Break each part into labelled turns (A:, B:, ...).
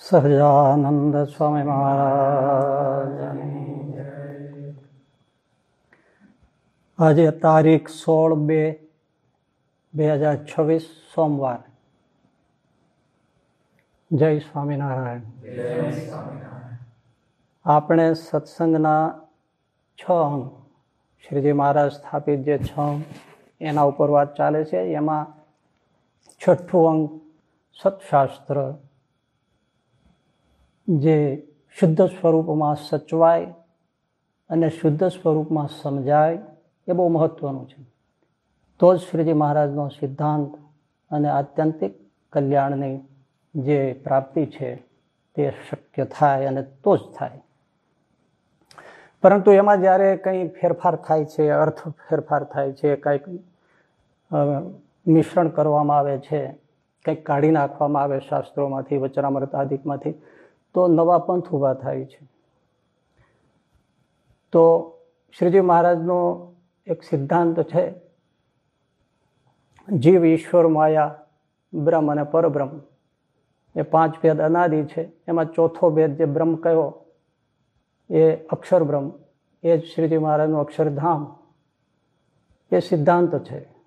A: સહજાનંદ સ્વામી મહારાજ આજે તારીખ સોળ બે બે હજાર છવ્વીસ સોમવાર. જય સ્વામિનારાયણ. આપણે સત્સંગના છ અંગ, શ્રીજી મહારાજ સ્થાપિત જે છ અંગ, એના ઉપર વાત ચાલે છે. એમાં છઠ્ઠું અંગ સત્શાસ્ત્ર જે શુદ્ધ સ્વરૂપમાં સચવાય અને શુદ્ધ સ્વરૂપમાં સમજાય, એ બહુ મહત્વનું છે. તો જ શ્રીજી મહારાજનો સિદ્ધાંત અને આત્યંતિક કલ્યાણની જે પ્રાપ્તિ છે, તે શક્ય થાય અને તો જ થાય. પરંતુ એમાં જ્યારે કંઈ ફેરફાર થાય છે, અર્થ ફેરફાર થાય છે, કંઈક મિશ્રણ કરવામાં આવે છે, કંઈક કાઢી નાખવામાં આવે શાસ્ત્રોમાંથી, વચનામૃત આદિકમાંથી તો નવા પંથ ઊભા થાય છે. તો શ્રીજી મહારાજનો એક સિદ્ધાંત છે, જીવ ઈશ્વર માયા, બ્રહ્મ અને પરબ્રહ્મ. એ પાંચ ભેદ અનાદિ છે. એમાં ચોથો ભેદ જે બ્રહ્મ કયો, એ અક્ષર બ્રહ્મ એ જ શ્રીજી મહારાજનું અક્ષરધામ. એ સિદ્ધાંત છે.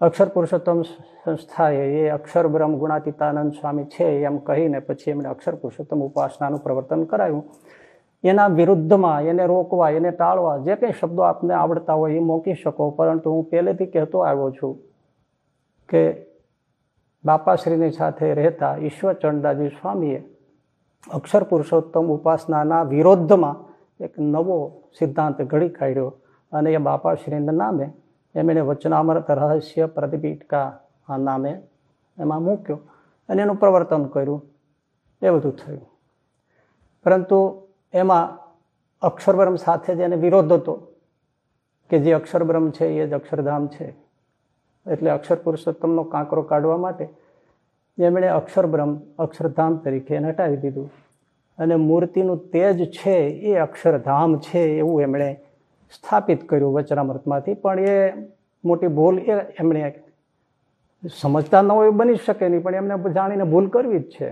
A: અક્ષર પુરુષોત્તમ સંસ્થાએ એ અક્ષર બ્રહ્મ ગુણાતીતાનંદ સ્વામી છે એમ કહીને પછી એમણે અક્ષર પુરુષોત્તમ ઉપાસનાનું પ્રવર્તન કરાયું. એના વિરુદ્ધમાં એને રોકવા, એને ટાળવા, જે કંઈ શબ્દો આપને આવડતા હોય એ મૂકી શકો, પરંતુ હું પહેલેથી કહેતો આવ્યો છું કે બાપાશ્રીની સાથે રહેતા ઈશ્વરચંદાજી સ્વામીએ અક્ષર પુરુષોત્તમ ઉપાસનાના વિરોધમાં એક નવો સિદ્ધાંત ઘડી કાઢ્યો અને એ બાપાશ્રીના નામે એમણે વચનામૃત રહસ્ય પ્રતિપીઠકા આ નામે એમાં મૂક્યો અને એનું પ્રવર્તન કર્યું. એ બધું થયું. પરંતુ એમાં અક્ષરબ્રહ્મ સાથે જ એને વિરોધ હતો કે જે અક્ષરબ્રહ્મ છે એ જ અક્ષરધામ છે. એટલે અક્ષર પુરુષોત્તમનો કાંકરો કાઢવા માટે એમણે અક્ષરબ્રહ્મ અક્ષરધામ તરીકે એને હટાવી દીધું. અને મૂર્તિનું તેજ છે એ અક્ષરધામ છે એવું એમણે સ્થાપિત કર્યું વચનામૃતમાંથી. પણ એ મોટી ભૂલ એ એમણે સમજતા ન હોય બની શકે નહીં, પણ એમને જાણીને ભૂલ કરવી જ છે.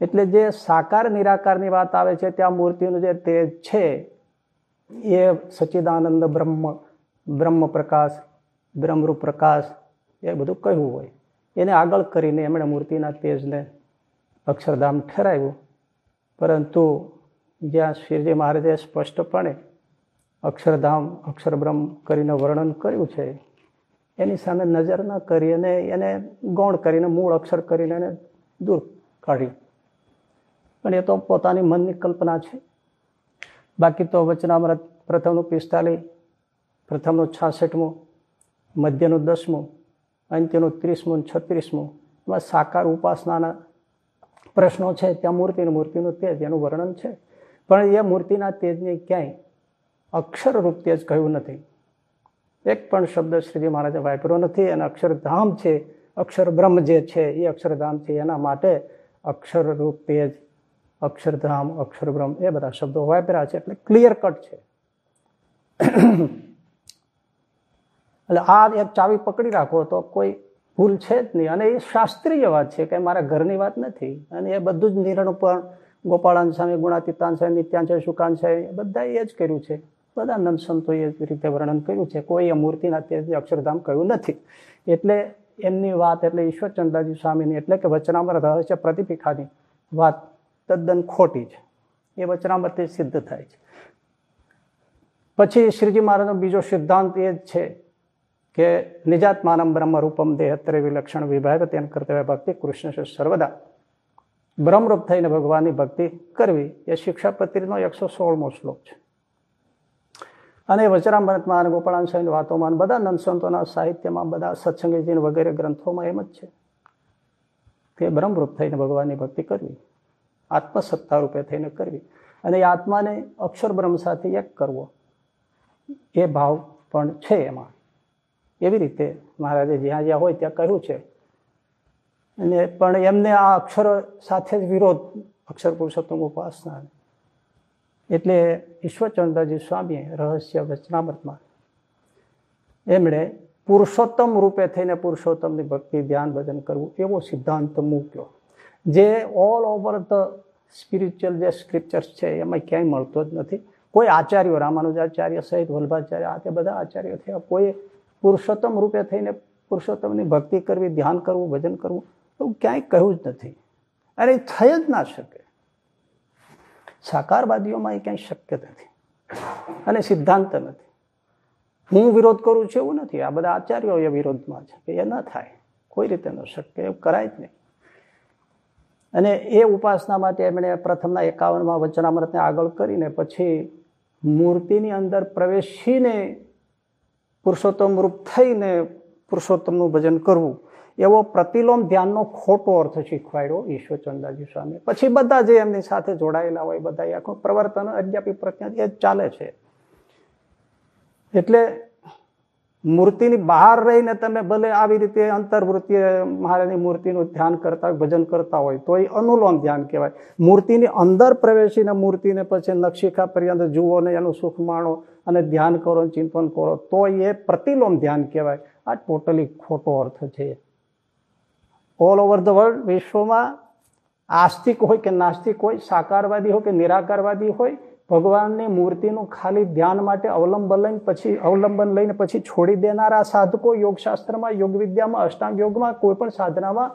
A: એટલે જે સાકાર નિરાકારની વાત આવે છે, ત્યાં મૂર્તિનું જે તેજ છે, એ સચ્ચિદાનંદ બ્રહ્મ બ્રહ્મ પ્રકાશ બ્રહ્મરૂપ પ્રકાશ એ બધું કહ્યું હોય. એને આગળ કરીને એમણે મૂર્તિના તેજને અક્ષરધામ ઠેરાવ્યું. પરંતુ જ્યાં શ્રીજી મહારાજે સ્પષ્ટપણે અક્ષરધામ, અક્ષરબ્રહ્મ કરીને વર્ણન કર્યું છે. એની સામે નજર ન કરી અને એને ગૌણ કરીને, મૂળ અક્ષર કરીને એને દૂર કાઢ્યું. પણ એ તો પોતાની મનની કલ્પના છે. બાકી તો વચનામૃત પ્રથમનું પિસ્તાલીસ, પ્રથમનું છાસઠમું, મધ્યનું દસમું, અંત્યનું ત્રીસમું છત્રીસમું. એમાં સાકાર ઉપાસનાના પ્રશ્નો છે. ત્યાં મૂર્તિનું મૂર્તિનું તેજ, એનું વર્ણન છે. પણ એ મૂર્તિના તેજને ક્યાંય અક્ષરરૂપ જ કહ્યું નથી. એક પણ શબ્દ શ્રીજી મહારાજે વાપર્યો નથી. અને અક્ષરધામ છે, અક્ષરબ્રહ્મ જે છે, એ અક્ષરધામ છે. એના માટે અક્ષરરૂપ તેજ અક્ષરધામ, અક્ષરબ્રહ્મ એ બધા શબ્દો વાપર્યા છે. એટલે ક્લિયર કટ છે. એટલે આ એક ચાવી પકડી રાખો તો કોઈ ભૂલ છે જ નહીં. અને એ શાસ્ત્રીય વાત છે કે મારા ઘરની વાત નથી. અને એ બધું જ નિર્ણય પણ ગોપાળાન સ્વામી, ગુણાતીતાન છે નિત્યાન છે સુકાન છે બધા એ જ કર્યું છે. બધા નંદ સંતોએ રીતે વર્ણન કર્યું છે. કોઈ મૂર્તિના તે અક્ષરધામ કહ્યું નથી. એટલે એમની વાત એટલે ઈશ્વરચંદ્રજી સ્વામીની એટલે કે વચનામૃત રહસ્ય પ્રતિપીખાની વાત તદ્દન ખોટી છે. એ વચનામૃતથી સિદ્ધ થાય છે. પછી શ્રીજી મહારાજનો બીજો સિદ્ધાંત એ જ છે કે નિજાત્માનમ બ્રહ્મ રૂપમ દેહત્ર વિલક્ષણ વિભાગ તેન કર્તવ્ય ભક્તિ કૃષ્ણ છે સર્વદા. બ્રહ્મરૂપ થઈને ભગવાનની ભક્તિ કરવી એ શિક્ષાપત્રીનો એકસો સોળમો શ્લોક છે. અને વચરામૃતમાં અને ગોપાળાન સ્વામીની વાતોમાં બધા નંદસંતોના સાહિત્યમાં, બધા સત્સંગીજી વગેરે ગ્રંથોમાં એમ જ છે તે બ્રહ્મરૂપ થઈને ભગવાનની ભક્તિ કરવી, આત્મસત્તા રૂપે થઈને કરવી અને એ આત્માને અક્ષર બ્રહ્મ સાથે એક કરવો. એ ભાવ પણ છે એમાં. એવી રીતે મહારાજે જ્યાં જ્યાં હોય ત્યાં કહ્યું છે. અને પણ એમને આ અક્ષર સાથે જ વિરોધ, અક્ષર પુરુષોત્તમ ઉપાસના એટલે ઈશ્વરચંદ્રજી સ્વામીએ રહસ્ય વચનામૃતમાં એમણે પુરુષોત્તમ રૂપે થઈને પુરુષોત્તમની ભક્તિ, ધ્યાન, ભજન કરવું એવો સિદ્ધાંત મૂક્યો. જે ઓલ ઓવર ધ સ્પિરિચ્યુઅલ જે સ્ક્રિપ્ચર્સ છે એમાં ક્યાંય મળતો જ નથી. કોઈ આચાર્યો, રામાનુજાચાર્ય સહિત વલ્ભાચાર્ય આ તે બધા આચાર્યો થયા. કોઈ પુરુષોત્તમ રૂપે થઈને પુરુષોત્તમની ભક્તિ કરવી, ધ્યાન કરવું, ભજન કરવું, એવું ક્યાંય કહ્યું જ નથી. અરે થઈ જ ના શકે. સાકારવાદીઓમાં એ ક્યાંય શક્ય નથી. અને સિદ્ધાંત નથી. હું વિરોધ કરું છું એવું નથી. આ બધા આચાર્યો એ વિરોધમાં છે કે એ ન થાય. કોઈ રીતે ન શક્ય. એવું કરાય જ નહીં. અને એ ઉપાસના માટે એમણે પ્રથમના એકાવનમાં વચનામૃતને આગળ કરીને પછી મૂર્તિની અંદર પ્રવેશીને પુરુષોત્તમ રૂપ થઈને પુરુષોત્તમનું ભજન કરવું એવો પ્રતિલોમ ધ્યાનનો ખોટો અર્થ શીખવાડ્યો ઈશ્વરચંદાજી સ્વામી. પછી બધા જે એમની સાથે જોડાયેલા હોય, બધા આખું પ્રવર્તન અજ્ઞાપી પ્રજ્ઞા એ ચાલે છે. એટલે મૂર્તિની બહાર રહીને તમે ભલે આવી રીતે અંતર્વૃત્તિ, મહારાજની મૂર્તિનું ધ્યાન કરતા હોય, ભજન કરતા હોય તો એ અનુલોમ ધ્યાન કહેવાય. મૂર્તિની અંદર પ્રવેશીને મૂર્તિને પછી નક્ષિકા પર્યંત જુઓ ને એનું સુખ માણો અને ધ્યાન કરો ચિંતન કરો તો એ પ્રતિલોમ ધ્યાન કહેવાય. આ ટોટલી ખોટો અર્થ છે. ઓલ ઓવર ધ વર્લ્ડ વિશ્વમાં આસ્તિક હોય કે નાસ્તિક હોય, સાકારવાદી હોય કે નિરાકારવાદી હોય, ભગવાનની મૂર્તિનું ખાલી ધ્યાન માટે અવલંબન લઈને પછી, અવલંબન લઈને પછી છોડી દેનારા સાધકો યોગશાસ્ત્રમાં, યોગ વિદ્યામાં, અષ્ટાંગ યોગમાં, કોઈ પણ સાધનામાં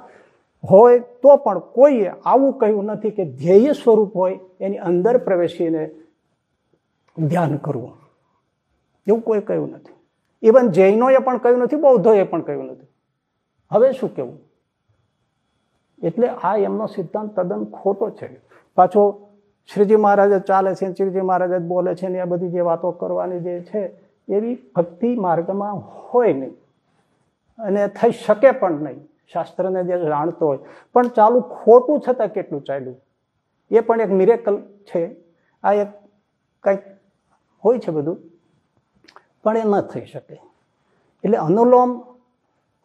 A: હોય તો પણ કોઈએ આવું કહ્યું નથી કે ધ્યેય સ્વરૂપ હોય, એની અંદર પ્રવેશીને ધ્યાન કરવું. એવું કોઈ કહ્યું નથી. ઇવન જૈનોએ પણ કહ્યું નથી, બૌદ્ધોએ પણ કહ્યું નથી. હવે શું કેવું એટલે આ એમનો સિદ્ધાંત તદ્દન ખોટો છે. પાછો શ્રીજી મહારાજ ચાલે છે, શ્રીજી મહારાજ બોલે છે ને એ બધી જે વાતો કરવાની જે છે, એવી ભક્તિ માર્ગમાં હોય નહીં. અને થઈ શકે પણ નહીં. શાસ્ત્રને જે જાણતો હોય. પણ ચાલુ ખોટું છતાં કેટલું ચાલ્યું? એ પણ એક મિરેકલ છે. આ એક કંઈક હોય છે બધું, પણ એ ન થઈ શકે. એટલે અનુલોમ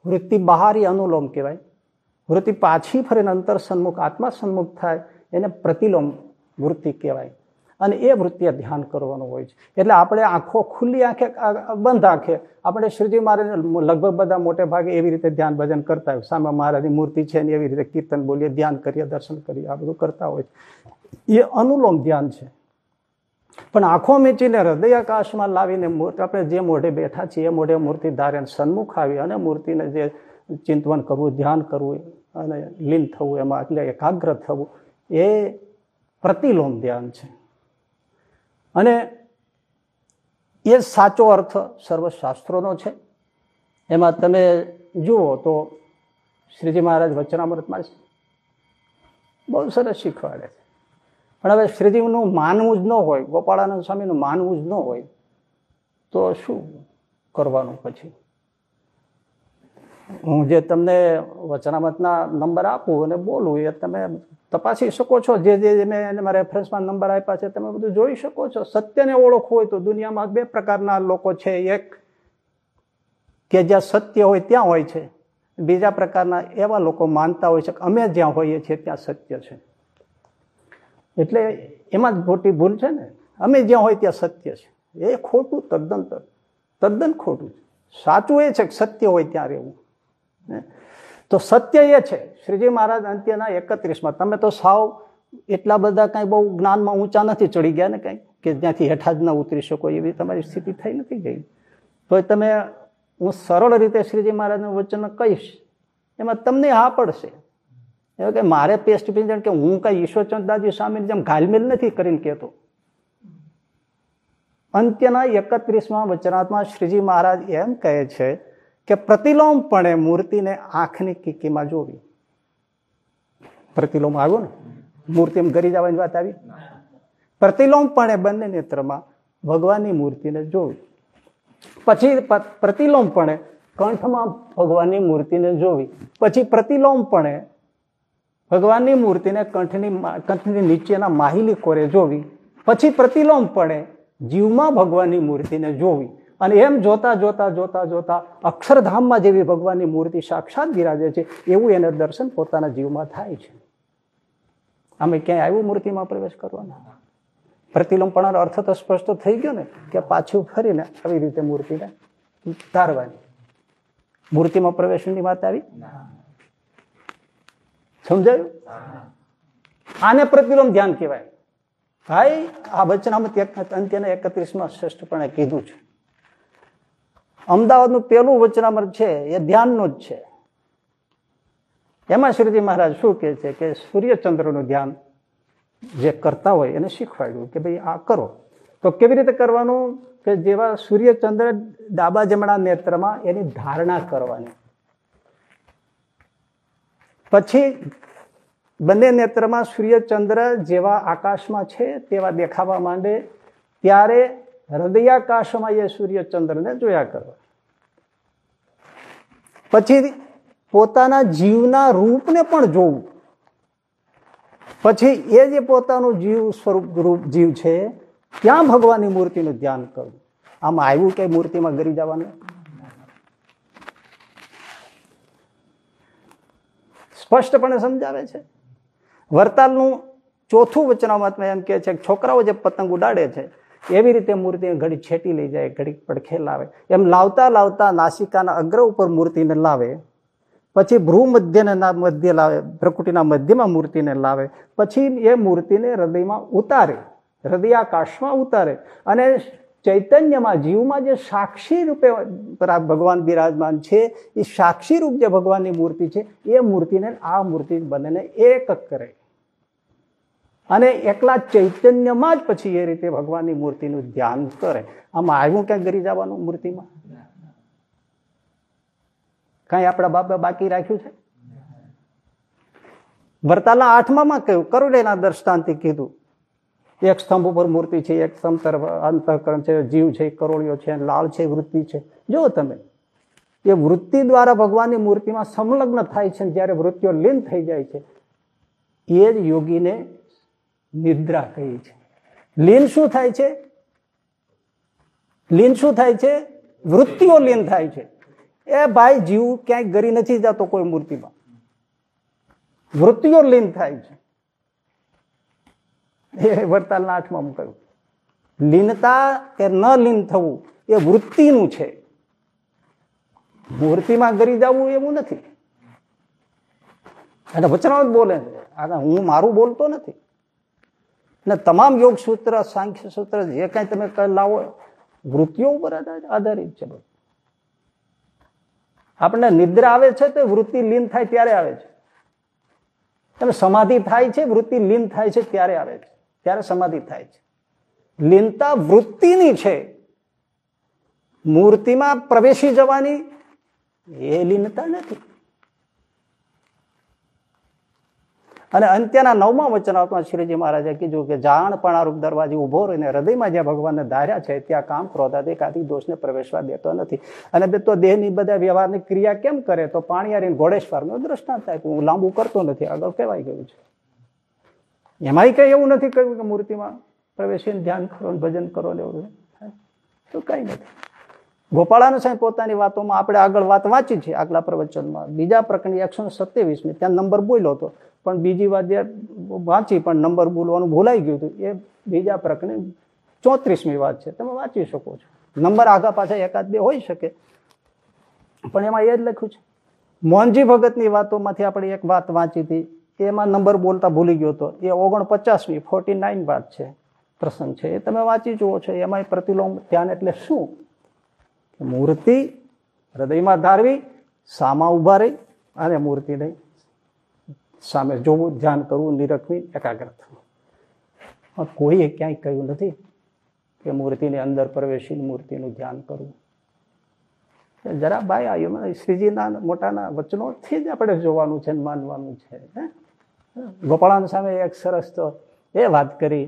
A: વૃત્તિ બહારી અનુલોમ કહેવાય. વૃત્તિ પાછી ફરીને અંતર સન્મુખ, આત્મા સન્મુખ થાય, એને પ્રતિલોમ વૃત્તિ કહેવાય. અને એ વૃત્તિએ ધ્યાન કરવાનું હોય છે. એટલે આપણે આંખો ખુલ્લી આંખે બંધ આંખે, આપણે શ્રીજી મહારાજ લગભગ બધા મોટે ભાગે એવી રીતે ધ્યાન ભજન કરતા હોય. સામે મહારાજની મૂર્તિ છે ને એવી રીતે કીર્તન બોલીએ, ધ્યાન કરીએ, દર્શન કરીએ, આ બધું કરતા હોય એ અનુલોમ ધ્યાન છે. પણ આંખો મીચીને હૃદય આકાશમાં લાવીને આપણે જે મોઢે બેઠા છીએ, એ મોઢે મૂર્તિ ધારે સન્મુખ આવી અને મૂર્તિને જે ચિંતવન કરવું, ધ્યાન કરવું અને લીન થવું, એમાં એટલે એકાગ્ર થવું, એ પ્રતિલોમ ધ્યાન છે. અને એ સાચો અર્થ સર્વશાસ્ત્રોનો છે. એમાં તમે જુઓ તો શ્રીજી મહારાજ વચનામૃતમાં બહુ સરસ શીખવાડે છે. પણ હવે શ્રીજીનું માનવું જ ન હોય, ગોપાળાનંદ સ્વામીનું માનવું જ ન હોય, તો શું કરવાનું પછી? હું જે તમને વચનામતના નંબર આપું અને બોલું એ તમે તપાસી શકો છો. જે જે મેં એમાં રેફરન્સમાં નંબર આપ્યા છે, તમે બધું જોઈ શકો છો. સત્યને ઓળખવું હોય તો દુનિયામાં બે પ્રકારના લોકો છે. એક કે જ્યાં સત્ય હોય ત્યાં હોય છે. બીજા પ્રકારના એવા લોકો માનતા હોય છે કે અમે જ્યાં હોઈએ છીએ ત્યાં સત્ય છે. એટલે એમાં જ મોટી ભૂલ છે ને? અમે જ્યાં હોય ત્યાં સત્ય છે. એ ખોટું તદ્દન તદ્દન ખોટું સાચું એ છે કે સત્ય હોય ત્યાં રહેવું. તો સત્ય એ છે. શ્રીજી મહારાજ અંત્યના એકત્રીસમાં, તમે તો સાવ એટલા બધા કાંઈ બહુ જ્ઞાનમાં ઊંચા નથી ચડી ગયા ને કાંઈ, કે જ્યાંથી હેઠા જ ન ઉતરી શકો એવી તમારી સ્થિતિ થઈ નથી ગઈ. તો તમે, હું સરળ રીતે શ્રીજી મહારાજનું વચન કહીશ, એમાં તમને હા પડશે. એવું કે મારે પેસ્ટ પિંજણ કે હું કઈ દાદી સ્વામીની જેમ ઘાલમેલ નથી કરીને કહેતો. અંત્યના એકત્રીસમાં વચનાત્મા શ્રીજી મહારાજ એમ કહે છે કે પ્રતિલોમપણે મૂર્તિને આંખની કીકીમાં જોવી. પ્રતિલોમ આવ્યો ને? મૂર્તિ એમ ગરી જવાની વાત આવી? પ્રતિલોમપણે બંને નેત્રમાં ભગવાનની મૂર્તિને જોવી. પછી પ્રતિલોમપણે કંઠમાં ભગવાનની મૂર્તિને જોવી. પછી પ્રતિલોમપણે ભગવાનની મૂર્તિને કંઠની કંઠની નીચેના માહિલી કોરે જોવી. પછી પ્રતિલોમપણે જીવમાં ભગવાનની મૂર્તિને જોવી. અને એમ જોતા જોતા જોતા જોતા અક્ષરધામમાં જેવી ભગવાનની મૂર્તિ સાક્ષાત બિરાજે છે, એવું એને દર્શન પોતાના જીવમાં થાય છે. અમે ક્યાંય આવ્યું મૂર્તિમાં પ્રવેશ કરવાના? પ્રતિલંપણાનો અર્થ તો સ્પષ્ટ થઈ ગયો ને કે પાછું ફરીને આવી રીતે મૂર્તિને ધારવાની. મૂર્તિમાં પ્રવેશની વાત આવી? સમજાયું? આને પ્રતિલોમ ધ્યાન કહેવાય. ભાઈ, આ વચનામત અંત્યના એકત્રીસમાં શ્રેષ્ઠપણે કીધું છે. અમદાવાદનું પેલું વચનામૃત છે, એ ધ્યાનનું જ છે. એમાં શ્રીજી મહારાજ શું કહે છે કે સૂર્યચંદ્રનું ધ્યાન જે કરતા હોય એને શીખવાડ્યું કે ભાઈ આ કરો. તો કેવી રીતે કરવાનું? કે જેવા સૂર્યચંદ્ર ડાબા જમણા નેત્રમાં એની ધારણા કરવાની. પછી બંને નેત્રમાં સૂર્યચંદ્ર જેવા આકાશમાં છે તેવા દેખાવા માંડે. ત્યારે હૃદયાકાશમાં એ સૂર્યચંદ્રને જોયા કરવા. પછી પોતાના જીવના રૂપને પણ જોવું. પછી એ જે પોતાનું જીવ સ્વરૂપ રૂપ જીવ છે ત્યાં ભગવાનની મૂર્તિનું ધ્યાન કરવું? આમ આવ્યું કે મૂર્તિમાં ગરી જવાનું? સ્પષ્ટપણે સમજાવે છે. વરતાલનું ચોથું વચનામાં એમ કે છે છોકરાઓ જે પતંગ ઉડાડે છે એવી રીતે મૂર્તિને ઘડી છેટી લઈ જાય ઘડી પડખે લાવે એમ લાવતા લાવતા નાસિકાના અગ્ર ઉપર મૂર્તિને લાવે, પછી ભ્રૂ મધ્યને મધ્ય લાવે પ્રકૃતિના મધ્યમાં મૂર્તિને લાવે, પછી એ મૂર્તિને હૃદયમાં ઉતારે, હૃદયાકાશમાં ઉતારે અને ચૈતન્યમાં, જીવમાં જે સાક્ષી રૂપે ભગવાન બિરાજમાન છે, એ સાક્ષી રૂપ જે ભગવાનની મૂર્તિ છે, એ મૂર્તિને, આ મૂર્તિ બંનેને એક કરે. અને એકલા ચૈતન્યમાં જ પછી એ રીતે ભગવાનની મૂર્તિનું ધ્યાન કરે. આમાં આવ્યું ક્યાંક ગરી જવાનું મૂર્તિમાં? કઈ આપણા બાપે બાકી રાખ્યું છે? વર્તાલના આઠમામાં કહ્યું, કરુણેના દ્રષ્ટાંતિ કીધું, એક સ્તંભ ઉપર મૂર્તિ છે, એક સ્તંભ અંતઃકરણ છે, જીવ છે કરોળીઓ છે લાલ છે, વૃત્તિ છે. જો તમે, એ વૃત્તિ દ્વારા ભગવાનની મૂર્તિમાં સંલગ્ન થાય છે જ્યારે વૃત્તિઓ લીન થઈ જાય છે, એ જ યોગીને નિદ્રા કહી છે. લીન શું થાય છે? લીન શું થાય છે? વૃત્તિઓ લીન થાય છે. એ ભાઈ જીવ ક્યાંય ગરી નથી જતો કોઈ મૂર્તિમાં. વૃત્તિઓ લીન થાય છે. એ વડતાલના આઠમાં કહ્યું લીનતા કે ન લીન થવું એ વૃત્તિનું છે. મૂર્તિમાં ગરી જવું એવું નથી. અને વચનાવત બોલે છે. હું મારું બોલતો નથી. ને તમામ યોગ સૂત્ર, સાંખ્ય સૂત્ર, જે કાંઈ તમે લાવો, વૃત્તિઓ ઉપર આધારિત છે આપણને નિદ્રા આવે છે તો વૃત્તિ લીન થાય ત્યારે આવે છે. અને સમાધિ થાય છે, વૃત્તિ લીન થાય છે ત્યારે આવે છે. ત્યારે સમાધિ થાય છે. લીનતા વૃત્તિની છે. મૂર્તિમાં પ્રવેશી જવાની એ લીનતા નથી. અને અંત્યના નવમા વચનાત્મા શ્રીજી મહારાજે કીધું કે જાણપણા રૂપ દરવાજે ઊભો રહીને હૃદયમાં જ્યાં ભગવાનને ધાર્યા છે, ત્યાં કામ ક્રોધાથી કાથી દોષને પ્રવેશવા દેતો નથી. અને બે તો દેહની બધા વ્યવહારની ક્રિયા કેમ કરે? તો પાણી ઘોડેશ્વરનો ઘોડેશ્વરનું દ્રષ્ટાંત થાય હું લાંબુ કરતો નથી. આગળ કહેવાય ગયું છે. એમાંય કંઈ એવું નથી કહ્યું કે મૂર્તિમાં પ્રવેશીને ધ્યાન કરો ભજન કરો ને એવું તો કંઈ નથી. ગોપાળાનું સાહેબ પોતાની વાતોમાં આપણે આગળ વાત વાંચી છે આગલા પ્રવચનમાં. બીજા પ્રકરણની એકસો સત્યાવીસમી, ત્યાં નંબર બોલ્યો હતો, પણ બીજી વાત વાંચી, પણ નંબર બોલવાનું ભૂલાઈ ગયું હતું, એ બીજા પ્રકરણ ચોત્રીસમી વાત છે. તમે વાંચી શકો છો. નંબર આગા પાછા એકાદ બે હોઈ શકે. પણ એમાં એ જ લખ્યું છે. મોહનજી ભગતની વાતોમાંથી આપણે એક વાત વાંચી હતી, એમાં નંબર બોલતા ભૂલી ગયો હતો. એ ઓગણપચાસમી, ફોર્ટી નાઇન વાત છે, પ્રસંગ છે. એ તમે વાંચી જુઓ છો. એમાં પ્રતિલોમ ધ્યાન એટલે શું? મૂર્તિ હૃદયમાં ધારવી, સામા ઊભા રહી અને મૂર્તિને સામે જોવું, ધ્યાન કરવું, નિરખવી, એકાગ્ર થવું. કોઈએ ક્યાંય કહ્યું નથી કે મૂર્તિની અંદર પ્રવેશીને મૂર્તિનું ધ્યાન કરવું. જરા ભાઈ આવ્યું શ્રીજીના મોટાના વચનોથી જ આપણે જોવાનું છે માનવાનું છે ગોપાળાન સામે એક સરસ તો એ વાત કરી.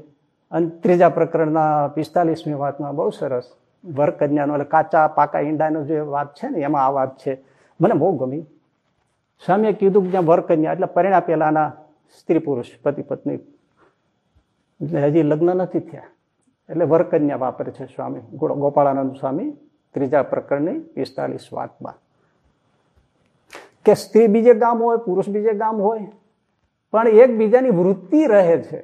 A: અને ત્રીજા પ્રકરણના પિસ્તાલીસમી વાતમાં બહુ સરસ. વર કન્યાનો એટલે કાચા, પાકા ઈંડાનો જે વાત છે ને, એમાં આ વાત છે. મને બહુ ગમી. સ્વામીએ કીધું કે જ્યાં વરકન્યા એટલે પરિણા પહેલાના સ્ત્રી પુરુષ, પતિ પત્ની. એટલે હજી લગ્ન નથી થયા. એટલે વરકન્યા વાપરે છે સ્વામી. ગોપાળાનંદ સ્વામી, ત્રીજા પ્રકરણની પિસ્તાલીસ વાતમાં કે સ્ત્રી બીજે ગામ હોય, પુરુષ બીજે ગામ હોય, પણ એકબીજાની વૃત્તિ રહે છે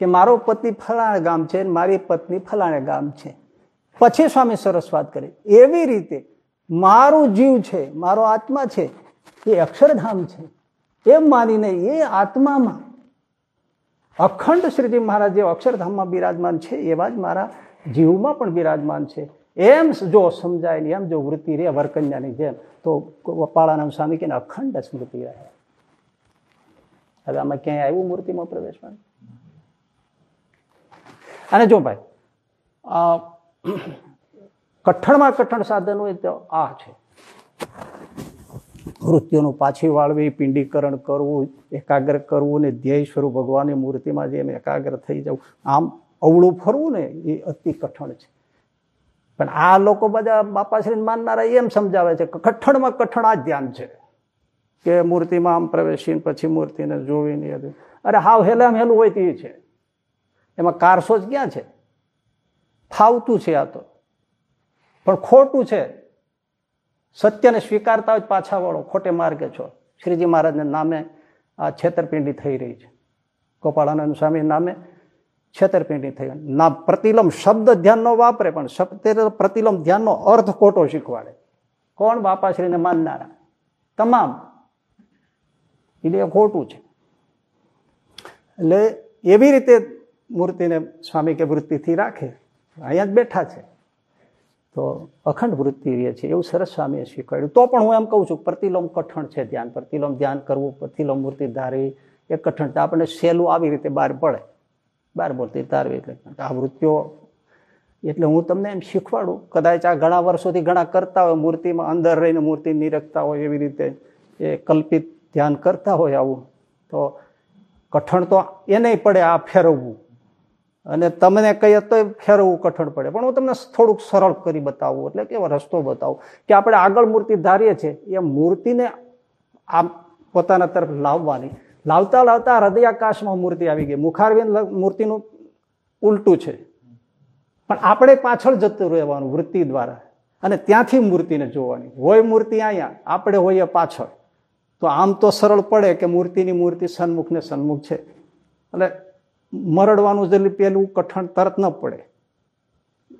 A: કે મારો પતિ ફલાણે ગામ છે મારી પત્ની ફલાણે ગામ છે. પછી સ્વામી સરસ વાત કરી. એવી રીતે મારું જીવ છે, મારો આત્મા છે, એ અક્ષરધામ છે. એમ માનીને એ આત્મામાં અખંડ શ્રીજી મહારાજ જે અક્ષરધામમાં બિરાજમાન છે, એવા જ મારા જીવમાં પણ બિરાજમાન છે. એમ જો સમજાય ને એમ જો વૃત્તિ રે, વરકન્યાની જેમ, તો પાળાનામ સ્વામી કે અખંડ સ્મૃતિ રહે. હવે આમાં ક્યાંય આવ્યું મૂર્તિમાં પ્રવેશમાં અને જો ભાઈ કઠણમાં કઠણ સાધન હોય તો આ છે. મૃત્યુનું પાછી વાળવી, પિંડીકરણ કરવું, એકાગ્ર કરવું ને ધ્યેય સ્વરૂપ ભગવાનની મૂર્તિમાં જેમ એકાગ્ર થઈ જવું, આમ અવળું ફરવું ને એ અતિ કઠણ છે. પણ આ લોકો બધા બાપાશ્રી માનનારા એમ સમજાવે છે કે કઠણમાં કઠણ આ ધ્યાન છે કે મૂર્તિમાં આમ પ્રવેશીને પછી મૂર્તિને જોવીને અરે હાવ હેલામ હેલું હોય તે છે. એમાં કારસો જ ક્યાં છે? ફાવતું છે આ તો. પણ ખોટું છે. સત્યને સ્વીકારતા જ પાછા વળો, ખોટે માર્ગે છો. શ્રીજી મહારાજના નામે આ છેતરપિંડી થઈ રહી છે. ગોપાળાનંદ સ્વામી નામે છેતરપિંડી થઈ ના, પ્રતિલમ શબ્દ ધ્યાનનો વાપરે, પણ પ્રતિલમ ધ્યાનનો અર્થ ખોટો શીખવાડે. કોણ બાપાશ્રીને માનનારા? તમામ. એટલે ખોટું છે. એટલે એવી રીતે મૂર્તિને સ્વામી કે વૃત્તિથી રાખે. અહીંયા જ બેઠા છે. તો અખંડ વૃત્તિ રહે છે, એવું સરસ સ્વામીએ શીખવાડ્યું તો પણ હું એમ કહું છું, પ્રતિલોમ કઠણ છે ધ્યાન. પ્રતિલોમ ધ્યાન કરવું, પ્રતિલોમ મૂર્તિ ધારી એ કઠણ આપણને સહેલું આવી રીતે બહાર પડે. બહાર મૂર્તિ ધારવી એટલે આ વૃત્તિઓ, એટલે હું તમને એમ શીખવાડું, કદાચ આ ઘણા વર્ષોથી ઘણા કરતા હોય, મૂર્તિમાં અંદર રહીને મૂર્તિ નિરખતા હોય એવી રીતે, એ કલ્પિત ધ્યાન કરતા હોય આવું, તો કઠણ તો એને પડે આ ફેરવવું. અને તમને કહીએ તો ફેરવવું કઠણ પડે. પણ હું તમને થોડુંક સરળ કરી બતાવું, એટલે કેવો રસ્તો બતાવું કે આપણે આગળ મૂર્તિ ધારીએ છીએ, એ મૂર્તિને આમ પોતાના તરફ લાવવાની. લાવતા લાવતા હૃદયાકાશમાં મૂર્તિ આવી ગઈ. મુખારવીન મૂર્તિનું ઉલટું છે. પણ આપણે પાછળ જતું રહેવાનું વૃત્તિ દ્વારા. અને ત્યાંથી મૂર્તિને જોવાની. હોય મૂર્તિ અહીંયા, આપણે હોઈએ પાછળ. તો આમ તો સરળ પડે કે મૂર્તિની મૂર્તિ સન્મુખ ને સન્મુખ છે. એટલે મરડવાનું જે પેલું કઠણ તરત ન પડે.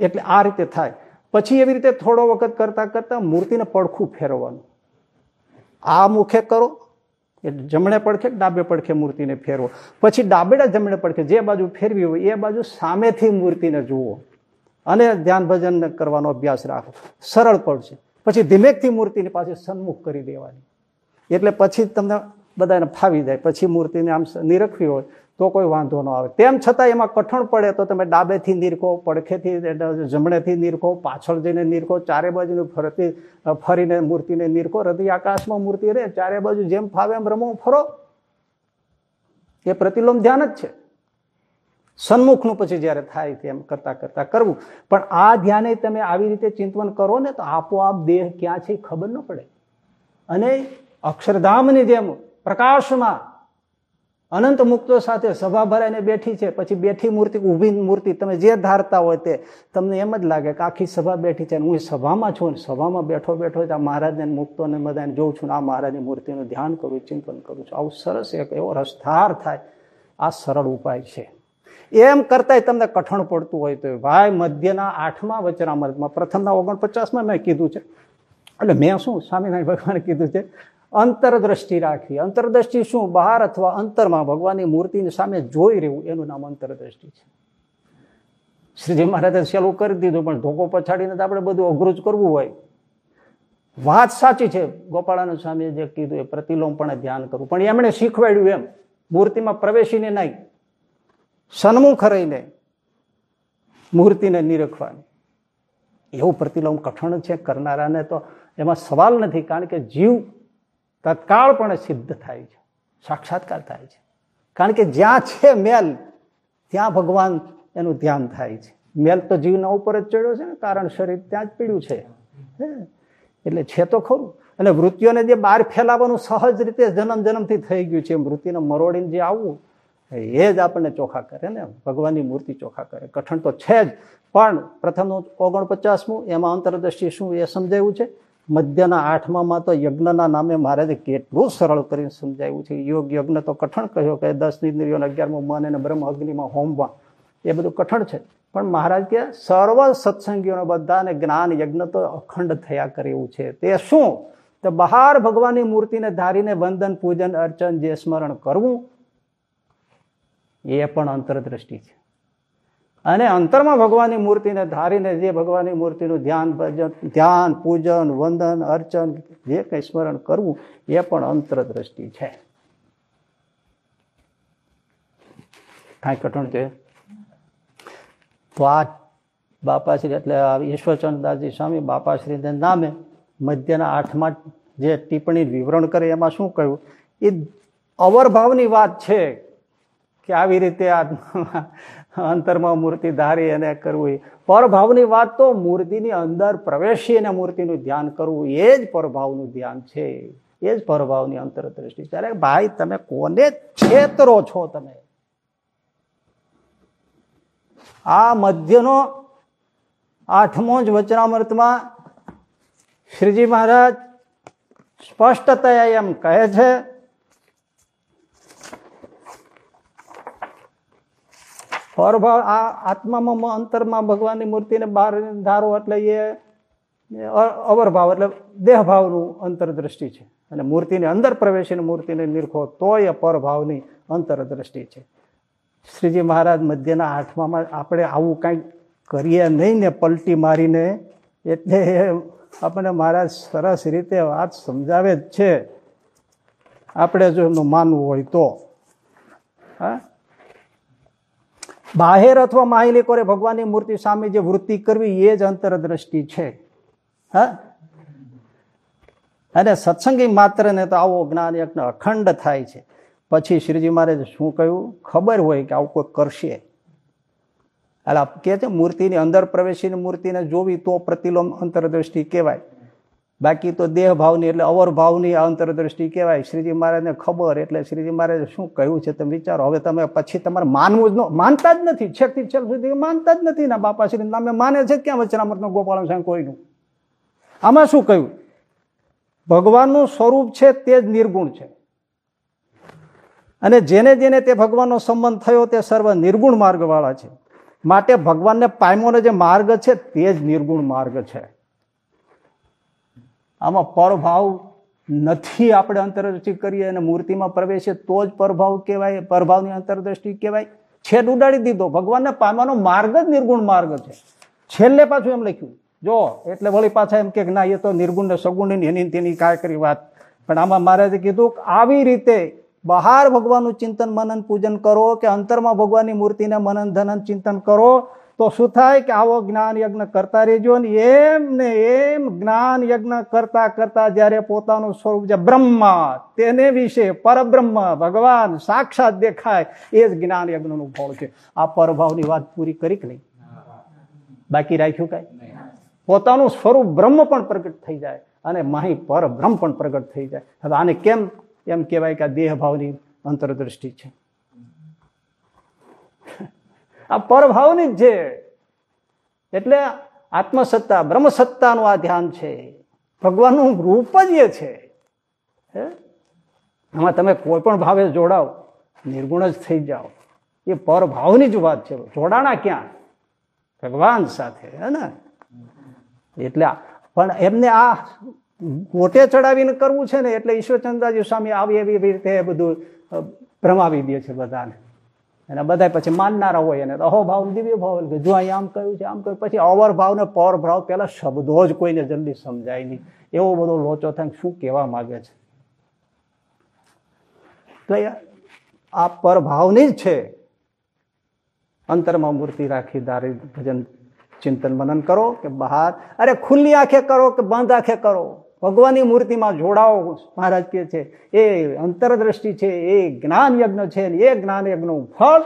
A: એટલે આ રીતે થાય. પછી એવી રીતે થોડો વખત કરતા કરતા મૂર્તિને પડખું ફેરવવાનું. આ મુખે કરો એટલે જમણે પડખે ડાબે પડખે મૂર્તિને ફેરવો. પછી ડાબેડા જમણે પડખે, જે બાજુ ફેરવી હોય, એ બાજુ સામેથી મૂર્તિને જુઓ. અને ધ્યાન ભજન કરવાનો અભ્યાસ રાખો. સરળ પડશે પછી ધીમેકથી મૂર્તિની પાછી સન્મુખ કરી દેવાની. એટલે પછી તમને બધાને ફાવી જાય. પછી મૂર્તિને આમ નિરખવી હોય તો કોઈ વાંધો ન આવે. તેમ છતાં એમાં કઠણ પડે તો તમે ડાબેથી નીરખો, પડખેથી જમણેથી નીરખો, પાછળ જઈને નીરખો, ચારે બાજુ ફરતી ફરીને મૂર્તિને નીરખો, હૃદય આકાશમાં મૂર્તિ રહે, ચારે બાજુ જેમ ફાવે એમ રમો, ફરો. એ પ્રતિલોમ ધ્યાન જ છે. સન્મુખનું પછી જ્યારે થાય તેમ કરતા કરતા કરવું. પણ આ ધ્યાને તમે આવી રીતે ચિંતન કરો ને તો આપોઆપ દેહ ક્યાં છે ખબર ન પડે. અને અક્ષરધામની જેમ પ્રકાશમાં અનંત મુક્તો સાથે સભા ભરાઈને બેઠી છે. પછી બેઠી મૂર્તિ, ઊભી મૂર્તિ, તમે જે ધારતા હોય તે. તમને એમ જ લાગે કે આખી સભા બેઠી છે હું સભામાં છું ને સભામાં બેઠો બેઠો આ મહારાજને મુક્તોને બધાને જોઉં છું આ મહારાજની મૂર્તિનું ધ્યાન કરું, ચિંતન કરું છું. આવું સરસ એક એવો રસધાર થાય. આ સરળ ઉપાય છે. એમ કરતા તમને કઠણ પડતું હોય તો ભાઈ મધ્યના આઠમા વચનામૃતમાં, પ્રથમના ઓગણપચાસમાં મેં કીધું છે. એટલે મેં શું સ્વામિનારાયણ ભગવાને કીધું છે? અંતરદ્રષ્ટિ રાખવી. અંતરદ્રષ્ટિ શું? બહાર અથવા અંતરમાં ભગવાનની મૂર્તિની સામે જોઈ રહેવું. એનું નામ અંતરદ્રષ્ટિ છે. શ્રીજી મહારાજે સહેલું કરી દીધું, પણ ધોકો પછાડીને આપણે બધું અઘરું જ કરવું હોય. વાત સાચી છે. ગોપાળાનું સ્વામી જે કીધું એ પ્રતિલોમ પણ ધ્યાન કરવું. પણ એમણે શીખવાડ્યું એમ. મૂર્તિમાં પ્રવેશીને નહીં. સન્મુખ રહીને મૂર્તિને નિરખવાની. એવું પ્રતિલોમ કઠણ છે. કરનારાને તો એમાં સવાલ નથી. કારણ કે જીવ તત્કાળપણે સિદ્ધ થાય છે, સાક્ષાત્કાર થાય છે. કારણ કે જ્યાં છે મેલ, ત્યાં ભગવાન એનું ધ્યાન થાય છે. મેલ તો જીવના ઉપર જ ચડ્યો છે ને, કારણ શરીર ત્યાં જ પીડ્યું છે. એટલે છે તો ખરું. અને વૃત્તિઓને જે બહાર ફેલાવવાનું સહજ રીતે જન્મ જન્મથી થઈ ગયું છે, વૃત્તિને મરોડીને જે આવવું, એ જ આપણને ચોખા કરે ને. ભગવાનની મૂર્તિ ચોખા કરે. કઠણ તો છે જ, પણ પ્રથમનું ઓગણપચાસમું, એમાં અંતરદ્રષ્ટિ શું એ સમજાયું છે? મધ્યના આઠમામાં તો યજ્ઞના નામે મહારાજે કેટલું સરળ કરીને સમજાવ્યું છે. યોગ યજ્ઞ તો કઠણ કહ્યો કે દસ ઇન્દ્રિયો અગિયારમું મન અને બ્રહ્મ અગ્નિમાં હોમવા. એ બધું કઠણ છે. પણ મહારાજ કે સર્વ સત્સંગીઓને બધાને જ્ઞાન યજ્ઞ તો અખંડ થયા કરે એવું છે. તે શું? તો બહાર ભગવાનની મૂર્તિને ધારીને વંદન, પૂજન, અર્ચન, જે સ્મરણ કરવું, એ પણ અંતરદ્રષ્ટિ છે. અને અંતરમાં ભગવાનની મૂર્તિને ધારીને જે ભગવાનની મૂર્તિનું ધ્યાન ભજન, ધ્યાન, પૂજન, વંદન, અર્ચન, જે કંઈ સ્મરણ કરવું, એ પણ અંતરદ્રષ્ટિ છે. કાંઈ કઠણ છે? તો આ બાપાશ્રી એટલે ઈશ્વરચંદ્રદાસજી સ્વામી બાપાશ્રીને નામે મધ્યના આઠમાં જે ટિપ્પણી વિવરણ કરે, એમાં શું કહ્યું? એ અવરભાવની વાત છે કે આવી રીતે આ અંતરમાં મૂર્તિ ધારી અને કરવું. પરભાવની વાત તો મૂર્તિની અંદર પ્રવેશી અને મૂર્તિનું ધ્યાન કરવું એ જ પરભાવનું ધ્યાન છે. એ જ પરભાવની અંતરદ્રષ્ટિ. છે અરે ભાઈ, તમે કોને છેતરો છો તમે? આ મધ્યનો આઠમો જ વચનામૃતમાં શ્રીજી મહારાજ સ્પષ્ટતયા એમ કહે છે પરભાવ આ આત્મામાં અંતરમાં ભગવાનની મૂર્તિને બહાર ધારો એટલે એ અવરભાવ એટલે દેહભાવનું અંતરદ્રષ્ટિ છે. અને મૂર્તિની અંદર પ્રવેશીને મૂર્તિને નિરખો તો એ પરભાવની અંતરદ્રષ્ટિ છે. શ્રીજી મહારાજ મધ્યના આઠમામાં આપણે આવું કાંઈક કરીએ નહીં ને પલટી મારીને, એટલે આપણને મહારાજ સરસ રીતે વાત સમજાવે જ છે. આપણે જો એમનું માનવું હોય તો. હા? બાહેર અથવા માહિલી કરે ભગવાનની મૂર્તિ સામે જે વૃત્તિ કરવી, એ જ અંતરદ્રષ્ટિ છે. હા? અને સત્સંગી માત્ર ને તો આવો જ્ઞાન યજ્ઞ અખંડ થાય છે. પછી શ્રીજી મહારાજ શું કહ્યું? ખબર હોય કે આવું કોઈ કરશે. એટલે કે છે મૂર્તિની અંદર પ્રવેશીને મૂર્તિને જોવી તો પ્રતિલોમ અંતરદ્રષ્ટિ કહેવાય. બાકી તો દેહ ભાવની એટલે અવરભાવની આ અંતરદ્રષ્ટિ કહેવાય. શ્રીજી મહારાજને ખબર એટલે શ્રીજી મહારાજે શું કહ્યું છે તમે વિચારો. હવે તમે પછી તમારે માનવું જ ન, માનતા જ નથી. છેકથી છેક સુધી માનતા જ નથી ના બાપા શ્રી નામે માને છે ક્યાં વચનામૃતનો ગોપાલ સાહેબ કોઈનું? આમાં શું કહ્યું? ભગવાનનું સ્વરૂપ છે તે જ નિર્ગુણ છે. અને જેને જેને તે ભગવાનનો સંબંધ થયો તે સર્વ નિર્ગુણ માર્ગવાળા છે. માટે ભગવાનને પાયમોનો જે માર્ગ છે તે જ નિર્ગુણ માર્ગ છે. આમાં પરભાવ નથી આપણે અંતરદ્રષ્ટિ કરીએ અને મૂર્તિમાં પ્રવેશે તો જ પરભાવ કહેવાય, પરભાવની અંતરદ્રષ્ટિ કહેવાય. છેદ ઉડાડી દીધો. ભગવાનને પામવાનો માર્ગ જ નિર્ગુણ માર્ગ છે. છેલ્લે પાછું એમ લખ્યું. જો, એટલે વળી પાછા એમ કે ના, એ તો નિર્ગુણ ને સગુણ એની તેની કાંઈ કરી વાત. પણ આમાં મહારાજે કીધું આવી રીતે બહાર ભગવાનનું ચિંતન મનન પૂજન કરો કે અંતરમાં ભગવાનની મૂર્તિને મનન ધનન ચિંતન કરો તો શું થાય કે આવો જ્ઞાન યજ્ઞ કરતા રહેજો ને એમ ને એમ જ્ઞાન યજ્ઞ કરતા કરતા જ્યારે પોતાનું સ્વરૂપ જે બ્રહ્મ, તેને વિશે પરબ્રહ્મ, ભગવાન સાક્ષાત દેખાય, એ જ જ્ઞાન યજ્ઞનું ફળ છે. આ પરભાવની વાત પૂરી કરી કે નહીં? બાકી રાખ્યું કાંઈ? પોતાનું સ્વરૂપ બ્રહ્મ પણ પ્રગટ થઈ જાય અને માહી પરબ્રહ્મ પણ પ્રગટ થઈ જાય. હવે આને કેમ એમ કહેવાય કે આ દેહભાવની અંતરદ્રષ્ટિ છે? આ પરભાવની જ છે. એટલે આત્મસત્તા, બ્રહ્મસત્તાનું આ ધ્યાન છે. ભગવાનનું રૂપ જ એ છે. આમાં તમે કોઈ પણ ભાવે જોડાઓ, નિર્ગુણ જ થઈ જાઓ. એ પરભાવની જ વાત છે. જોડાણા ક્યાં? ભગવાન સાથે, હે ને? એટલે પણ એમને આ ગોટે ચડાવીને કરવું છે ને, એટલે ઈશ્વરચંદ્રજી સ્વામી આવી એવી રીતે બધું ભ્રમાવી દે છે બધાને. અને બધા પછી માનનારા હોય એને. અહોભાવ દિવ્ય ભાવ કે જો અહીં આમ કહ્યું છે, આમ કહ્યું પછી અવર ભાવ ને ભાવ પેલા શબ્દો જ કોઈને જલ્દી સમજાય નહીં. એવો બધો લોચો થાય શું કહેવા માંગે છે? તો આ પરભાવની જ છે. અંતરમાં મૂર્તિ રાખી દારી ભજન ચિંતન મનન કરો કે બહાર. અરે ખુલ્લી આંખે કરો કે બંધ આંખે કરો? ભગવાનની મૂર્તિમાં જોડાઓ મહારાજ કે છે, એ અંતરદ્રષ્ટિ છે, એ જ્ઞાન યજ્ઞ છે એ જ્ઞાન યજ્ઞનું ફળ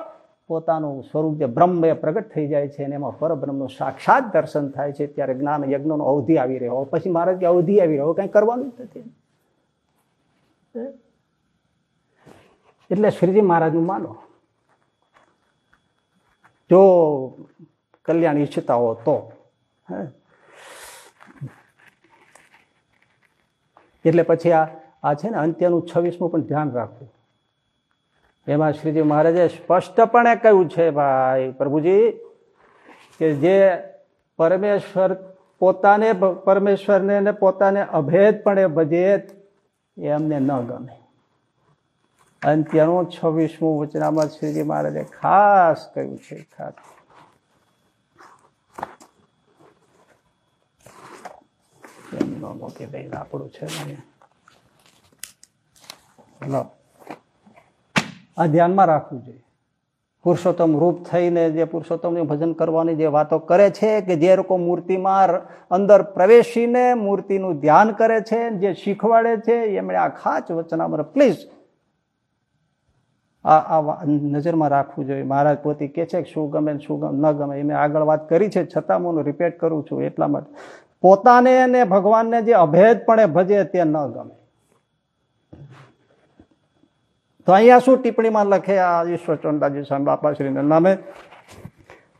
A: પોતાનું સ્વરૂપ જે બ્રહ્મ એ પ્રગટ થઈ જાય છે અને એમાં પરબ્રહ્મનું સાક્ષાત દર્શન થાય છે, ત્યારે જ્ઞાન યજ્ઞનો અવધિ આવી રહ્યો. પછી મહારાજ કે અવધિ આવી રહ્યો કંઈ કરવાનું નથી. એટલે શ્રીજી મહારાજનું માનો, જો કલ્યાણ ઈચ્છતા હો તો એટલે પછી આ આ છે ને અંત્યનું છવ્વીસમું પણ ધ્યાન રાખવું. એમાં શ્રીજી મહારાજે સ્પષ્ટપણે કહ્યું છે ભાઈ, પ્રભુજી, કે જે પરમેશ્વર પોતાને, પરમેશ્વરને પોતાને અભેદપણે ભજે એમને ન ગમે. અંત્યનું છવ્વીસમું વચનામાં શ્રીજી મહારાજે ખાસ કહ્યું છે ખાસ એમ ન કે દઈ આપણું છે આ ધ્યાનમાં રાખવું જોઈએ. પુરુષોત્તમ રૂપ થઈને જે પુરુષોત્તમનું ભજન કરવાની જે વાતો કરે છે કે જે લોકો મૂર્તિમાં અંદર પ્રવેશીને મૂર્તિનું ધ્યાન કરે છે જે શીખવાડે છે, એમણે આ ખાચ વચનામર પ્લીઝ, આ આ નજરમાં રાખવું જોઈએ. મહારાજ પોતે કે છે શું ગમે શું ન ગમે. એ મેં આગળ વાત કરી છે. છતાં હું રિપીટ કરું છું એટલા માટે. પોતાને અને ભગવાનને જે અભેદપણે ભજે તે ન ગમે. તો અહીંયા શું ટિપ્પણીમાં લખે આ ઈશ્વરચંદાજી સ્વામી બાપાશ્રીના નામે?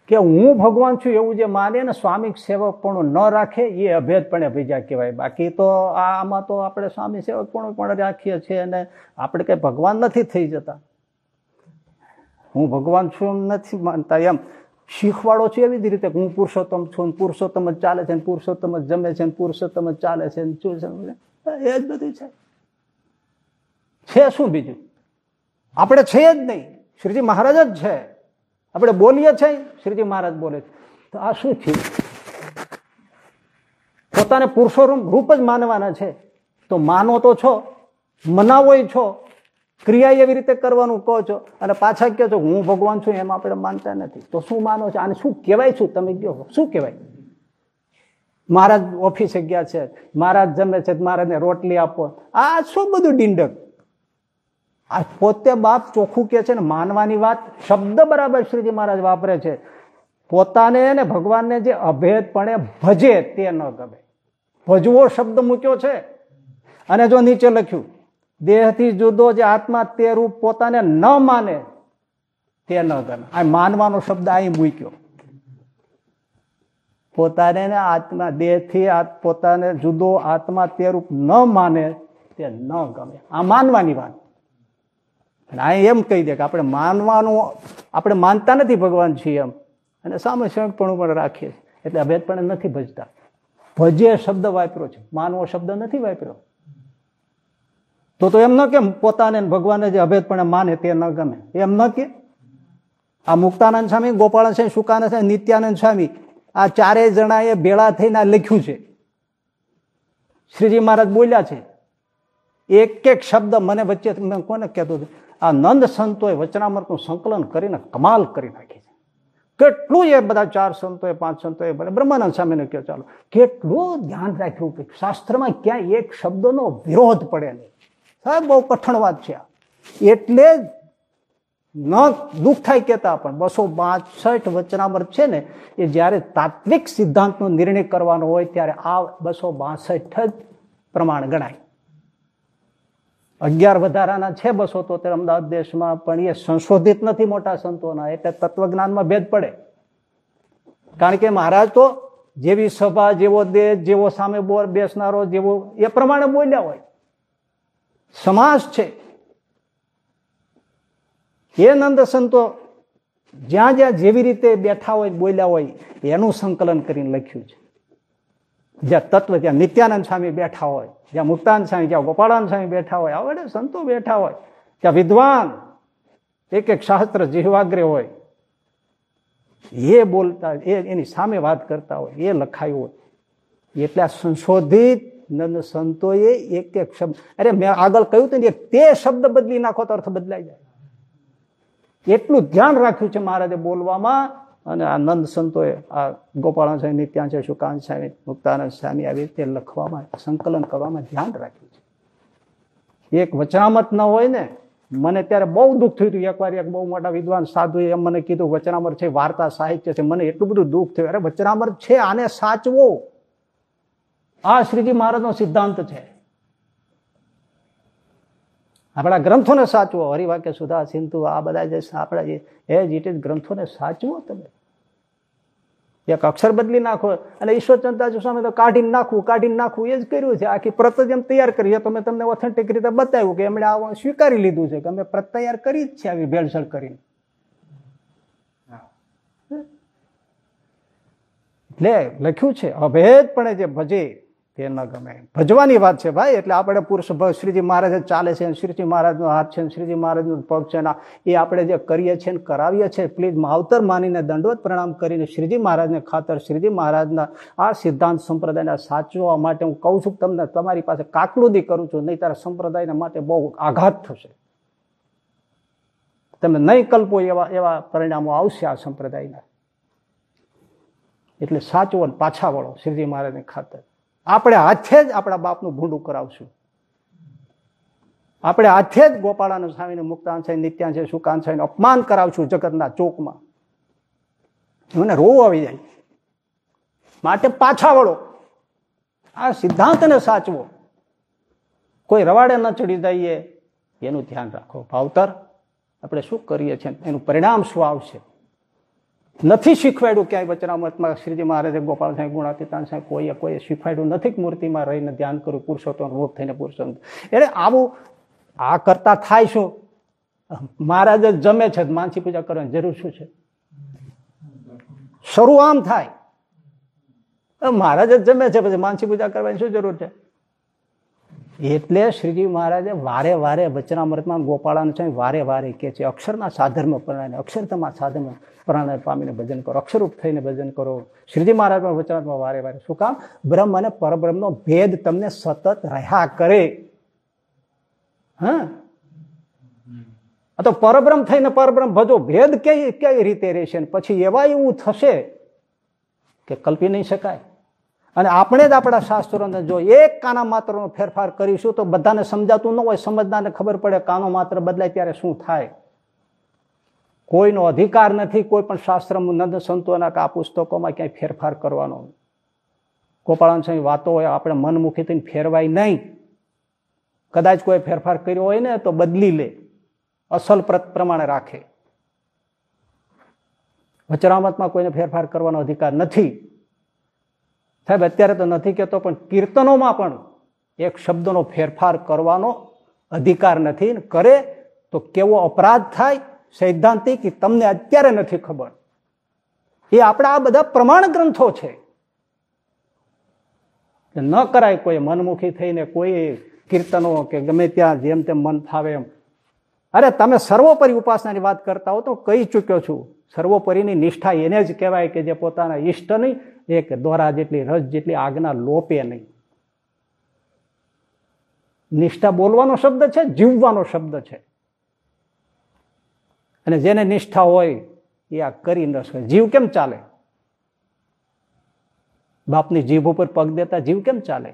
A: કે હું ભગવાન છું એવું જે માને ને સ્વામી સેવક પણ ન રાખે, એ અભેદપણે ભજ્યા કહેવાય. બાકી તો આમાં તો આપણે સ્વામી સેવક પણ પણ રાખીએ છીએ અને આપણે કંઈ ભગવાન નથી થઈ જતા. હું ભગવાન છું નથી માનતા એમ. શીખવાડો છે એવી જ રીતે હું પુરુષોત્તમ છું પુરુષોત્તમ જ ચાલે છે પુરુષોત્તમ જ જમે છે પુરુષોત્તમ જ ચાલે છે એ જ બધું છે. છે શું બીજું? આપણે છે જ નહીં. શ્રીજી મહારાજ જ છે. આપણે બોલીએ છીએ. શ્રીજી મહારાજ બોલે છે. તો આ શું છે પોતાને પુરુષો રૂપ જ માનવાના છે. તો માનો તો છો મનાવો છો ક્રિયા એવી રીતે કરવાનું કહો છો અને પાછા કહો છો, હું ભગવાન છું, એમ આપણે માનતા નથી. તો શું માનો છો? આને શું કહેવાય છું તમે કહો, શું કહેવાય? મહારાજ ઓફિસે ગયા છે, મહારાજ જમે છે, મહારાજને રોટલી આપો. આ શું બધું ડીંડક? આ પોતે બાપ ચોખ્ખું કે છે ને, માનવાની વાત શબ્દ બરાબર શ્રીજી મહારાજ વાપરે છે. પોતાને ને ભગવાનને જે અભેદપણે ભજે તે ન ગમે. ભજવો શબ્દ મૂક્યો છે. અને જો નીચે લખ્યું દેહથી જુદો જે આત્મા તે રૂપ પોતાને ન માને, તે ન ગમે. આ માનવાનો શબ્દ અહીં મૂક્યો. પોતાને આત્મા, દેહથી પોતાને જુદો આત્મા તે રૂપ ન માને, તે ન ગમે. આ માનવાની વાત. આ એમ કહી દે કે આપણે માનવાનું આપણે માનતા નથી ભગવાન છીએ એમ. અને સામે સંયકપણું પણ રાખીએ એટલે અભેદપણે નથી ભજતા. ભજે શબ્દ વાપર્યો છે. માનવો શબ્દ નથી વાપર્યો. તો તો એમ ન કેમ પોતાને ભગવાને જે અભેદપણે માને તે ન ગમે. એમ ન કે. આ મુક્તાનંદ સ્વામી ગોપાલ સ્વામી સુકાનંદ સ્વામી નિત્યાનંદ સ્વામી, આ ચારેય જણાએ ભેળા થઈને લખ્યું છે. શ્રીજી મહારાજ બોલ્યા છે, એક એક શબ્દ મને વચ્ચે કોને કહેતો આ નંદ સંતોએ વચનામૃતનું સંકલન કરીને કમાલ કરી નાખી છે. કેટલું એ બધા ચાર સંતોએ, પાંચ સંતોએ બ્રહ્માનંદ સ્વામીને કહો ચાલો. કેટલું ધ્યાન રાખ્યું કે શાસ્ત્રમાં ક્યાંય એક શબ્દનો વિરોધ પડે નહીં. સાહેબ, બહુ કઠણ વાત છે એટલે ન દુઃખ થાય કેતા પણ બસો બાસઠ વચનામૃત છે ને, એ જ્યારે તાત્વિક સિદ્ધાંતનો નિર્ણય કરવાનો હોય ત્યારે આ બસો બાસઠ જ પ્રમાણ ગણાય. અગિયાર વધારાના છે બસો તોતેર અમદાવાદ દેશમાં, પણ એ સંશોધિત નથી મોટા સંતોના, એટલે તત્વજ્ઞાનમાં ભેદ પડે. કારણ કે મહારાજ તો જેવી સભા, જેવો દેશ, જેવો સામે બોર બેસનારો, જેવો એ પ્રમાણે બોલ્યા હોય. સમાસ છે. એ નંદ સંતો જ્યાં જ્યાં જેવી રીતે બેઠા હોય, બોલ્યા હોય, એનું સંકલન કરીને લખ્યું છે. જ્યાં તત્વ ત્યાં નિત્યાનંદ સ્વામી બેઠા હોય, જ્યાં મુક્તાન સ્વામી, જ્યાં ગોપાળાન સ્વામી બેઠા હોય આવડે સંતો બેઠા હોય. ત્યાં વિદ્વાન, એક એક શાસ્ત્ર જીહવાગ્રે હોય. એ બોલતા, એ એની સામે વાત કરતા હોય, એ લખાયું હોય. એટલે સંશોધિત સંતોએ એક એક શબ્દ અરે મેં આગળ કહ્યું હતું ને તે શબ્દ બદલી નાખો તો અર્થ બદલાઈ જાય. એટલું ધ્યાન રાખ્યું છે મહારાજે બોલવામાં, અને આ નંદ સંતોએ આ ગોપાળાન સ્વામી ત્યાં છે સુકાંત સ્વામી મુક્તાનંદ સ્વામી આવી રીતે લખવામાં, સંકલન કરવામાં ધ્યાન રાખ્યું છે. એક વચનામત ન હોય ને, મને ત્યારે બહુ દુઃખ થયું હતું. એકવાર એક બહુ મોટા વિદ્વાન સાધુ એમ મને કીધું, વચનામર છે, વાર્તા સાહિત્ય છે, મને એટલું બધું દુઃખ થયું. અરે વચનામર છે, આને સાચવો. આ શ્રીજી મહારાજનો સિદ્ધાંત છે. આપણા ગ્રંથોને સાચવો. હરિવાક્ય સુધા, સિંધુ, આ બધા જે આપણા જે એજ ઇટ ઇઝ ગ્રંથોને સાચવો તમે. એક અક્ષર બદલી નાખો અને ઈશ્વરચંદ્રજી સામે તો કાઢીને નાખવું કાઢીને નાખવું, એ જ કર્યું છે. આખી પ્રત એમ તૈયાર કરી તમે તમને ઓથેન્ટિક રીતે બતાવ્યું કે એમણે આ સ્વીકારી લીધું છે કે અમે પ્રત કરી જ છે આવી ભેળસેળ કરીને. એટલે લખ્યું છે, અભેદપણે જે ભજે તે ન ગમે. ભજવાની વાત છે ભાઈ, એટલે આપણે પુરુષ શ્રીજી મહારાજ ચાલે છે, શ્રીજી મહારાજનો હાથ છે, શ્રીજી મહારાજનો પગ છે એ આપણે જે કરીએ છીએ ને કરાવીએ છીએ, પ્લીઝ માવતર માનીને દંડવત પ્રણામ કરીને શ્રીજી મહારાજને ખાતર, શ્રીજી મહારાજના આ સિદ્ધાંત સંપ્રદાયને સાચવવા માટે હું કહું છું તમને તમારી પાસે કાકડુદી કરું છું નહીં તારા સંપ્રદાયના માટે બહુ આઘાત થશે. તમે નહીં કલ્પો એવા એવા પરિણામો આવશે આ સંપ્રદાયના. એટલે સાચવો પાછા વળો, શ્રીજી મહારાજને ખાતર. આપણે હાથે જ આપણા બાપનું ભૂંડું કરાવશું. આપણે હાથે જ ગોપાળાનું સ્વામીને મુક્તાન છે નિત્યાન છે સુકાન છે અપમાન કરાવશું જગતના ચોકમાં. મને રોવ આવી જાય. માટે પાછા વળો. આ સિદ્ધાંતને સાચવો. કોઈ રવાડે ન ચડી જઈએ. એનું ધ્યાન રાખો. ભાવતર, આપણે શું કરીએ છીએ? એનું પરિણામ શું આવશે? નથી શીખવાડ્યું ક્યાંય વચનામતમાં, શ્રીજી મહારાજે ગોપાલ સાહેબ, ગુણાતીતાન સાહેબ, કોઈએ કોઈએ શીખવાડ્યું નથી મૂર્તિમાં રહીને ધ્યાન કર્યું પુરુષોત્તમ રૂપ થઈને પુરુષોત્તમ. એટલે આવું આ કરતા થાય શું? મહારાજ જમે છે માનસી પૂજા કરવાની જરૂર શું છે? શરૂ આમ થાય. મહારાજ જ જમે છે, પછી માનસી પૂજા કરવાની શું જરૂર છે? એટલે શ્રીજી મહારાજે વારે વારે વચનામૃતમાં ગોપાળાનું છે વારે વારે કે છે, અક્ષરના સાધર્મ પ્રણાય અક્ષરતમાં સાધર્મ પ્રણાય પામીને ભજન કરો, અક્ષરરૂપ થઈને ભજન કરો. શ્રીજી મહારાજ પણ વચનાત્મા વારે વારે શું કામ? બ્રહ્મ અને પરબ્રહ્મનો ભેદ તમને સતત રહ્યા કરે. હા? તો પરબ્રહ્મ થઈને પરબ્રહ્મ ભજો. ભેદ કઈ કઈ રીતે રહેશે? પછી એવા એવું થશે કે કલ્પી નહીં શકાય. અને આપણે જ આપણા શાસ્ત્રોને જો એક કાના માત્રનો ફેરફાર કરીશું તો બધાને સમજાતું ન હોય સમજનારને ખબર પડે કાનો માત્ર બદલાય ત્યારે શું થાય. કોઈનો અધિકાર નથી, કોઈ પણ શાસ્ત્ર નંદ સંતોના કે આ પુસ્તકોમાં ક્યાંય ફેરફાર કરવાનો સ્વામી વાતો હોય, આપણે મનમુખી થઈને ફેરવાય નહીં. કદાચ કોઈ ફેરફાર કર્યો હોય ને તો બદલી લે. અસલ પ્રમાણે રાખે. વચરામતમાં કોઈને ફેરફાર કરવાનો અધિકાર નથી. સાહેબ, અત્યારે તો નથી કહેતો, પણ કીર્તનોમાં પણ એક શબ્દનો ફેરફાર કરવાનો અધિકાર નથી કરે તો કેવો અપરાધ થાય સૈદ્ધાંતિક તમને અત્યારે નથી ખબર. એ આપણા આ બધા પ્રમાણ ગ્રંથો છે. ન કરાય કોઈ મનમુખી થઈને કોઈ કીર્તનો કે ગમે ત્યાં જેમ તેમ મન ફાવે એમ. અરે, તમે સર્વોપરી ઉપાસનાની વાત કરતા હો તો કહી ચૂક્યો છું. સર્વોપરીની નિષ્ઠા એને જ કહેવાય કે જે પોતાના ઈષ્ટ નહીં એક દોરા જેટલી, રસ જેટલી આગના લોપે નહીં. નિષ્ઠા બોલવાનો શબ્દ છે, જીવવાનો શબ્દ છે. અને જેને નિષ્ઠા હોય, એ આ કરી ન શકે જીવ કેમ ચાલે? બાપની જીભ ઉપર પગ દેતા જીવ કેમ ચાલે?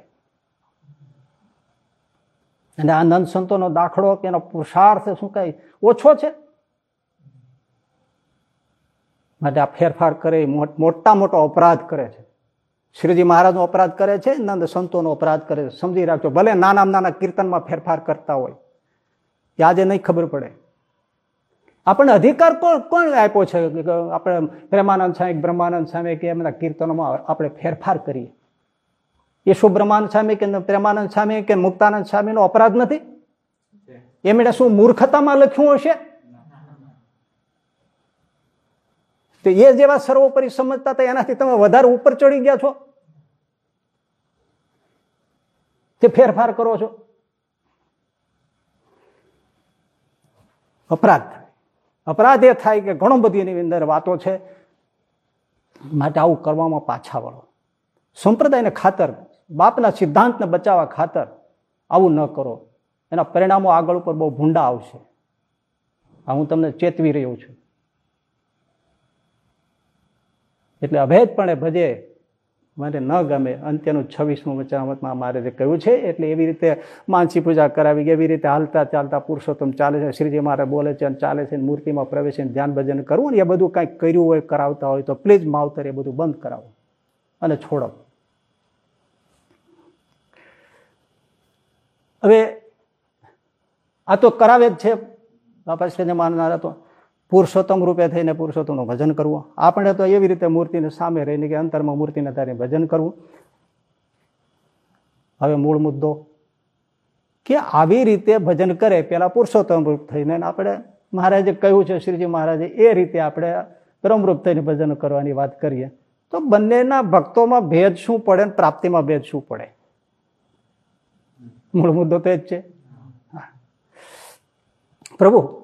A: અને આ નંદ સંતોનો દાખલો કે એનો પુરુષાર્થ શું કઈ ઓછો છે? માટે આ ફેરફાર કરે, મોટા, મોટો અપરાધ કરે છે. શ્રીજી મહારાજનો અપરાધ કરે છે, નંદ સંતોનો અપરાધ કરે છે. સમજી રાખજો, ભલે નાના નાના કીર્તનમાં ફેરફાર કરતા હોય, એ આજે નહીં ખબર પડે. આપણને અધિકાર કોણ આપ્યો છે? આપણે પ્રેમાનંદ સ્વામી બ્રહ્માનંદ સ્વામી કે એમના કીર્તનોમાં આપણે ફેરફાર કરીએ? એ શું બ્રહ્માનંદ સ્વામી કે પ્રેમાનંદ સ્વામી કે મુક્તાનંદ સ્વામીનો અપરાધ નથી? એમણે શું મૂર્ખતામાં લખ્યું હશે? તો એ જેવા સર્વોપરી સમજતા હતા, એનાથી તમે વધારે ઉપર ચડી ગયા છો. તે ફેરફાર કરો છો. અપરાધ. અપરાધ એ થાય કે ઘણો બધી એની અંદર વાતો છે. માટે આવું કરવામાં પાછા વળો. સંપ્રદાયને ખાતર, બાપના સિદ્ધાંતને બચાવવા ખાતર આવું ન કરો. એના પરિણામો આગળ ઉપર બહુ ભૂંડા આવશે. આ હું તમને ચેતવી રહ્યો છું. એટલે અભેદપણે ભજે, મને ન ગમે. અંત્યનું છવ્વીસમું વચનામતમાં મારે જે કહ્યું છે, એટલે એવી રીતે માનસી પૂજા કરાવી, એવી રીતે હાલતા ચાલતા પુરુષોત્તમ ચાલે છે, શ્રીજી મારે બોલે છે અને ચાલે છે મૂર્તિમાં પ્રવેશીને ધ્યાન ભજન કરવું ને એ બધું કાંઈક કર્યું હોય, કરાવતા હોય, તો પ્લીઝ માવતર એ બધું બંધ કરાવો અને છોડો. હવે આ તો કરાવે જ છે, બાપા શ્રીને માનનારા તો પુરુષોત્તમ રૂપે થઈને પુરુષોત્તમનું ભજન કરવું. આપણે તો એવી રીતે મૂર્તિને સામે રહીને કે અંતરમાં મૂર્તિને તારે ભજન કરવું. હવે મૂળ મુદ્દો કે આવી રીતે ભજન કરે પેલા પુરુષોત્તમ રૂપ થઈને આપણે મહારાજે કહ્યું છે, શ્રીજી મહારાજે, એ રીતે આપણે બ્રહ્મરૂપ થઈને ભજન કરવાની વાત કરીએ. તો બંનેના ભક્તોમાં ભેદ શું પડે ને પ્રાપ્તિમાં ભેદ શું પડે? મૂળ મુદ્દો તો જ છે. પ્રભુ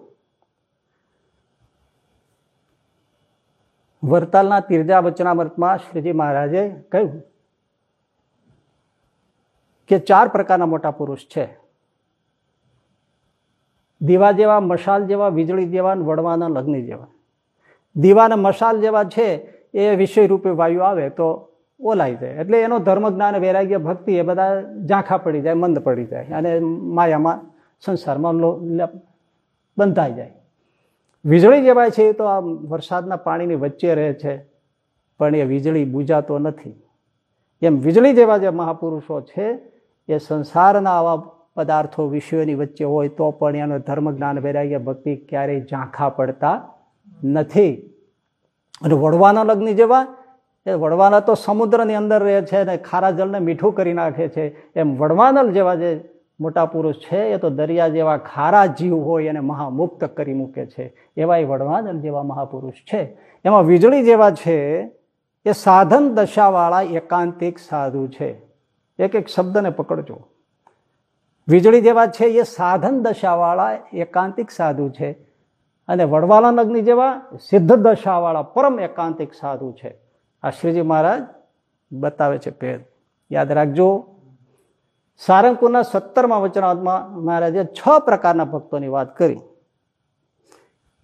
A: વરતાલના તીર્જા વચનામૃતમાં શ્રીજી મહારાજે કહ્યું કે ચાર પ્રકારના મોટા પુરુષ છે. દીવા જેવા, મશાલ જેવા, વીજળી જેવા વડવાના લગ્ન જેવા. દીવાના મશાલ જેવા છે એ વિષય રૂપે વાયુ આવે તો ઓલાઈ જાય. એટલે એનો ધર્મ, જ્ઞાન, વૈરાગ્ય, ભક્તિ એ બધા ઝાંખા પડી જાય, મંદ પડી જાય અને માયામાં, સંસારમાં બંધાઈ જાય. વીજળી જેવાય છે એ તો આ વરસાદના પાણીની વચ્ચે રહે છે, પણ એ વીજળી બુજાતો નથી. એમ વીજળી જેવા જે મહાપુરુષો છે, એ સંસારના આવા પદાર્થો વિષયોની વચ્ચે હોય તો પણ એનો ધર્મ જ્ઞાન વૈરાગ્ય ભક્તિ ક્યારેય ઝાંખા પડતા નથી. અને વડવાના લગ્ન જેવા, એ વડવાના તો સમુદ્રની અંદર રહે છે અને ખારા જળને મીઠું કરી નાખે છે, એમ વડવાનલ જેવા જે મોટા પુરુષ છે, એ તો દરિયા જેવા ખારા જીવ હોય એને મહામુક્ત કરી મૂકે છે. એવા એ વડવાનલ જેવા મહાપુરુષ છે. એમાં વીજળી જેવા છે, એ સાધન દશાવાળા એકાંતિક સાધુ છે. એક એક શબ્દને પકડજો. વીજળી જેવા છે, એ સાધન દશાવાળા એકાંતિક સાધુ છે. અને વડવાલા નગ્નિ જેવા સિદ્ધ દશાવાળા પરમ એકાંતિક સાધુ છે. આ શ્રીજી મહારાજ બતાવે છે ભેદ. યાદ રાખજો સારંગપુરના સત્તરમાં વચનાવતમાં મહારાજે છ પ્રકારના ભક્તોની વાત કરી.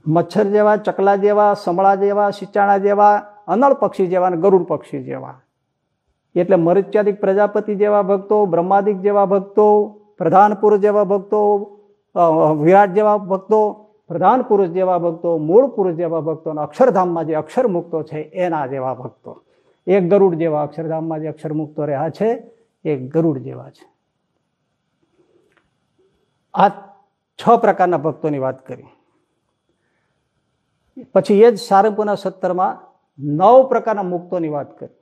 A: મચ્છર જેવા, ચકલા જેવા, સમળા જેવા સિંચાણા જેવા, અનળ પક્ષી જેવા અને ગરુડ પક્ષી જેવા. એટલે મરિચ્યાદિક પ્રજાપતિ જેવા ભક્તો, બ્રહ્માદિક જેવા ભક્તો પ્રધાન પુરુષ જેવા ભક્તો વિરાટ જેવા ભક્તો પ્રધાન પુરુષ જેવા ભક્તો મૂળ પુરુષ જેવા ભક્તો અને અક્ષરધામમાં જે અક્ષર મુક્તો છે એના જેવા ભક્તો. એક ગરુડ જેવા અક્ષરધામમાં જે અક્ષર મુક્તો રહ્યા છે એ ગરુડ જેવા છે. આ છ પ્રકારના ભક્તોની વાત કરી. પછી એ જ સારંગપુરના સત્તરમાં નવ પ્રકારના મુક્તોની વાત કરી.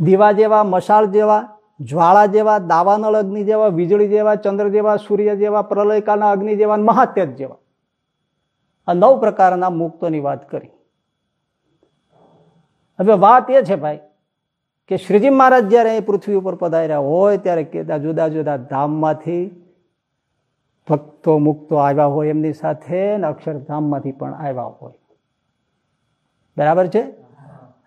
A: દીવા જેવા, મશાળ જેવા, જ્વાળા જેવા, દાવાનળ અગ્નિ જેવા, વીજળી જેવા, ચંદ્ર જેવા, સૂર્ય જેવા પ્રલયકાના અગ્નિ જેવા મહાતેજ જેવા. આ નવ પ્રકારના મુક્તોની વાત કરી. હવે વાત એ છે ભાઈ કે શ્રીજી મહારાજ જયારે પૃથ્વી ઉપર પધાર્યા હોય ત્યારે કેતા જુદા જુદા ધામમાંથી ભક્તો મુક્તો આવ્યા હોય એમની સાથે અક્ષરધામમાંથી પણ આવ્યા હોય. બરાબર છે?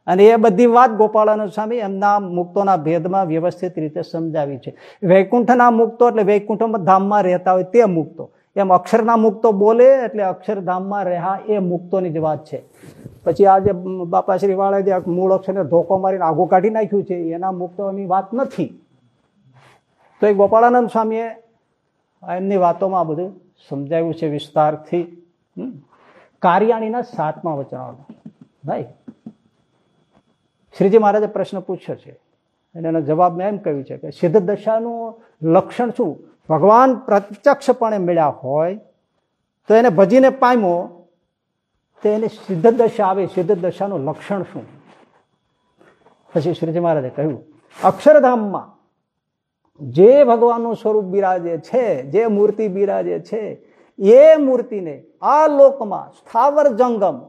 A: અને એ બધી વાત ગોપાળાનંદ સ્વામી એમના મુક્તોના ભેદમાં વ્યવસ્થિત રીતે સમજાવી છે. વૈકુંઠના મુક્તો એટલે વૈકુંઠ ધામમાં રહેતા હોય તે મુક્તો. એમ અક્ષરના મુક્તો બોલે એટલે અક્ષરધામમાં રહ્યા એ મુક્તોની જ વાત છે. પછી આ જે બાપાશ્રી વાળા જે મૂળ અક્ષરને ધોકો મારીને આગો કાઢી નાખ્યું છે, એના મુક્તોની વાત નથી. તો એ ગોપાળાનંદ સ્વામીએ એમની વાતોમાં બધું સમજાવ્યું છે વિસ્તારથી. કાર્યાણીના સાતમા વચનામાં ભાઈ, શ્રીજી મહારાજે પ્રશ્ન પૂછ્યો છે. અને એનો જવાબ મેં એમ કહ્યું છે કે સિદ્ધ દશાનું લક્ષણ શું? ભગવાન પ્રત્યક્ષપણે મળ્યા હોય તો એને ભજીને પામ્યો, તો એને સિદ્ધ દશા આવે. સિદ્ધ દશાનું લક્ષણ શું? પછી શ્રીજી મહારાજે કહ્યું, અક્ષરધામમાં જે ભગવાનનું સ્વરૂપ બિરાજે છે, જે મૂર્તિ બિરાજે છે, એ મૂર્તિને આ લોકમાં સ્થાવર જંગમ,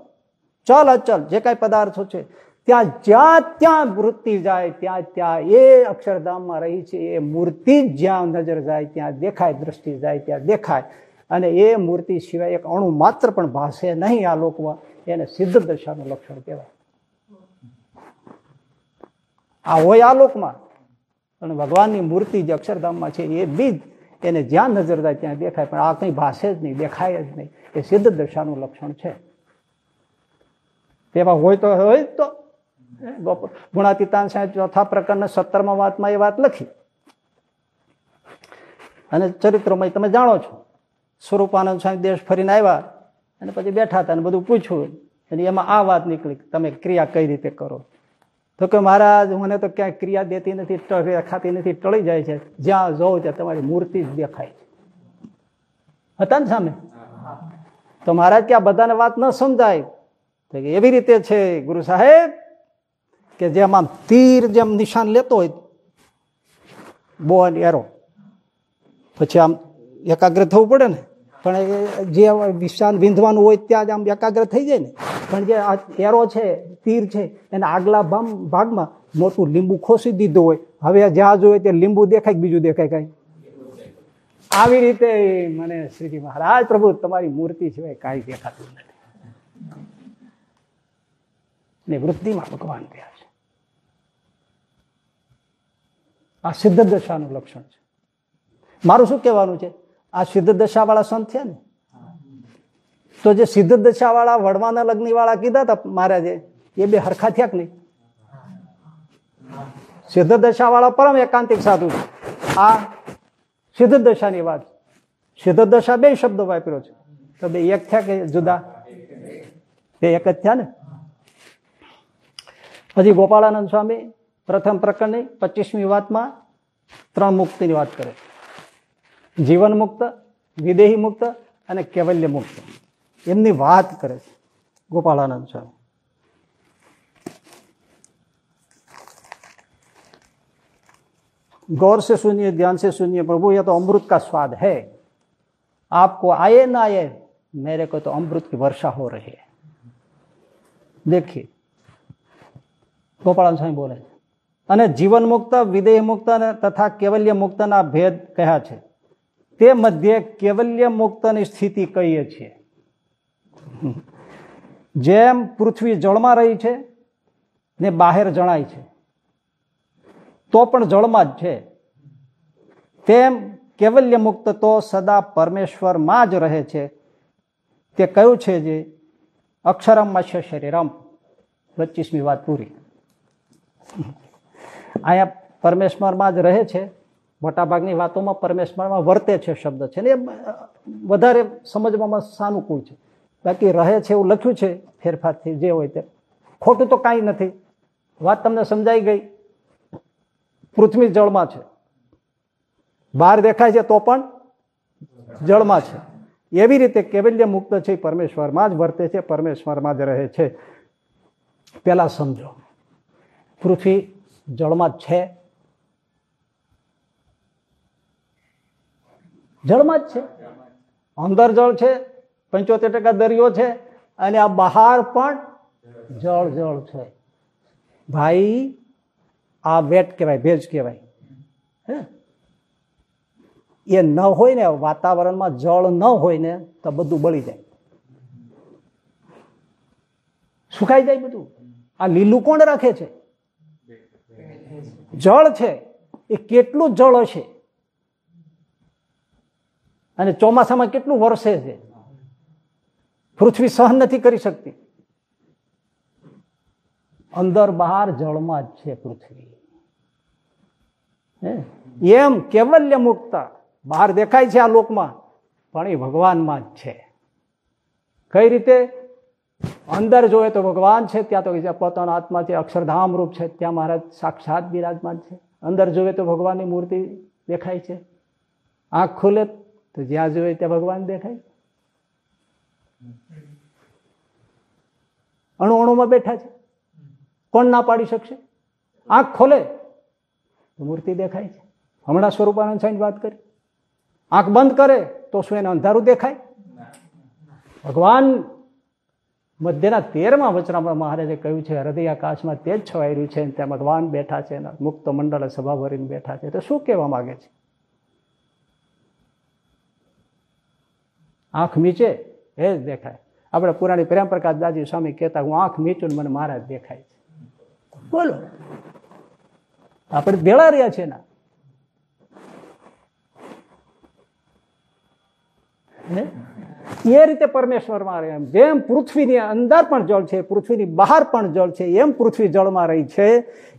A: ચલ અચલ જે કાંઈ પદાર્થો છે, ત્યાં જ્યાં ત્યાં વૃત્તિ જાય, ત્યાં ત્યાં એ અક્ષરધામમાં રહી છે, એ મૂર્તિ જ્યાં નજર જાય, ત્યાં દેખાય, દ્રષ્ટિ જાય, ત્યાં દેખાય. અને એ મૂર્તિ સિવાય એક અણુ માત્ર પણ ભાષે નહીં આ લોકમાં, એને સિદ્ધ દશાનું લક્ષણ કહેવાય. આ હોય આ લોકમાં. પણ ભગવાનની મૂર્તિ જે અક્ષરધામમાં છે એ બીજ એને જ્યાં નજર થાય ત્યાં દેખાય, પણ આ કંઈ ભાષે જ નહીં, દેખાય જ નહીં. એ સિદ્ધ દશાનું લક્ષણ છે. તેમાં હોય તો હોય તો ગુણાતીતાન સાહેબ ચોથા પ્રકારના સત્તરમાં વાતમાં એ વાત લખી. અને ચરિત્રોમાં તમે જાણો છો. સ્વરૂપાનંદ સ્વામી દેશ ફરીને આવ્યા અને પછી બેઠા હતા અને બધું પૂછ્યું. અને એમાં આ વાત નીકળી તમે ક્રિયા કઈ રીતે કરો? તો કે મહારાજ, મને તો ક્યાંય ક્રિયા દેતી નથી ખાતી નથી, ટળી જાય છે. જ્યાં જોઉં ત્યાં તમારી મૂર્તિ જ દેખાય છે. હતા ને સામે? તો મહારાજ કે આ બધાને વાત ન સમજાય. તો એવી રીતે છે ગુરુ સાહેબ, કે જેમ આમ તીર જેમ નિશાન લેતો હોય બો એરો પછી આમ એકાગ્ર થવું પડે ને? પણ જે વિશાન વિંધવાનું હોય ત્યાં જ આમ એકાગ્ર થઈ જાય ને. પણ જે આ એરો છે, તીર છે, એના આગલા ભાગમાં મોટું લીંબુ ખોસી દીધું હોય. હવે જ્યાં જોઈએ તે લીંબુ દેખાય બીજું દેખાય કાંઈ? આવી રીતે મને શ્રીજી મહારાજ પ્રભુ તમારી મૂર્તિ સિવાય કાંઈ દેખાતું નથી. ને વૃદ્ધિમાં ભગવાન ત્યાં છે. આ સિદ્ધ દશાનું લક્ષણ છે. મારું શું કહેવાનું છે? આ સિદ્ધ દશાવાળા સંત છે ને? તો જે સિદ્ધ દશાવાળા વડવાના લગ્નવાળા કીધા હતા મહારાજે, એ બે હરખા થયા કે નહીં? સિદ્ધ દશાવાળા પરમ એકાંતિક સાધુ આ સિદ્ધ દશાની વાત. સિદ્ધ દશા બે શબ્દો વાપર્યો છે. તો બે એક થયા કે જુદા? બે એક જ થયા ને? હજી ગોપાળાનંદ સ્વામી પ્રથમ પ્રકરણની પચીસમી વાતમાં ત્રણ મુક્તિની વાત કરે. છે જીવન મુક્ત વિદેહી મુક્ત અને કેવલ્ય મુક્ત એમની વાત કરે છે ગોપાળાનંદ સ્વામી गौर से सुनिए ध्यान से सुनिए प्रभु ये तो अमृत का स्वाद है आपको आए ना आए मेरे को तो अमृत की वर्षा हो रही है देखिए ગોપાળાન સ્વામી બોલે છે અને જીવન મુક્ત વિદેહ મુક્ત અને તથા કેવલ્ય મુક્તના ભેદ કહ્યા છે તે મધ્યે કેવલ્ય મુક્તની સ્થિતિ કહીએ છીએ. જેમ પૃથ્વી જળમાં રહી છે ને બહાર જણાય છે, તો પણ જળમાં જ છે. તેમ કેવલ્ય મુક્ત તો સદા પરમેશ્વરમાં જ રહે છે. તે કયું છે જે? અક્ષરમ મત્સ્ય શરીરમ. પચીસમી વાત પૂરી. અહીંયા પરમેશ્વરમાં જ રહે છે. મોટાભાગની વાતોમાં પરમેશ્વરમાં વર્તે છે શબ્દ છે ને એ વધારે સમજવામાં સાનુકૂળ છે. બાકી રહે છે એવું લખ્યું છે, ફેરફારથી જે હોય તે. ખોટું તો કાંઈ નથી. વાત તમને સમજાઈ ગઈ. પૃથ્વી જળમાં છે. બહાર દેખાય છે તો પણ જળમાં છે. એવી રીતે કેવલ્ય મુક્ત છે પરમેશ્વરમાં જ વર્તે છે, પરમેશ્વરમાં જ રહે છે. પેલા સમજો. પૃથ્વી જળમાં જ છે. જળમાં જ છે. અંદર જળ છે, પંચોતેર ટકા દરિયો છે, અને આ બહાર પણ જળ જળ છે. ભાઈ, આ વેટ કહેવાય, ભેજ કહેવાય. હે? એ ન હોય ને, વાતાવરણમાં જળ ન હોય ને, તો બધું બળી જાય. સુકાઈ જાય બધું. આ લીલું કોણ રાખે છે? જળ છે. એ કેટલું જળ હશે? અને ચોમાસામાં કેટલું વરસે છે? પૃથ્વી સહન નથી કરી શકતી. અંદર બહાર જળમાં જ છે પૃથ્વી? એમ કેવલ્ય મુક્તા. બહાર દેખાય છે આ લોકમાં, પણ એ ભગવાનમાં જ છે. કઈ રીતે? અંદર જોઈએ તો ભગવાન છે, ત્યાં તો પોતાનો આત્મા છે, અક્ષરધામ રૂપ છે, ત્યાં મહારાજ સાક્ષાત બિરાજમાન છે. અંદર જોઈએ તો ભગવાનની મૂર્તિ દેખાય છે. આંખ ખુલે તો જ્યાં જોઈએ ત્યાં ભગવાન દેખાય. અણુ અણુમાં બેઠા છે. કોણ ના પાડી શકશે? આંખ ખોલે તો મૂર્તિ દેખાય છે. હમણાં સ્વરૂપાનંદ સાહેબ વાત કરી. આંખ બંધ કરે તો શું એને અંધારું દેખાય? ભગવાન મધ્યના તેરમાં વચનામાં મહારાજે કહ્યું છે, હૃદય આકાશમાં જ છવાઈ રહ્યું છે ત્યાં ભગવાન બેઠા છે મુક્ત મંડળ સભા ભરીને બેઠા છે. તો શું કહેવા માંગે છે? આંખ મીચે, એ જ દેખાય. આપણે પુરાણી પ્રેમ પ્રકાશ દાદી સ્વામી કહેતા, હું આંખ મીચું મને મારા દેખાય છે. બોલો. આપણે ભેળા રહ્યા છે ના એ રીતે પરમેશ્વરમાં રહે જેમ પૃથ્વીની અંદર પણ જળ છે, પૃથ્વીની બહાર પણ જળ છે, એમ પૃથ્વી જળમાં રહી છે,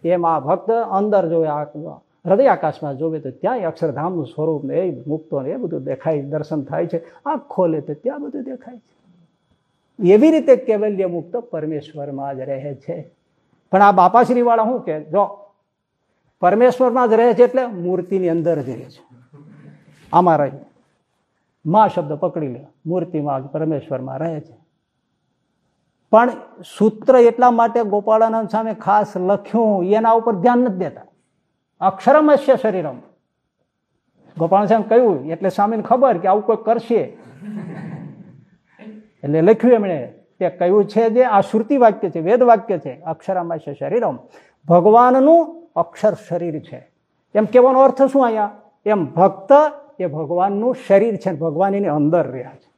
A: એમ આ ભક્ત અંદર જોયા હૃદય આકાશમાં જોવે તો ત્યાં અક્ષરધામનું સ્વરૂપ ને એ મુક્તો ને એ બધું દેખાય, દર્શન થાય છે, આંખ ખોલે તો ત્યાં બધું દેખાય છે. એવી રીતે કેવલ્ય મુક્ત પરમેશ્વરમાં જ રહે છે. પણ આ બાપાશ્રી વાળા શું કે, જો પરમેશ્વરમાં જ રહે છે એટલે મૂર્તિની અંદર જ રહે છે. આમાં રહે. માં શબ્દ પકડી લે, મૂર્તિમાં પરમેશ્વરમાં રહે છે. પણ સૂત્ર એટલા માટે ગોપાળાનંદ સામે ખાસ લખ્યું, એના ઉપર ધ્યાન નથી દેતા. અક્ષરમસ્ય શરીરમ. ગોપાલ સાહેબ કહ્યું, એટલે સ્વામીને ખબર કે આવું કોઈ કરશે. એટલે લખ્યું એમણે તે કહ્યું છે જે આ શ્રુતિ વાક્ય છે, વેદ વાક્ય છે અક્ષરામાં છે શરીરમ. ભગવાનનું અક્ષર શરીર છે. એમ કહેવાનો અર્થ શું અહીંયા? એમ ભક્ત એ ભગવાનનું શરીર છે ભગવાન એની અંદર રહ્યા છે.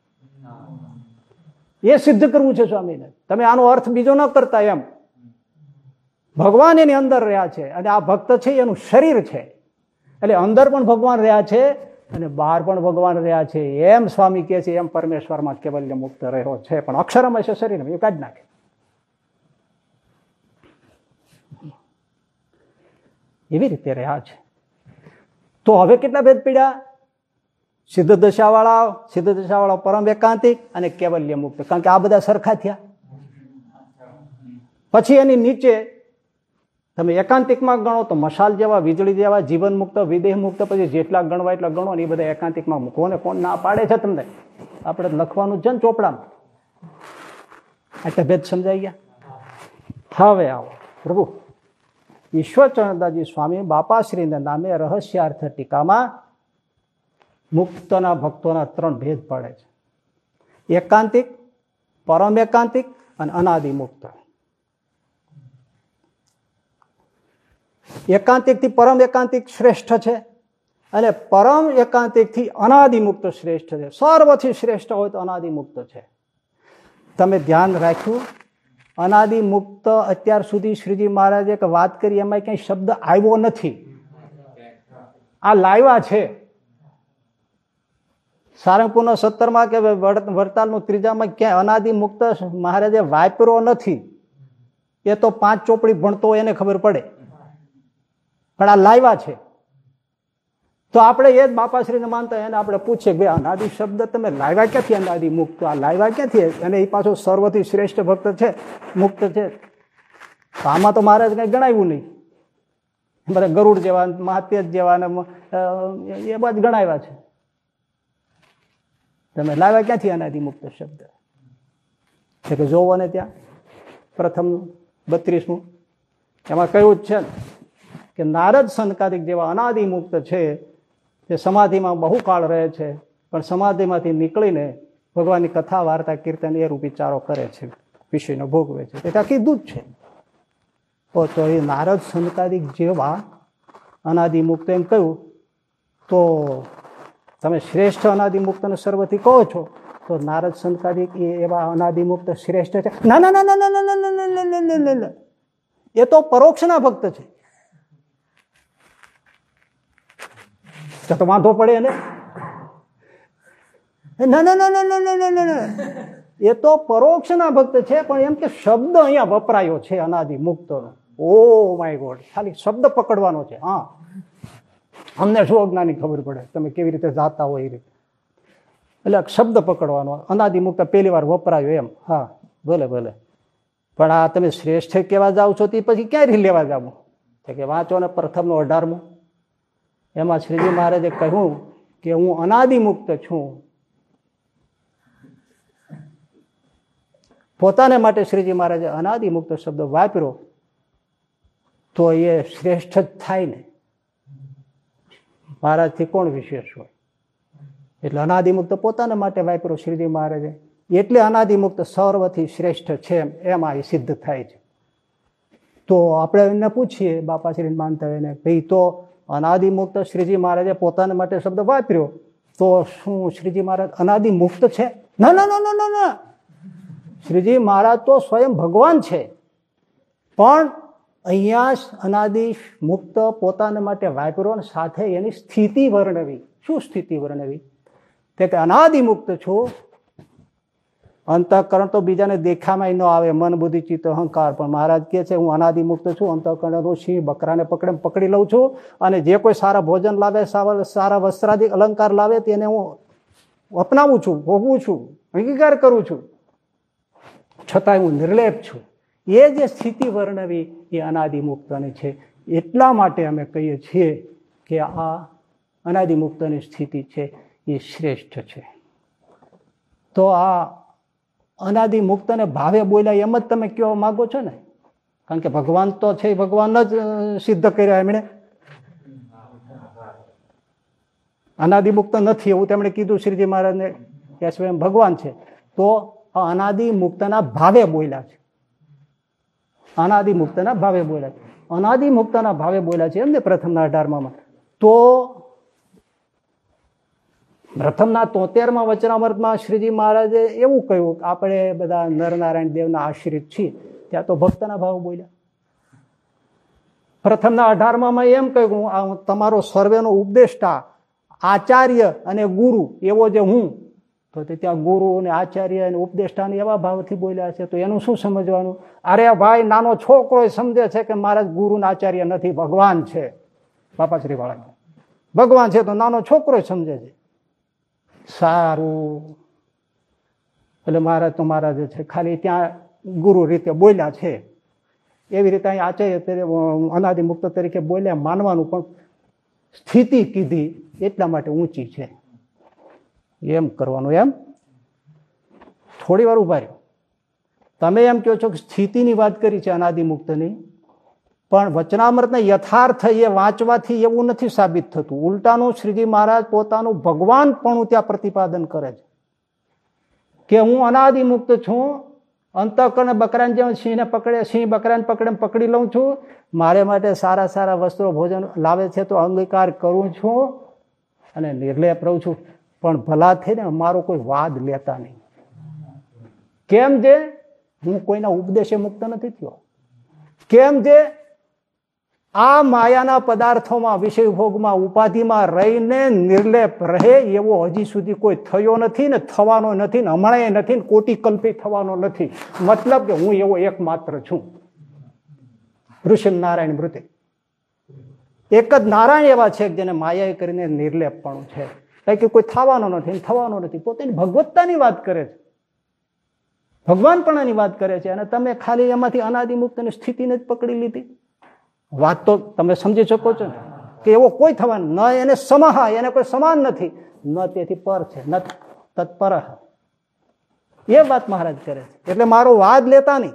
A: એ સિદ્ધ કરવું છે સ્વામીને. તમે આનો અર્થ બીજો ન કરતા એમ. ભગવાન એની અંદર રહ્યા છે અને આ ભક્ત છે એનું શરીર છે. એટલે અંદર પણ ભગવાન રહ્યા છે અને બહાર પણ ભગવાન રહ્યા છે. એમ સ્વામી કહે છે, એમ પરમેશ્વરમાં કેવલ્ય મુક્ત રહ્યો છે. પણ અક્ષરમાં છે શરીર એ કાઢી નાખે. એવી રીતે રહ્યા છે. તો હવે કેટલા ભેદ પીડ્યા સિદ્ધ દશાવાળા સિદ્ધ દશાવાળા પરમ એકાંતિક અને કેવલ્ય મુક્ત. કારણ કે આ બધા સરખા થયા. પછી એની નીચે તમે એકાંતિકમાં ગણો તો મશાલ જેવા, વીજળી જેવા જીવન મુક્ત વિદેહ મુક્ત પછી જેટલા ગણવા એટલા ગણો ને એ બધા એકાંતિકમાં મૂકો. ને કોણ ના પાડે છે તમને? આપણે લખવાનું છે ને ચોપડામાં. એટલે ભેદ સમજાઈ ગયા? હવે આવો. પ્રભુ ઈશ્વરચંદ્રદાસજી સ્વામી બાપાશ્રીના નામે રહસ્યાર્થ ટીકામાં મુક્તના ભક્તોના ત્રણ ભેદ પડે છે. એકાંતિક, પરમ એકાંતિક અને અનાદિ મુક્ત એકાંતિકથી પરમ એકાંતિક શ્રેષ્ઠ છે અને પરમ એકાંતિકથી અનાદિમુક્ત શ્રેષ્ઠ છે. સર્વથી શ્રેષ્ઠ હોય તો અનાદિમુક્ત છે. તમે ધ્યાન રાખ્યું? અનાદિમુક્ત અત્યાર સુધી શ્રીજી મહારાજે વાત કરી એમાં ક્યાંય શબ્દ આવ્યો નથી. આ લાવ્યા છે. સારંગપુરના સત્તરમાં કે વડતાલનું ત્રીજામાં ક્યાંય અનાદિમુક્ત મહારાજે વાપરો નથી? એ તો પાંચ ચોપડી ભણતો એને ખબર પડે. પણ આ લાવ્યા છે. તો આપણે એ જ બાપાશ્રીને માનતા એને આપણે પૂછીએ ભાઈ અનાદિ શબ્દ તમે લાવ્યા ક્યાંથી? અનાદિ મુક્ત, આ લાવ્યા ક્યાંથી? અને એ પાછો સર્વથી શ્રેષ્ઠ ભક્ત છે, મુક્ત છે. આમાં તો મહારાજ કંઈ ગણાવ્યું નહીં. બધા ગરુડ જેવા મહાત્ય જેવા ને એ બધા ગણાવ્યા છે. તમે લાવ્યા ક્યાંથી અનાદિ મુક્ત શબ્દ? છે કે જોવો ને ત્યાં? પ્રથમ બત્રીસમું. એમાં કયું જ છે કે નારદ સંકાદિક જેવા અનાદિ મુક્ત છે તે સમાધિમાં બહુ કાળ રહે છે પણ સમાધિમાંથી નીકળીને ભગવાનની કથા વાર્તા કીર્તન એ રૂપિચારો કરે છે વિષયનો ભોગવે છે એટલે કીધું જ છે તો એ નારદ સંકાદિક જેવા અનાદિ મુક્ત એમ કહ્યું તો તમે શ્રેષ્ઠ અનાદિમુક્તને સર્વથી કહો છો તો નારદ સંકાદિક એ એવા અનાદિમુક્ત શ્રેષ્ઠ છે ના ના ના ના ના ના ના ના ના એ તો પરોક્ષના ભક્ત છે તો વાંધો પડે ને, ના ના ના ના ના ના એ તો પરોક્ષના ભક્ત છે, પણ એમ કે શબ્દ અહીંયા વપરાયો છે, અનાદિ મુક્તનો. ઓ માય ગોડ, ખાલી શબ્દ પકડવાનો છે. હા. અમને શું અજ્ઞાની ખબર પડે? તમે કેવી રીતે જાતા હોય એ રીતે. એટલે શબ્દ પકડવાનો, અનાદિ મુક્ત પહેલી વાર વપરાયો એમ. હા, ભલે ભલે. પણ આ તમે શ્રેષ્ઠ કેવા જાઓ છો તે પછી ક્યારે લેવા જાવ? કે વાંચો ને પ્રથમનો અઢારમું. એમાં શ્રીજી મહારાજે કહ્યું કે હું અનાદિમુક્ત છું. પોતાને માટે શ્રીજી મહારાજે અનાદિમુક્ત શબ્દ વાપર્યો. તો એ શ્રેષ્ઠ જ થાય ને. મહારાજથી કોણ વિશેષ હોય? એટલે અનાદિમુક્ત પોતાના માટે વાપર્યો શ્રીજી મહારાજે. એટલે અનાદિમુક્ત સર્વથી શ્રેષ્ઠ છે એમ આ સિદ્ધ થાય છે. તો આપણે એમને પૂછીએ બાપાશ્રી માનતા હોય ને ભાઈ તો અનાદિમુક્ત શ્રીજી મહારાજે પોતાના માટે શબ્દ વાપર્યો. તો શું શ્રીજી મહારાજ અનાદિમુક્ત છે? ના ના ના ના ના શ્રીજી મહારાજ તો સ્વયં ભગવાન છે. પણ અહીંયા અનાદિ મુક્ત પોતાના માટે વાપરો સાથે એની સ્થિતિ વર્ણવી. શું સ્થિતિ વર્ણવી? તે કે અનાદિમુક્ત છું અંતઃકરણ તો બીજાને દેખામાં ન આવે, મન, બુદ્ધિ, ચિત્ત, અહંકાર. પણ મહારાજ કહે છે, હું અનાદિમુક્ત છું અંતઃકરણ સિંહ બકરાને પકડે પકડી લઉં છું અને જે કોઈ સારા ભોજન લાવે સારા વસ્ત્રાદિક અલંકાર લાવે તેને હું અપનાવું છું, ભોગવું છું, અંગીકાર કરું છું. છતાંય હું નિર્લેપ છું. એ જે સ્થિતિ વર્ણવી એ અનાદિમુક્તની છે. એટલા માટે અમે કહીએ છીએ કે આ અનાદિમુક્તની સ્થિતિ છે એ શ્રેષ્ઠ છે. તો આ અનાદિ મુક્તને ભાવે બોલ્યા એમ જ તમે કહેવા માગો છો ને? કારણ કે ભગવાન તો છે ભગવાન જ સિદ્ધ કર્યા એમણે. અનાદિમુક્ત નથી એવું તેમણે કીધું શ્રીજી મહારાજને, કે સ્વયં ભગવાન છે. તો અનાદિ મુક્તના ભાવે બોલ્યા છે. અનાદિ મુક્તના ભાવે બોલ્યા છે. અનાદિ મુક્તના ભાવે બોલ્યા છે એમને પ્રથમના અઢારમાં. તો પ્રથમના તોતેરમાં વચનામૃતમાં શ્રીજી મહારાજે એવું કહ્યું કે આપણે બધા નરનારાયણ દેવના આશ્રિત છીએ. ત્યાં તો ભક્તના ભાવ બોલ્યા. પ્રથમના અઢારમાં એમ કહ્યું તમારો સર્વેનો ઉપદેષ્ટા, આચાર્ય અને ગુરુ એવો જે હું. તો ત્યાં ગુરુ અને આચાર્ય અને ઉપદેષ્ટાને એવા ભાવથી બોલ્યા છે. તો એનું શું સમજવાનું? અરે ભાઈ, નાનો છોકરો સમજે છે કે મારા ગુરુ આચાર્ય નથી, ભગવાન છે. બાપાશ્રી વાળા ભગવાન છે તો નાનો છોકરો સમજે છે. સારું. એટલે મહારાજ તો મહારાજ છે, ખાલી ત્યાં ગુરુ રીતે બોલ્યા છે. એવી રીતે અહીં આચાર્ય અનાદિ મુક્ત તરીકે બોલ્યા, માનવાનું પણ સ્થિતિ કીધી, એટલા માટે ઊંચી છે. એમ કરવાનું, એમ? થોડી વાર ઊભા તમે એમ કહો છો કે સ્થિતિની વાત કરી છે અનાદિ મુક્તની પણ વચનામૃતને યથાર્થ એ વાંચવાથી એવું નથી સાબિત થતું. ઉલટાનું શ્રીજી મહારાજ પોતાનું ભગવાન પણ ત્યાં પ્રતિપાદન કરે છે. કે હું અનાદિ મુક્ત છું, અંતકરણ બકરાને જેમ સિંહને પકડે, સિંહ બકરાને પકડે પકડી લઉં છું, મારે માટે સારા સારા વસ્ત્રો ભોજન લાવે છે તો અંગીકાર કરું છું અને નિર્લેપ રહું છું. પણ ભલા થઈને અમારો કોઈ વાદ લેતા નહીં. કેમ જે? હું કોઈના ઉપદેશે મુક્ત નથી થયો. કેમ જે? આ માયાના પદાર્થોમાં વિષય ભોગમાં ઉપાધિમાં રહીને નિર્લેપ રહે એવો હજી સુધી કોઈ થયો નથી ને, થવાનો નથી ને હમણાં નથી ને, કોટિકલ્પી થવાનો નથી. મતલબ કે હું એવો એકમાત્ર છું. ઋષિ નારાયણ મૃતે એક જ નારાયણ એવા છે જેને માયાએ કરીને નિર્લેપ પણ છે. કારણ કે કોઈ થવાનો નથી થવાનો નથી. પોતાની ભગવત્તાની વાત કરે છે. ભગવાનપણાની વાત કરે છે. અને તમે ખાલી એમાંથી અનાદિમુક્તની સ્થિતિને જ પકડી લીધી. વાત તો તમે સમજી શકો છો કે એવો કોઈ થવા ન, એને સમાહ, એને કોઈ સમાન નથી. ન તેથી પર છે, ન તત્પર. એ વાત મહારાજ કરે છે. એટલે મારો વાદ લેતા નહીં.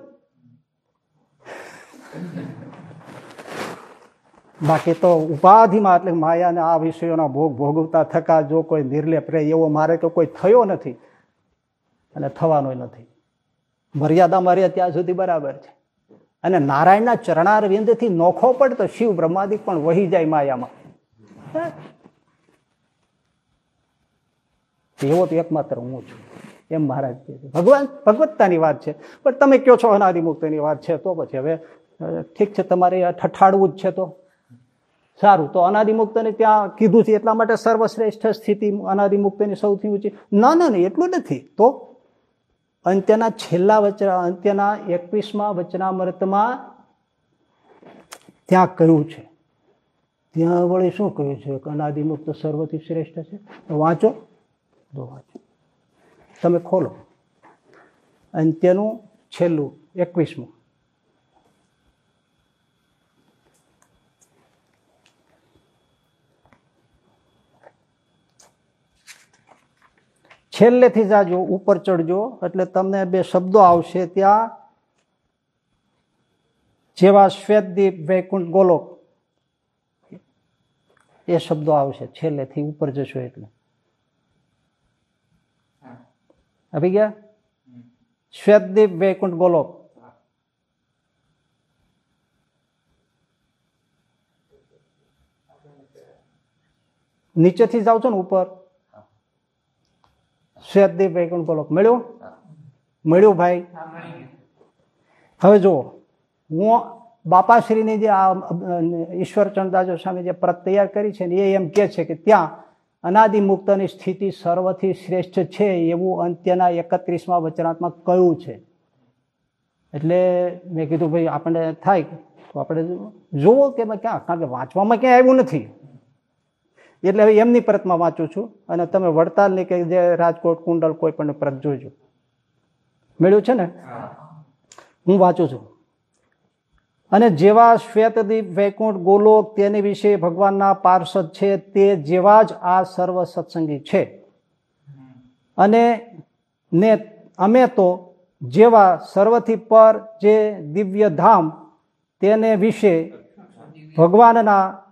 A: બાકી તો ઉપાધિમાં એટલે માયાને આ વિષયોના ભોગ ભોગવતા થકા, જો કોઈ નિર્લેપ રહે, એવો મારે તો કોઈ થયો નથી. અને થવાનો નથી. મર્યાદા મર્યા ત્યાં સુધી બરાબર છે. અને નારાયણના ચરણારવિંદથી નોખો પડે તો શિવ બ્રહ્માદિક પણ વહી જાય માયામાં. એવો તો એકમાત્ર હું છું. એમ મહારાજ કહે ભગવાન, ભગવત્તાની વાત છે. પણ તમે કયો છો અનાદિમુક્તની વાત છે, તો પછી હવે ઠીક છે, તમારે ઠઠાડવું જ છે તો. સારું, તો અનાદિમુક્તને ત્યાં કીધું છે એટલા માટે સર્વશ્રેષ્ઠ સ્થિતિ અનાદિમુક્તની સૌથી ઊંચી. ના ના, એટલું નથી. તો અંત્યના છેલ્લા વચના અંત્યના એકવીસમાં વચનામૃતમાં ત્યાં કહ્યું છે. ત્યાં વળી શું કહ્યું છે? અનાદિમુક્ત સર્વથી શ્રેષ્ઠ છે? વાંચો. તો વાંચો. તમે ખોલો. અંત્યનું છેલ્લું, એકવીસમું. છેલ્લેથી જાજો ઉપર ચડજો, એટલે તમને બે શબ્દો આવશે ત્યાં. જેવા શ્વેતદીપ વૈકુંઠ ગોલોક. એ શબ્દો આવશે છેલ્લેથી ઉપર જશો એટલે. આવી ગયા? શ્વેતદીપ વૈકુંઠ ગોલોક. નીચેથી જાઓ છો ને ઉપર. શ્વેતદીપ વૈકુંઠ ગોલોક મળ્યું? મળ્યું ભાઈ? હવે જુઓ હું બાપાશ્રીની જે આ ઈશ્વરચંદાજો સામે જે પ્રત તૈયાર કરી છે ને એ એમ કે છે કે ત્યાં અનાદિ મુક્તની સ્થિતિ સર્વથી શ્રેષ્ઠ છે એવું અંત્યના એકત્રીસમાં વચનાત્મક કહ્યું છે. એટલે મેં કીધું ભાઈ આપણે થાય તો આપણે જુઓ. કે ક્યાં? કારણ કે વાંચવામાં ક્યાંય આવ્યું નથી. એટલે હવે એમની પ્રતમાં વાંચું છું અને તમે વડતાલની કે જે રાજકોટ, કુંડલ કોઈ પણ પ્રત જોજો. મેળ્યું છે ને? હું વાંચું છું. અને જેવા શ્વેતદીપ, વૈકુંઠ, ગોલોક તેની વિશે ભગવાનના પાર્ષદ છે તે જેવા જ આ સર્વ સત્સંગી છે. અને ને અમે તો જેવા સર્વથી પર જે દિવ્ય ધામ તેને વિશે ભગવાનના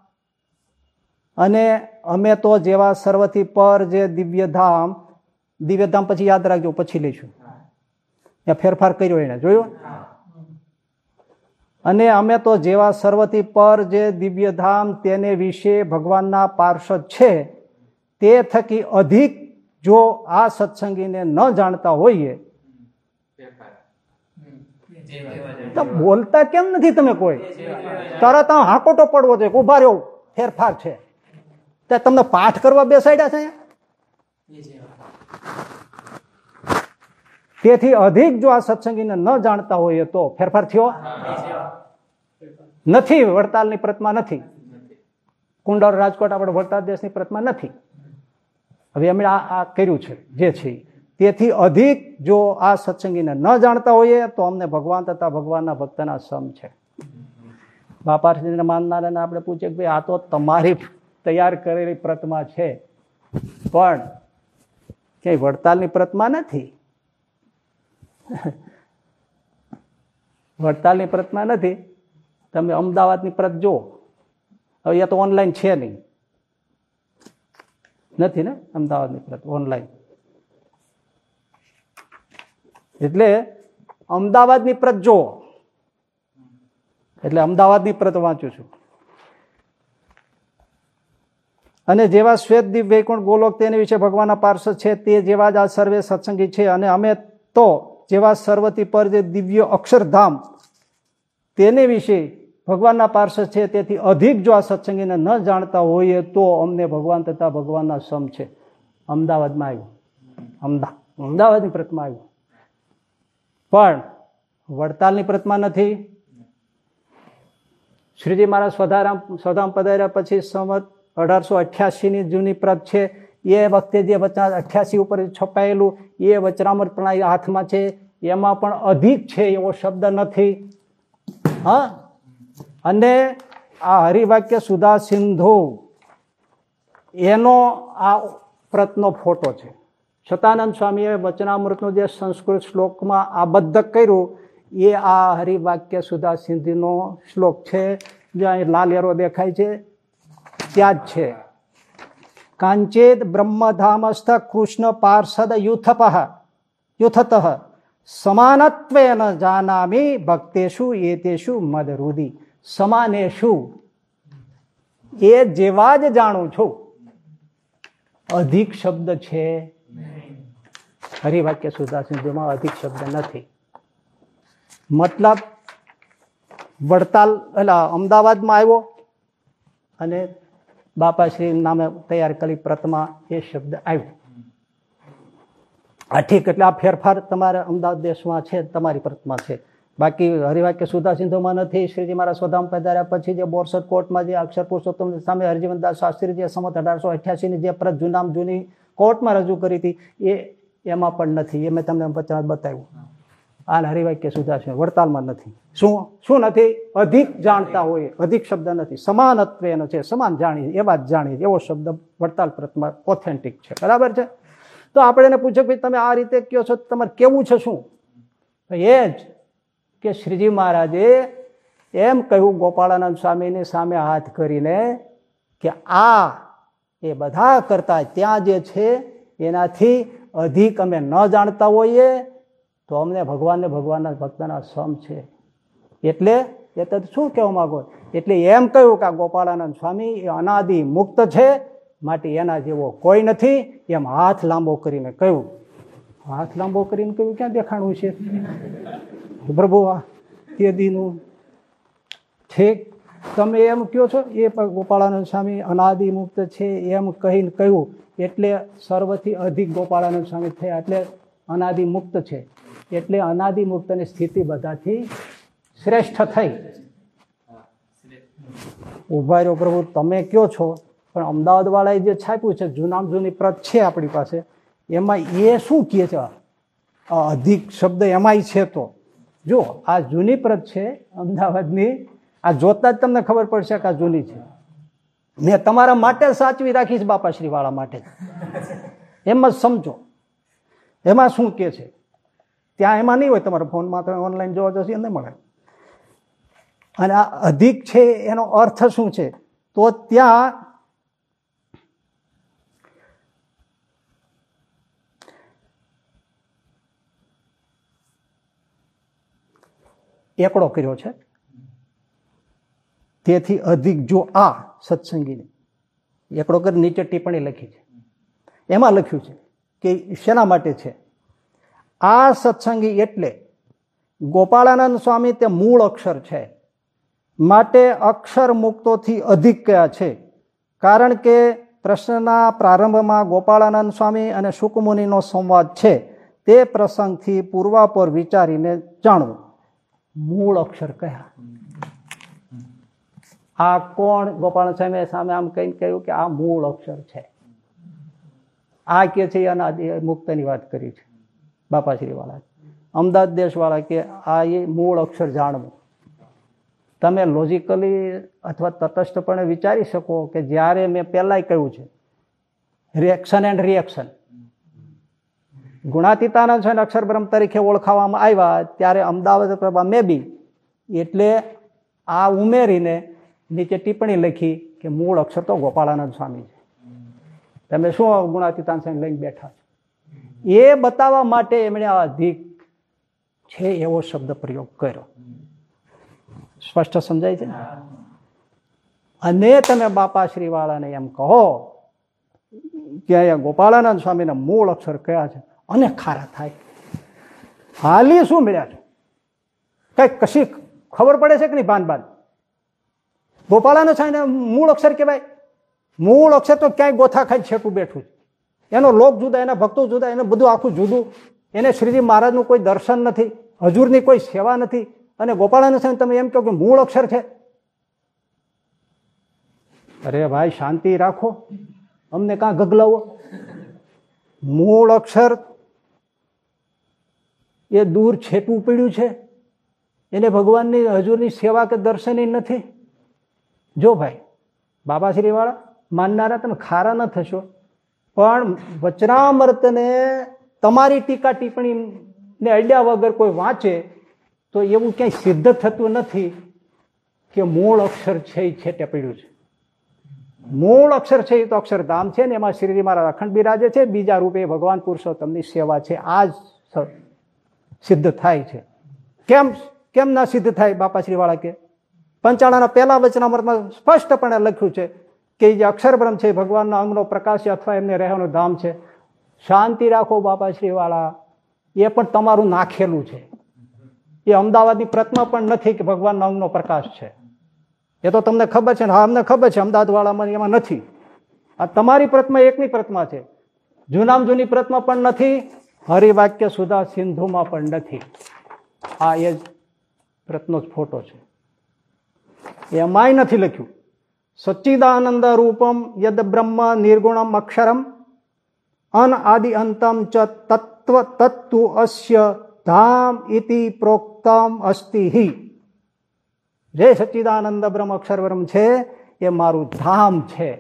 A: અને અમે તો જેવા સર્વથી પર જે દિવ્યધામ દિવ્યધામ પછી યાદ રાખજો પછી લઈશું. ત્યાં ફેરફાર કર્યો એને જોયું? અને અમે તો જેવા સર્વથી પર જે દિવ્યધામ તેને વિશે ભગવાનના પાર્ષદ છે તે થકી અધિક જો આ સત્સંગીને ન જાણતા હોઈએ તો બોલતા કેમ નથી તમે કોઈ? તરત હાકોટો પડવો જોઈએ ઊભા રહ્યો ફેરફાર છે. તે તમને પાઠ કરવા બેસાડ્યા છે? તેથી અધિક જો આ સત્સંગીને ન જાણતા હોઈએ તો ફેરફાર થયો? નથી, વડતાલની પ્રતમા નથી. કુંડળ રાજકોટ આપણે વડતાલ દેશની પ્રતમા નથી. હવે અમે આ કર્યું છે, જે છે. તેથી અધિક જો આ સત્સંગીને ન જાણતા હોઈએ તો અમને ભગવાન તથા ભગવાનના ભક્તના સમ છે. બાપાશ્રીને માનનારાને આપણે પૂછીએ કે ભાઈ, આ તો તમારી તૈયાર કરેલી પ્રતમા છે. પણ ક્યાંય વડતાલની પ્રતમા નથી. વડતાલની પ્રતમા નથી. તમે અમદાવાદની પ્રત જુઓ. હવે એ તો ઓનલાઈન છે નહીં. નથી ને? અમદાવાદની પ્રત ઓનલાઈન એટલે અમદાવાદની પ્રત જુઓ. એટલે અમદાવાદની પ્રત વાંચું છું. અને જેવા શ્વેત દિવ્ય વૈકુંઠ ગોલોક તેની વિશે ભગવાનના પાર્ષદ છે, તે જેવા જ આ સર્વે સત્સંગી છે. અને અમે તો જેવા સર્વતી પર જે દિવ્ય અક્ષરધામ તેને વિશે ભગવાનના પાર્ષદ છે, તેથી અધિક જો આ સત્સંગીને ન જાણતા હોઈએ તો અમને ભગવાન તથા ભગવાનના સમ છે. અમદાવાદમાં આવ્યું. અમદાવાદ અમદાવાદની પ્રતિમા આવ્યું. પણ વડતાલની પ્રતમા નથી. શ્રીજી મહારાજ સ્વધારામ, સ્વધામ પધાર્યા પછી સંવત અઢારસો અઠ્યાસીની જૂની પ્રત છે. એ વખતે જે વચના અઠ્યાસી ઉપર છપાયેલું, એ વચનામૃત પ્રણાલી હાથમાં છે. એમાં પણ અધિક છે એવો શબ્દ નથી. હા? અને આ હરિવાક્ય સુધા સિંધુ, એનો આ પ્રતનો ફોટો છે. સતાનંદ સ્વામીએ વચનામૃતનું જે સંસ્કૃત શ્લોકમાં આબદ્ધ કર્યું, એ આ હરિવાક્ય સુધા સિંધુનો શ્લોક છે. જ્યાં લાલ એરો દેખાય છે. ત્યાં જ છે કાંચેત બ્રહ્મધામસ્થ કૃષ્ણ પાર્ષદ યુથપ યુથત સમાનત્વેન જાનામી ભક્તેશુ એતેશુ મદરુદી સમાનેશુ એ જેવા જ જાણું છું અધિક શબ્દ છે હરિવાક્ય સુધા સિંધુમાં અધિક શબ્દ નથી મતલબ વડતાલ એટલે અમદાવાદમાં આવ્યો અને બાપાશ્રી નામે તૈયાર કરી પ્રતમા એ શબ્દ આવ્યો. આ ઠીક, એટલે આ ફેરફાર તમારા અમદાવાદ દેશમાં છે, તમારી પ્રતમા છે. બાકી હરિવાક્ય સુધા સિંધુમાં નથી, શ્રીજી મારા સ્વધામ પધાર્યા પછી જે બોરસદ કોર્ટમાં જે અક્ષર પુરુષોત્તમ સામે હરજીવનદાસ શાસ્ત્રી જે સમત અઢારસો અઠ્યાસીની જે પ્રત જૂનામ જૂની કોર્ટમાં રજૂ કરી હતી, એ એમાં પણ નથી, એ મેં તમને પચાસ બતાવ્યું. આ હરિવાક્ય સુધા છે, વડતાલમાં નથી. શું? શું નથી? અધિક જાણતા હોય અધિક શબ્દ નથી. સમાનત્વ એનો છે. સમાન જાણીએ. એવા જ જાણીએ. એવો શબ્દ વડતાલ પ્રતમાં ઓથેન્ટિક છે. બરાબર છે? તો આપણે એને પૂછ્યું કે તમે આ રીતે કયો છો? તમારે કેવું છે શું? એ જ કે શ્રીજી મહારાજે એમ કહ્યું ગોપાળાનંદ સ્વામીની સામે હાથ કરીને કે આ એ બધા કરતા ત્યાં જે છે એનાથી અધિક અમે ન જાણતા હોઈએ તો અમને ભગવાનને ભગવાનના ભક્તના સમ છે. એટલે એ તદ શું કહેવા માંગો? એટલે એમ કહ્યું કે આ ગોપાળાનંદ સ્વામી એ અનાદિ મુક્ત છે, માટે એના જેવો કોઈ નથી. એમ હાથ લાંબો કરીને કહ્યું. હાથ લાંબો કરીને કહ્યું, ક્યાં દેખાણું છે? પ્રભુ, આ તે દીનું ઠીક. તમે એમ કહો છો, એ ગોપાળાનંદ સ્વામી અનાદિ મુક્ત છે એમ કહીને કહ્યું. એટલે સર્વથી અધિક ગોપાળાનંદ સ્વામી થયા, એટલે અનાદિ મુક્ત છે. એટલે અનાદિ મુક્તની સ્થિતિ બધાથી શ્રેષ્ઠ થઈ. ઊભા રહ્યો પ્રભુ, તમે કયો છો? પણ અમદાવાદ વાળાએ જે છાપ્યું છે જૂનામ જૂની પ્રત છે આપણી પાસે, એમાં એ શું કહે છે? અધિક શબ્દ એમાંય છે તો. જો, આ જૂની પ્રત છે, અમદાવાદની, આ જોતા જ તમને ખબર પડશે કે આ જૂની છે. મેં તમારા માટે સાચવી રાખીશ બાપાશ્રીવાળા બાપાશ્રી વાળા માટે. એમ જ સમજો. એમાં શું કે છે? ત્યાં એમાં નહીં હોય તમારા ફોનમાં તમે ઓનલાઈન જોવા જશે નહીં મળે. અને આ અધિક છે એનો અર્થ શું છે? તો ત્યાં એકડો કર્યો છે. તેથી અધિક જો આ સત્સંગીની એકડો કરી નીચે ટિપ્પણી લખી છે. એમાં લખ્યું છે કે શેના માટે છે? આ સત્સંગી એટલે ગોપાળાનંદ સ્વામી તે મૂળ અક્ષર છે. માટે અક્ષર મુક્તોથી અધિક કયા છે? કારણ કે પ્રશ્નના પ્રારંભમાં ગોપાળાનંદ સ્વામી અને સુકમુનિનો સંવાદ છે, તે પ્રસંગથી પૂર્વાપર વિચારીને જાણવું. મૂળ અક્ષર કયા? આ કોણ? ગોપાલ સ્વામી સામે આમ કઈ કહ્યું કે આ મૂળ અક્ષર છે. આ કે છે એના મુક્તની વાત કરી છે બાપાશ્રીવાળા અમદાવાદ દેશવાળા કે આ એ મૂળ અક્ષર જાણવું. તમે લોજિકલી અથવા તટસ્થપણે વિચારી શકો કે જ્યારે મેં પહેલાંય કહ્યું છે રિએક્શન એન્ડ રિએક્શન ગુણાતીતાનંદ છે અક્ષરબ્રહ્મ તરીકે ઓળખાવામાં આવ્યા ત્યારે અમદાવાદ પ્રભા મે બી એટલે આ ઉમેરીને નીચે ટિપ્પણી લખી કે મૂળ અક્ષર તો ગોપાળાનંદ સ્વામી છે. તમે શું ગુણાતીતાન સ્વામી લઈને બેઠા છો? એ બતાવવા માટે એમણે આ અધિક છે એવો શબ્દ પ્રયોગ કર્યો. સ્પષ્ટ સમજાય છે અને તમે બાપાશ્રી વાળાને એમ કહો કે અહીંયા ગોપાળાનંદ સ્વામીના મૂળ અક્ષર કયા છે? અને ખારા થાય. હાલી શું મળ્યા છે? કઈ કશી ખબર પડે છે કે નહીં બાન બાન ગોપાળાનો છાઈને મૂળ અક્ષર કહેવાય. મૂળ અક્ષર તો ક્યાંય ગોથા ખાઈ છેટું બેઠું એનો લોક જુદા, એના ભક્તો જુદા, એને બધું આખું જુદું. એને શ્રીજી મહારાજનું કોઈ દર્શન નથી, હજુરની કોઈ સેવા નથી. અને ગોપાળાનો સ્વામી તમે એમ કહો કે મૂળ અક્ષર છે. અરે ભાઈ, શાંતિ રાખો. અમને કાં ગગલાવો. મૂળ અક્ષર એ દૂર છેપું પડ્યું છે. એને ભગવાનની, હજુરની સેવા કે દર્શન નથી. જો ભાઈ, બાબાશ્રીવાળા, માનનારા તમે ખારા ન થશો. પણ વચરામૃતને તમારી ટીકા ટિપ્પણી ને અડ્યા વગર કોઈ વાંચે તો એવું ક્યાંય સિદ્ધ થતું નથી કે મૂળ અક્ષર છે એ છેટે પડ્યું છે. મૂળ અક્ષર છે એ તો અક્ષરધામ છે ને, એમાં શ્રીજી મહારાજ અખંડ બિરાજે છે, બીજા રૂપે ભગવાન પુરુષોત્તમની સેવા છે. આ જ સિદ્ધ થાય છે. કેમ કેમ ના સિદ્ધ થાય, બાપાશ્રી વાળા કે? પંચાળાના પહેલા વચનામૃતમાં સ્પષ્ટપણે લખ્યું છે કે જે અક્ષરબ્રહ્મ છે ભગવાનના અંગનો પ્રકાશ છે અથવા એમને રહેવાનું ધામ છે. શાંતિ રાખો બાપાશ્રી વાળા, એ પણ તમારું નાખેલું છે. એ અમદાવાદની પ્રતિમા પણ નથી કે ભગવાનના અંગનો પ્રકાશ છે. એ તો તમને ખબર છે ને, હા, અમને ખબર છે, અમદાવાદવાળામાં એમાં નથી. આ તમારી પ્રતિમા એકની પ્રતિમા છે. જૂનામ જૂની પ્રતિમા પણ નથી, હરિવાક્ય સુધા સિંધુમાં પણ નથી. આ એ જ પ્રતનો જ ફોટો છે. એમાંય નથી લખ્યું. સચ્ચિદાનંદ રૂપમ યદ બ્રહ્મ નિર્ગુણમ અક્ષરમ અન આદિ અંતમ ચ તત્વ તત્તુ અસ્ય ધામ ઇતિ પ્રોક્તમ અસ્તિહિ જે સચ્ચિદાનંદ બ્રહ્મ અક્ષરબ્રહ્મ છે એ મારું ધામ છે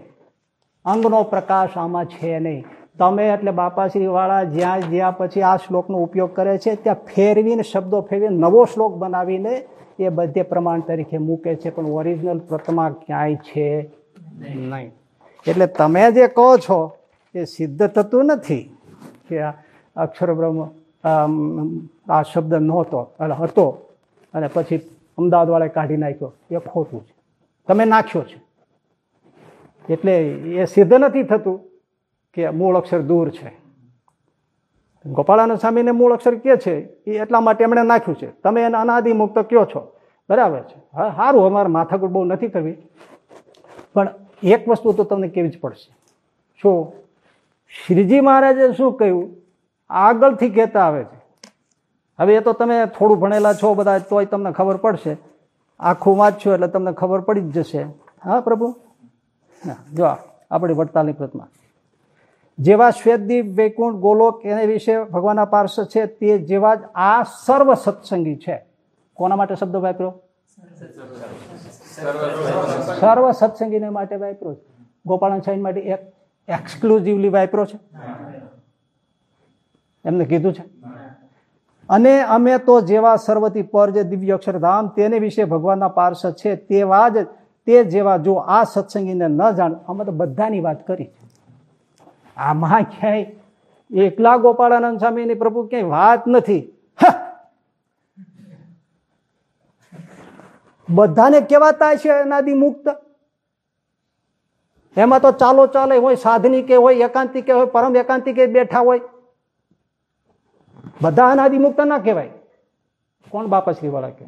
A: અંગનો પ્રકાશ આમાં છે નહીં. તમે એટલે બાપાશ્રી વાળા જ્યાં જ્યાં પછી આ શ્લોકનો ઉપયોગ કરે છે, ત્યાં ફેરવીને, શબ્દો ફેરવીને, નવો શ્લોક બનાવીને એ બધે પ્રમાણ તરીકે મૂકે છે, પણ ઓરિજિનલ પ્રતમા ક્યાંય છે નહીં. એટલે તમે જે કહો છો, એ સિદ્ધ થતું નથી કે અક્ષર બ્રહ્મ આ શબ્દ નહોતો એટલે હતો. અને પછી અમદાવાદવાળાએ કાઢી નાખ્યો. એ ખોટું છે. તમે નાખ્યો છે. એટલે એ સિદ્ધ નથી થતું કે મૂળ અક્ષર દૂર છે. ગોપાળાનંદ સ્વામીને મૂળ અક્ષર કે છે, એ એટલા માટે એમણે નાખ્યું છે. તમે એને અનાદિ મુક્ત કયો છો? બરાબર છે. હા, સારું, અમારે માથાકૂટ બહુ નથી કરવી. પણ એક વસ્તુ તો તમને કેવી જ પડશે. શું? શ્રીજી મહારાજે શું કહ્યું? આગળથી કહેતા આવે છે. હવે એ તો તમે થોડું ભણેલા છો બધા, તોય તમને ખબર પડશે. આખું વાંચશો એટલે તમને ખબર પડી જ જશે. હા, પ્રભુ? જો આપણી વડતાલની પ્રતમા. જેવા શ્વેતદીપ, વૈકુંઠ, ગોલોક એને વિશે ભગવાનના પાર્ષદ છે તે જેવા જ આ સર્વ સત્સંગી છે. કોના માટે શબ્દ વાપર્યો સર્વ સત્સંગીને માટે વાપર્યો ગોપાલન સાઈન માટે એક એક્સક્લુઝિવલી વાપર્યો છે? એમને કીધું છે. અને અમે તો જેવા સર્વતી પર જે દિવ્ય અક્ષરધામ, તેને વિશે ભગવાનના પાર્ષદ છે, તેવા જ, તે જેવા જો આ સત્સંગીને ન જાણ, અમે તો બધાની વાત કરી આમાં ક્યાંય એકલા ગોપાળાનંદ સ્વામીની પ્રભુ ક્યાંય વાત નથી. બધાને કેવાતા છે એનાથી મુક્ત. એમાં તો ચાલો ચાલે હોય, સાધની કે હોય, એકાંતિકે હોય, પરમ એકાંતિકે બેઠા હોય. બધા અનાદિ મુક્ત ના કહેવાય. કોણ બાપાશ્રી વાળા કે?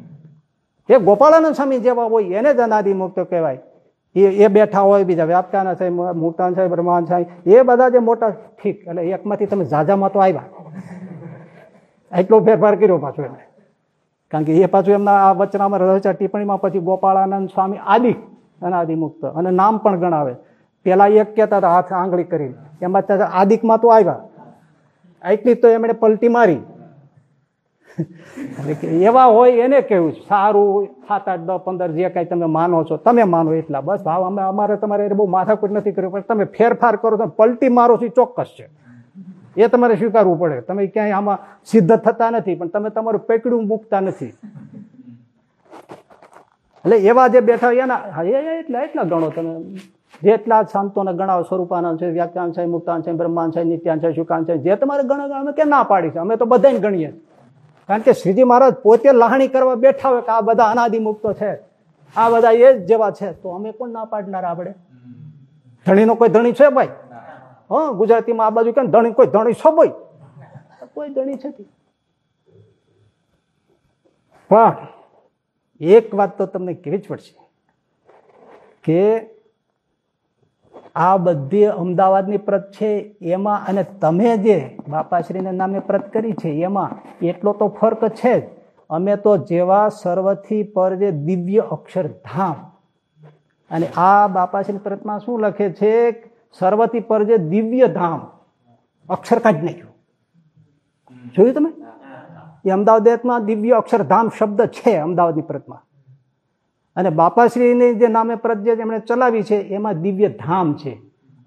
A: એ ગોપાળાનંદ સ્વામી જેવા હોય એને જ અનાદિ મુક્ત કહેવાય. એ એ બેઠા હોય, બીજા વ્યાપકાના છે મુક્તાન છે, બ્રહ્માન છે, એ બધા જે મોટા, ઠીક, એટલે એકમાંથી તમે ઝાઝામાં તો આવ્યા. એટલો ફેરફાર કર્યો પાછો એને કારણ કે એ પાછું એમના આ વચનામાં રહસ્ય ટિપ્પણીમાં પછી ગોપાળાનંદ સ્વામી આદિ અનાદિ મુક્ત અને નામ પણ ગણાવે. પેલા એક કહેતા હતા હાથ આંગળી કરીને. એમાં આદિકમાં તો આવ્યા. એટલી તો એમણે પલટી મારી. એવા હોય એને કેવું સારું સાત આઠ દસ પંદર જે કાંઈ તમે માનો છો, તમે માનો એટલા બસ. ભાવ અમે અમારે તમારે બહુ માથાકૂટ નથી કર્યું પણ તમે ફેરફાર કરો તો પલટી મારો છો ચોક્કસ છે. એ તમારે સ્વીકારવું પડે. તમે ક્યાંય આમાં સિદ્ધ થતા નથી, પણ તમે તમારું પેકડું મૂકતા નથી. એટલે એવા જે બેઠા એના એટલા એટલા ગણો તમે. જેટલા સંતોને ગણાવો સ્વરૂપાનંદ છે, વ્યાખ્યાન છે, મુક્તાન છે, બ્રહ્માંડ છે, નિત્યાન છે, શુકાન છે, જે તમારે ગણો અમે કે ના પાડી છે? અમે તો બધાને ગણીએ. કારણ કે શ્રીજી મહારાજ પોતે લાહણી કરવા બેઠા હોય કે આ બધા અનાદિ મુક્તો છે, આ બધા એ જ જેવા છે, તો અમે કોણ ના પાડનાર આપણે? ધણીનો કોઈ ધણી છે ભાઈ? હા, ગુજરાતીમાં આ બાજુ કેમ ધણી, કોઈ ધણી છો ભાઈ? કોઈ ધણી છે પણ એક વાત તો તમને કેવી જ પડશે કે આ બધી અમદાવાદની પ્રત છે, એમાં અને તમે જે બાપાશ્રીના નામે પ્રત કરી છે, એમાં એટલો તો ફર્ક છે જ. અમે તો જેવા સર્વથી પર જે દિવ્ય અક્ષરધામ અને આ બાપાશ્રી પ્રતમાં શું લખે છે, સર્વથી પર જે દિવ્ય ધામ. અક્ષર કાઢી નાખ્યું. જોયું તમે? એ અમદાવાદમાં દિવ્ય અક્ષરધામ શબ્દ છે અમદાવાદની પ્રતમાં. અને બાપાશ્રીની જે નામે પ્રજ્ઞા એમણે ચલાવી છે, એમાં દિવ્ય ધામ છે.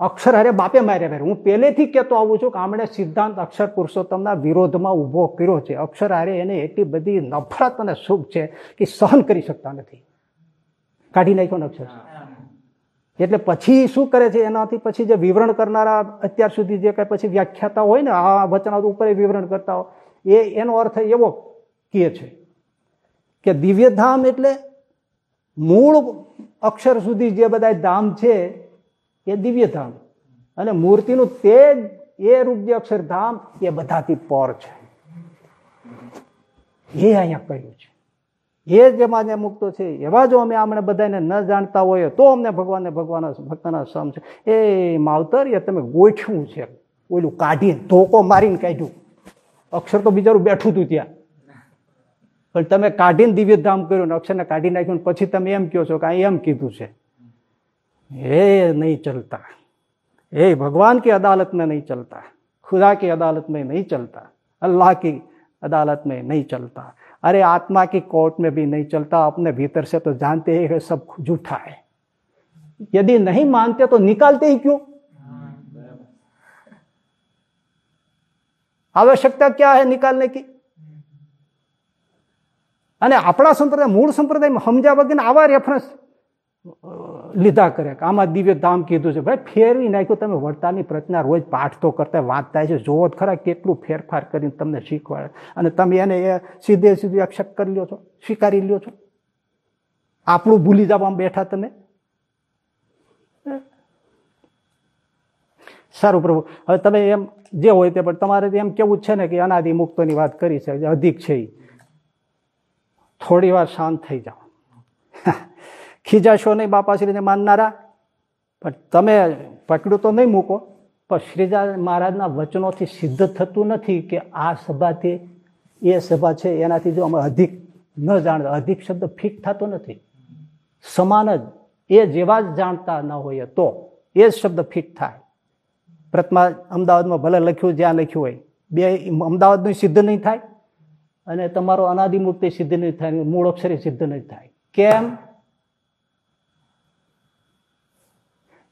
A: અક્ષર અરે બાપે માર્યા હું પહેલેથી કહેતો આવું છું કે આમણે સિદ્ધાંત અક્ષર પુરુષોત્તમના વિરોધમાં ઊભો કર્યો છે. અક્ષર હારે એને એટલી બધી નફરત અને સુખ છે કે સહન કરી શકતા નથી. કાઢી નાખ્યો ને અક્ષર. એટલે પછી શું કરે છે? એનાથી પછી જે વિવરણ કરનારા અત્યાર સુધી જે કઈ પછી વ્યાખ્યાતા હોય ને, આ વચના ઉપર વિવરણ કરતા હોય. એ, એનો અર્થ એવો કહે છે કે દિવ્યધામ એટલે મૂળ અક્ષર સુધી જે બધા ધામ છે, એ દિવ્યધામ અને મૂર્તિનું તે એ રૂપ જે અક્ષરધામ એ બધાથી પર છે. એ અહીંયા કહ્યું છે. એ જે માન્ય મુક્તો છે, એવા જો અમે આમને બધાને ન જાણતા હોઈએ, તો અમને ભગવાનને ભગવાનના ભક્તના સમ છે. એ માવતર એ તમે ગોઠવું છે. ઓલું કાઢીને ધોકો મારીને કાઢ્યું. અક્ષર તો બિચારું બેઠું હતું ત્યાં. પણ તમે કાઢીને દિવ્યધામ કર્યું ને અક્ષરને કાઢી નાખ્યું પછી તમે એમ કહો છો કે આ એમ કીધું છે એ નહીં ચલતા એ ભગવાન की अदालत में नहीं चलता खुदा की अदालत में नहीं चलता अल्लाह की अदालत में नहीं चलता अरे आत्मा की कोर्ट में भी नहीं चलता अपने भीतर से तो जानते हैं सब झूठा है यदि नहीं मानते तो निकालते ही क्यों आवश्यकता क्या है निकालने की અને આપણા સંપ્રદાય, મૂળ સંપ્રદાયમાં સમજ્યા વગરને આવા રેફરન્સ લીધા કરે કે આમાં દિવ્ય ધામ કીધું છે. ભાઈ, ફેરવી નાખ્યું. તમે વડતાની પ્રચના રોજ પાઠ તો કરતા વાંચતા છે. જોવો જ ખરા કેટલું ફેરફાર કરીને તમને શીખવાડે. અને તમે એને એ સીધે સીધું એક્સેપ્ટ કરી લ્યો છો, સ્વીકારી લ્યો છો. આપણું ભૂલી જવામાં બેઠા તમે. સારું પ્રભુ, હવે તમે એમ જે હોય તે, પણ તમારે એમ કેવું છે ને કે અનાદિ મુક્તોની વાત કરી છે અધિક છે એ થોડી વાર શાંત થઈ જાઓ. ખીજાશો નહીં બાપાશ્રીને માનનારા, પણ તમે પકડું તો નહીં મૂકો. પણ શ્રીજા મહારાજના વચનોથી સિદ્ધ થતું નથી કે આ સભાથી એ સભા છે, એનાથી જો અમે અધિક ન જાણતા, અધિક શબ્દ ફિટ થતો નથી. સમાન જ, એ જેવા જ જાણતા ન હોઈએ તો એ જ શબ્દ ફિટ થાય. પ્રથમા અમદાવાદમાં ભલે લખ્યું જ્યાં લખ્યું હોય, બે અમદાવાદનું સિદ્ધ નહીં થાય. અને તમારો અનાદિમુક્તિ સિદ્ધ નહીં થાય, મૂળ અક્ષરે સિદ્ધ નહીં થાય. કેમ?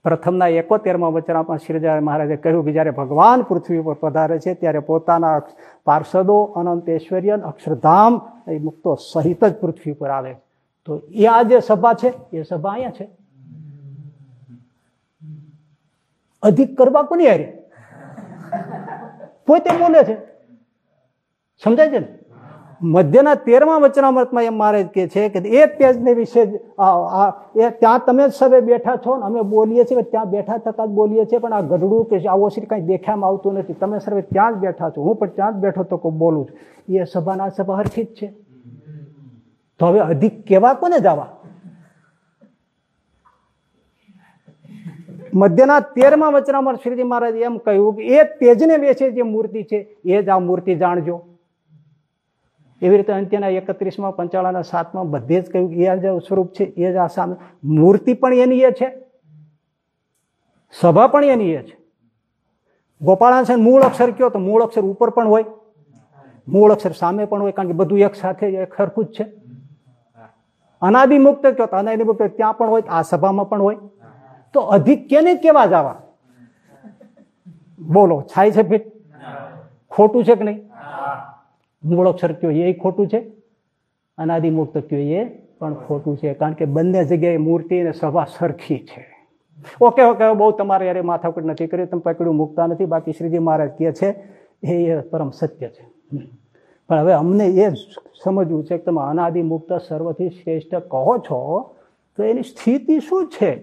A: પ્રથમના એકોતેરમાં વચનામાં શ્રીજા મહારાજે કહ્યું કે જ્યારે ભગવાન પૃથ્વી પર પધારે છે, ત્યારે પોતાના પાર્ષદો અનંત ઐશ્વર્ય અક્ષરધામ એ મુક્તો સહિત જ પૃથ્વી પર આવે. તો એ આ જે સભા છે, એ સભા અહીંયા છે. અધિક કરવા કોની હારી? પોતે બોલે છે. સમજાય છે ને? મધ્યના તેરમા વચનામૃતમાં એમ મારે કે છે કે એ તેજને વિશે એ ત્યાં તમે જ સવે બેઠા છો ને અમે બોલીએ છીએ, ત્યાં બેઠા થતા જ બોલીએ છીએ, પણ આ ગઢડું કે આવો શ્રી કાંઈ દેખામાં આવતું નથી. તમે સર્વે ત્યાં જ બેઠા છો. હું પણ ત્યાં જ બેઠો તો કોઈ બોલું છું. એ સભાના સભા હરખી જ છે. તો હવે અધિક કેવા કોને જવા? મધ્યના તેરમા વચનામાં શ્રીજી મહારાજ એમ કહ્યું કે એ તેજને બેસે જે મૂર્તિ છે, એ જ આ મૂર્તિ જાણજો. એવી રીતે અંત્યના એકત્રીસમાં, પંચાળાના સાતમાં બધે જ કહ્યું એ જે સ્વરૂપ છે, એ જ આ સામે. મૂર્તિ પણ એની એ છે. સભા પણ એની એ છે. ગોપાળા છે મૂળ અક્ષર કયો? તો મૂળ અક્ષર ઉપર પણ હોય. મૂળ અક્ષર સામે પણ હોય, કારણ કે બધું એક સાથે એક સરખું જ છે. અનાદિમુક્ત કયો? તો અનાદિમુક્ત ત્યાં પણ હોય, આ સભામાં પણ હોય. તો અધિક કેને કેવા જવા? બોલો છાય છે ફીટ ખોટું છે કે નહીં? મૂળ અક્ષર કયો એ ખોટું છે. અનાદિમુક્ત કયો એ પણ ખોટું છે. કારણ કે બંને જગ્યાએ મૂર્તિ અને સભા સરખી છે. ઓકે ઓકે, બહુ તમારે યારે માથાકૂટ નથી કરી તમે પકડ્યું, મૂકતા નથી. બાકી શ્રીજી મહારાજ કહે છે, એ પરમ સત્ય છે. પણ હવે અમને એ સમજવું છે કે તમે અનાદિમુક્ત સર્વથી શ્રેષ્ઠ કહો છો, તો એની સ્થિતિ શું છે?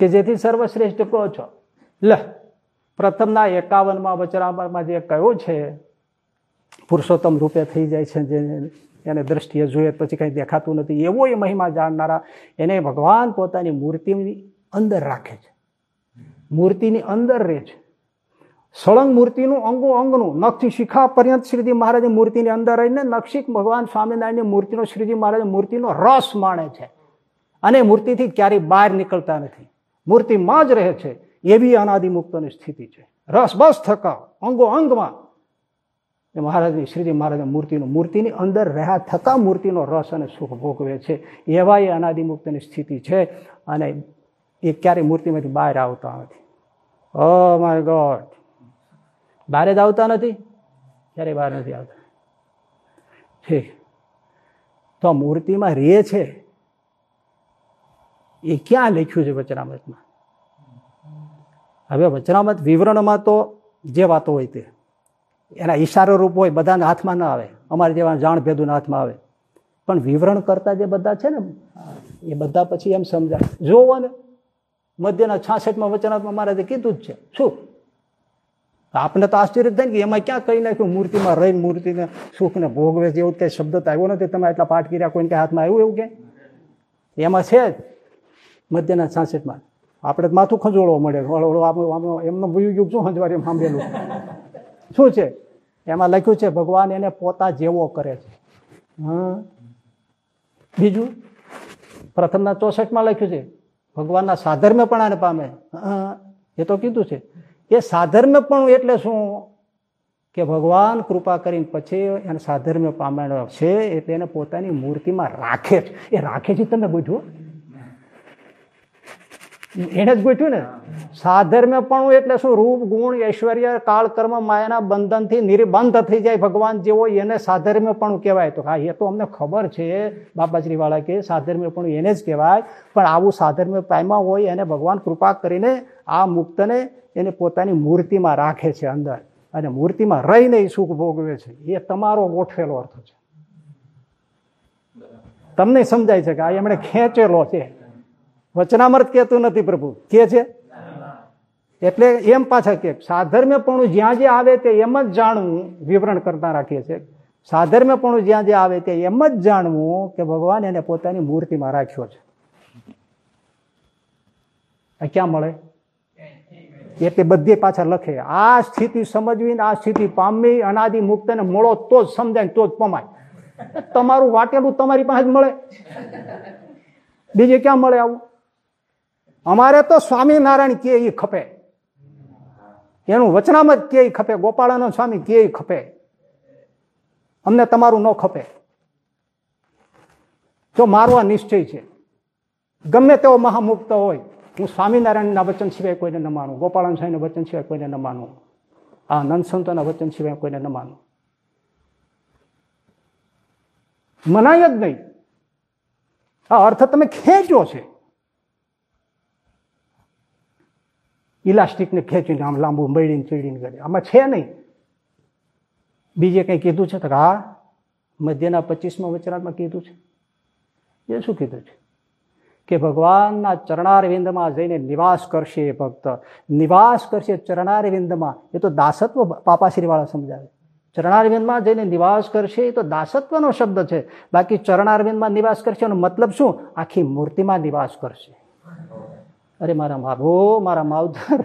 A: કે જેથી સર્વશ્રેષ્ઠ કહો છો? લ, પ્રથમના એકાવનમાં વચરામાં જે કહ્યું છે પુરુષોત્તમ રૂપે થઈ જાય છે, જે એને દ્રષ્ટિએ જોઈએ પછી કંઈ દેખાતું નથી. એવો એ મહિમા જાણનારા, એને ભગવાન પોતાની મૂર્તિની અંદર રાખે છે. મૂર્તિની અંદર રહે છે. સળંગ મૂર્તિનું અંગો અંગનું, નખથી શિખા પર્યંત શ્રીજી મહારાજની મૂર્તિની અંદર રહીને નક્ષિક ભગવાન સ્વામિનારાયણની મૂર્તિનો શ્રીજી મહારાજ મૂર્તિનો રસ માણે છે. અને મૂર્તિથી ક્યારેય બહાર નીકળતા નથી. મૂર્તિમાં જ રહે છે. એવી અનાદિમુક્તની સ્થિતિ છે. રસ બસ થકાવ, અંગો અંગમાં એ મહારાજની શ્રીજી મહારાજની મૂર્તિનું. મૂર્તિની અંદર રહ્યા થકા મૂર્તિનો રસ અને સુખ ભોગવે છે. એવા એ અનાદિમુક્તની સ્થિતિ છે અને એ ક્યારેય મૂર્તિમાંથી બહાર આવતા નથી. ઓ માય ગોડ બહાર જ આવતા નથી? ક્યારેય બહાર નથી આવતા? ઠીક. તો મૂર્તિમાં રે છે. એ ક્યાં લખ્યું છે વચનામૃતમાં? હવે વચનામૃત વિવરણમાં તો જે વાતો હોય તે. એના ઈશારો રૂપ હોય, બધાના હાથમાં ના આવે. અમારે જેવા જાણ ભેદુના હાથમાં આવે. પણ વિવરણ કરતા જે બધા છે ને, એ બધા પછી એમ સમજાય. જોવો ને, મધ્યના છાસઠમાં વચનાત્મા મહારાજે કીધું જ છે. શું? આપણે તો આશ્ચર્ય થાય ને કે એમાં ક્યાં કહી નાખ્યું, મૂર્તિમાં રહીને મૂર્તિને સુખને ભોગવે જેવું કંઈ શબ્દ તો આવ્યો નથી. તમે એટલા પાઠ કર્યા, કોઈને કંઈ હાથમાં આવ્યું એવું કે? એમાં છે જ મધ્યના છાસઠમાં. આપણે માથું ખંજોળવા મળે આમ એમનો યુગ શું એમ સાંભળેલું? શું છે? એમાં લખ્યું છે, ભગવાન એને પોતા જેવો કરે છે. બીજું? પ્રથમના ચોસઠમાં લખ્યું છે, ભગવાનના સાધર્મ્ય પણ આને પામે. એ તો કીધું છે. એ સાધર્મ્ય પણ એટલે શું? કે ભગવાન કૃપા કરીને પછી એને સાધર્મ્ય પામે છે, એટલે એને પોતાની મૂર્તિમાં રાખે છે. એ રાખે છે તમે ગોઠવો એને જ પૂછ્યું ને? સાધર્મ્ય પણ એટલે શું? રૂપ, ગુણ, ઐશ્વર્ય કાળ કર્મ માયાના બંધનથી નિર્બંધ થઈ જાય ભગવાન જેવો, એને સાધર્મ્ય પણ કહેવાય. તો હા, એ તો અમને ખબર છે બાબાશ્રી વાળા કે સાધર્મ્ય પણ એને જ કહેવાય. પણ આવું સાધર્મ્ય પાયમાં હોય, એને ભગવાન કૃપા કરીને આ મુક્તને એને પોતાની મૂર્તિમાં રાખે છે અંદર. અને મૂર્તિમાં રહીને સુખ ભોગવે છે. એ તમારો ગોઠવેલો અર્થ છે. તમને સમજાય છે કે આ એમણે ખેંચેલો છે. વચનામૃત કહેતું નથી પ્રભુ. કે છે? એટલે એમ પાછા કે સાધર્મ્યપણું જ્યાં જ્યાં આવે તે એમ જ જાણવું વિવરણ કરતા રાખીએ છીએ સાધર્મ્યપણું જ્યાં જ્યાં આવે તે એમ જ જાણવું કે ભગવાન એને પોતાની મૂર્તિમાં રાખ્યો છે. ક્યાં મળે? એટલે બધે પાછા લખે, આ સ્થિતિ સમજવી આ સ્થિતિ પામવી, અનાદિ મુક્ત ને મળો તો જ સમજાય તો જ પમાય. તમારું વાટેલું તમારી પાસે જ મળે. બીજે ક્યાં મળે આવું? અમારે તો સ્વામિનારાયણ કે એ ખપે. એનું વચનામત કે ખપે, ગોપાળાનો સ્વામી કે ખપે. અમને તમારું ન ખપે. જો મારવા નિશ્ચય છે. ગમે તેવો મહામુક્ત હોય, હું સ્વામિનારાયણના વચન સિવાય કોઈને ન માનું, ગોપાળન સ્વામીના વચન સિવાય કોઈને ન માનું, આ નંદ સંતોના વચન સિવાય કોઈને ન માનું. મનાય જ નહીં. આ અર્થ તમે ખેંચ્યો છે. ઇલાસ્ટિકને ખેંચીને આમ લાંબુ મળીને ચીડીને કરે. આમાં છે નહીં. બીજે કંઈ કીધું છે? તો હા, મધ્યના પચીસમાં વચરાટમાં કીધું છે. એ શું કીધું છે કે ભગવાનના ચરણારવિંદમાં જઈને નિવાસ કરશે ભક્ત. નિવાસ કરશે ચરણારવિંદમાં. એ તો દાસત્વ પાપાશ્રીવાળા સમજાવે ચરણારવિંદમાં જઈને નિવાસ કરશે એ તો દાસત્વનો શબ્દ છે. બાકી ચરણારવિંદમાં નિવાસ કરશે એનો મતલબ શું? આખી મૂર્તિમાં નિવાસ કરશે. અરે, મારા માભો, મારા માવતર.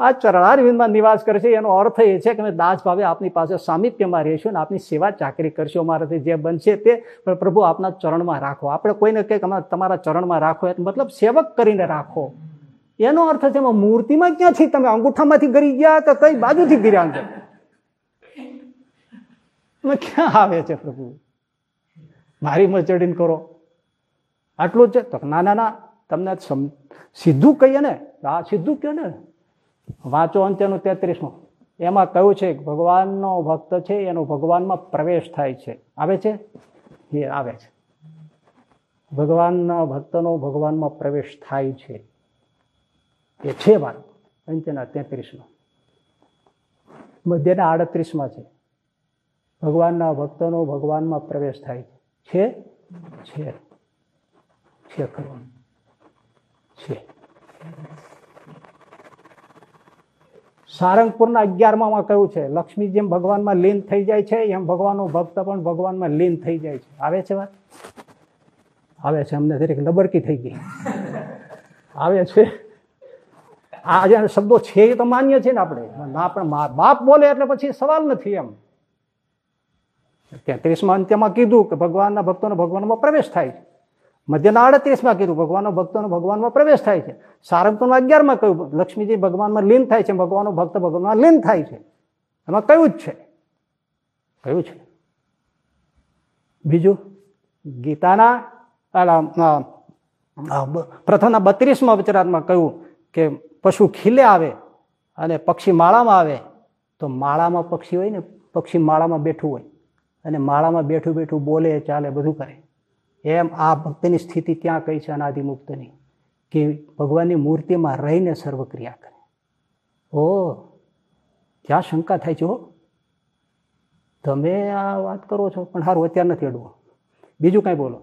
A: આ ચરણારવિંદમાં નિવાસ કરશે, એનો અર્થ એ છે કે અમે દાસ ભાવે આપની પાસે સામિપ્યમાં રહીશું અને આપની સેવા ચાકરી કરશું અમારાથી. જે બનશે તે પ્રભુ આપના ચરણમાં રાખો. આપણે કોઈને કંઈક તમારા ચરણમાં રાખો મતલબ સેવક કરીને રાખો. એનો અર્થ છે એમાં મૂર્તિમાં ક્યાંથી તમે? અંગૂઠામાંથી ગરી ગયા કે કઈ બાજુથી ગીર્યા અંદર? ક્યાં આવે છે પ્રભુ? મારી મચડીને કરો. આટલું જ છે. તો ના ના ના તમને સીધું કહીએ ને, આ સીધું કહે ને? વાંચો અંત્યનું તેત્રીસમાં. એમાં કહ્યું છે, ભગવાનનો ભક્ત છે, એનો ભગવાનમાં પ્રવેશ થાય છે. આવે છે? એ આવે છે. ભગવાનના ભક્તનો ભગવાનમાં પ્રવેશ થાય છે. એ છે વાત. અંત્યના તેત્રીસમાં. મધ્યના આડત્રીસમાં છે. ભગવાનના ભક્તનો ભગવાનમાં પ્રવેશ થાય છે. છે? છે. ખરું છે. સારંગપુરના અગિયારમાં કહ્યું છે? લક્ષ્મી જેમ ભગવાનમાં લીન થઈ જાય છે, એમ ભગવાનનો ભક્ત પણ ભગવાનમાં લીન થઈ જાય છે. આવે છે વાત? આવે છે. અમને દરેક લબરકી થઈ ગઈ. આવે છે. આ જે શબ્દો છે એ તો માન્ય છે ને આપણે. ના, પણ બાપ બોલે એટલે પછી સવાલ નથી એમ. તેત્રીસમાં અંત્યમાં કીધું કે ભગવાનના ભક્તોને ભગવાનમાં પ્રવેશ થાય છે. મધ્યના અડત્રીસમાં કીધું, ભગવાનનો ભક્તોનો ભગવાનમાં પ્રવેશ થાય છે. સારંગપુરમાં અગિયારમાં કહ્યું, લક્ષ્મીજી ભગવાનમાં લીન થાય છે, ભગવાનનો ભક્ત ભગવાનમાં લીન થાય છે. એમાં કયું જ છે? કયું છે? બીજું, ગીતાના પ્રથમના બત્રીસમાં વિચરાતમાં કહ્યું કે પશુ ખીલે આવે અને પક્ષી માળામાં આવે, તો માળામાં પક્ષી હોય ને, પક્ષી માળામાં બેઠું હોય. અને માળામાં બેઠું બેઠું બોલે, ચાલે, બધું કરે. એમ આ ભક્તની સ્થિતિ ત્યાં કઈ છે અનાદિમુક્તની, કે ભગવાનની મૂર્તિમાં રહીને સર્વક્રિયા કરે. ઓ ત્યાં શંકા થાય છે તમે આ વાત કરો છો, પણ સારું અત્યારે નથી અડવું. બીજું કાંઈ બોલો.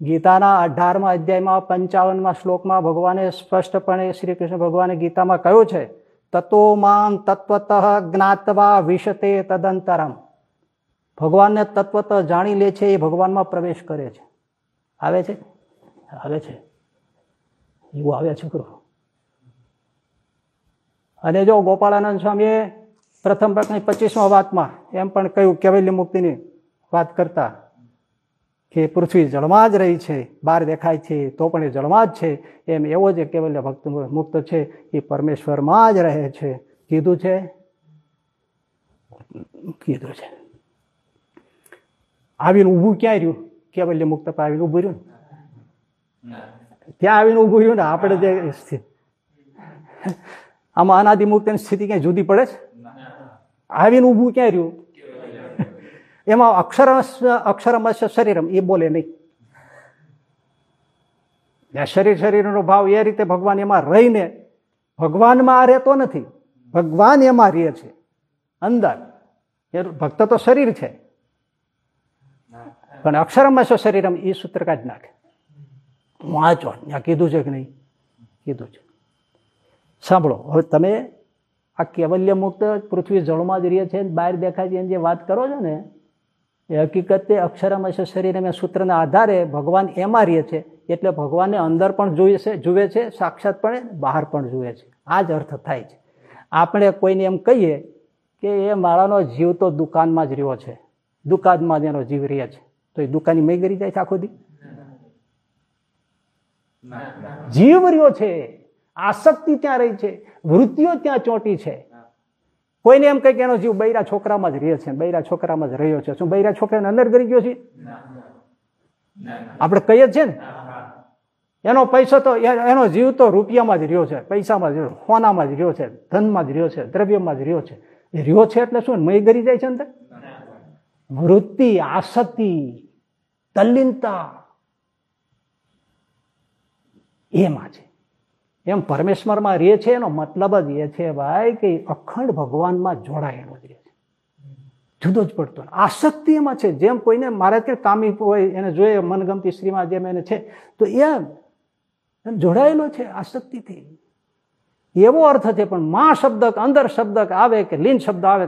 A: ગીતાના અઢારમાં અધ્યાયમાં, પંચાવનમાં શ્લોકમાં ભગવાને સ્પષ્ટપણે શ્રી કૃષ્ણ ભગવાને ગીતામાં કહ્યું છે તત્વો માં તત્વત જ્ઞાતવા વિશતે તદંતરમ. ભગવાનને તત્વત જાણી લે છે, એ ભગવાનમાં પ્રવેશ કરે છે. આવે છે? આવે છે. એવું આવે છોકરો અને જો ગોપાળાનંદ સ્વામીએ પ્રથમ પ્રકરણ પચીસમાં વાતમાં એમ પણ કહ્યું, કેવલ્ય મુક્તિની વાત કરતા કે પૃથ્વી જળમાં જ રહી છે, બહાર દેખાય છે, તો પણ એ જળમાં જ છે. એમ એવો જ કેવલ્ય ભક્ત મુક્ત છે, એ પરમેશ્વરમાં જ રહે છે. કીધું છે? કીધું છે. આવીને ઊભું ક્યાં રહ્યું? કેવલ્ય મુક્ત આવીને ઉભું રહ્યું ત્યાં આવીને ઉભું રહ્યું ને આપણે જે આમાં અનાદિ મુક્તની સ્થિતિ ક્યાંય જુદી પડે છે? આવીને ઊભું ક્યાં રહ્યું? એમાં અક્ષર અક્ષરમસ્ય શરીરમ એ બોલે નહીં. શરીર શરીરનો ભાવ એ રીતે ભગવાન એમાં રહીને ભગવાનમાં આ રહેતો નથી. ભગવાન એમાં રહે છે. અંદર. ભક્ત તો શરીર છે. પણ અક્ષરમસ્ય શરીરમ એ સૂત્ર કાઢી નાખે વાંચો, ત્યાં કીધું છે કે નહીં? કીધું છે. સાંભળો, હવે તમે આ કેવલ્ય મુક્ત પૃથ્વી જળમાં જ રહે છે બહાર દેખાય છે એની જે વાત કરો છો ને, એ હકીકતે અક્ષરમશ શરીરમ સૂત્રના આધારે ભગવાન એમાં રહે છે. એટલે ભગવાનને અંદર પણ જોઈએ છે, જુએ છે સાક્ષાતપણે બહાર પણ જુએ છે. આ જ અર્થ થાય છે. આપણે કોઈને એમ કહીએ કે એ મારાનો જીવ તો દુકાનમાં જ રહ્યો છે. દુકાનમાં જ એનો જીવ રહે છે. તો એ દુકાની મય ગરી જાય છે આખો દી? જીવ રહ્યો છે. આસક્તિ ત્યાં રહી છે. વૃત્તિઓ ત્યાં ચોંટી છે. કોઈને એમ કઈ કે એનો જીવ બૈરા છોકરામાં જ રહે છે. બૈરા છોકરામાં જ રહ્યો છે. શું બૈરા છોકરાને અંદર કરી ગયો છે? આપણે કહીએ છીએ ને. એનો પૈસો તો એનો જીવ તો રૂપિયામાં જ રહ્યો છે. પૈસામાં જ રહ્યો સોનામાં જ રહ્યો છે. ધનમાં જ રહ્યો છે. દ્રવ્યમાં જ રહ્યો છે. એ રહ્યો છે એટલે શું? મય ગરી જાય છે અંદર? વૃત્તિ આસક્તિ. તલ્લીનતા. એમાં છે એમ પરમેશ્વરમાં રે છે એનો મતલબ જ એ છે ભાઈ કે અખંડ ભગવાનમાં જોડાયેલો જ રહે છે. જુદો જ પડતો આસક્તિ એમાં છે. જેમ કોઈને મારે કે કામી હોય, એને જોઈએ મનગમતી શ્રીમાં જેમ એને છે, તો એમ જોડાયેલો છે આસક્તિથી એવો અર્થ છે, પણ મા શબ્દ અંદર શબ્દ આવે કે લીન શબ્દ આવે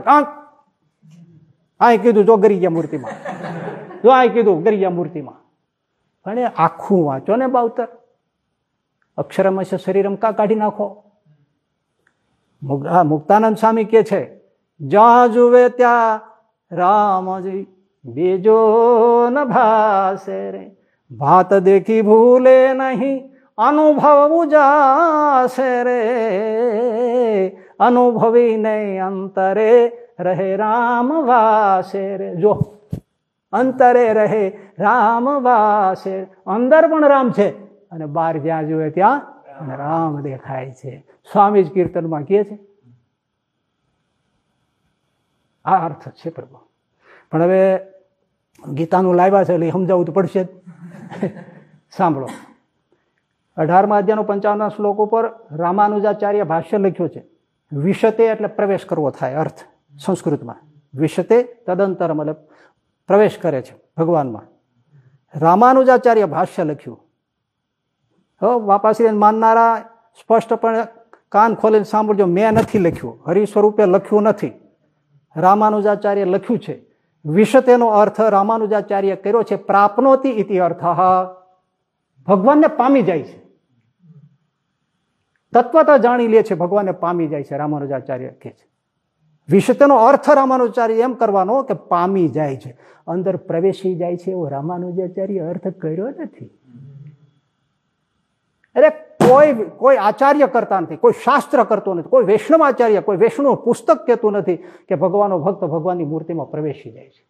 A: આ કીધું જો ગયા મૂર્તિમાં. જો આ કીધું ગરિયા મૂર્તિમાં. પણ એ આખું વાંચો ને બાવતર. અક્ષરમશ શરીરમ કા કાઢી નાખો? મુક્તાનંદ સ્વામી કે છે જ્યાં જુએ ત્યાં રામજી બીજો ન ભાસે રે. ભાત દેખી ભૂલે નહીં અનુભવ જાશે રે. અનુભવી નહીં અંતરે રહે રામ વાસે રે. જો અંતરે રહે, રામ વાસે. અંદર પણ રામ છે અને બહાર જ્યાં જુએ ત્યાં રામ દેખાય છે. સ્વામી જ કીર્તનમાં કહે છે. આ અર્થ છે પ્રભુ. પણ હવે ગીતાનું લાવ્યા છે એટલે સમજાવવું તો પડશે સાંભળો. અઢારમા અધ્યાયનો પંચાવનના શ્લોક ઉપર રામાનુજાચાર્ય ભાષ્ય લખ્યું છે. વિશતે એટલે પ્રવેશ કરવો થાય, અર્થ, સંસ્કૃતમાં. વિશતે તદંતર મતલબ પ્રવેશ કરે છે ભગવાનમાં. રામાનુજાચાર્ય ભાષ્ય લખ્યું. હો બાપાશ્રી માનનારા સ્પષ્ટપણે કાન ખોલીને સાંભળજો, મેં નથી લખ્યું. હરિ સ્વરૂપે લખ્યું નથી. રામાનુજાચાર્ય લખ્યું છે. વિશતેનો અર્થ રામાનુજાચાર્ય કર્યો છે, પ્રાપ્નોતી ઇતિ અર્થ. ભગવાનને પામી જાય છે. તત્વતા જાણી લે છે, ભગવાનને પામી જાય છે, રામાનુજાચાર્ય કે છે. વિશતેનો અર્થ રામાનુચાર્ય એમ કરવાનો કે પામી જાય છે. અંદર પ્રવેશી જાય છે એવો રામાનુજાચાર્ય અર્થ કર્યો નથી. અરે કોઈ કોઈ આચાર્ય કરતા નથી, કોઈ શાસ્ત્ર કરતો નથી, કોઈ વૈષ્ણવ આચાર્ય, કોઈ વૈષ્ણવ પુસ્તક કહેતું નથી કે ભગવાનનો ભક્ત ભગવાનની મૂર્તિમાં પ્રવેશી જાય છે.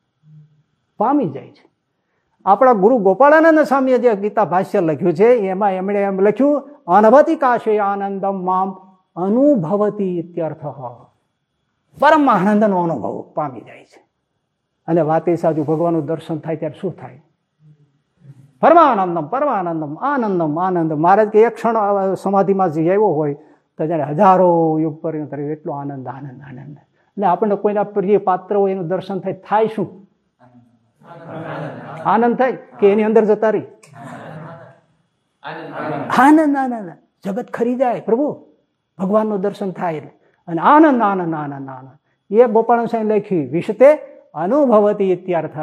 A: પામી જાય છે. આપણા ગુરુ ગોપાળાનંદ સ્વામીએ જે ગીતા ભાષ્ય લખ્યું છે, એમાં એમણે એમ લખ્યું અનભતી કાશે આનંદમ મામ અનુભવતી ઇત્યર્થ. પરમ આનંદનો અનુભવ પામી જાય છે. અને વાતે સાચું ભગવાનનું દર્શન થાય ત્યારે શું થાય? પરમાનંદમ પરમાનંદમ, આનંદમ, આનંદ. મહારાજ કે એક ક્ષણ સમાધિમાં જઈ આવ્યો હોય, તો જ્યારે હજારો યુગ પર્યંત એટલો આનંદ આનંદ આનંદ. એટલે આપણને કોઈના પ્રિય પાત્ર હોય એનું દર્શન થાય થાય શું? આનંદ થાય કે એની અંદર જતા રહી? આનંદ આનંદ. જગત ખરી જાય, પ્રભુ. ભગવાનનું દર્શન થાય અને આનંદ આનંદ આનંદ આનંદ. એ ગોપાલ સાહેબ લખ્યું વિશતે અનુભવતી ઇત્યર્થ.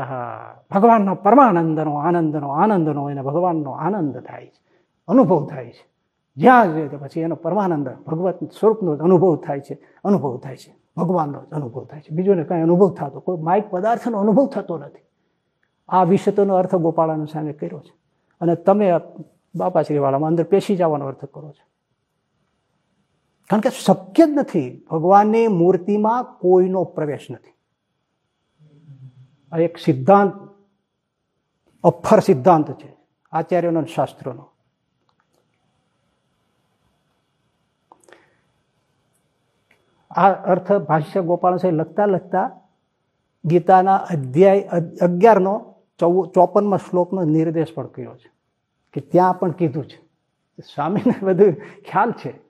A: ભગવાનનો પરમાનંદનો, આનંદનો આનંદનો, એને ભગવાનનો આનંદ થાય છે, અનુભવ થાય છે. જ્યાં જોઈએ તો પછી એનો પરમાનંદ, ભગવત સ્વરૂપનો અનુભવ થાય છે, અનુભવ થાય છે, ભગવાનનો અનુભવ થાય છે. બીજોને કાંઈ અનુભવ થતો, કોઈ માઇક પદાર્થનો અનુભવ થતો નથી. આ વિશતોનો અર્થ ગોપાળાનું સામે કર્યો છે. અને તમે બાપા શ્રીવાળામાં અંદર પેશી જવાનો અર્થ કરો છો. કારણ કે શક્ય જ નથી. ભગવાનની મૂર્તિમાં કોઈનો પ્રવેશ નથી. આ એક સિદ્ધાંત, અફર સિદ્ધાંત છે, આચાર્યનો શાસ્ત્રોનો. આ અર્થ ભાષ્ય ગોપાલ સાહેબ લખતા લખતા ગીતાના અધ્યાય અગિયારનો ચૌ, ચોપનમાં શ્લોકનો નિર્દેશ પણ કર્યો છે. કે ત્યાં પણ કીધું છે. સ્વામીને બધું ખ્યાલ છે.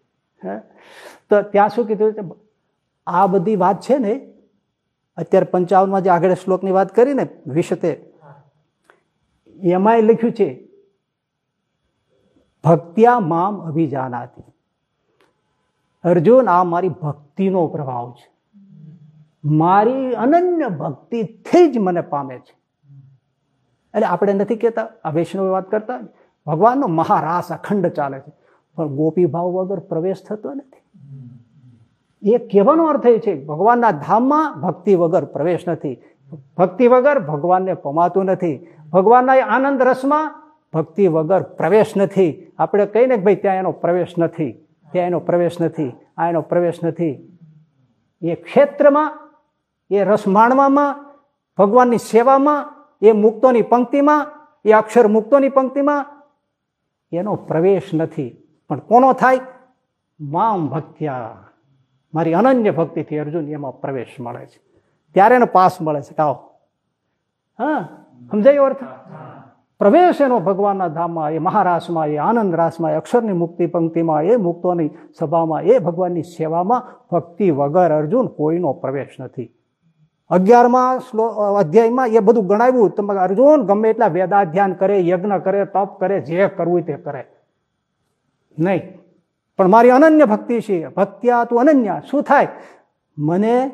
A: તો ત્યાં શું કીધું? આ બધી વાત છે ને, અત્યારે પંચાવનમાં જે આગળ શ્લોકની વાત કરી વિશતે એમાં લખ્યું છે, ભક્ત્યા મામ અભિજાનાતી. અર્જુન, આ મારી ભક્તિનો પ્રભાવ છે. મારી અનન્ય ભક્તિથી જ મને પામે છે. એટલે આપણે નથી કહેતા, આ વૈષ્ણવ વાત કરતા, ભગવાનનો મહારાસ અખંડ ચાલે છે. પણ ગોપી ભાવ વગર પ્રવેશ થતો નથી. એ કહેવાનો અર્થ એ છે, ભગવાનના ધામમાં ભક્તિ વગર પ્રવેશ નથી. ભક્તિ વગર ભગવાનને પમાતું નથી. ભગવાનના આનંદ રસમાં ભક્તિ વગર પ્રવેશ નથી. આપણે કહીને કે ભાઈ ત્યાં એનો પ્રવેશ નથી, ત્યાં એનો પ્રવેશ નથી, આ એનો પ્રવેશ નથી. એ ક્ષેત્રમાં, એ રસ માણવામાં ભગવાનની સેવામાં, એ મુક્તોની પંક્તિમાં, એ અક્ષર મુક્તોની પંક્તિમાં એનો પ્રવેશ નથી. પણ કોનો થાય? મામ ભક્ત્યા. મારી અનન્ય ભક્તિથી અર્જુન એમાં પ્રવેશ મળે છે. ત્યારે એનો પાસ મળે છે કાઓ હા, સમજાયો અર્થ? પ્રવેશ એનો ભગવાનના ધામમાં, એ મહારાસમાં, એ આનંદ રાસમાં, એ અક્ષરની મુક્તિ પંક્તિમાં, એ મુક્તોની સભામાં, એ ભગવાનની સેવામાં ભક્તિ વગર અર્જુન કોઈનો પ્રવેશ નથી. અગિયારમાં શ્લો, અધ્યાયમાં એ બધું ગણાવ્યું. તમે અર્જુન ગમે એટલા વેદાધ્યાન કરે, યજ્ઞ કરે, તપ કરે, જે કરવું તે કરે. નહીં. પણ મારી અનન્ય ભક્તિ છે. ભક્ત્યા તું અનન્ય. શું થાય? મને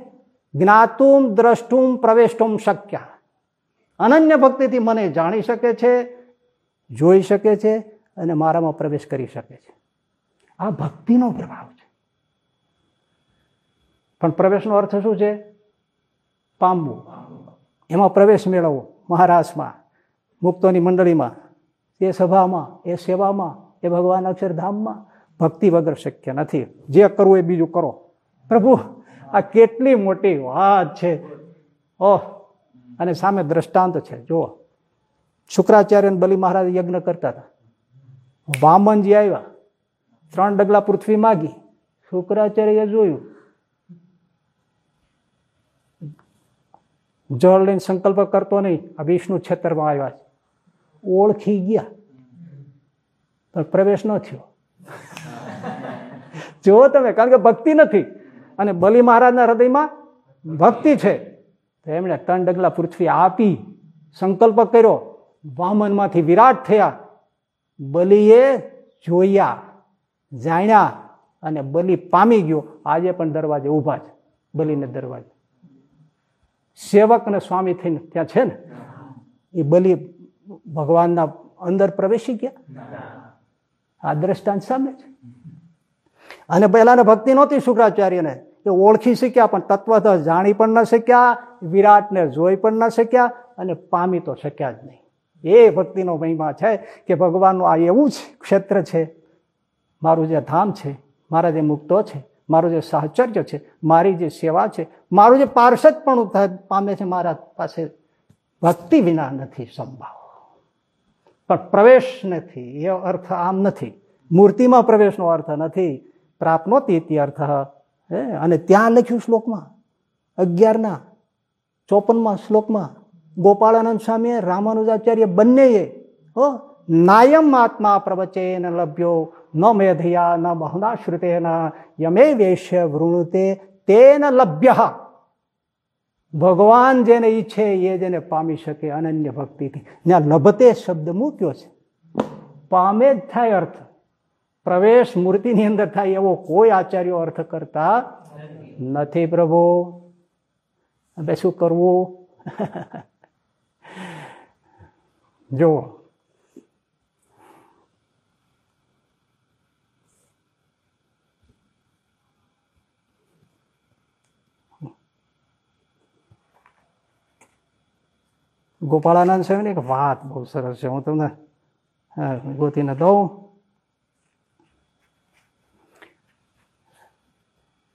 A: જ્ઞાતુમ દ્રષ્ટુમ પ્રવેષ્ટુમ શક્ય. અનન્ય ભક્તિથી મને જાણી શકે છે, જોઈ શકે છે અને મારામાં પ્રવેશ કરી શકે છે. આ ભક્તિનો પ્રભાવ છે. પણ પ્રવેશનો અર્થ શું છે? પામવું. એમાં પ્રવેશ મેળવવો. મહારાષ્ટ્રમાં મુક્તોની મંડળીમાં, એ સભામાં, એ સેવામાં એ ભગવાન અક્ષરધામમાં ભક્તિ વગર શક્ય નથી. જે કરવું એ બીજું કરો. પ્રભુ, આ કેટલી મોટી વાત છે. ઓહ, અને સામે દ્રષ્ટાંત છે. જુઓ. શુક્રાચાર્ય બલિ મહારાજ યજ્ઞ કરતા હતા. વામનજી આવ્યા. ત્રણ ડગલા પૃથ્વી માગી. શુક્રાચાર્ય જોયું. જળ લઈને સંકલ્પ કરતો નહીં. આ વિષ્ણુ છેતરમાં આવ્યા છે. ઓળખી ગયા. પણ પ્રવેશ ન થયો. જુઓ તમે, કારણ કે ભક્તિ નથી. અને બલિ મહારાજના હૃદયમાં ભક્તિ છે. તો એમણે ત્રણ ડગલા પૃથ્વી આપી, સંકલ્પ કર્યો. વામનમાંથી વિરાટ થયા. બલિએ જોયા, જાણ્યા અને બલિ પામી ગયો. આજે પણ દરવાજે ઊભા છે. બલિને દરવાજે. સેવક અને સ્વામી થઈને ત્યાં છે ને, એ બલિ ભગવાનના અંદર પ્રવેશી ગયા. આ દ્રષ્ટાંત સામે છે. અને પહેલાને ભક્તિ નહોતી શુક્રાચાર્યને. એ ઓળખી શક્યા, પણ તત્વત જાણી પણ ન શક્યા, વિરાટને જોઈ પણ ન શક્યા, અને પામી તો શક્યા જ નહીં. એ ભક્તિનો મહિમા છે કે ભગવાનનું આ એવું જ ક્ષેત્ર છે. મારું જે ધામ છે, મારા જે મુક્તો છે, મારું જે સાહચર્ય છે, મારી જે સેવા છે, મારું જે પાર્ષદ પણ પામે છે, મારા પાસે ભક્તિ વિના નથી સંભાવ. પણ પ્રવેશ નથી, એ અર્થ આમ નથી. મૂર્તિમાં પ્રવેશનો અર્થ નથી. પ્રાપ્નોતી તે અર્થ. અને ત્યાં લખ્યું શ્લોકમાં, અગિયારના, ચોપનમાં શ્લોકમાં, ગોપાળાનંદ સ્વામીએ, રામાનુજાચાર્ય બંનેએ, હો, નાયમ આત્મા પ્રવચે ન લભ્યો, ન મેધયા ન બહુના શ્રુતેન યમે વેશ્ય વૃણુતે, તેન લભ્ય. ભગવાન જેને ઈચ્છે એ જેને પામી શકે અનન્ય ભક્તિથી. ત્યાં લભતે શબ્દ મૂક્યો છે. પામે જ થાય અર્થ. પ્રવેશ મૂર્તિની અંદર થાય એવો કોઈ આચાર્યો અર્થ કરતા નથી પ્રભુ. હવે શું કરવું? જો ગોપાળાનંદ સ્વામીની એક વાત બહુ સરસ છે. હું તમને ગોતીને દઉં.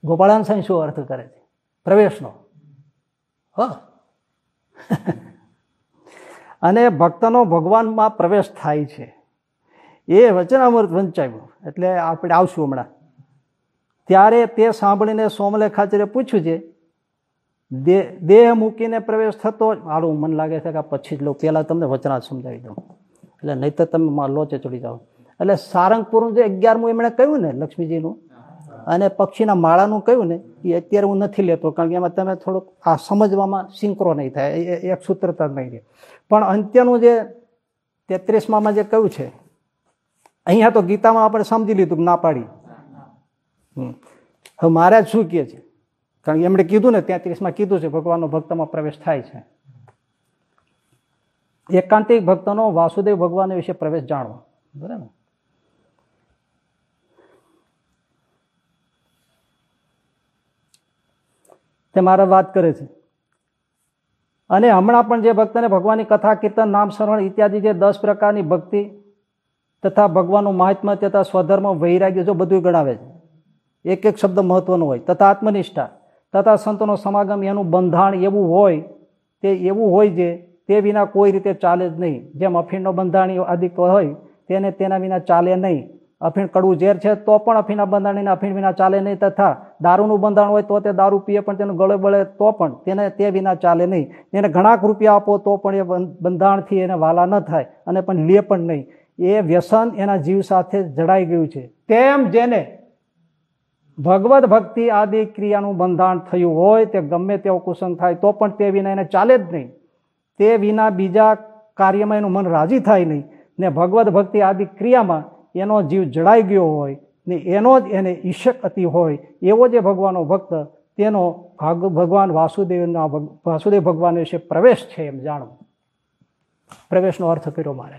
A: ગોપાળાનંદ સ્વામી શું અર્થ કરે છે? પ્રવેશનો. હ. અને ભક્તનો ભગવાનમાં પ્રવેશ થાય છે. એ વચનામૃત વંચાવ્યું. એટલે આપણે આવશું હમણાં. ત્યારે તે સાંભળીને સોમલેખાચાર્ય પૂછ્યું છે દેહ મૂકીને પ્રવેશ થતો મારું મન લાગે છે કે પછી જ લો પહેલાં તમને વચનાથ સમજાવી દઉં. એટલે નહીં તો તમે લોચે ચડી જાઓ. એટલે સારંગપુરનું જે અગિયારમું એમણે કહ્યું ને લક્ષ્મીજીનું, અને પક્ષીના માળાનું કહ્યું ને, એ અત્યારે હું નથી લેતો, કારણ કે એમાં તમે થોડુંક આ સમજવામાં સિંક્રો નહીં થાય એક સૂત્રતા નહીં રહે. પણ અંત્યનું જે તેત્રીસમાં જે કહ્યું છે, અહીંયા તો ગીતામાં આપણે સમજી લીધું ના પાડી. હવે મહારાજ શું કહે છે? કારણ એમણે કીધું ને તેત્રીસમાં કીધું છે, ભગવાનનો ભક્તમાં પ્રવેશ થાય છે. એકાંતિક ભક્તનો વાસુદેવ ભગવાન વિશે પ્રવેશ જાણવો. બરાબર? તે મારા વાત કરે છે. અને હમણાં પણ જે ભક્તને ભગવાનની કથા, કીર્તન, નામ, શરણ ઇત્યાદિ જે દસ પ્રકારની ભક્તિ તથા ભગવાનનું મહાત્મા તથા સ્વધર્મ, વૈરાગ્ય જો બધું ગણાવે છે. એક એક શબ્દ મહત્વનો હોય. તથા આત્મનિષ્ઠા. તથા સંતોનો સમાગમ એનું બંધાણ એવું હોય, તે એવું હોય જે, તે વિના કોઈ રીતે ચાલે જ નહીં. જેમ અફીણનો બંધાણી આદિ હોય, તેને તેના વિના ચાલે નહીં. અફીણ કડવું ઝેર છે, તો પણ અફીણના બંધાણીને અફીણ વિના ચાલે નહીં. તથા દારૂનું બંધાણ હોય, તો તે દારૂ પીએ, પણ તેનું ગળે બળે તો પણ તેને તે વિના ચાલે નહીં. એને ઘણાક રૂપિયા આપો, તો પણ એ બંધાણથી એને વાલા ન થાય, અને પણ લે પણ નહીં. એ વ્યસન એના જીવ સાથે જડાઈ ગયું છે. તેમ જેને ભગવત ભક્તિ આદિ ક્રિયાનું બંધાણ થયું હોય તે ગમે તેવો કુસંગ થાય, તો પણ તે વિના એને ચાલે જ નહીં. તે વિના બીજા કાર્યમાં એનું મન રાજી થાય નહીં. ને ભગવદ્ ભક્તિ આદિ ક્રિયામાં એનો જીવ જડાઈ ગયો હોય ને એનો જ એને ઈશક અતિ હોય, એવો જે ભગવાનનો ભક્ત, તેનો ભાગ ભગવાન વાસુદેવના વાસુદેવ ભગવાન વિશે પ્રવેશ છે એમ જાણવું. પ્રવેશનો અર્થ કર્યો મારે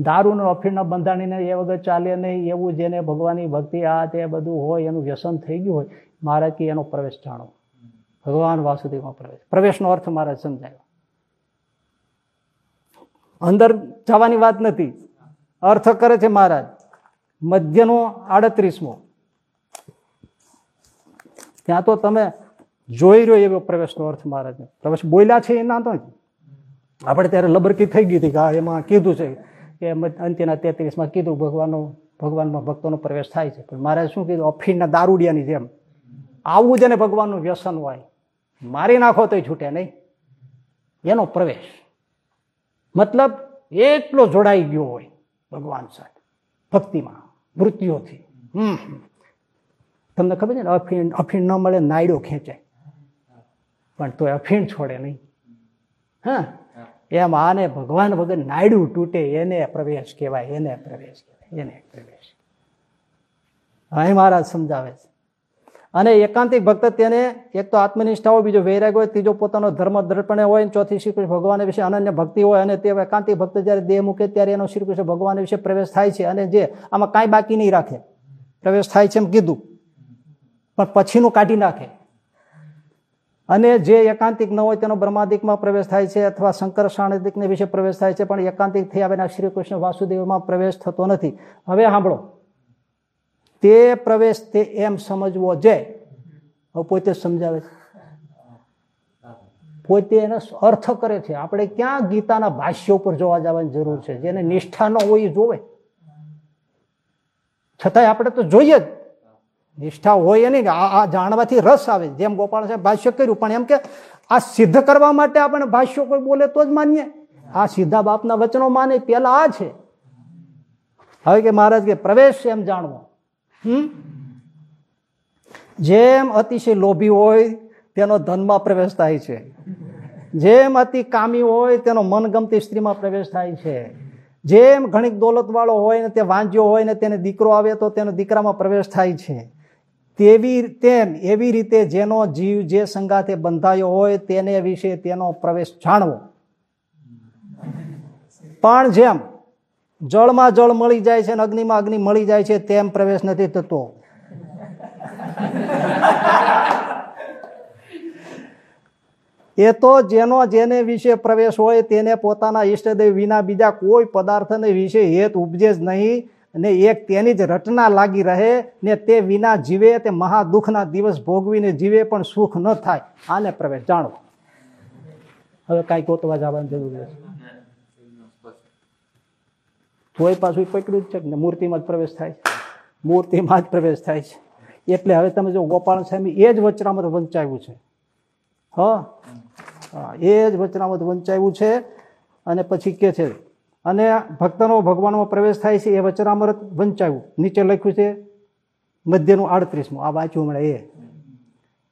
A: દારૂનો અફીણના બંધાણીને એ વગર ચાલે નહીં, એવું જેને ભગવાનની ભક્તિ, આ તે બધું હોય, એનું વ્યસન થઈ ગયું હોય મારે કે એનો પ્રવેશ જાણો. ભગવાન વાસુદેવમાં પ્રવેશ. પ્રવેશનો અર્થ મારે સમજાયો. અંદર જવાની વાત નથી. અર્થ કરે છે મહારાજ. મધ્યનો આડત્રીસમો. ત્યાં તો તમે જોઈ રહ્યો એવો પ્રવેશનો અર્થ મહારાજ પ્રવેશ બોલ્યા છે એના તો આપણે ત્યારે લબરકી થઈ ગઈ હતી કે એમાં કીધું છે. કે અંત્યના તેત્રીસમાં કીધું, ભગવાનનો, ભગવાનમાં ભક્તોનો પ્રવેશ થાય છે. પણ મારે શું કીધું? અફીણના દારૂડિયાની જેમ. આવું જ એને ભગવાનનું વ્યસન હોય. મારી નાખો તોય છૂટે નહીં. એનો પ્રવેશ. મતલબ, એટલો જોડાઈ ગયો હોય ભગવાન સાથે ભક્તિમાં હમ. તમને ખબર છે ને, અફીણ અફીણ ન મળે, નાયડો ખેંચાય. પણ તોય અફીણ છોડે નહીં. હા. એમ આને ભગવાન વગર નાયડું તૂટે, એને પ્રવેશ કહેવાય, એને પ્રવેશ કહેવાય, એને પ્રવેશ અહીં મહારાજ સમજાવે છે. અને એકાંતિક ભક્ત તેને, એક તો આત્મનિષ્ઠા હોય બીજો વૈરાગ હોય, ત્રીજો પોતાનો ધર્મ દર્પણે હોય ચોથી શ્રી કૃષ્ણ ભગવાન વિશે અનન્ય ભક્તિ હોય, અને તે એકાંતિક ભક્ત જ્યારે દેહ મૂકે, ત્યારે એનો શ્રી કૃષ્ણ ભગવાન વિશે પ્રવેશ થાય છે, અને જે આમાં કાંઈ બાકી નહીં રાખે. પ્રવેશ થાય છે એમ કીધું. પણ પછીનું કાઢી નાખે. અને જે એકાંતિક ન હોય તેનો બ્રહ્માદિકમાં પ્રવેશ થાય છે અથવા શંકર સાણિદિકને વિશે પ્રવેશ થાય છે, પણ એકાંતિક થયા આવેલા શ્રી કૃષ્ણ વાસુદેવમાં પ્રવેશ થતો નથી. હવે સાંભળો. તે પ્રવેશ તે એમ સમજવો જે. પોતે સમજાવે છે. પોતે એનો અર્થ કરે છે. આપણે ક્યાં ગીતાના ભાષ્ય ઉપર જોવા જવાની જરૂર છે? જેને નિષ્ઠા ન હોય જોવે. છતાંય આપણે તો જોઈએ જ. નિષ્ઠા હોય એની આ આ જાણવાથી રસ આવે. જેમ ગોપાલ સાહેબ ભાષ્ય કર્યું, પણ એમ કે આ સિદ્ધ કરવા માટે આપણે ભાષ્યો કોઈ બોલે તો જ માનીએ. આ સીધા બાપના વચનો માને, પેલા આ છે. હવે કે મહારાજ કે પ્રવેશ એમ જાણવો. હમ? જેમ અતિશય લોભી હોય, તેનો ધનમાં પ્રવેશ થાય છે. જેમ અતિ કામી હોય, તેનો મનગમતી સ્ત્રીમાં પ્રવેશ થાય છે. જેમ ઘણીક દોલત વાળો હોય ને તે વાંજ્યો હોય ને તેને દીકરો આવે તો તેનો દીકરામાં પ્રવેશ થાય છે. તેવી તેમ એવી રીતે જેનો જીવ જે સંગાથે બંધાયો હોય તેને વિશે તેનો પ્રવેશ જાણવો. પણ જેમ જળમાં જળ મળી જાય છે અને અગ્નિમાં અગ્નિ મળી જાય છે, તેમ પ્રવેશ નથી થતો. એ તો જેનો જેને વિશે પ્રવેશ હોય તેને પોતાના ઈષ્ટદેવ વિના બીજા કોઈ પદાર્થને વિશે હેત ઉપજે જ નહીં. ને એક તેની જ રટના લાગી રહે ને તે વિના જીવે તે મહાદુઃખના દિવસ ભોગવીને જીવે પણ સુખ ન થાય. આને પ્રવેશ જાણો હવે કાંઈ ગોતવા જવાની જરૂર નથી. કોઈ પાછું પકડ્યું જ છે ને મૂર્તિમાં જ પ્રવેશ થાય છે. મૂર્તિમાં જ પ્રવેશ થાય છે. એટલે હવે તમે જો ગોપાલ સ્વામી એ જ વચનામત વંચાયું છે. હા? હા, એ જ વચનામત વંચાયું છે અને પછી કે છે અને ભક્તનો ભગવાનમાં પ્રવેશ થાય છે, એ વચનામૃત વંચાયું. નીચે લખ્યું છે, મધ્યનું આડત્રીસમું, આ વાંચ્યું હમણાં એ.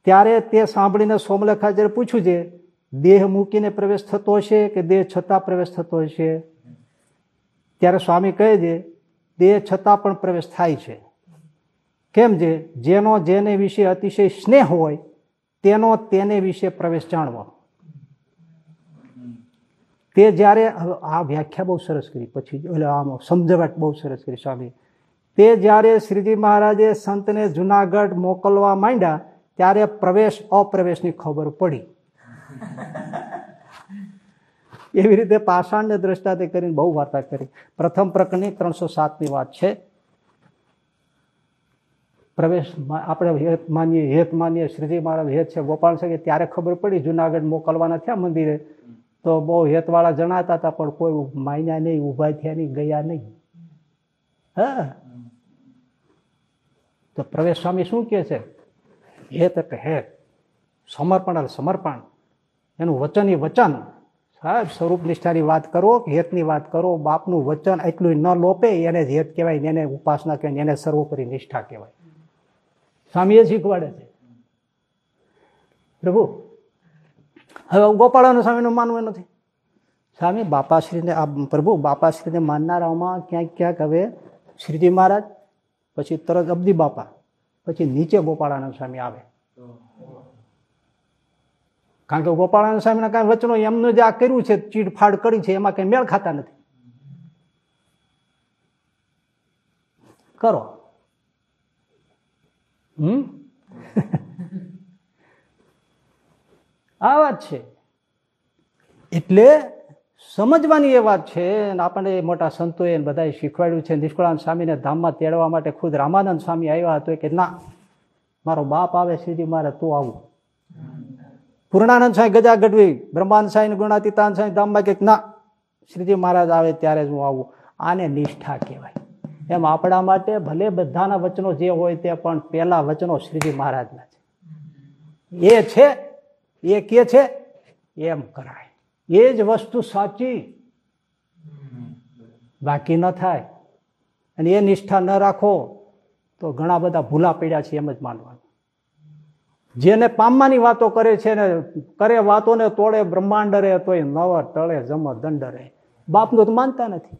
A: ત્યારે તે સાંભળીને સોમલેખાચાર્ય પૂછ્યું છે, દેહ મૂકીને પ્રવેશ થતો હશે કે દેહ છતાં પ્રવેશ થતો હશે? ત્યારે સ્વામી કહે છે, દેહ છતાં પણ પ્રવેશ થાય છે. કેમ છે? જેનો જેને વિશે અતિશય સ્નેહ હોય, તેનો તેને વિશે પ્રવેશ જાણવો. તે જ્યારે આ વ્યાખ્યા બહુ સરસ કરી. પછી એટલે આમ સમજવટ બહુ સરસ કરી, સ્વામી. તે જ્યારે શ્રીજી મહારાજે સંતને જુનાગઢ મોકલવા માંડ્યા, ત્યારે પ્રવેશ અપ્રવેશની ખબર પડી. એવી રીતે પાષાણને દ્રષ્ટાતે કરીને બહુ વાર્તા કરી. પ્રથમ પ્રકરણની ત્રણસો સાતની વાત છે. પ્રવેશ આપણે હેત માનીએ હેત માનીએ, શ્રીજી મહારાજ હેત છે, ગોપાલ છે ત્યારે ખબર પડી? જુનાગઢ મોકલવાના થયા મંદિરે. તો બહુ હેતવાળા જણાતા હતા, પણ કોઈ માન્યા નહીં, ઊભા થયા નહીં, ગયા નહીં. હા? તો પ્રવેશ સ્વામી શું કહે છે? હેત એટલે હેત સમર્પણ એટલે સમર્પણ. એનું વચન એ વચન. સાહેબ, સ્વરૂપ નિષ્ઠાની વાત કરો હેતની વાત કરો, બાપનું વચન એટલું ન લોપે, એને જ હેત કહેવાય એને ઉપાસના કહેવાય એને સર્વોપરી નિષ્ઠા કહેવાય. સ્વામીએ શીખવાડે છે. પ્રભુ હવે ગોપાળાનું સ્વામીનું માનવું નથી. સ્વામી, બાપાશ્રીને આ પ્રભુ, બાપાશ્રીને માનનારાઓમાં ક્યાંક ક્યાંક હવે શ્રીજી મહારાજ, પછી તરત અબદી બાપા, પછી નીચે ગોપાળાનંદ સ્વામી આવે. કારણ કે ગોપાળાનંદ સ્વામીના કાંઈ વચનો એમનું જે આ કર્યું છે, ચીડફાડ કરી છે, એમાં કંઈ મેળ ખાતા નથી. કરો. હમ? આ વાત છે. એટલે સમજવાની એ વાત છે અને આપણને મોટા સંતોએ બધાએ શીખવાડ્યું છે નિષ્કુળાનંદ સ્વામીને ધામમાં તેડવા માટે ખુદ રામાનંદ સ્વામી આવ્યા હતો કે ના, મારો બાપ આવે સીધી મારે તું આવું. પૂર્ણાનંદ સ્વામી ગજા ગઢવી બ્રહ્માંડ સ્વામી ગુણાતીતાન સ્વામી ધામમાં કે ના, શ્રીજી મહારાજ આવે ત્યારે જ હું આવું. આને નિષ્ઠા કહેવાય. એમ આપણા માટે ભલે બધાના વચનો જે હોય તે પણ પહેલા વચનો શ્રીજી મહારાજના છે. એ છે એ કે છે? એમ કરાય. એ જ વસ્તુ સાચી. બાકી ન થાય. અને એ નિષ્ઠા ન રાખો, તો ઘણા બધા ભૂલા પડ્યા છે એમ જ માનવાનું. જેને પામવાની વાતો કરે છે ને, કરે વાતોને તોડે બ્રહ્માંડ રે તોય નવ તળે જમ દંડ રે બાપનું તો માનતા નથી.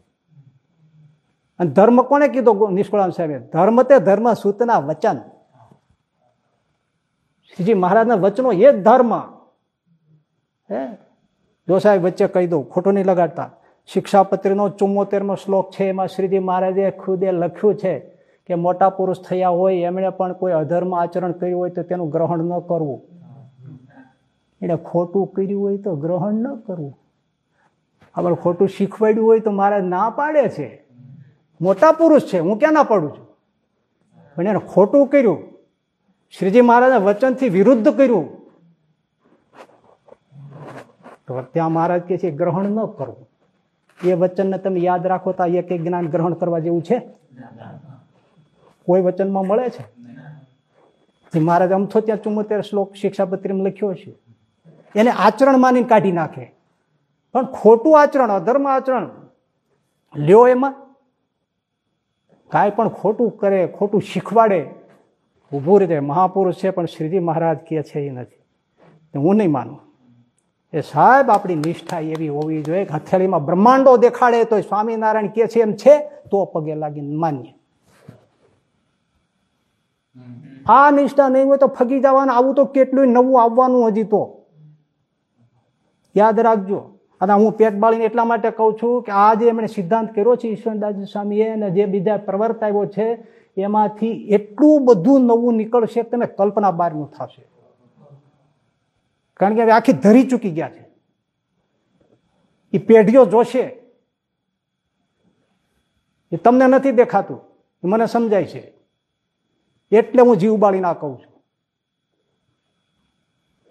A: અને ધર્મ કોને કીધો નિષ્કળામ સાહેબે? ધર્મ તે ધર્મ સૂતના વચન. શ્રીજી મહારાજના વચનો એ જ ધર્મ. હે? જો સાહેબ વચ્ચે કહી દઉં, ખોટું નહીં લગાડતા. શિક્ષાપત્રીનો ચુમ્મોતેરમો શ્લોક છે, એમાં શ્રીજી મહારાજે ખુદે લખ્યું છે કે મોટા પુરુષ થયા હોય, એમણે પણ કોઈ અધર્મ આચરણ કર્યું હોય તો તેનું ગ્રહણ ન કરવું. એણે ખોટું કર્યું હોય તો ગ્રહણ ન કરવું. આપણે ખોટું શીખવાડ્યું હોય તો મારે ના પાડે છે. મોટા પુરુષ છે, હું ક્યાં ના પાડું છું? પણ એને ખોટું કર્યું. શ્રીજી મહારાજના વચનથી વિરુદ્ધ કર્યું. તો ત્યાં મહારાજ કે છે, ગ્રહણ ન કરવું એ વચનને તમે યાદ રાખો તો એક એક જ્ઞાન ગ્રહણ કરવા જેવું છે? કોઈ વચનમાં મળે છે? જે મહારાજ અમથો ત્યાં ચુમ્મોતેર શ્લોક શિક્ષાપત્રીમાં લખ્યો છે. એને આચરણ માની કાઢી નાખે. પણ ખોટું આચરણ, અધર્મ આચરણ, લ્યો એમાં. કાંઈ પણ ખોટું કરે, ખોટું શીખવાડે ઊભું રીતે મહાપુરુષ છે, પણ શ્રીજી મહારાજ કહે છે એ નથી. હું નહીં માનું. એ સાહેબ આપણી નિષ્ઠા એવી હોવી જોઈએ હથેળીમાં બ્રહ્માંડો દેખાડે તો સ્વામિનારાયણ કે છે એમ છે, તો પગે લાગીને માન્ય આ નિષ્ઠા નહીં હોય તો ફગી જવાનું. આવું તો કેટલું નવું આવવાનું હજી તો. યાદ રાખજો. અને હું પેટ બાળીને એટલા માટે કહું છું કે આ જે એમણે સિદ્ધાંત કર્યો છે ઈશ્વરદાસજી સ્વામીએ અને જે બીજા પ્રવર્તાવ્યો છે એમાંથી એટલું બધું નવું નીકળશે તમે કલ્પના બહારનું થશે. કારણ કે હવે આખી ધરી ચૂકી ગયા છે. એ પેઢીઓ જોશે. એ તમને નથી દેખાતું. મને સમજાય છે. એટલે હું જીવ બાળી ના કહું છું.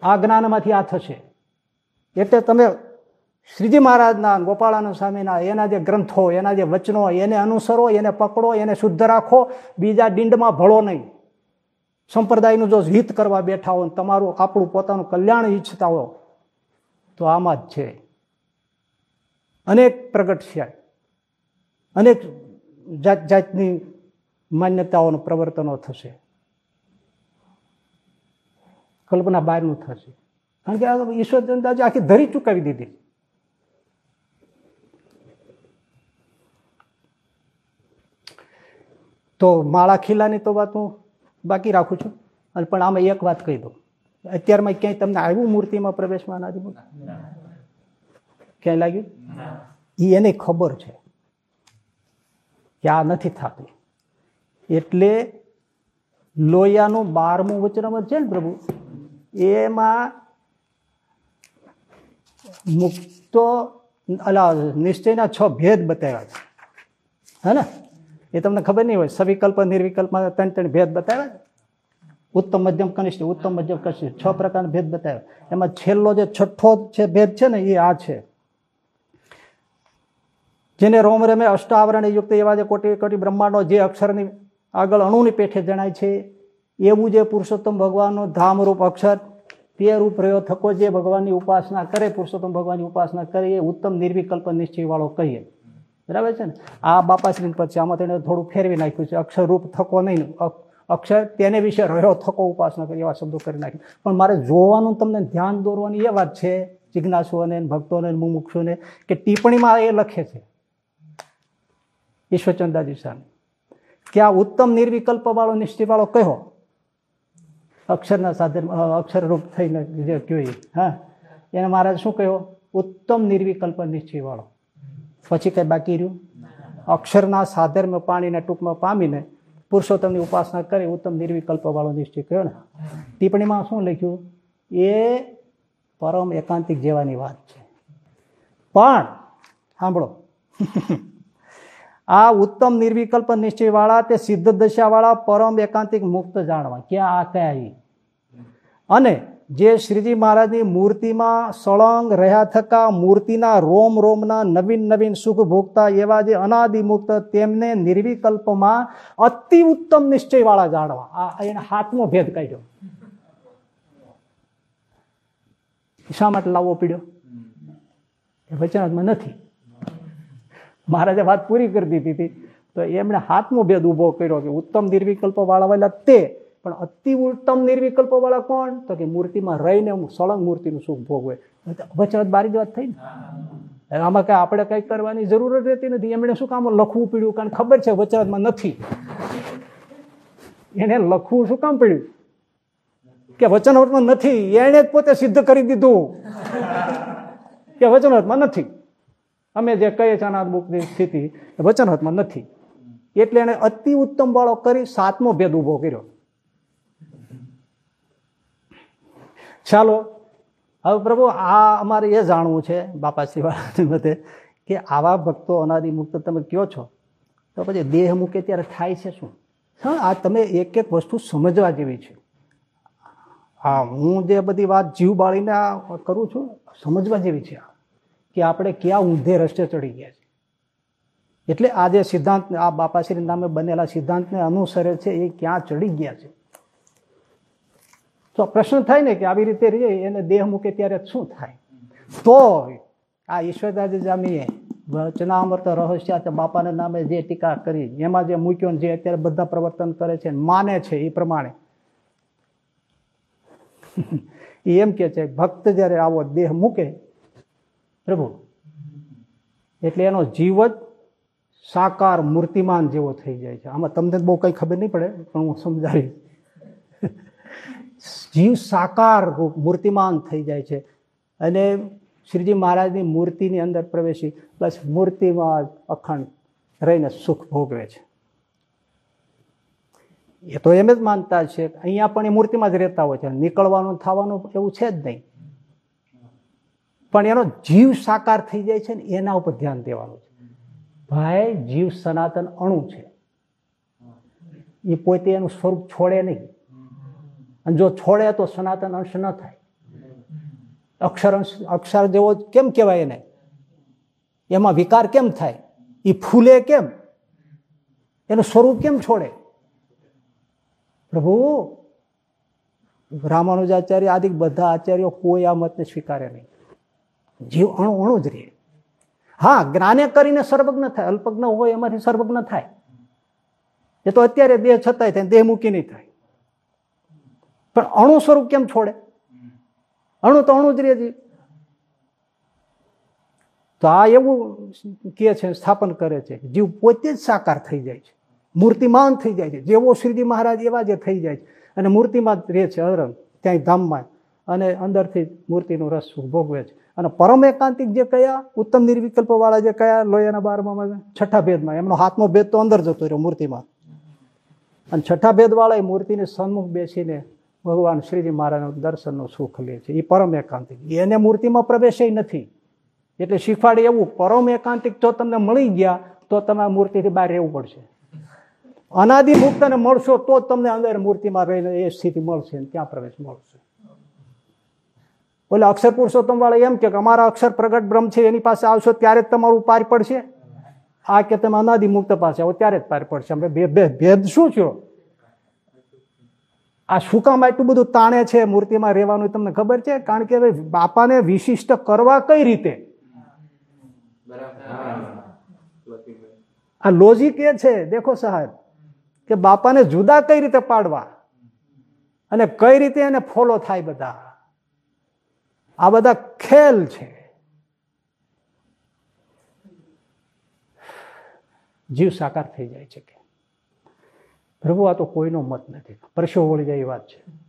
A: આ જ્ઞાનમાંથી આ થશે. એટલે તમે શ્રીજી મહારાજના ગોપાળાનંદ સ્વામીના એના જે ગ્રંથો, એના જે વચનો, એને અનુસરો, એને પકડો, એને શુદ્ધ રાખો, બીજા ડીંડમાં ભળો નહીં. સંપ્રદાયનું જો હિત કરવા બેઠા હો તમારું આપણું પોતાનું કલ્યાણ ઈચ્છતા હો તો આમાં જ છે. અનેક પ્રગટ છે. અનેક જાત જાતની માન્યતાઓનું પ્રવર્તનો થશે. કલ્પના બહારનું થશે. કારણ કે ઈશ્વર આખી ધરી ચૂકાવી દીધી. તો માળા ખીલાની તો વાત હું બાકી રાખું છું. અને પણ આમાં એક વાત કહી દઉં. અત્યારમાં ક્યાંય તમને આવ્યું મૂર્તિમાં પ્રવેશમાં દીધું ક્યાંય લાગ્યું? એ એને ખબર છે કે આ નથી થતું. એટલે લોયાનું બારમું વચનામત છે ને પ્રભુ? એમાં મુક્તો અલા નિશ્ચયના છ ભેદ બતાવ્યા છે. હે ને? એ તમને ખબર નહીં હોય, સવિકલ્પ નિર્વિકલ્પમાં ત્રણ ત્રણ ભેદ બતાવે ઉત્તમ, મધ્યમ, કનિષ્ઠ. ઉત્તમ, મધ્યમ, કનિષ્ઠ. છ પ્રકારના ભેદ બતાવે એમાં છેલ્લો જે છઠ્ઠો છે ભેદ છે ને, એ આ છે. જેને રોમ રમે અષ્ટાવરણ યુક્ત એવા જે કોટી કોટી બ્રહ્માંડો, જે અક્ષરની આગળ અણુની પેઠે જણાય છે, એવું જે પુરુષોત્તમ ભગવાનનું ધામરૂપ અક્ષર, તે રૂપ રહ્યો થકો જે ભગવાનની ઉપાસના કરે, પુરુષોત્તમ ભગવાનની ઉપાસના કરે, એ ઉત્તમ, નિર્વિકલ્પ નિશ્ચય વાળો કહીએ. બરાબર છે ને? આ બાપાશ્રી પર છે આમાં તેને થોડું ફેરવી નાખ્યું છે. અક્ષરરૂપ થકો નહીં. અક્ષર તેને વિશે રહ્યો થકો ઉપાસના કરી એવા શબ્દો કરી નાખ્યું. પણ મારે જોવાનું તમને ધ્યાન દોરવાની એ વાત છે, જિજ્ઞાસુઓને ભક્તોને મુમુક્ષુને કે ટિપ્પણીમાં એ લખે છે. ઈશ્વરચંદાજી સામે. કે આ ઉત્તમ નિર્વિકલ્પ વાળો નિશ્ચય વાળો કયો? અક્ષરના સાધન અક્ષરરૂપ થઈને જે જોઈએ. હા? એને મહારાજ શું કહ્યું? ઉત્તમ નિર્વિકલ્પ નિશ્ચય વાળો પછી કઈ બાકી રહ્યું? અક્ષરના સાધર્મ પાણીને ટૂંકમાં પામીને પુરુષોત્તમની ઉપાસના કરી ઉત્તમ નિર્વિકલ્પ વાળો નિશ્ચય કર્યો ને. ટિપ્પણીમાં શું લખ્યું? એ પરમ એકાંતિક જેવાની વાત છે. પણ, સાંભળો. આ ઉત્તમ નિર્વિકલ્પ નિશ્ચય વાળા તે સિદ્ધ દશા વાળા પરમ એકાંતિક મુક્ત જાણવા. ક્યાં, આ કયા અને જે શ્રીજી મહારાજની મૂર્તિમાં સળંગ રહ્યા થકા મૂર્તિના રોમ રોમના નવીન નવીન સુખ ભોગતા એવા જે અનાદિ મુક્ત તેમને નિર્વિકલ્પમાં અતિ ઉત્તમ નિશ્ચયવાળા જાણવા. આ એને હાથનો ભેદ કાઢ્યો. શા માટે લાવવો પડ્યો? એ વચનાત્મા નથી. મહારાજે વાત પૂરી કરી દીધી હતી. તો એમણે હાથમો ભેદ ઊભો કર્યો કે ઉત્તમ નિર્વિકલ્પ વાળા તે પણ અતિ ઉત્તમ નિર્વિકલ્પ વાળા કોણ? તો કે મૂર્તિમાં રહીને સળંગ મૂર્તિનું સુખ ભોગવે. વચનાત બારી જ વાત થઈ ને. આમાં કઈ આપણે કઈ કરવાની જરૂર જ રહેતી નથી. એમણે શું કામ લખવું પડ્યું? કારણ ખબર છે વચનાતમાં નથી. એને લખવું શું કામ પડ્યું? કે વચનાત્મા નથી. એણે જ પોતે સિદ્ધ કરી દીધું. કે વચનાત્મા નથી. અમે જે કહીએ છીએ અનાથ મુક્તની સ્થિતિ, એ વચનાત્મા નથી. એટલે એને અતિ ઉત્તમ વાળો કરી, સાતમો ભેદ ઊભો કર્યો. ચાલો, હવે પ્રભુ, આ અમારે એ જાણવું છે બાપા વાળાની મતે, કે આવા ભક્તો અનાદિ મુક્ત તમે કયો છો? તો પછી દેહ મૂકે ત્યારે થાય છે શું? હા, આ તમે એક એક વસ્તુ સમજવા જેવી છે. હા, હું જે બધી વાત જીવ બાળીને કરું છું, સમજવા જેવી છે કે આપણે ક્યાં ઊંધે રસ્તે ચડી ગયા છે. એટલે આ જે સિદ્ધાંત, આ બાપાશ્રી નામે બનેલા સિદ્ધાંતને અનુસરે છે એ ક્યાં ચડી ગયા છે. તો પ્રશ્ન થાય ને કે આવી રીતે રહીએ, એને દેહ મૂકે ત્યારે શું થાય? તો આ ઈશ્વરદાજી જામીએ વચનામૃત રહસ્ય બાપાના નામે જે ટીકા કરી, એમાં જે મૂક્યો જે અત્યારે બધા પ્રવર્તન કરે છે માને છે એ પ્રમાણે. એ એમ કે છે, ભક્ત જ્યારે આવો દેહ મૂકે, પ્રભુ, એટલે એનો જીવ જ સાકાર મૂર્તિમાન જેવો થઈ જાય છે. આમાં તમને બહુ કંઈ ખબર નહીં પડે, પણ હું સમજાવીશ. જીવ સાકાર મૂર્તિમાન થઈ જાય છે. અને શ્રીજી મહારાજની મૂર્તિની અંદર પ્રવેશી, બસ મૂર્તિમાં અખંડ રહીને સુખ ભોગવે છે. એ તો એમ જ માનતા છે અહીંયા પણ એ મૂર્તિમાં જ રહેતા હોય છે. નીકળવાનું, થવાનું એવું છે જ નહીં. પણ એનો જીવ સાકાર થઈ જાય છે ને એના ઉપર ધ્યાન દેવાનું છે. ભાઈ, જીવ સનાતન અણુ છે. એ પોતે એનું સ્વરૂપ છોડે નહીં. અને જો છોડે તો સનાતન અંશ ન થાય. અક્ષર અંશ, અક્ષર જેવો કેમ કહેવાય એને? એમાં વિકાર કેમ થાય? એ ફૂલે કેમ? એનું સ્વરૂપ કેમ છોડે? પ્રભુ, રામાનુજાચાર્ય આદિ બધા આચાર્યો કોઈ આ મતને સ્વીકારે નહીં. જીવ અણુ અણુ જ રહે. હા, જ્ઞાને કરીને સર્વજ્ઞ થાય. અલ્પજ્ઞ હોય એમાંથી સર્વજ્ઞ થાય. એ તો અત્યારે દેહ છતાંય થાય, દેહ મૂકી નહીં થાય. પણ અણુ સ્વરૂપ કેમ છોડે? અણુ તો અણુ જ રહે તો આ એવું કે છે, સ્થાપન કરે છે. જીવ પોતે જ સાકાર થઈ જાય છે. મૂર્તિમાન થઈ જાય છે. જેવો શ્રીજી મહારાજ એવા જે થઈ જાય છે. અને મૂર્તિમાં જ રહે છે અરંગ ત્યાં ધામમાં. અને અંદરથી મૂર્તિનો રસ ભોગવે છે. અને પરમ એકાંતિક જે કયા, ઉત્તમ નિર્વિકલ્પ વાળા જે કયા લોયાના બારમાં છઠ્ઠા ભેદમાં. એમનો હાથનો ભેદ તો અંદર જતો રહ્યો મૂર્તિમાં. અને છઠ્ઠા ભેદ વાળા એ મૂર્તિને સન્મુખ બેસીને ભગવાન શ્રીજી મહારાજનું દર્શનનું સુખ લે છે. એ પરમ એકાંતિક. એને મૂર્તિમાં પ્રવેશ નથી. એટલે શીખવાડે એવું, પરમ એકાંતિક જો તમને મળી ગયા, તો તમે મૂર્તિથી બહાર રહેવું પડશે. અનાદિ મુક્તને મળશો તો જ તમને અંદર મૂર્તિમાં રહીને એ સ્થિતિ મળશે ત્યાં પ્રવેશ મળશે. એટલે અક્ષર પુરુષોત્તમ વાળા એમ કે અમારા અક્ષર પ્રગટ બ્રહ્મ છે, એની પાસે આવશો ત્યારે જ તમારું પાર પડશે. આ કે તમે અનાદિ મુક્ત પાસે આવો, ત્યારે જ પાર પડશે. બે ભેદ શું છો આ શું કામ આટલું બધું તાણે છે? મૂર્તિમાં રહેવાનું તમને ખબર છે? કારણ કે હવે બાપાને વિશિષ્ટ કરવા કઈ રીતે? આ લોજિક એ છે. દેખો સાહેબ, કે બાપાને જુદા કઈ રીતે પાડવા અને કઈ રીતે એને ફોલો થાય બધા? આ બધા ખેલ છે. જીવ સાકાર થઈ જાય છે પ્રભુ આ તો કોઈનો મત નથી. પરસો વળી જાય એ વાત છે.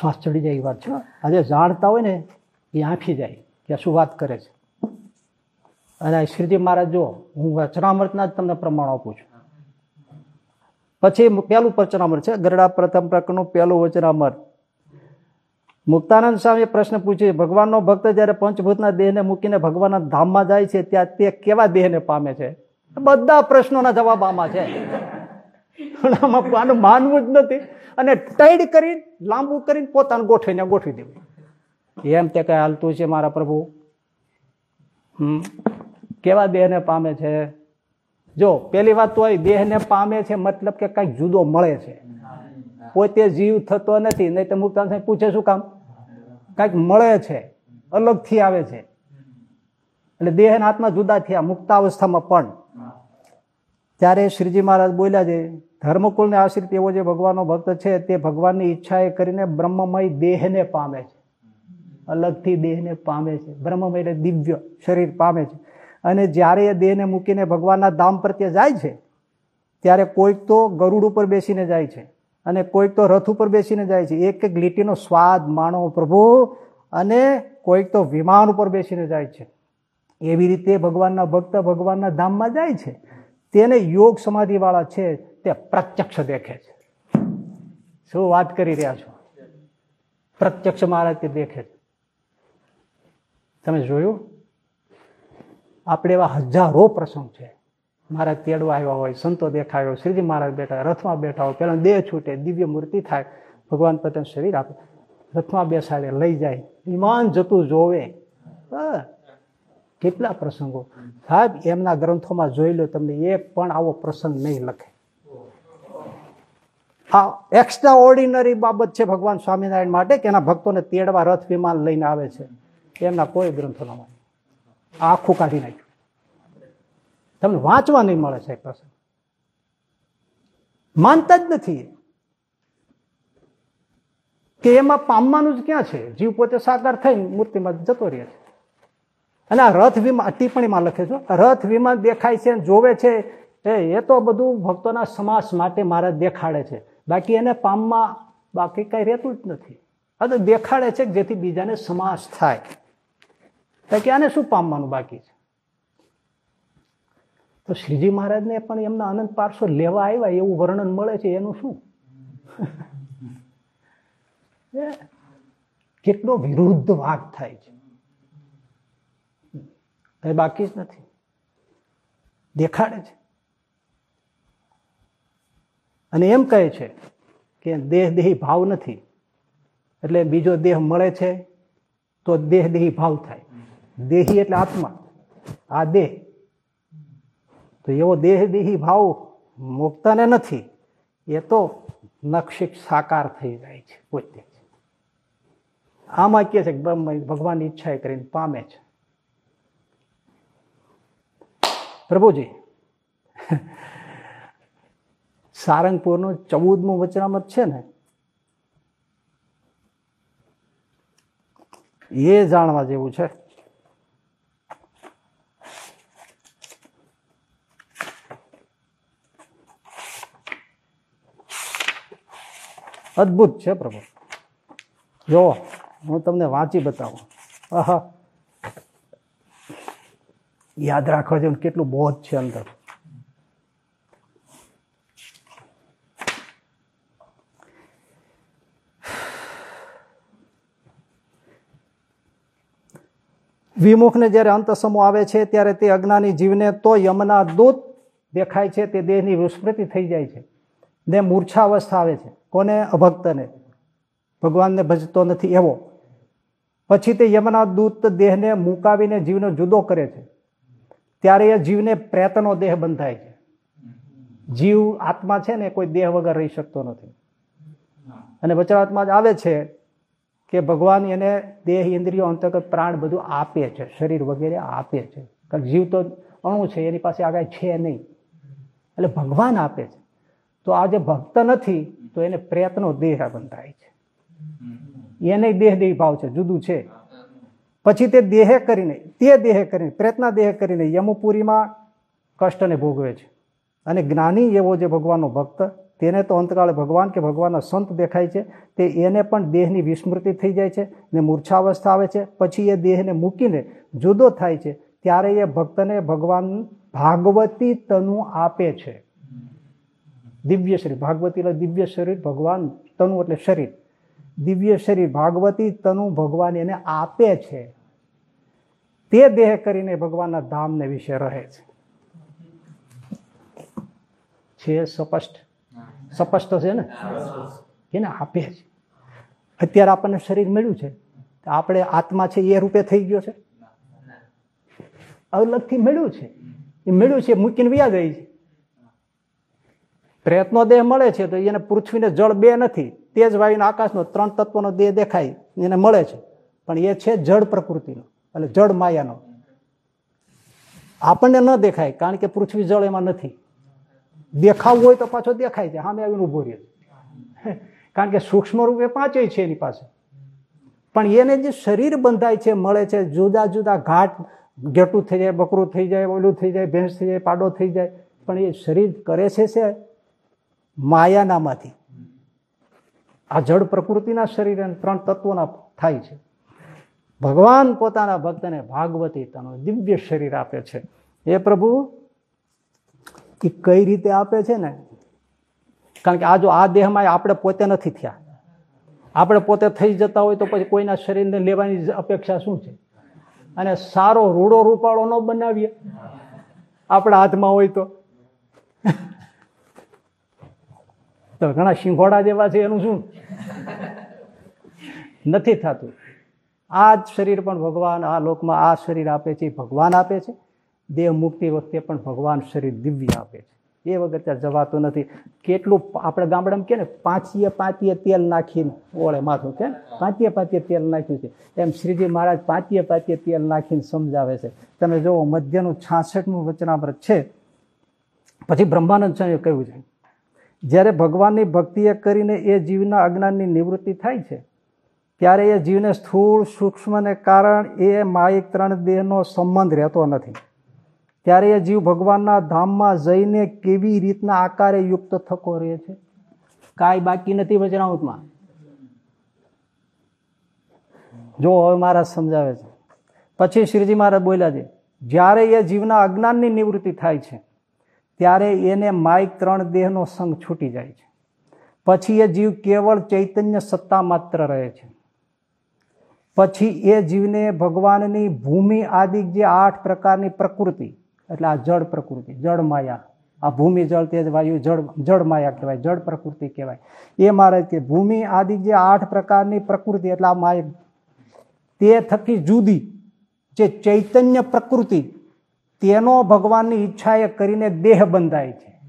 A: શ્વાસ ચડી જાય એ વાત છે. આજે જાણતા હોય ને, એ આંખી જાય કે શું વાત કરે છે. અને શ્રીજી મહારાજ જો, હું વચનામૃતના જ તમને પ્રમાણ આપું છું. પછી પહેલું વચનામૃત છે, ગરડા પ્રથમ પ્રકરણનું પહેલું વચનામૃત. મુક્તાનંદ સ્વામીએ પ્રશ્ન પૂછ્યો, ભગવાનનો ભક્ત જ્યારે પંચભૂતના દેહને મૂકીને ભગવાનના ધામમાં જાય છે, ત્યાં તે કેવા દેહને પામે છે? બધા પ્રશ્નોના જવાબ આમાં છે. આનું માનવું જ નથી. અને ટાઈડ કરી, લાંબુ કરીને પોતાનું ગોઠવીને ગોઠવી દેવું. એમ તે કઈ હાલતું છે મારા પ્રભુ? હમ. કેવા દેહને પામે છે? જો પેલી વાત તો દેહને પામે છે, મતલબ કે કંઈક જુદો મળે છે. પોતે જીવ થતો નથી નહીં તો મુક્તાન પૂછે શું કામ? કાંઈક મળે છે, અલગથી આવે છે. એટલે દેહ અને આત્મા જુદા થયા, મુક્તાવસ્થામાં પણ. ત્યારે શ્રીજી મહારાજ બોલ્યા છે, ધર્મકુળને આશ્રિત એવો જે ભગવાનનો ભક્ત છે, તે ભગવાનની ઈચ્છા એ કરીને બ્રહ્મમય દેહને પામે છે. અલગથી દેહને પામે છે. બ્રહ્મમય એટલે દિવ્ય શરીર પામે છે. અને જ્યારે એ દેહને મૂકીને ભગવાનના ધામ પ્રત્યે જાય છે, ત્યારે કોઈક તો ગરુડ ઉપર બેસીને જાય છે. અને કોઈક તો રથ ઉપર બેસીને જાય છે. એક એક લીટીનો સ્વાદ માણો પ્રભુ અને કોઈક તો વિમાન ઉપર બેસીને જાય છે. એવી રીતે ભગવાનના ભક્ત ભગવાનના ધામમાં જાય છે. તેને યોગ સમાધિવાળા છે તે પ્રત્યક્ષ દેખે છે. શું વાત કરી રહ્યા છો? પ્રત્યક્ષ મહારાજ તે દેખે છે. તમે જોયું? આપણે એવા હજારો પ્રસંગ છે. મહારાજ તેડવા આવ્યા હોય, સંતો દેખાયો શ્રીજી મહારાજ બેઠા રથમાં બેઠા હોય, પેલા દેહ છૂટે, દિવ્ય મૂર્તિ થાય, ભગવાન પોતાનું શરીર આપે. રથમાં બેસાડે, લઈ જાય વિમાન જતું જોવે. કેટલા પ્રસંગો. સાહેબ, એમના ગ્રંથોમાં જોઈ લો તમને, એક પણ આવો પ્રસંગ નહીં લખે. આ એક્સ્ટ્રા ઓર્ડિનરી બાબત છે ભગવાન સ્વામિનારાયણ માટે કે એના ભક્તોને તેડવા રથ વિમાન લઈને આવે છે. એમના કોઈ ગ્રંથોમાં આખું કાઢી નાખ્યું. તમને વાંચવા નહીં મળે છે પ્રસંગ માનતા જ નથી કે એમાં પામવાનું જ ક્યાં છે? જીવ પોતે સાકાર થઈને મૂર્તિમાં જતો રહે છે. અને આ રથ વિમાન ટિપ્પણીમાં લખે છે રથ વિમાન દેખાય છે જોવે છે. એ તો બધું ભક્તોના સમાસ માટે મારા દેખાડે છે. બાકી એને પામમાં બાકી કઈ રહેતું જ નથી. આ દેખાડે છે જેથી બીજાને સમાસ થાય. કે આને શું પામવાનું બાકી છે? તો શ્રીજી મહારાજને પણ એમના અનંત પાર્સો લેવા આવ્યા, એવું વર્ણન મળે છે, એનું શું? કેટલો વિરુદ્ધ વાક થાય છે. કઈ બાકી જ નથી. દેખાડે છે. અને એમ કહે છે કે દેહ દેહી ભાવ નથી. એટલે બીજો દેહ મળે છે, તો દેહ દેહી ભાવ થાય. દેહી એટલે આત્મા. આ દેહ તો એવો દેહ દેહી ભાવ મુક્તને નથી. એ તો નક્ષિક સાકાર થઈ જાય છે, પોતે આમાં કે છે કે ભગવાનની ઈચ્છા કરીને પામે છે. પ્રભુજી, સારંગપુરનું ચૌદમું વચનામત છે ને, એ જાણવા જેવું છે. અદ્ભુત છે પ્રભુ. જો હું તમને વાંચી બતાવું. આહા. યાદ રાખવા જેવું કેટલું બોધ છે અંદર. વિમુખને જ્યારે અંત આવે છે, ત્યારે તે અજ્ઞાની જીવને તો યમના દૂત દેખાય છે, તે દેહની વિસ્મૃતિ થઈ જાય છે. ને મૂર્છાવસ્થા આવે છે. કોને? અભક્તને. ભગવાનને ભજતો નથી એવો. પછી તે યમના દૂત દેહને મુકાવીને જીવનો જુદો કરે છે. ત્યારે એ જીવને પ્રેતનો દેહ બંધાય છે. જીવ આત્મા છે ને, કોઈ દેહ વગર રહી શકતો નથી. અને વચરાત્મા જ આવે છે કે ભગવાન એને દેહ, ઇન્દ્રિયો અંતર્ગત પ્રાણ બધું આપે છે. શરીર વગેરે આપે છે. કારણ જીવ તો અણુ છે, એની પાસે આગળ છે નહીં. એટલે ભગવાન આપે છે. તો આ જે ભક્ત નથી તો એને પ્રયત્નો દેહ બંધાય છે. એને દેહ દેહ ભાવ છે જુદું છે. પછી તે દેહે કરીને તે દેહે કરીને પ્રયત્ન દેહ કરીને યમુપુરીમાં કષ્ટને ભોગવે છે. અને જ્ઞાની એવો જે ભગવાનનો ભક્ત તેને તો અંતકાળે ભગવાન કે ભગવાનના સંત દેખાય છે તે એને પણ દેહની વિસ્મૃતિ થઈ જાય છે ને મૂર્છાવસ્થા આવે છે. પછી એ દેહને મૂકીને જુદો થાય છે ત્યારે એ ભક્તને ભગવાન ભાગવતી તનુ આપે છે. દિવ્ય શરીર. ભાગવતી એટલે દિવ્ય શરીર, ભગવાન તનુ એટલે શરીર. દિવ્ય શરીર, ભાગવતી તનુ ભગવાન એને આપે છે. તે દેહ કરીને ભગવાનના ધામને વિશે રહે છે. છે સ્પષ્ટ? સ્પષ્ટ છે ને? એને આપે છે. અત્યારે આપણને શરીર મળ્યું છે. આપણે આત્મા છે એ રૂપે થઈ ગયો છે. અલગથી મળ્યું છે. એ મળ્યું છે, મૂકીને વ્યા જાય છે. પ્રયત્નો દેહ મળે છે તો એને પૃથ્વીને જળ બે નથી. તેજ વાયુનો આકાશનો ત્રણ તત્વનો દેહ દેખાય, એને મળે છે. પણ એ છે જળ પ્રકૃતિનો, એટલે જળ માયાનો. આપણને ન દેખાય કારણ કે પૃથ્વી જળ એમાં નથી. દેખાવું હોય તો પાછો દેખાય છે, સામે આવીને ઊભો રહ્યો કારણ કે સૂક્ષ્મ રૂપે પાંચેય છે એની પાસે. પણ એને જે શરીર બંધાય છે, મળે છે, જુદા જુદા ઘાટ ઘેટું થઈ જાય, બકરું થઈ જાય, ઓલું થઈ જાય, ભેંસ થઈ જાય, પાડો થઈ જાય, પણ એ શરીર કરે છે છે માયાનામાંથી. આ જળ પ્રકૃતિના શરીર ત્રણ તત્વોના થાય છે. ભગવાન પોતાના ભક્તને ભાગવતી તનો દિવ્ય શરીર આપે છે. એ પ્રભુ, એ કઈ રીતે આપે છે ને? કારણ કે આ જો આ દેહમાં આપણે પોતે નથી થયા. આપણે પોતે થઈ જતા હોય તો પછી કોઈના શરીરને લેવાની અપેક્ષા શું છે? અને સારો રૂડો રૂપાળો ન બનાવીએ. આપણા હાથમાં હોય તો. તો ઘણા શિંગોડા જેવા છે એનું શું? નથી થતું. આ જ શરીર પણ ભગવાન આ લોકમાં આ શરીર આપે છે ભગવાન આપે છે. દેહ મુક્તિ વખતે પણ ભગવાન શરીર દિવ્ય આપે છે. એ વગર ત્યાં જવાતું નથી. કેટલું આપણે ગામડામાં કે ને પાંચીએ પાંચીએ તેલ નાખીને, ઓળે માથું કે પાંચીએ પાંચીએ તેલ નાખ્યું છે. એમ શ્રીજી મહારાજ પાંચીએ પાંચીએ તેલ નાખીને સમજાવે છે. તમે જુઓ, મધ્યનું છાસઠમું વચનામૃત છે. પછી બ્રહ્માનંદ સ્વામીએ કહ્યું છે જ્યારે ભગવાનની ભક્તિએ કરીને એ જીવના અજ્ઞાનની નિવૃત્તિ થાય છે ત્યારે એ જીવને સ્થૂળ સૂક્ષ્મને કારણ એ માયિક ત્રણ દેહનો સંબંધ રહેતો નથી. ત્યારે એ જીવ ભગવાનના ધામમાં જઈને કેવી રીતના આકારે યુક્ત થકો રહે છે? કાંઈ બાકી નથી વચનાઉતમાં જો હવે મહારાજ સમજાવે છે. પછી શ્રીજી મહારાજ બોલ્યા છે જ્યારે એ જીવના અજ્ઞાનની નિવૃત્તિ થાય છે ત્યારે એને માય ત્રણ દેહનો સંગ છૂટી જાય છે. પછી એ જીવ કેવળ ચૈતન્ય સત્તા માત્ર રહે છે. પછી એ જીવને ભગવાનની ભૂમિ આદિ જે આઠ પ્રકારની પ્રકૃતિ, એટલે આ જળ પ્રકૃતિ, જળ માયા. આ ભૂમિ જળ તેજ વાયુ, જળ જળ માયા કહેવાય, જળ પ્રકૃતિ કહેવાય. એ મારે કે ભૂમિ આદિ જે આઠ પ્રકારની પ્રકૃતિ, એટલે આ માય, તે થકી જુદી જે ચૈતન્ય પ્રકૃતિ તેનો ભગવાનની ઈચ્છાએ કરીને દેહ બંધાય છે.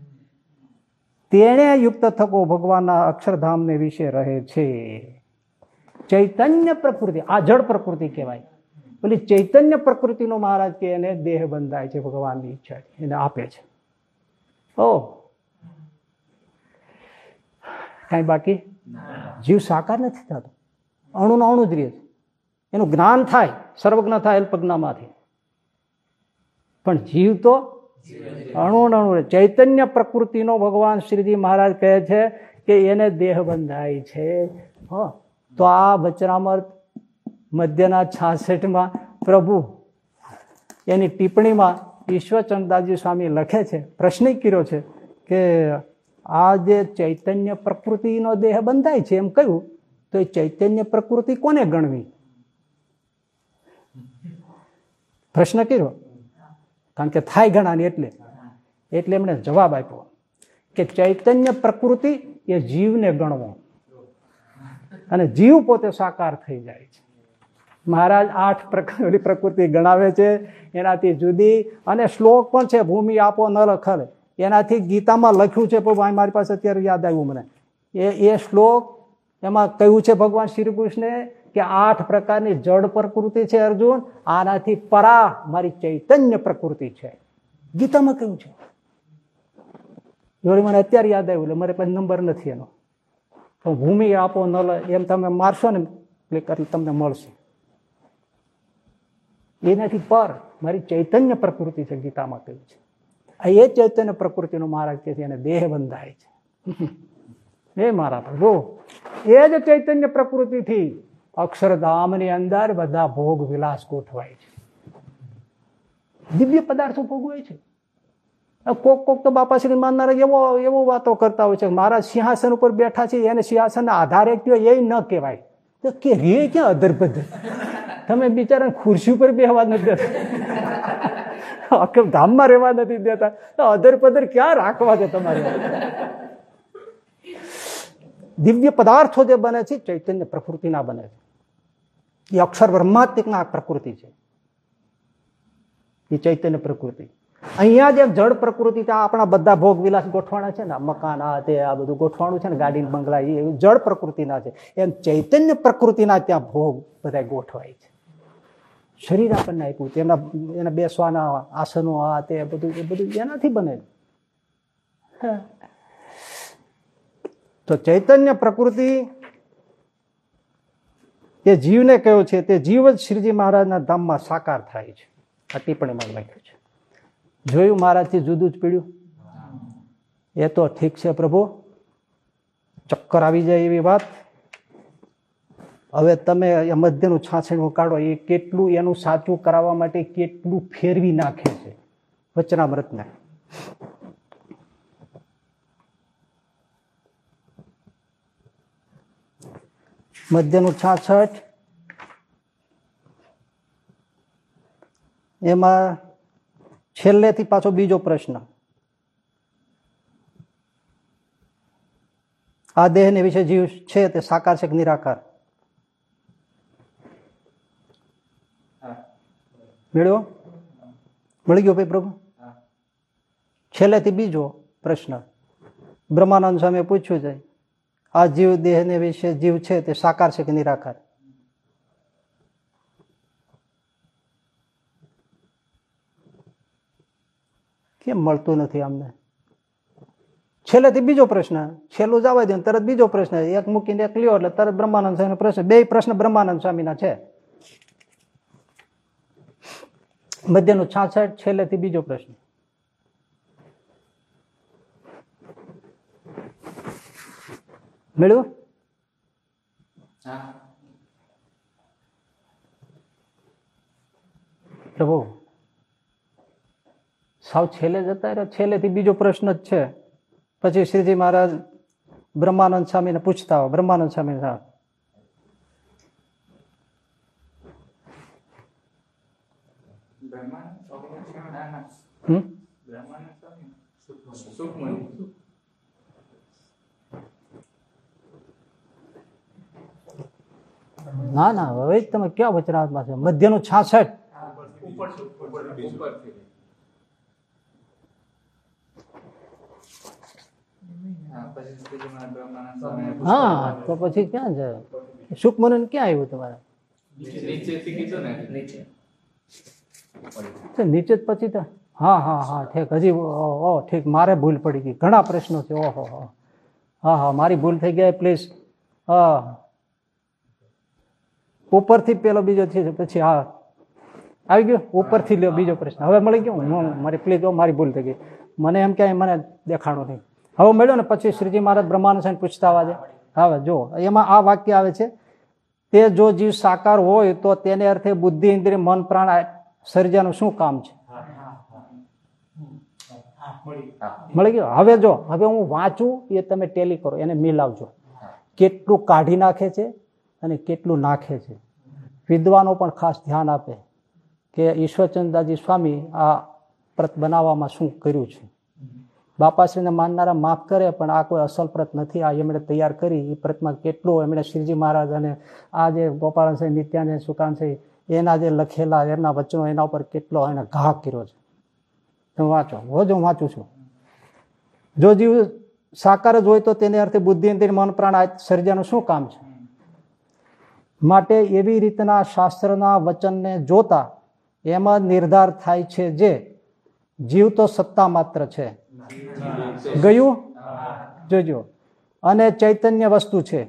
A: તેણે યુક્ત થકો ભગવાનના અક્ષરધામને વિશે રહે છે. ચૈતન્ય પ્રકૃતિ, આ જળ પ્રકૃતિ કહેવાય. પેલી ચૈતન્ય પ્રકૃતિનો મહારાજ કે એને દેહ બંધાય છે ભગવાનની ઈચ્છા એને આપે છે. ઓ. કાંઈ બાકી? જીવ સાકાર નથી થતો. અણુનો અણુ જ રહે છે. એનું જ્ઞાન થાય, સર્વજ્ઞ થાય અલ્પજ્ઞામાંથી. પણ જીવ તો અણુ અણુ ચૈતન્ય પ્રકૃતિનો ભગવાન શ્રીજી મહારાજ કહે છે કે એને દેહ બંધાય છે. તો આ વચનામૃત મધ્યના છાસઠમાં પ્રભુ એની ટિપ્પણીમાં ઈશ્વરચંદાજી સ્વામી લખે છે, પ્રશ્ન કર્યો છે કે આ જે ચૈતન્ય પ્રકૃતિનો દેહ બંધાય છે એમ કહ્યું, તો એ ચૈતન્ય પ્રકૃતિ કોને ગણવી? પ્રશ્ન કર્યો. કારણ કે થાય ગણાની એટલે. એટલે એમણે જવાબ આપ્યો કે ચૈતન્ય પ્રકૃતિ એ જીવને ગણવો. અને જીવ પોતે સાકાર થઈ જાય છે. મહારાજ આઠ પ્રકારની પ્રકૃતિ ગણાવે છે. એનાથી જુદી અને શ્લોક પણ છે, ભૂમિ આપો ન લખલ એનાથી ગીતામાં લખ્યું છે, પણ મારી પાસે અત્યારે યાદ આવ્યું મને. એ એ શ્લોક એમાં કહ્યું છે ભગવાન શ્રી કૃષ્ણે કે આઠ પ્રકારની જડ પ્રકૃતિ છે, અર્જુન. આનાથી પરા મારી ચૈતન્ય પ્રકૃતિ છે. ગીતામાં કહ્યું છે. જોડે મને અત્યારે યાદ આવ્યું, એટલે મારે પાસે નંબર નથી એનો. તો ભૂમિ આપો, ન લે, એમ તમે મારશો ને ક્લિક કરી તમને મળશે. એનાથી પર મારી ચૈતન્ય પ્રકૃતિ છે, ગીતામાં કહ્યું છે. આ એ ચૈતન્ય પ્રકૃતિનો મહારાજ કે છે એને દેહ બંધાય છે. એ મારા પ્રભુ, એ જ ચૈતન્ય પ્રકૃતિથી અક્ષરધામની અંદર બધા ભોગ વિલાસ ગોઠવાય છે. દિવ્ય પદાર્થો ભોગવાય છે. કોક કોક તો બાપાશ્રી માનનારા એવો એવો વાતો કરતા હોય છે મારા સિંહાસન ઉપર બેઠા છે, એને સિંહાસનના આધારે કયો એ ન કહેવાય. તો કે રે ક્યાં અધરપધ તમે બિચારા ખુરશી ઉપર બેહવા નથી દેતા. ધામમાં રહેવા નથી દેતા. તો અધર પધર ક્યાં રાખવા છે તમારે? દિવ્ય પદાર્થો જે બને છે, ચૈતન્ય પ્રકૃતિના બને છે. એ અક્ષર બ્રહ્માત્મિકના પ્રકૃતિ છે. એ ચૈતન્ય પ્રકૃતિ. અહીંયા જે જળ પ્રકૃતિ આપણા બધા ભોગ વિલાસ ગોઠવાના છે ને મકાન, આ તે, આ બધું ગોઠવાણું છે ને ગાડી બંગલા, એ જળ પ્રકૃતિના છે. એમ ચૈતન્ય પ્રકૃતિના ત્યાં ભોગ બધા ગોઠવાય છે. શરીર આપણને આપ્યું તેના એના બેસવાના આસનો, આ તે બધું, એ બધું એનાથી બને. તો ચૈતન્ય પ્રકૃતિ એ જીવને કયો છે તે જીવ જ શ્રીજી મહારાજના ધામમાં સાકાર થાય છે. આ ટિપ્પણીમાં લખ્યું છે. જોયું મહારાજથી જુદું જ પીડ્યું? એ તો ઠીક છે પ્રભુ. ચક્કર આવી જાય એવી વાત. હવે તમે મધ્યનું છાછણું કાઢો એ કેટલું એનું સાચું કરાવવા માટે કેટલું ફેરવી નાખે છે. વચનામૃતને. મધ્યનું છાછઠ એમાં છેલ્લેથી પાછો બીજો પ્રશ્ન. આ દેહને વિશે જીવ છે તે સાકાર છે કે નિરાકાર? મેળવ્યો મળી ગયો ભાઈ પ્રભુ છેલ્લેથી બીજો પ્રશ્ન. બ્રહ્માનંદ સ્વામીએ પૂછ્યું છે આ જીવ દેહને વિશે જીવ છે તે સાકાર છે કે નિરાકાર? કેમ મળતું નથી અમને છેલ્લેથી બીજો પ્રશ્ન, છેલ્લું જવા દે તરત બીજો પ્રશ્ન, એક મૂકીને એક લ્યો એટલે તરત બ્રહ્માનંદ સ્વામી પ્રશ્ન, બે પ્રશ્ન બ્રહ્માનંદ સ્વામીના છે. મધ્યનું છાછઠ છેલ્લેથી બીજો પ્રશ્ન. મેળવ્યું પ્રભુ સાવ છેલ્લે જતા રહ્યા. છેલ્લેથી બીજો પ્રશ્ન જ છે. પછી શ્રીજી મહારાજ બ્રહ્માનંદ સ્વામીને પૂછતા હોય. બ્રહ્માનંદ સ્વામી સાહેબ હમ? ના ના, હવે જ તમે ક્યાં વચનાવતમાં છે? મધ્યનું છાસઠ. હા, તો પછી ક્યાં છે સુખમનન ક્યાં આવ્યું તમારે? નીચે પછી તો હા હા હા, ઠીક. હજી, ઓ ઠીક. મારે ભૂલ પડી ગઈ. ઘણા પ્રશ્નો છે. ઓહો હા હા, મારી ભૂલ થઈ ગઈ. પ્લીઝ. હા. ઉપરથી પેલો બીજો છે, પછી હા. આવી ગયો? ઉપરથી લ્યો, બીજો પ્રશ્ન. હવે મળી ગયો? મારી પ્લીઝ મારી ભૂલ થઈ ગઈ. મને એમ ક્યાંય મને દેખાણો નહીં. હવે મળ્યો ને, પછી શ્રીજી મહારાજ બ્રહ્માનુ સાહેબ પૂછતા આવા હવે જો, એમાં આ વાક્ય આવે છે, તે જો જીવ સાકાર હોય, તો તેને અર્થે બુદ્ધિ, ઇન્દ્રિય, મન, પ્રાણ સર્જાનું શું કામ છે? મળી ગયો? હવે જો, હવે હું વાંચું, એ તમે ટેલી કરો, એને મિલાવજો. કેટલું કાઢી નાખે છે અને કેટલું નાખે છે. વિદ્વાનો પણ ખાસ ધ્યાન આપે કે ઈશ્વરચંદાજી સ્વામી આ પ્રત બનાવવામાં શું કર્યું છે. બાપાશ્રીને માનનારા માફ કરે, પણ આ કોઈ અસલ પ્રત નથી. આ એમણે તૈયાર કરી. એ પ્રતમાં કેટલું એમણે શ્રીજી મહારાજ અને આ જે ગોપાલ સિંહ નિત્યાનંદ સુકાન છે એના જે લખેલા, એમના વચનો, એના ઉપર કેટલો એને ઘા કર્યો છે. તમે વાંચો. રોજ હું વાંચું છું. જો જીવ સાકાર જ હોય તો તેને અર્થે બુદ્ધિ અંતિર મન પ્રાણ સર્જાનું શું કામ છે? માટે એવી રીતના શાસ્ત્રના વચનને જોતા એમાં નિર્ધાર થાય છે જે જીવ તો સત્તા માત્ર છે. ગયું? જોજો. અને ચૈતન્ય વસ્તુ છે.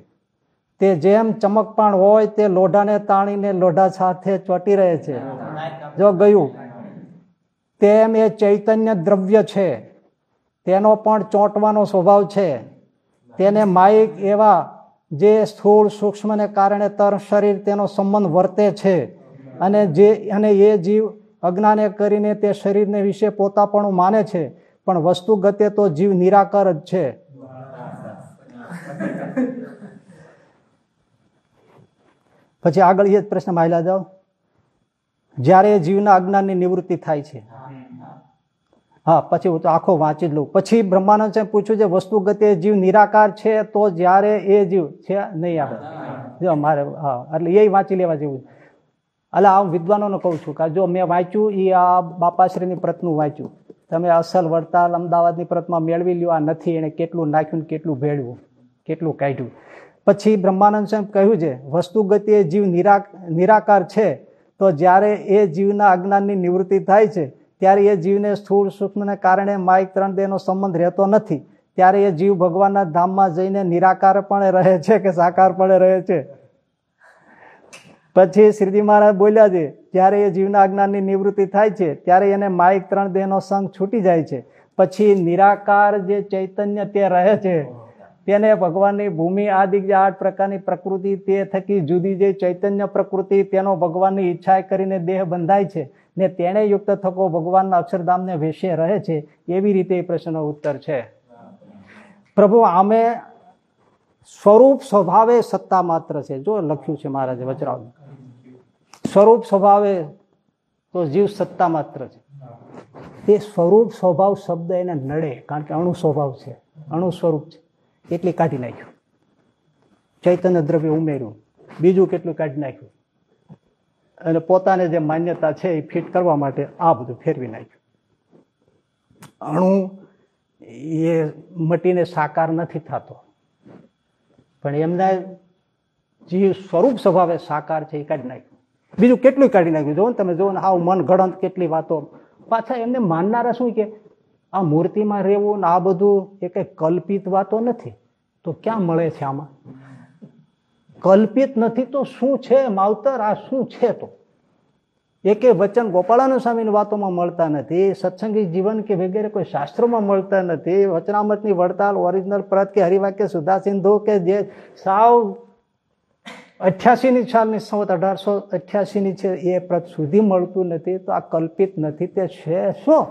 A: તે જેમ ચમકપાણ હોય તે લોઢાને તાણીને લોઢા સાથે ચોટી રહે છે. જો ગયું? તેમ એ ચૈતન્ય દ્રવ્ય છે. તેનો પણ ચોંટવાનો સ્વભાવ છે. તેને માઇક એવા જે સ્થૂળ સૂક્ષ્મને કારણે તર શરીર તેનો સંબંધ વર્તે છે અને જે, અને એ જીવ અજ્ઞાને કરીને તે શરીરને વિશે પોતાપણું માને છે, પણ વસ્તુ ગતે તો જીવ નિરાકાર જ છે. પછી આગળ એ જ પ્રશ્ન માયલા જાઓ. જ્યારે જીવના અજ્ઞાનની નિવૃત્તિ થાય છે હા, પછી હું તો આખો વાંચી લઉં. પછી બ્રહ્માનંદ સાહેબ પૂછ્યું છે, વસ્તુ ગતિ જીવ નિરાકાર છે તો જ્યારે એ જીવ છે, નહીં આવે? જો મારે, હા, એટલે એ વાંચી લેવા જેવું એટલે આ વિદ્વાનોને કહું છું કે જો મેં વાંચ્યું એ આ બાપાશ્રીની પ્રતનું વાંચ્યું. તમે અસલ વડતાલ અમદાવાદની પ્રતમાં મેળવી લ્યો, આ નથી, એણે કેટલું નાખ્યું કેટલું ભેળવ્યું, કેટલું કાઢ્યું. પછી બ્રહ્માનંદ સાહેબ કહ્યું છે, વસ્તુ ગતિ જીવ નિરા નિરાકાર છે તો જ્યારે એ જીવના અજ્ઞાનની નિવૃત્તિ થાય છે ત્યારે એ જીવને સ્થૂળ સૂક્ષ્મને કારણે માઇક ત્રણ દેહનો સંબંધ રહેતો નથી. ત્યારે એ જીવ ભગવાનના ધામમાં જઈને નિરાકાર પણ રહે છે કે સાકાર પણ રહે છે? પછી શ્રીજી મહારાજ બોલ્યા છે, જ્યારે એ જીવના અજ્ઞાનની નિવૃત્તિ થાય છે, ત્યારે એને માઇક ત્રણ દેહનો સંગ છૂટી જાય છે. પછી નિરાકાર જે ચૈતન્ય તે રહે છે, તેને ભગવાનની ભૂમિ આદિ જે આઠ પ્રકારની પ્રકૃતિ તે થકી જુદી જે ચૈતન્ય પ્રકૃતિ, તેનો ભગવાનની ઈચ્છા કરીને દેહ બંધાય છે. ને તેણે યુક્ત થકો ભગવાનના અક્ષરધામને વેશે રહે છે એવી રીતે એ પ્રશ્નનો ઉત્તર છે. પ્રભુ, આમે સ્વરૂપ સ્વભાવે સત્તા માત્ર છે. જો લખ્યું છે મહારાજે વજરાવ સ્વરૂપ સ્વભાવે તો જીવ સત્તા માત્ર છે. તે સ્વરૂપ સ્વભાવ શબ્દ એને નડે, કારણ કે અણુ સ્વભાવ છે. અણુ સ્વરૂપ છે. એટલી કાઢી નાખ્યું. ચૈતન્ય દ્રવ્ય ઉમેર્યું. બીજું કેટલું કાઢી નાખ્યું? અને પોતાને જે માન્યતા છે એ ફિટ કરવા માટે આ બધું ફેરવી નાખ્યું. અણુ એ મટીને સાકાર નથી થતો. પણ એમના જે સ્વરૂપ સ્વભાવે સાકાર છે એ કાઢી નાખ્યું. બીજું કેટલું કાઢી નાખ્યું? જોવો ને તમે, જોવો ને આવ મન ગણંત કેટલી વાતો. પાછા એમને માનનારા શું કે? આ મૂર્તિમાં રહેવું ને આ બધું એ કઈ કલ્પિત વાતો નથી. તો ક્યાં મળે છે આમાં? કલ્પિત નથી તો શું છે, માવતર? આ શું છે તો? એકે વચન ગોપાળાનંદ સ્વામીની વાતોમાં મળતા નથી, સત્સંગી જીવન કે વગેરે કોઈ શાસ્ત્રોમાં મળતા નથી, વચનામતની વડતાલ, ઓરિજિનલ પ્રત કે હરિવાક્ય, સુધા સિંધુ કે જે સાવ અઠ્યાસીની સાલની સંવત, અઢારસો અઠ્યાસીની છે, એ પ્રત સુધી મળતું નથી, તો આ કલ્પિત નથી, તે છે શું?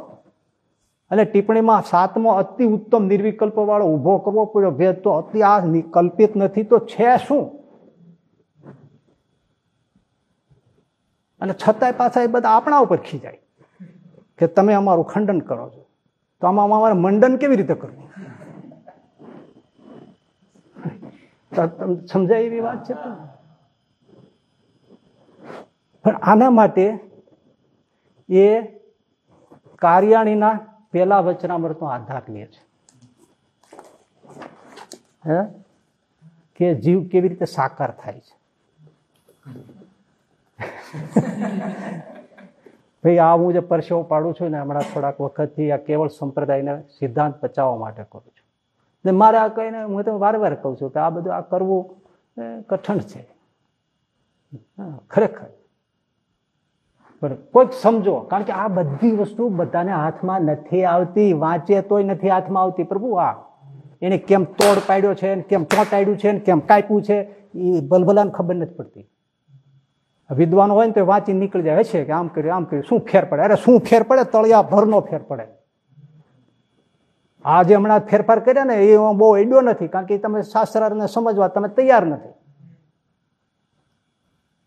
A: અને ટિપ્પણીમાં સાતમો અતિ ઉત્તમ નિર્વિકલ્પ વાળો ઊભો કરવો પડ્યો ભેદ તો અતિ આ કલ્પિત નથી તો છે શું? અને છતાંય પાછા એ બધા આપણા ઉપર ખીજાય કે તમે અમારું ખંડન કરો છો. તો આમાં અમારે મંડન કેવી રીતે કરવું? સમજાય એવી વાત છે? પણ આના માટે એ કાર્યાણીના પેલા વચનામૃતનો આધાર લે છે. હે? કે જીવ કેવી રીતે સાકાર થાય છે? ભાઈ, આ હું જે પરસેવો પાડું છું ને હમણાં થોડાક વખતથી આ કેવળ સંપ્રદાયને સિદ્ધાંત બચાવવા માટે કરું છું. ને મારે આ કહીને હું તો વાર વાર કહું છું કે આ બધું આ કરવું કઠણ છે. ખરેખર. પણ કોઈક સમજો, કારણ કે આ બધી વસ્તુ બધાને હાથમાં નથી આવતી, વાંચે તોય નથી હાથમાં આવતી. પ્રભુ, આ એને કેમ તોડ પાડ્યો છે કેમ ચોંટાડ્યું છે કેમ કાપ્યું છે એ ભલભલાને ખબર નથી પડતી. વિદ્વાન હોય ને તો વાંચી નીકળી જાય. છે કે આમ કર્યું આમ કર્યું. શું ફેર પડે? અરે શું ફેર પડે? તળિયા ભરનો ફેર પડે. આ જે હમણાં ફેરફાર કર્યા ને, એ બહુ એડ્યો નથી. કારણ કે તમે શાસ્ત્રને સમજવા તમે તૈયાર નથી.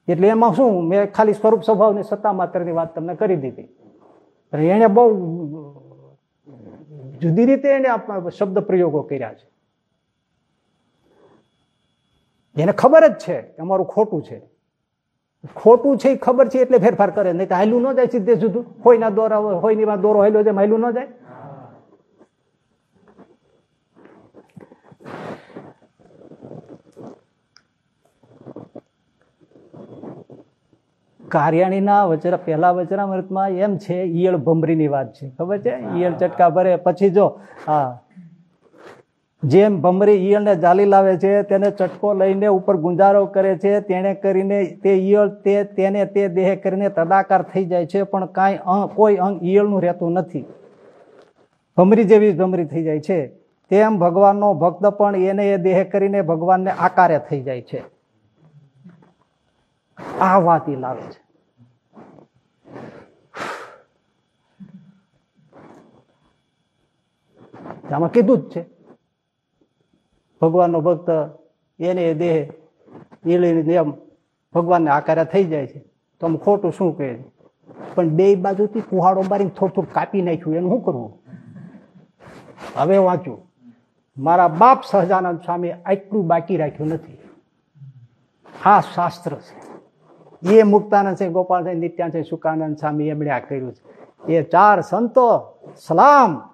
A: એટલે એમાં શું, મેં ખાલી સ્વરૂપ સ્વભાવની સત્તા માત્રની વાત તમને કરી દીધી. એને બહુ જુદી રીતે એને શબ્દ પ્રયોગો કર્યા છે. એને ખબર જ છે કે અમારું ખોટું છે. ખોટું છે ખબર છે એટલે ફેરફાર કરે, નહીં તો હાલું ન જાય સીધે સીધું હોયના દોરા હોયની દોરો હેલો જાય હાલું ન જાય. કાર્યાણીના વચરા પહેલા વચરામૃતમાં એમ છે, ઈયળ ભમરીની વાત છે. ખબર છે? ઈયળ ચટકા ભરે, પછી જો, હા. જેમ ભમરી ઈયળને જાલી લાવે છે, તેને ચટકો લઈને ઉપર ગુંજારો કરે છે, તેણે કરીને તે ઈયળ તે તેને તે દેહ કરીને તદાકાર થઈ જાય છે, પણ કાંઈ કોઈ અંગ ઈયળનું રહેતું નથી. ભમરી જેવી ભમરી થઈ જાય છે. તેમ ભગવાનનો ભક્ત પણ એને એ દેહ કરીને ભગવાનને આકારે થઈ જાય છે. આ વાત લાવે છે. આમાં કીધું જ છે. ભગવાનનો ભક્ત એને દેહ ઈલીની જેમ ભગવાનને આકારે થઈ જાય છે. તો આમ ખોટું શું કહે પણ બે બાજુથી કુહાડો મારીને થોડું થોડું કાપી નાખ્યું, એનું શું કરવું? હવે વાંચું. મારા બાપ સહજાનંદ સ્વામી આટલું બાકી રાખ્યું નથી. આ શાસ્ત્ર છે. એ મુક્તાનંદ છે ગોપાલસિંહ નિત્યાનંદ છે, સુકાનંદ સ્વામી એમણે આ કર્યું છે. એ ચાર સંતો સલામ.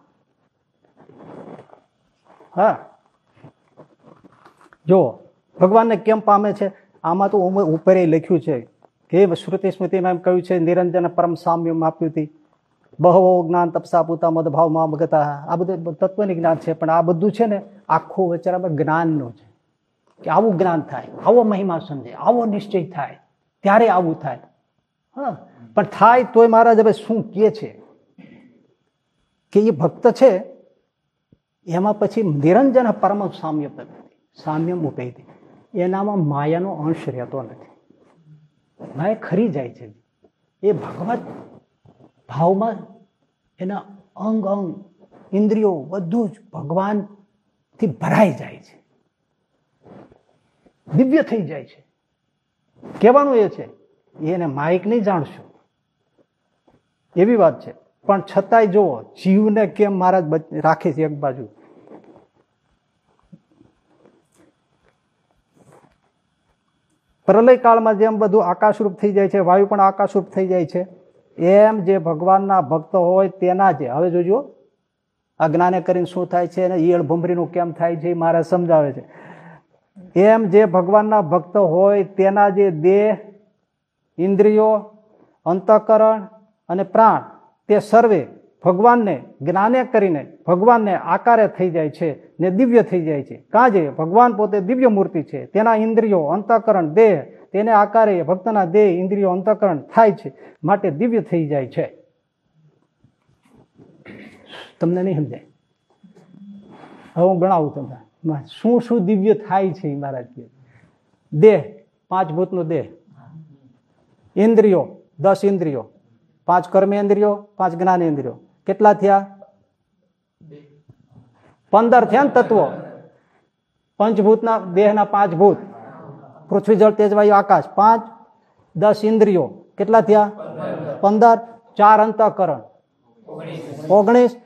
A: હા. જો, ભગવાનને કેમ પામે છે? આમાં તો ઉપરે લખ્યું છે કે શ્રુતિ સ્મૃતિમાં એમ કહ્યું છે, નિરંજન પરમ સામ્યમ આપ્યું હતી બહવો જ્ઞાન તપસા પૂતા મદભાવમાં મગતા. આ બધું તત્વની જ્ઞાન છે, પણ આ બધું છે ને આખું વચરામાં જ્ઞાનનું છે. કે આવું જ્ઞાન થાય, આવો મહિમા સમજે આવો નિશ્ચય થાય, ત્યારે આવું થાય. હા, પણ થાય તોય મહારાજ હવે શું કહે છે? કે એ ભક્ત છે, એમાં પછી નિરંજન પરમ સામ્ય પદ્ધતિ સામ્ય ઉપેતી એનામાં માયાનો અંશ રહેતો નથી. માયા ખરી જાય છે. એ ભગવત ભાવમાં એના અંગ અંગ ઇન્દ્રિયો બધું જ ભગવાનથી ભરાઈ જાય છે. દિવ્ય થઈ જાય છે. કહેવાનું એ છે, એને માઇક નહીં જાણશું. એવી વાત છે. પણ છતાંય જુઓ, જીવને કેમ મહારાજ રાખે છે એક બાજુ? પ્રલય કાળમાં જેમ બધું આકાશરૂપ થઈ જાય છે, વાયુ પણ આકાશરૂપ થઈ જાય છે, એમ જે ભગવાનના ભક્ત હોય તેના જે, હવે જોજો અજ્ઞાને કરીને શું થાય છે અને ઈયળ ભમરીનું કેમ થાય છે એ મારે સમજાવે છે. એમ જે ભગવાનના ભક્ત હોય તેના જે દેહ, ઇન્દ્રિયો, અંતઃકરણ અને પ્રાણ, તે સર્વે ભગવાનને, જ્ઞાને કરીને ભગવાનને આકારે થઈ જાય છે ને દિવ્ય થઈ જાય છે. કાંજે ભગવાન પોતે દિવ્ય મૂર્તિ છે. તેના ઇન્દ્રિયો, અંતઃકરણ, દેહ, તેને આકારે ભક્તના દેહ, ઇન્દ્રિયો, અંતઃકરણ થાય છે, માટે દિવ્ય થઈ જાય છે. તમને નહીં સમજાય? હવે હું ગણાવું તમને. શું શું દિવ્ય થાય છે મહારાજ દેહ, પાંચ ભૂતનો દેહ. ઇન્દ્રિયો, દસ ઇન્દ્રિયો. પાંચ કર્મેન્દ્રિયો, પાંચ જ્ઞાનેન્દ્રિયો. કેટલા થયા? પંદર થયા ને તત્વો. પંચભૂતના દેહના પાંચ ભૂત. પૃથ્વી, જળ, તેજવાયુ, આકાશ. પાંચ, દસ ઇન્દ્રિયો. કેટલા થયા? પંદર. ચાર અંતઃકરણ. ઓગણીસ.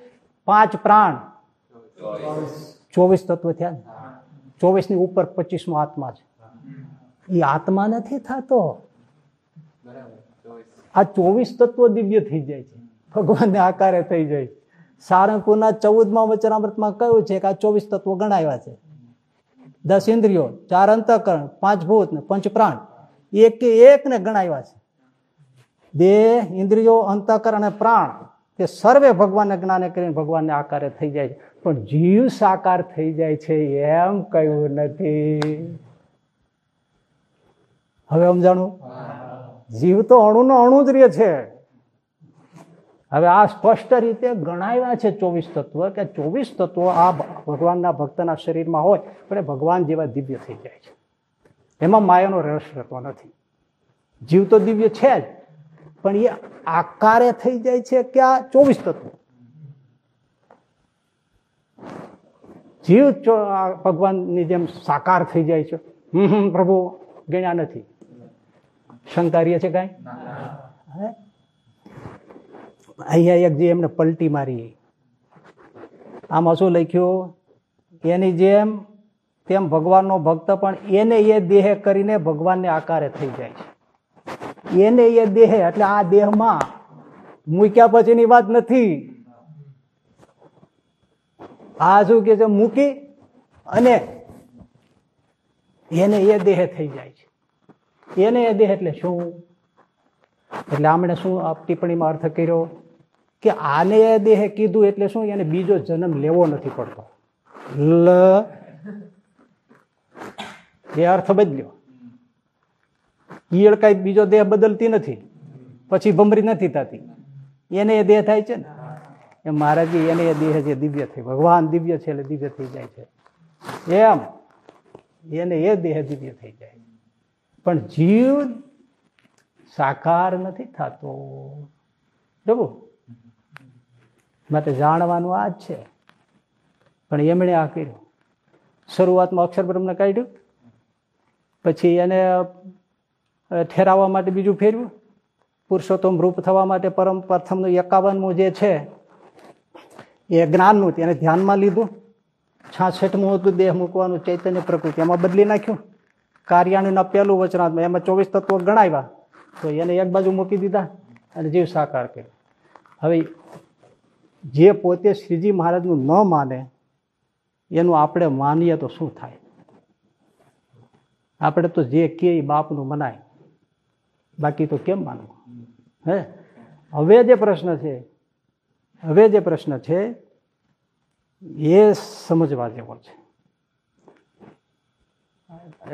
A: પાંચ પ્રાણ. ચોવીસ તત્વ થયા ચોવીસની ઉપર પચીસમો આત્મા છે. એ આત્મા નથી થતો. આ ચોવીસ તત્વો દિવ્ય થઈ જાય છે. ભગવાનને આકારે થઈ જાય. છે સારંગપુરના ચૌદમાં વચનામૃતમાં કહ્યું છે કે આ ચોવીસ તત્વો ગણાવ્યા છે. દસ ઇન્દ્રિયો ચાર અંતઃકરણ પાંચ ભૂત ને પંચ પ્રાણ. એક કે એકને ગણાવ્યા છે. દેહ ઇન્દ્રિયો અંતઃકરણ અને પ્રાણ તે સર્વે ભગવાનને જ્ઞાને કરીને ભગવાનને આકારે થઈ જાય છે. પણ જીવ સાકાર થઈ જાય છે એમ કહ્યું નથી. હવે સમજાણું? જીવ તો અણુનો અણુ જ રહે છે. હવે આ સ્પષ્ટ રીતે ગણાવ્યા છે ચોવીસ તત્વ કે ચોવીસ તત્વો આ ભગવાનના ભક્તના શરીરમાં હોય પણ એ ભગવાન જેવા દિવ્ય થઈ જાય છે. એમાં માયાનો રસ રહેતો નથી. જીવ તો દિવ્ય છે જ પણ એ આકારે થઈ જાય છે કે આ ચોવીસ તત્વો. જીવ ભગવાનની જેમ સાકાર થઈ જાય છે. હમ પ્રભુ ગણ્યા નથી. શંકા છે કાંઈ? અહીંયા એક જે એમને પલટી મારી આમાં શું લખ્યું? એની જેમ તેમ ભગવાનનો ભક્ત પણ એને એ દેહ કરીને ભગવાનને આકારે થઈ જાય છે. એને એ દેહ, એટલે આ દેહમાં મૂક્યા પછીની વાત નથી. આ શું કે છે? મૂકી અને એને એ દેહ થઈ જાય છે. એને એ દેહ એટલે શું? એટલે આમણે શું ટિપ્પણીમાં અર્થ કર્યો? કે આને દેહ કીધું એટલે શું? એને બીજો જન્મ લેવો નથી પડતો. લ. એ અર્થ બદલ્યો. ઈયળ કઈ બીજો દેહ બદલતી નથી. પછી ભમરી નથી થતી. એને એ દેહ થાય છે ને? એ મહારાજી એને એ દેહ જે દિવ્ય થઈ, ભગવાન દિવ્ય છે એટલે દિવ્ય થઈ જાય છે. એમ. એને એ દેહ દિવ્ય થઈ જાય. પણ જીવ સાકાર નથી થતો. જવું. માટે જાણવાનું આ જ છે. પણ એમણે આ કર્યું. શરૂઆતમાં અક્ષર બ્રહ્મને કાઢ્યું. પછી એને ઠેરાવવા માટે બીજું ફેરવ્યું. પુરુષોત્તમ રૂપ થવા માટે પરમ પ્રથમનું એકાવનમું જે છે, એ જ્ઞાનનું તેને ધ્યાનમાં લીધું. છાસઠમું હતું દેહ મૂકવાનું, ચૈતન્ય પ્રકૃતિ. એમાં બદલી નાખ્યું. કાર્યાણીના પહેલું વચનાત્મા. એમાં ચોવીસ તત્વો ગણાવ્યા. તો એને એક બાજુ મૂકી દીધા અને જીવ સાકાર કર્યો. હવે જે પોતે શ્રીજી મહારાજનું ન માને, એનું આપણે માનીએ તો શું થાય? આપણે તો જે કે બાપનું મનાય. બાકી તો કેમ માનવું? હે? હવે જે પ્રશ્ન છે, હવે જે પ્રશ્ન છે, એ સમજવા જેવો છે.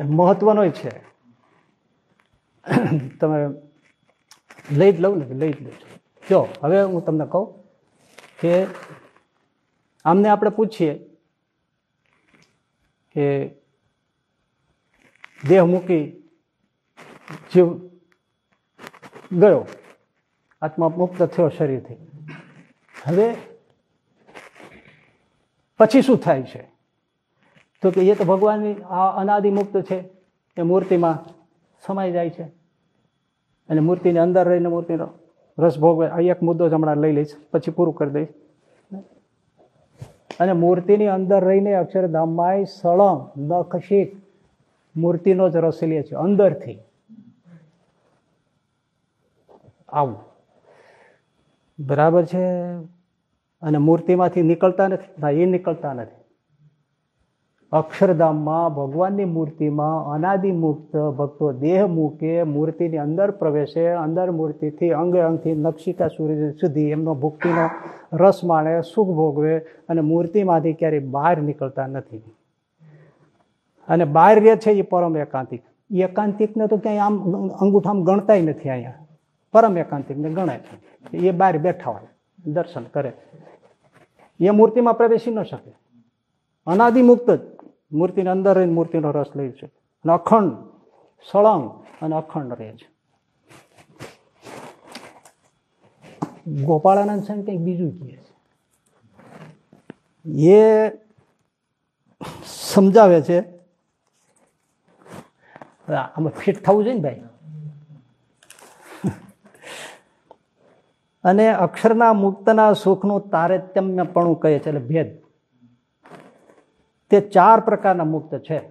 A: મહત્વનો છે. તમે લઈ જ લઉં ને, લઈ જ લઉં જો, હવે હું તમને કહું કે આમને આપણે પૂછીએ કે દેહ મૂકી જીવ ગયો, આત્મા મુક્ત થયો શરીરથી. હવે પછી શું થાય છે? તો કે એ તો ભગવાનની આ અનાદિ મુક્ત છે, એ મૂર્તિમાં સમાઈ જાય છે. અને મૂર્તિની અંદર રહીને મૂર્તિનો રસ ભોગવે. આ એક મુદ્દો જ હમણાં લઈ લઈશ, પછી પૂરું કરી દઈશ. અને મૂર્તિની અંદર રહીને અક્ષરધામમાં સળંગ નખશીક મૂર્તિનો જ રસ લે છે, અંદરથી. આવું. બરાબર છે? અને મૂર્તિમાંથી નીકળતા નથી? ના, એ નીકળતા નથી. અક્ષરધામમાં ભગવાનની મૂર્તિમાં અનાદિમુક્ત ભક્તો દેહ મૂકે, મૂર્તિની અંદર પ્રવેશે, અંદર મૂર્તિથી અંગે અંગથી નક્ષિકા સૂર્ય સુધી એમનો ભુક્તિનો રસ માણે, સુખ ભોગવે અને મૂર્તિમાંથી ક્યારેય બહાર નીકળતા નથી. અને બહાર રહે છે એ પરમ એકાંતિક. એકાંતિકને તો ક્યાંય આમ અંગૂઠામાં ગણતાય નથી અહીંયા. પરમ એકાંતિકને ગણાય એ બહાર બેઠા હોય, દર્શન કરે. એ મૂર્તિમાં પ્રવેશી ન શકે. અનાદિમુક્ત જ. મૂર્તિની અંદર રહીને મૂર્તિનો રસ લે છે. અને અખંડ, સળંગ અને અખંડ રહે છે. ગોપાળાનંદ સ્વામી કંઈક બીજું કહે છે. એ સમજાવે છે, આમાં ફિટ થવું જોઈએ ને ભાઈ? અને અક્ષરના મુક્તના સુખનું તારતમ્યપણું કહે છે, એટલે ભેદ. તે ચાર પ્રકારના મુક્ત છે.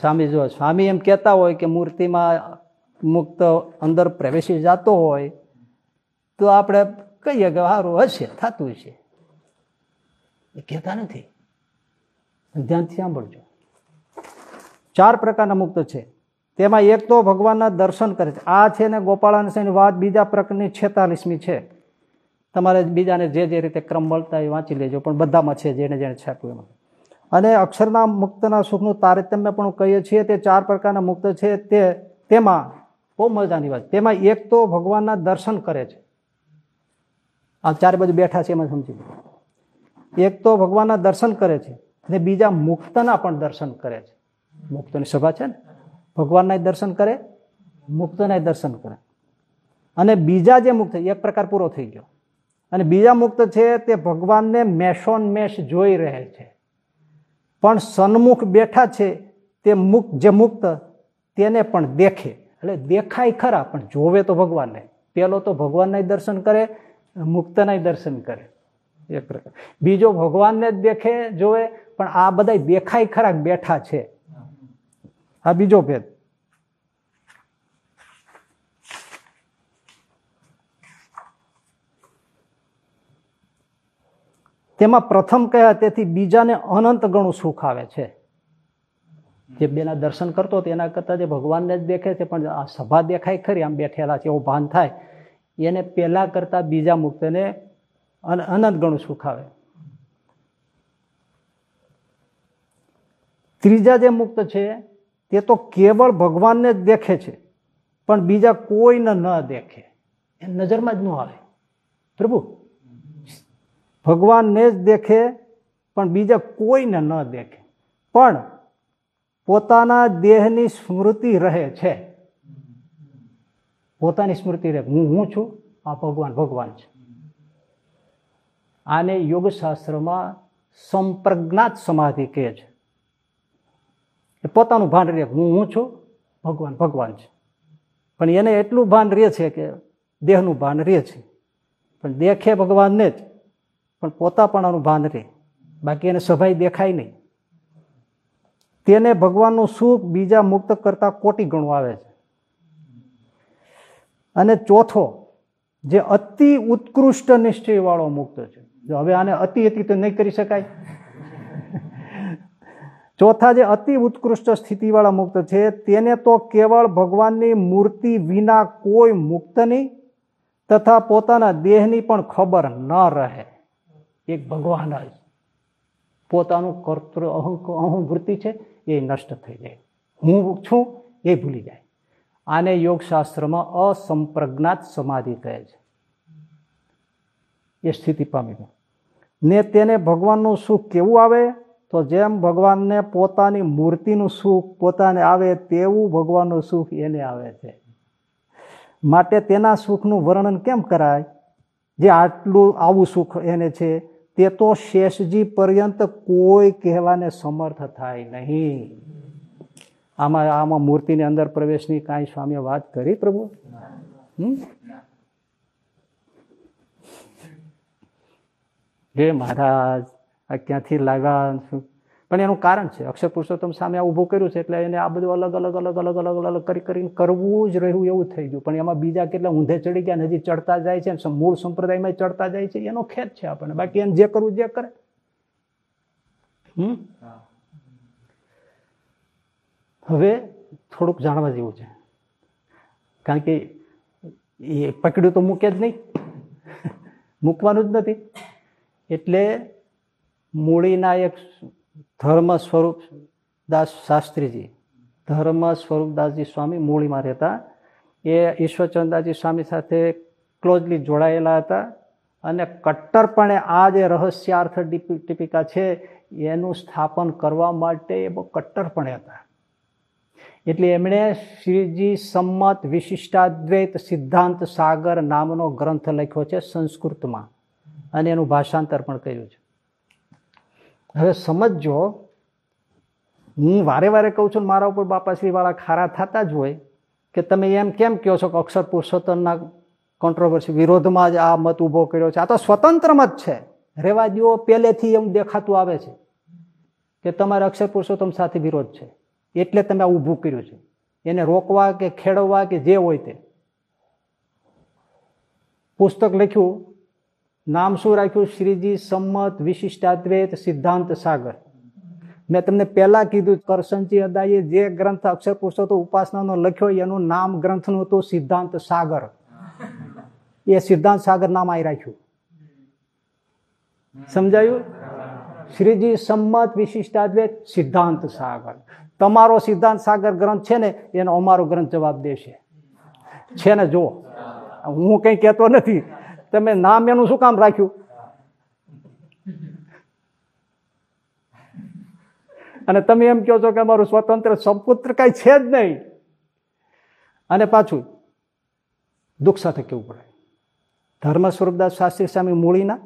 A: સ્વામી જો સ્વામી એમ કહેતા હોય કે મૂર્તિમાં મુક્ત અંદર પ્રવેશી જતો હોય, તો આપણે કહીએ કે સારું હશે, થતું હશે. એ કહેતા નથી. ધ્યાનથી સાંભળજો. ચાર પ્રકારના મુક્ત છે. તેમાં એક તો ભગવાનના દર્શન કરે છે. આ છે ને ગોપાળાની વાત બીજા પ્રકરણની છેતાલીસમી છે. તમારે બીજાને જે જે રીતે ક્રમ મળતા એ વાંચી લેજો, પણ બધામાં છે જેને જેને છાપ્યું એમાં. અને અક્ષરના મુક્તના સુખનું તારતમ્ય પણ કહીએ છીએ, તે ચાર પ્રકારના મુક્ત છે, તે, તેમાં બહુ મજાની વાત. તેમાં એક તો ભગવાનના દર્શન કરે છે. આ ચારે બાજુ બેઠા છે એમાં સમજી એક તો ભગવાનના દર્શન કરે છે અને બીજા મુક્તના પણ દર્શન કરે છે. મુક્તની સભા છે ને? ભગવાનના દર્શન કરે, મુક્તના દર્શન કરે. અને બીજા જે મુક્ત એક પ્રકાર પૂરો થઈ ગયો. અને બીજા મુક્ત છે તે ભગવાનને મેશોન મેશ જોઈ રહે છે. પણ સન્મુખ બેઠા છે, તે મુક્ત જે મુક્ત, તેને પણ દેખે. એટલે દેખાય ખરા, પણ જોવે તો ભગવાનને. પેલો તો ભગવાનના દર્શન કરે, મુક્તના દર્શન કરે. એક પ્રકાર. બીજો ભગવાનને જ દેખે, જોવે, પણ આ બધા દેખાય ખરા બેઠા છે. આ બીજો ભેદ. તેમાં પ્રથમ કયા? તેથી બીજાને અનંત ગણું સુખ આવે છે. જે બેના દર્શન કરતો હતો, એના કરતાં જે ભગવાનને જ દેખે છે, પણ આ સભા દેખાય ખરી, આમ બેઠેલા છે, એવું ભાન થાય. એને પહેલા કરતાં બીજા મુક્તને અનંત ગણું સુખ આવે. ત્રીજા જે મુક્ત છે, તે તો કેવળ ભગવાનને જ દેખે છે, પણ બીજા કોઈને ન દેખે. એ નજરમાં જ ન આવે. પ્રભુ ભગવાનને જ દેખે, પણ બીજા કોઈને ન દેખે. પણ પોતાના દેહની સ્મૃતિ રહે છે. પોતાની સ્મૃતિ રહે. હું હું છું? આ ભગવાન ભગવાન છે. આને યોગશાસ્ત્રમાં સંપ્રજ્ઞાત સમાધિ કહે છે. પોતાનું ભાન રહે. હું હું છું? ભગવાન ભગવાન છે. પણ એને એટલું ભાન રહે છે કે દેહનું ભાન રહે છે. પણ દેખે ભગવાનને જ. પણ પોતાપણાનું ભાન રહે. બાકી એને સભાઈ દેખાય નહીં. તેને ભગવાનનું સુખ બીજા મુક્ત કરતા કોટી ગણું આવે છે. અને ચોથો, જે અતિ ઉત્કૃષ્ટ નિશ્ચય વાળો મુક્ત છે. જો હવે આને અતિ અતિ તો નહીં કરી શકાય. ચોથા, જે અતિ ઉત્કૃષ્ટ સ્થિતિવાળા મુક્ત છે, તેને તો કેવળ ભગવાનની મૂર્તિ વિના કોઈ મુક્ત નહીં, તથા પોતાના દેહની પણ ખબર ન રહે. એક ભગવાન જ. પોતાનું કર્તૃ અહં વૃત્તિ છે, એ નષ્ટ થઈ જાય. હું છું, એ ભૂલી જાય. આને યોગશાસ્ત્રમાં અસંપ્રજ્ઞાત સમાધિ કહે છે. એ સ્થિતિ પામી ને તેને ભગવાનનું સુખ કેવું આવે? તો જેમ ભગવાનને પોતાની મૂર્તિનું સુખ પોતાને આવે, તેવું ભગવાનનું સુખ એને આવે છે. માટે તેના સુખનું વર્ણન કેમ કરાય? જે આટલું, આવું સુખ એને છે તે તો શેષજી પર્યંત કોઈ કહેવાને સમર્થ થાય નહીં. આમાં આમાં મૂર્તિની અંદર પ્રવેશની કાંઈ સ્વામીએ વાત કરી પ્રભુ? હે મહારાજ, આ ક્યાંથી લાવ્યા? પણ એનું કારણ છે. અક્ષર પુરુષોત્તમ સામે આ ઊભું કર્યું છે એટલે એને આ બધું અલગ અલગ અલગ અલગ અલગ અલગ કરી, કરીને કરવું જ રહ્યું એવું થઈ ગયું. પણ એમાં બીજા કેટલા ઊંધે ચડી ગયા હજી ચડતા જાય છે મૂળ સંપ્રદાયમાં ચડતા જાય છે, એનો ખેત છે આપણને. બાકી એને જે કરવું જે કરે. હમ? હવે થોડુંક જાણવા જેવું છે. કારણ કે એ પકડ્યું તો મૂકે જ નહીં. મૂકવાનું જ નથી. એટલે મૂળીના એક ધર્મ સ્વરૂપ દાસ શાસ્ત્રીજી ધર્મ સ્વરૂપદાસજી સ્વામી મૂળીમાં રહેતા. એ ઈશ્વરચંદાજી સ્વામી સાથે ક્લોઝલી જોડાયેલા હતા અને કટ્ટરપણે આ જે રહસ્યાર્થ ટીપિકા છે, એનું સ્થાપન કરવા માટે એ બહુ કટ્ટરપણે હતા. એટલે એમણે શ્રીજી સંમત વિશિષ્ટાદ્વૈત સિદ્ધાંત સાગર નામનો ગ્રંથ લખ્યો છે સંસ્કૃતમાં અને એનું ભાષાંતર પણ કર્યું છે. હવે સમજો હું વારે વારે કહું છું મારા ઉપર બાપાશ્રીવાળા ખારા થતા જ હોય કે તમે એમ કેમ કહો છો કે અક્ષર પુરુષોત્તમના કોન્ટ્રોવર્સી વિરોધમાં જ આ મત ઊભો કર્યો છે? આ તો સ્વતંત્ર મત છે. રેવાદીઓ પહેલેથી એમ દેખાતું આવે છે કે તમારે અક્ષર પુરુષોત્તમ સાથે વિરોધ છે. એટલે તમે આ ઊભું કર્યું છે. એને રોકવા કે ખેડવવા કે જે હોય તે. પુસ્તક લખ્યું નામ શું રાખ્યું? શ્રીજી સંમત વિશિષ્ટાદ્વૈત સિદ્ધાંત સાગર. મેં તમને પહેલા કીધું, કરસનજી અદાએ જે ગ્રંથ અક્ષર પુરુષોત્તમ ઉપાસનાનો લખ્યો, એનું નામ ગ્રંથનું હતું સિદ્ધાંત સાગર. એ સિદ્ધાંત સાગર નામ આવી રાખ્યું. સમજાયું? શ્રીજી સંમત વિશિષ્ટાદ્વૈત સિદ્ધાંત સાગર. તમારો સિદ્ધાંત સાગર ગ્રંથ છે ને, એનો અમારો ગ્રંથ જવાબ દેશે. છે ને જો હું કંઈ કહેતો નથી. તમે નામ એનું શું કામ રાખ્યું? અને તમે એમ કહો છો કે અમારું સ્વતંત્ર સંપુત્ર કઈ છે જ નહીં. અને પાછું, દુઃખ સાથે કેવું પડે? ધર્મ સ્વરૂપદાસ શાસ્ત્રી સ્વામી મૂળીના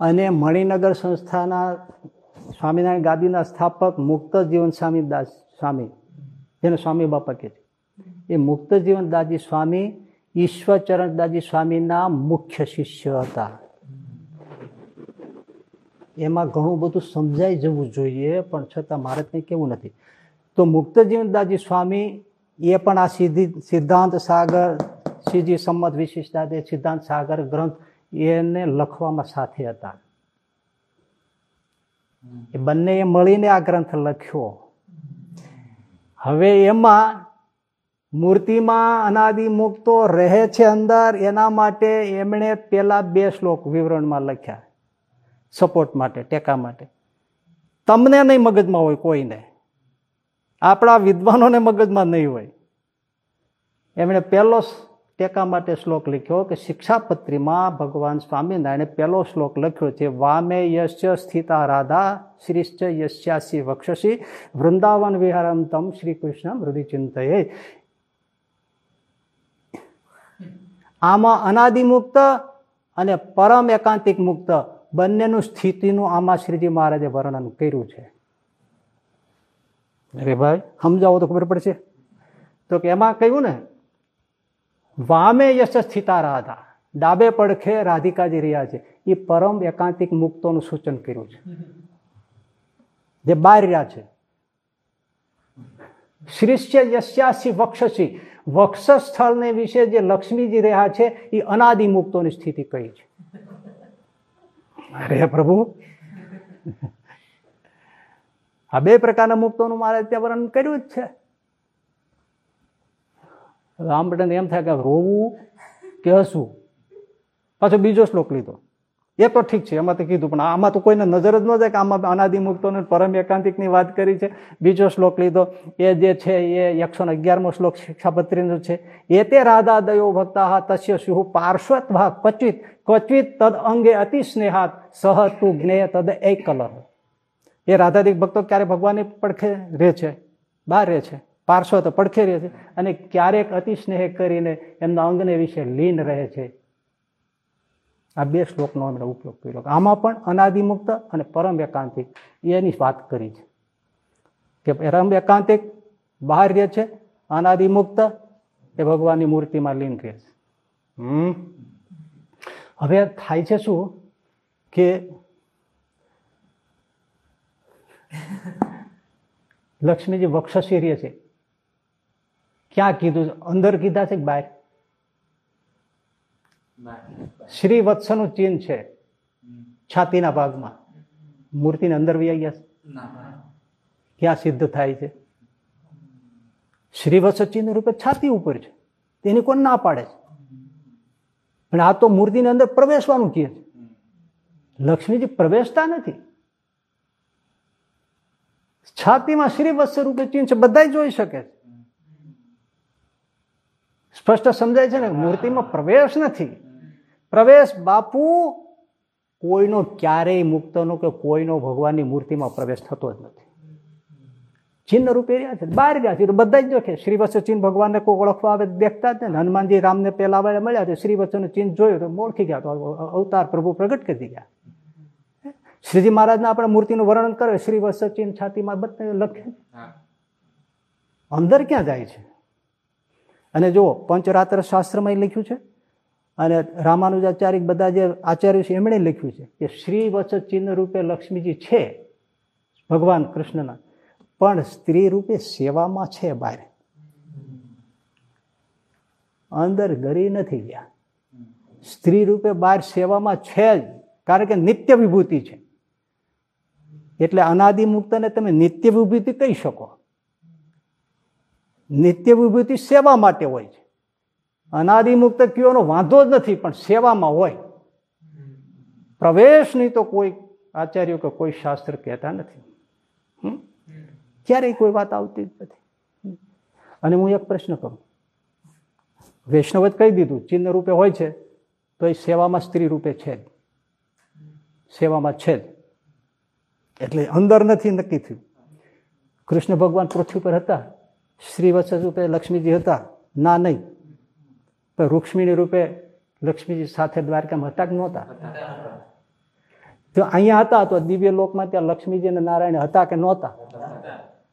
A: અને મણિનગર સંસ્થાના સ્વામિનારાયણ ગાદીના સ્થાપક મુક્ત જીવન સ્વામી દાસ સ્વામી, જેને સ્વામી બાપા કહે છે. એ મુક્ત જીવન દાસજી સ્વામી ઈશ્વરચરણ દાસજી સ્વામીના મુખ્ય શિષ્ય હતા. એમાં ઘણું બધું સમજાઈ જવું જોઈએ, પણ છતાં મારે કંઈ કેવું નથી. તો મુક્ત જીવનદાસજી સ્વામી, એ પણ આ સિદ્ધિ સિદ્ધાંત સાગર, શ્રીજી સંમત વિશિષ્ટતા સિદ્ધાંત સાગર ગ્રંથ એને લખવામાં સાથે હતા. એ બંને મળીને આ ગ્રંથ લખ્યો. હવે એમાં મૂર્તિમાં અનાદિ મુક્તો રહે છે અંદર, એના માટે એમણે પેલા બે શ્લોક વિવરણમાં લખ્યા. સપોર્ટ માટે, ટેકા માટે. તમને નહીં મગજમાં હોય, કોઈને. આપણા વિદ્વાનોને મગજમાં નહીં હોય. એમણે પહેલો ટેકા માટે શ્લોક લખ્યો કે શિક્ષાપત્રીમાં ભગવાન સ્વામિનારાયણે પહેલો શ્લોક લખ્યો છે, વામે યશ્ય સ્થિતા રાધા શ્રીશ્ચ યશ્યાસી વક્ષસી વૃંદાવન વિહારમ તમ શ્રી કૃષ્ણ મૃદિ આમાં અનાદિમુક્ત અને પરમ એકાંતિક મુક્ત બંનેનું સ્થિતિનું આમાં શ્રીજી મહારાજે વર્ણન કર્યું છે. અરે ભાઈ, સમજાવો તો ખબર પડશે. તો કે એમાં કહ્યું ને, વામે યશ સ્થિતા રાધા, ડાબે પડખે રાધિકાજી રહ્યા છે. એ પરમ એકાંતિક મુક્તોનું સૂચન કર્યું છે. જે બહાર રહ્યા છે. શ્રીષ્ય યશ્યાસી વક્ષસી વક્ષ સ્થળને વિશે જે લક્ષ્મીજી રહ્યા છે, એ અનાદિ મુક્તોની સ્થિતિ કહી છે? અરે પ્રભુ. આ બે પ્રકારના મુક્તોનું મારે ત્યાં વર્ણન કર્યું જ છે. રામબટન એમ થાય કે રોવું કે હસવું? પાછો બીજો શ્લોક લીધો. એ તો ઠીક છે, એમાં તો કીધું, પણ આમાં તો કોઈને નજર જ ન જાય કે આમાં અનાદિમુક્તોને પરમ એકાંતિકની વાત કરી છે. બીજો શ્લોક લીધો, એ જે છે એ એકસો ને અગિયારમો શ્લોક શિક્ષાપત્રીનો છે. એ તે રાધા દયો ભક્તા તસ્ય શુહ પાર્શ્વત ભાગ ક્વચિત ક્વચિત તદ અંગે અતિ સ્નેહાત, સહ તું જ્ઞેય તદ એક કલર એ રાધાદિક ભક્તો ક્યારે ભગવાનની પડખે રહે છે? બહાર રહે છે. પાર્શ્વ તો પડખે રહે છે. અને ક્યારેક અતિ સ્નેહ કરીને એમના અંગને વિશે લીન રહે છે. આ બે શ્લોકનો એમણે ઉપયોગ કર્યો. આમાં પણ અનાદિમુક્ત અને પરમ એકાંતિક, એની વાત કરી છે. કે પરમ એકાંતિક બહાર રહે છે, અનાદિમુક્ત એ ભગવાનની મૂર્તિમાં લીન રહે છે. હવે થાય છે શું કે લક્ષ્મીજી વક્ષસી રહે છે. ક્યાં કીધું અંદર કીધા છે કે બહાર? શ્રી વત્સનું ચિહ્ન છે. છાતીના ભાગમાં. મૂર્તિને અંદર વહી ગયા છે? ક્યાં સિદ્ધ થાય છે? શ્રી વત્સ ચિહ્ન રૂપે છાતી ઉપર છે. તેને કોણ ના પાડે છે. પણ આ તો મૂર્તિની અંદર પ્રવેશવાનું કહે છે. લક્ષ્મીજી પ્રવેશતા નથી. છાતીમાં શ્રી વત્સ રૂપે ચિહ્ન છે. બધા જોઈ શકે છે. સ્પષ્ટ સમજાય છે ને? મૂર્તિમાં પ્રવેશ નથી. પ્રવેશ બાપુ! કોઈનો ક્યારેય મુક્તનો કે કોઈનો ભગવાનની મૂર્તિમાં પ્રવેશ થતો જ નથી. ચિહ્ન રૂપે રહ્યા છે. બહાર ગયા છે. તો બધા જ જોખે. શ્રી વચ્ચે ચિહ્ન ભગવાનને કોઈ ઓળખવા આવે દેખતા જ ને હનુમાનજી રામને પહેલા આવે મળ્યા છે. શ્રી શ્રીવત્સનું ચિહ્ન જોયું તો ઓળખી ગયા તો અવતાર પ્રભુ પ્રગટ કરી ગયા શ્રીજી મહારાજના આપણે મૂર્તિનું વર્ણન કરે. શ્રીવત્સ ચિહ્ન છાતીમાં બધા લખે. અંદર ક્યાં જાય છે? અને જુઓ પંચરાત્ર શાસ્ત્રમાં લખ્યું છે. અને રામાનુજાચાર્ય બધા જે આચાર્ય છે, એમણે લખ્યું છે કે શ્રી વચત ચિહ્ન રૂપે લક્ષ્મીજી છે ભગવાન કૃષ્ણના, પણ સ્ત્રી રૂપે સેવામાં છે બહાર અંદર ગરી નથી ગયા. સ્ત્રી રૂપે બહાર સેવામાં છે જ, કારણ કે નિત્ય વિભૂતિ છે. એટલે અનાદિ મુક્તને તમે નિત્ય વિભૂતિ કહી શકો. નિત્ય વિભૂતિ સેવા માટે હોય છે. અનાદિમુક્ત કયોનો વાંધો જ નથી, પણ સેવામાં હોય. પ્રવેશની તો કોઈ આચાર્યો કે કોઈ શાસ્ત્ર કહેતા નથી. ક્યારેય કોઈ વાત આવતી જ નથી. અને હું એક પ્રશ્ન કરું. વૈષ્ણવ જ કહી દીધું ચિહ્ન રૂપે હોય છે, તો એ સેવામાં સ્ત્રી રૂપે છે જ. સેવામાં છે જ. એટલે અંદર નથી, નક્કી થયું. કૃષ્ણ ભગવાન પૃથ્વી પર હતા, શ્રીવત્સ રૂપે લક્ષ્મીજી હતા. ના, નહીં. પણ રૂક્ષ્મીણી રૂપે લક્ષ્મીજી સાથે દ્વારકામાં હતા કે નહોતા? તો અહીંયા હતા તો દિવ્ય લોકમાં ત્યાં લક્ષ્મીજી અને નારાયણ હતા કે નહોતા?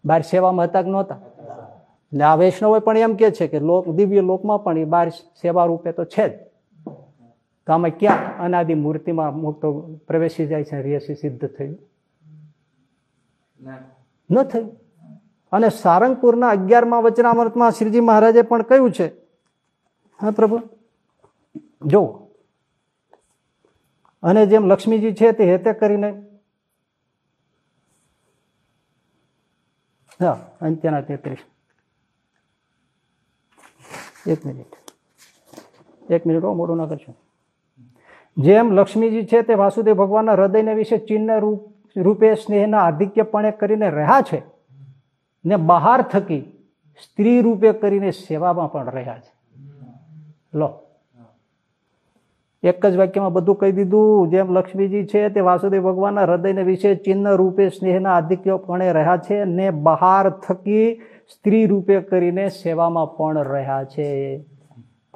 A: બહાર સેવામાં હતા કે નહોતા? એટલે આ વૈષ્ણવો પણ એમ કે છે કે લોક, દિવ્ય લોકમાં પણ એ બહાર સેવા રૂપે તો છે જ. તો આમાં ક્યાં અનાદિ મૂર્તિમાં મુક્ત પ્રવેશી જાય છે, રેસી સિદ્ધ થયું? ન થયું. અને સારંગપુરના અગિયારમાં વચનામૃતમાં શ્રીજી મહારાજે પણ કહ્યું છે હા, પ્રભુ? જો. અને જેમ લક્ષ્મીજી છે તે હેતે કરીને હા અંત્યના તેત્રીસ. એક મિનિટ. એક મિનિટ હો, મોડું ના કરશું. જેમ લક્ષ્મીજી છે તે વાસુદેવ ભગવાનના હૃદયને વિશે ચિહ્ન રૂપ રૂપે સ્નેહના આધિક્યપણે કરીને રહ્યા છે ને બહાર થકી સ્ત્રી રૂપે કરીને સેવામાં પણ રહ્યા છે. લો. એક જ વાક્યમાં બધું કહી દીધું. જેમ લક્ષ્મીજી છે તે વાસુદેવ ભગવાનના હૃદયને વિશે ચિહ્ન રૂપે સ્નેહના આધિક્યપણે રહ્યા છે ને બહાર થકી સ્ત્રી રૂપે કરીને સેવામાં પણ રહ્યા છે.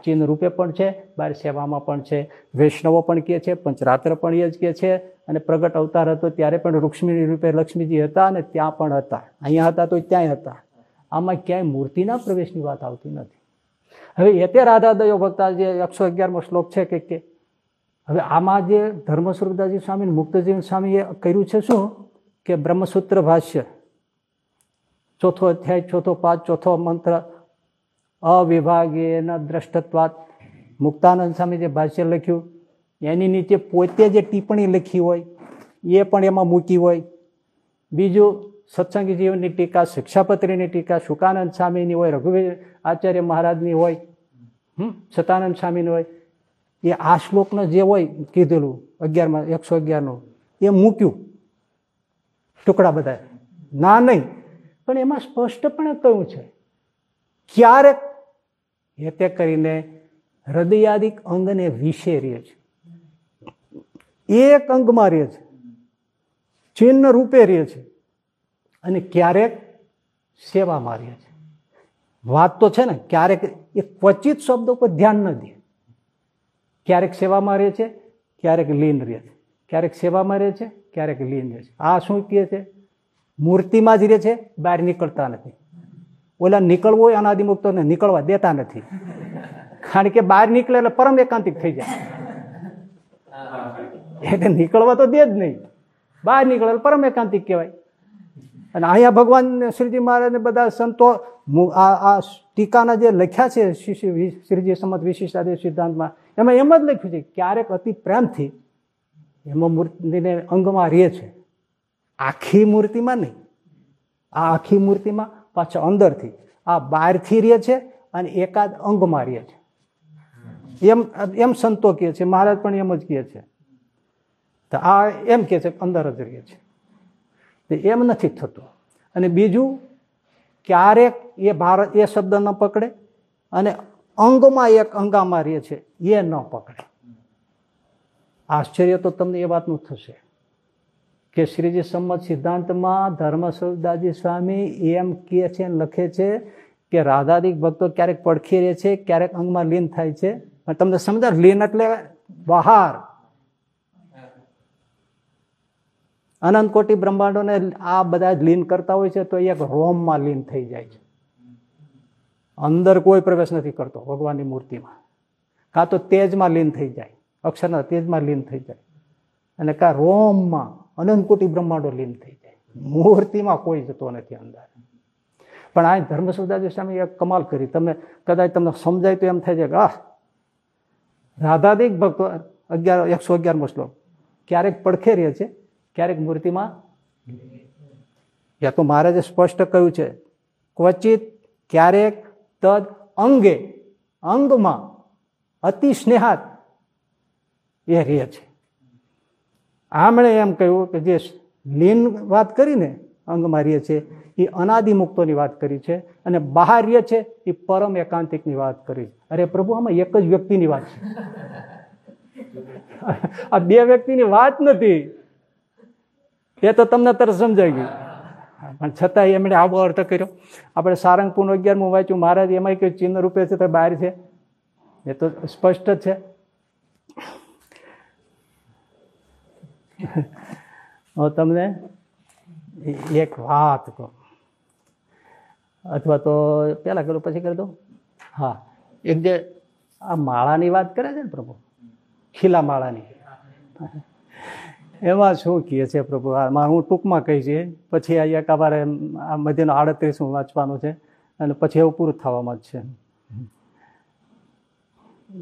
A: ચિહ્ન રૂપે પણ છે, બહાર સેવામાં પણ છે. વૈષ્ણવો પણ કહે છે, પંચરાત્ર પણ એ જ કહે છે. અને પ્રગટ અવતાર હતો ત્યારે પણ રૂક્ષ્મણી રૂપે લક્ષ્મીજી હતા અને ત્યાં પણ હતા. અહીંયા હતા તો ત્યાંય હતા. આમાં ક્યાંય મૂર્તિના પ્રવેશની વાત આવતી નથી. હવે એ તે રાધા દયો ભક્તા જે એકસો અગિયારમો શ્લોક છે કે કે, હવે આમાં જે ધર્મ સ્વરૂપદાસજી સ્વામી મુક્તજીવન સ્વામીએ કર્યું છે શું? કે બ્રહ્મસૂત્ર ભાષ્ય. ચોથો અધ્યાય, ચોથો પાંચ ચોથો મંત્ર અવિભાગીય દ્રષ્ટત્વાત મુક્તાનંદ સ્વામી જે ભાષ્ય લખ્યું, એની નીચે પોતે જે ટિપ્પણી લખી હોય, એ પણ એમાં મૂકી હોય. બીજું, સત્સંગી જીવનની ટીકા, શિક્ષાપત્રીની ટીકા, શુકાનંદ સ્વામીની હોય, રઘુવીર આચાર્ય મહારાજની હોય, હમ, સતાનંદ સ્વામીની હોય, એ આ શ્લોકનો જે હોય કીધેલું અગિયારમાં, એકસો અગિયારનું, એ મૂક્યું. ટુકડા બધા. ના, નહીં. પણ એમાં સ્પષ્ટપણે કહ્યું છે, ક્યારેક એ તે કરીને હૃદયાદિક અંગને વિશે રહે છે. એક અંગમાં રહે છે. ચિહ્ન રૂપે રહે છે. અને ક્યારેક સેવામાં રહે છે. વાત તો છે ને, ક્યારેક એ ક્વચિત શબ્દો પર ધ્યાન ન દે. ક્યારેક સેવામાં રહે છે, ક્યારેક લીન રહે છે. ક્યારેક સેવામાં રહે છે, ક્યારેક લીન રહે છે. આ શું કહે છે? મૂર્તિમાં જ રહે છે, બહાર નીકળતા નથી. ઓલા નીકળવો હોય અનાદિમુક્તોને નીકળવા દેતા નથી. કારણ કે બહાર નીકળે એટલે પરમ એકાંતિક થઈ જાય. એટલે નીકળવા તો દે જ નહીં. બહાર નીકળે પરમ એકાંતિક કહેવાય. અને અહીંયા ભગવાન શ્રીજી મહારાજને બધા સંતો આ આ ટીકાના જે લખ્યા છે શ્રીજી સમત વિશિષ્ટાદેવ સિદ્ધાંતમાં, એમાં એમ જ લખ્યું છે ક્યારેક અતિ પ્રેમથી એમાં મૂર્તિને અંગમાં રહે છે. આખી મૂર્તિમાં નહીં. આ આખી મૂર્તિમાં પાછા અંદરથી, આ બહારથી રહે છે અને એકાદ અંગમાં રહે છે. એમ એમ સંતો કહે છે, મહારાજ પણ એમ જ કહે છે. તો આ એમ કહે છે અંદર જ રહે છે. એમ નથી થતું. અને બીજું ક્યારેક એ ભારત, એ શબ્દ ન પકડે અને અંગમાં એક અંગામાં રહે છે, એ ન પકડે. આશ્ચર્ય તો તમને એ વાતનું થશે કે શ્રીજી સંમત સિદ્ધાંતમાં ધર્મ સ્વરૂપદાસજી સ્વામી એમ કહે છે, લખે છે કે રાધાદિક ભક્તો ક્યારેક પડખી રહે છે, ક્યારેક અંગમાં લીન થાય છે. પણ તમને સમજાય, લીન એટલે બહાર. અનંત કોટી બ્રહ્માંડોને આ બધા લીન કરતા હોય છે તો એક રોમમાં લીન થઈ જાય છે. અંદર કોઈ પ્રવેશ નથી કરતો ભગવાનની મૂર્તિમાં. કાં તો તેજમાં લીન થઈ જાય, અક્ષરના તેજમાં લીન થઈ જાય. અને કાં રોમમાં અનંત કોટી બ્રહ્માંડો લીન થઈ જાય. મૂર્તિમાં કોઈ જતો નથી અંદર. પણ આ ધર્મસુદાજી સ્વામી એક કમાલ કરી. તમે કદાચ તમને સમજાય તો એમ થાય છે કે, આહ, રાધાદિક ભક્તો અગિયાર, એકસો અગિયારમો શ્લોક. ક્યારેક પડખે રહે છે ક્યારેક મૂર્તિમાં? યા તો મહારાજે સ્પષ્ટ કહ્યું છે, ક્વચિત ક્યારેક તદ અંગે, અંગમાં અતિ સ્નેહાત. એ રહે છે. આમણે એમ કહ્યું કે જે લીન વાત કરીને અંગમાં રહે છે, એ અનાદિમુક્તોની વાત કરી છે અને બહાર રહે છે, એ પરમ એકાંતિકની વાત કરી અરે પ્રભુ, આમાં એક જ વ્યક્તિની વાત છે. આ બે વ્યક્તિની વાત નથી. એ તો તમને તરત સમજાઈ ગયું. પણ છતાં એમણે આવો અર્થ કર્યો. આપણે સારંગપુર અગિયારમું વાંચ્યું. મહારાજ એમાં કે ચિહ્ન રૂપે છે તો બહાર છે. એ તો સ્પષ્ટ જ છે. હું તમને એક વાત કહું. અથવા તો પહેલાં કરું, પછી કરી દઉં? હા. એક જે આ માળાની વાત કરે છે ને પ્રભુ? ખીલા માળાની. એમાં શું કહે છે પ્રભુ? આમાં હું ટૂંકમાં કહી છે પછી આ એક અમારે આ મધ્યનો આડત્રીસ હું વાંચવાનું છે અને પછી એવું પૂરું થવામાં જ છે.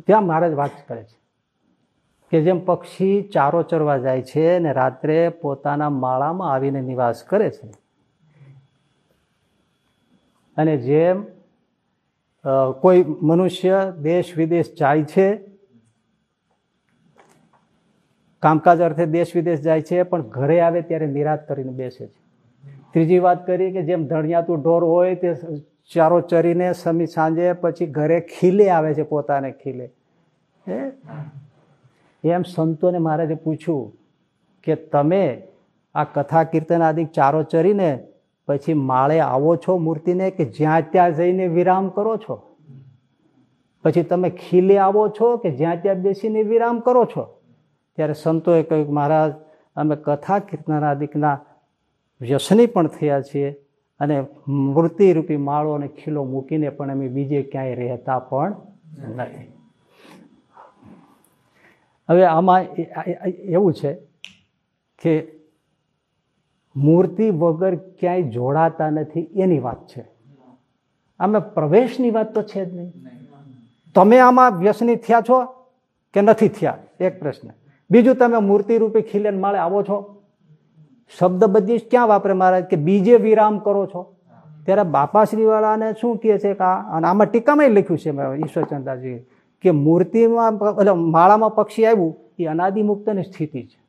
A: ત્યાં મહારાજ વાત કરે છે કે જેમ પક્ષી ચારો ચરવા જાય છે અને રાત્રે પોતાના માળામાં આવીને નિવાસ કરે છે. અને જેમ કોઈ મનુષ્ય દેશ વિદેશ જાય છે કામકાજ અર્થે દેશ વિદેશ જાય છે, પણ ઘરે આવે ત્યારે નિરાશ કરીને બેસે છે. ત્રીજી વાત કરી કે જેમ ધણિયાતું ઢોર હોય તે ચારો ચરીને સમી સાંજે પછી ઘરે ખીલે આવે છે, પોતાને ખીલે. હે? એમ સંતોને મહારાજે પૂછ્યું કે તમે આ કથા કીર્તન આદિ ચારો ચરીને પછી માળે આવો છો મૂર્તિને કે જ્યાં ત્યાં જઈને વિરામ કરો છો? પછી તમે ખીલે આવો છો કે જ્યાં ત્યાં બેસીને વિરામ કરો છો? ત્યારે સંતોએ કહ્યું મહારાજ, અમે કથા કીર્તનાદિકના વ્યસની પણ થયા છીએ અને મૂર્તિરૂપી માળો અને ખીલો મૂકીને પણ અમે બીજે ક્યાંય રહેતા પણ નથી. હવે આમાં એવું છે કે મૂર્તિ વગર ક્યાંય જોડાતા નથી એની વાત છે. આમાં પ્રવેશની વાત તો છે જ નહીં. તમે આમાં વ્યસની થયા છો કે નથી થયા? એક પ્રશ્ન. બીજું તમે મૂર્તિ રૂપે ખીલે માળે આવો છો? શબ્દ બધી ક્યાં વાપરે મહારાજ? કે બીજે વિરામ કરો છો? ત્યારે બાપાશ્રી વાળાને શું કહે છે કે અને આમાં ટીકામાં લખ્યું છે ઈશ્વરચંદ્રજી કે મૂર્તિમાં એટલે માળામાં પક્ષી આવ્યું, એ અનાદિમુક્તની સ્થિતિ છે.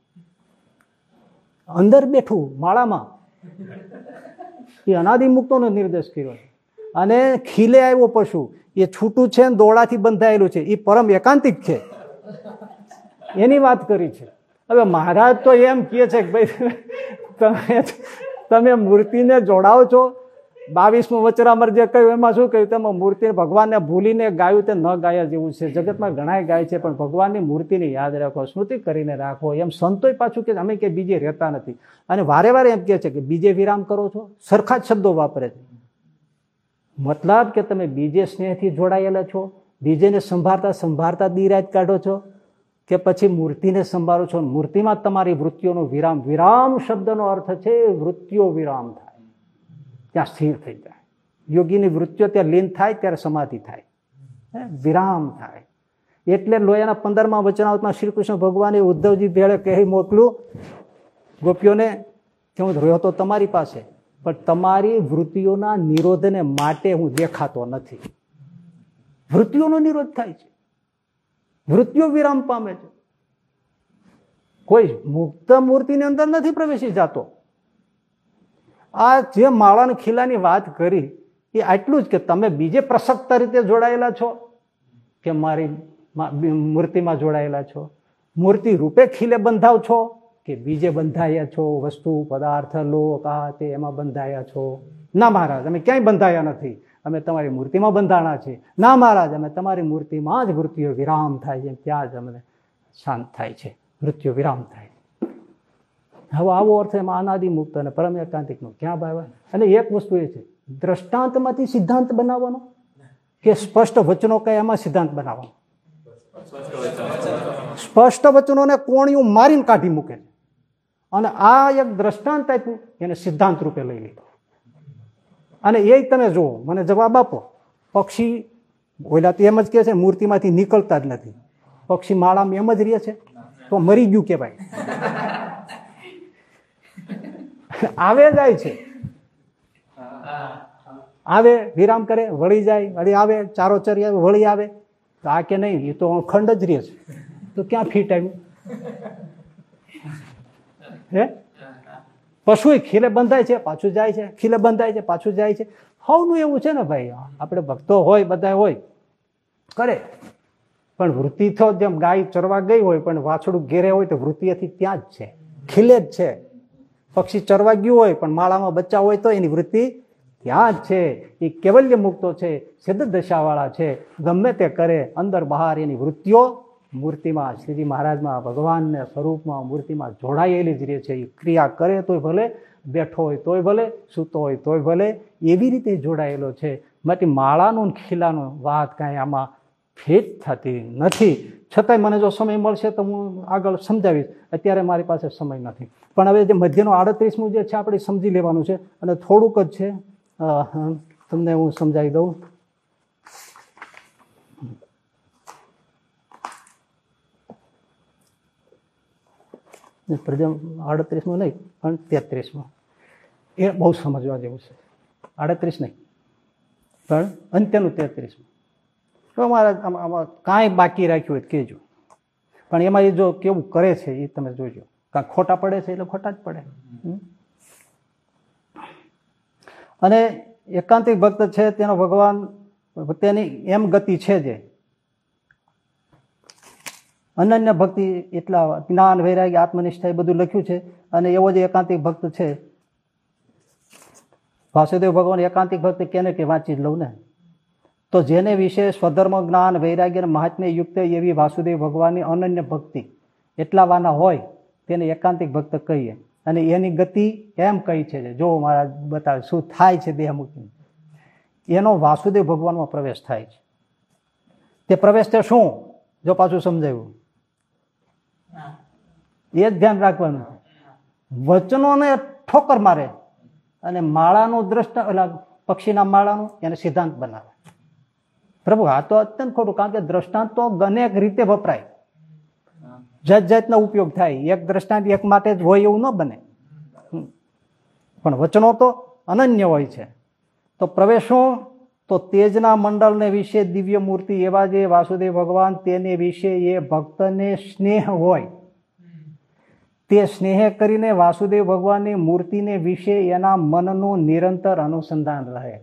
A: અંદર બેઠું માળામાં. એ અનાદિમુક્તોનો નિર્દેશ કર્યો અને ખીલે આવ્યો પશુ. એ છૂટું છે ને દોડાથી બંધાયેલું છે. એ પરમ એકાંતિક છે. એની વાત કરી છે. હવે મહારાજ તો એમ કહે છે કે ભાઈ, તમે તમે મૂર્તિને જોડાવો છો. બાવીસમું વચરામર જે કહ્યું, એમાં શું કહ્યું? તેમાં મૂર્તિ ભગવાનને ભૂલીને ગાયું તે ન ગાયા જેવું છે. જગતમાં ઘણા ગાય છે, પણ ભગવાનની મૂર્તિને યાદ રાખો, સ્મૃતિ કરીને રાખો. એમ સંતોય પાછું કે અમે કે બીજે રહેતા નથી. અને વારે વારે એમ કહે છે કે બીજે વિરામ કરો છો? સરખા જ શબ્દો વાપરે છે. મતલબ કે તમે બીજે સ્નેહથી જોડાયેલા છો, બીજેને સંભાળતા સંભાળતા દિરાજ કાઢો છો? કે પછી મૂર્તિને સંભાળો છો. મૂર્તિમાં તમારી વૃત્તિઓનો વિરામ. વિરામ શબ્દનો અર્થ છે વૃત્તિઓ વિરામ થાય. ત્યાં સ્થિર થઈ જાય. યોગીની વૃત્તિઓ ત્યાં લીન થાય, ત્યારે સમાધિ થાય. વિરામ થાય. એટલે લોયાના પંદરમાં વચનાવતમાં શ્રી કૃષ્ણ ભગવાને ઉદ્ધવજી ભેળે કહી મોકલું, ગોપીઓને કે હું રહ્યો તો તમારી પાસે? પણ તમારી વૃત્તિઓના નિરોધને માટે હું દેખાતો નથી. વૃત્તિઓનો નિરોધ થાય છે. વૃત્તિઓ વિરામ પામે છે. કોઈ મુક્ત મૂર્તિની અંદર નથી પ્રવેશી જતો. આ જે માળા ખીલાની વાત કરી, એ આટલું જ કે તમે બીજે પ્રસક્ત રીતે જોડાયેલા છો કે મારી મૂર્તિમાં જોડાયેલા છો? મૂર્તિ રૂપે ખીલે બંધાવ છો કે બીજે બંધાયા છો? વસ્તુ, પદાર્થ, લોક, આ તે એમાં બંધાયા છો? ના મહારાજ, અમે ક્યાંય બંધાયા નથી. અમે તમારી મૂર્તિમાં બંધાણા છીએ. ના મહારાજ, અમે તમારી મૂર્તિમાં જ મૃત્યુ વિરામ થાય છે ત્યાં જ અમને શાંત થાય છે. મૃત્યુ વિરામ થાય હવે આવો અર્થ એમાં અનાદિ મુક્ત અને પરમ એકાંતિકનો ક્યાં ભાવ અને એક વસ્તુ એ છે, દ્રષ્ટાંતમાંથી સિદ્ધાંત બનાવવાનો? કે સ્પષ્ટ વચનો કઈ એમાં સિદ્ધાંત બનાવવાનો? સ્પષ્ટ વચનોને કોણિયું મારીને કાઢી મૂકે અને આ એક દ્રષ્ટાંત આપ્યું, એને સિદ્ધાંત રૂપે લઈ લીધો. અને એ તમે જુઓ, મને જવાબ આપો. પક્ષી ઓલા તો એમ જ કે છે, મૂર્તિમાંથી નીકળતા જ નથી. પક્ષી માળામાં એમ જ રહે છે, તો મરી ગયું કેવાય આવે જાય છે. આવે, વિરામ કરે, વળી જાય, વળી આવે, ચારો ચરી આવે, વળી આવે. તો આ કે નહીં, એ તો ખંડ જ રહે છે. તો ક્યાં ફીટ આવ્યું? હે? પશુ ખીલે બંધાય છે, પાછું જાય છે, ખીલે બંધાય છે, પાછું જાય છે. હવનું એવું છે ને ભાઈ આપણે ભક્તો હોય, બધા હોય. કરે. પણ વૃત્તિ તો જેમ ગાય ચરવા ગઈ હોય, પણ વાછડું ઘેરે હોય તો વૃત્તિથી ત્યાં જ છે. ખીલે જ છે. પક્ષી ચરવા ગયું હોય, પણ માળામાં બચ્ચા હોય તો એની વૃત્તિ ત્યાં જ છે. એ કેવલ્ય મુક્તો છે સિદ્ધ દશાવાળા છે. ગમે તે કરે, અંદર બહાર એની વૃત્તિઓ મૂર્તિમાં, શ્રીજી મહારાજમાં, ભગવાનને સ્વરૂપમાં મૂર્તિમાં જોડાયેલી જ રહે છે. એ ક્રિયા કરે તોય ભલે, બેઠો હોય તોય ભલે, સૂતો હોય તોય ભલે, એવી રીતે જોડાયેલો છે. માટે માળાનું ખીલાનું વાત કાંઈ આમાં ફિટ થતી નથી. છતાંય મને જો સમય મળશે તો હું આગળ સમજાવીશ. અત્યારે મારી પાસે સમય નથી. પણ હવે જે મધ્યનો આડત્રીસમું જે છે, આપણે સમજી લેવાનું છે. અને થોડુંક જ છે. તમને હું સમજાવી દઉં. પ્રજમ આડત્રીસમાં નહીં, પણ તેત્રીસમાં. એ બહુ સમજવા જેવું છે. આડત્રીસ નહીં, પણ અંત્યનું તેત્રીસમું. તો અમારા આમાં કાંઈ બાકી રાખ્યું હોય કહેજો. પણ એમાં એ જો કેવું કરે છે એ તમે જોજો. કાં ખોટા પડે છે એટલે ખોટા જ પડે. અને એકાંતિક ભક્ત છે તેનો ભગવાન તેની એમ ગતિ છે જે. અનન્ય ભક્તિ એટલા જ્ઞાન, વૈરાગ્ય, આત્મનિષ્ઠા એ બધું લખ્યું છે અને એવો જે એકાંતિક ભક્ત છે. વાસુદેવ ભગવાન એકાંતિક ભક્ત કેને કે વાંચી જ લઉં ને? તો જેને વિશે સ્વધર્મ, જ્ઞાન, વૈરાગ્ય મહાત્મ્ય યુક્ત એવી વાસુદેવ ભગવાનની અનન્ય ભક્તિ એટલા વાના હોય તેને એકાંતિક ભક્ત કહીએ. અને એની ગતિ એમ કહી છે જો મારા બતાવે શું થાય છે દેહ મૂકીને એનો વાસુદેવ ભગવાનમાં પ્રવેશ થાય છે. તે પ્રવેશ તે શું? જો પાછું સમજાવ્યું એ જ ધ્યાન રાખવાનું. વચનોને ઠોકર મારે અને માળાનું દ્રષ્ટા એટલે પક્ષીના માળાનું એને સિદ્ધાંત બનાવે. પ્રભુ, આ તો અત્યંત ખોટું, કારણ કે દ્રષ્ટાંત તો અનેક રીતે વપરાય. જાત જાતનો ઉપયોગ થાય. એક દ્રષ્ટાંત એક માટે જ હોય એવું ન બને. પણ વચનો તો અનન્ય હોય છે. તો પ્રવેશો તો તેજના મંડળને વિશે દિવ્ય મૂર્તિ એવા જે વાસુદેવ ભગવાન, તેને વિશે એ ભક્તને સ્નેહ હોય. તે સ્નેહ કરીને વાસુદેવ ભગવાનની મૂર્તિને વિશે એના મનનું નિરંતર અનુસંધાન રહે.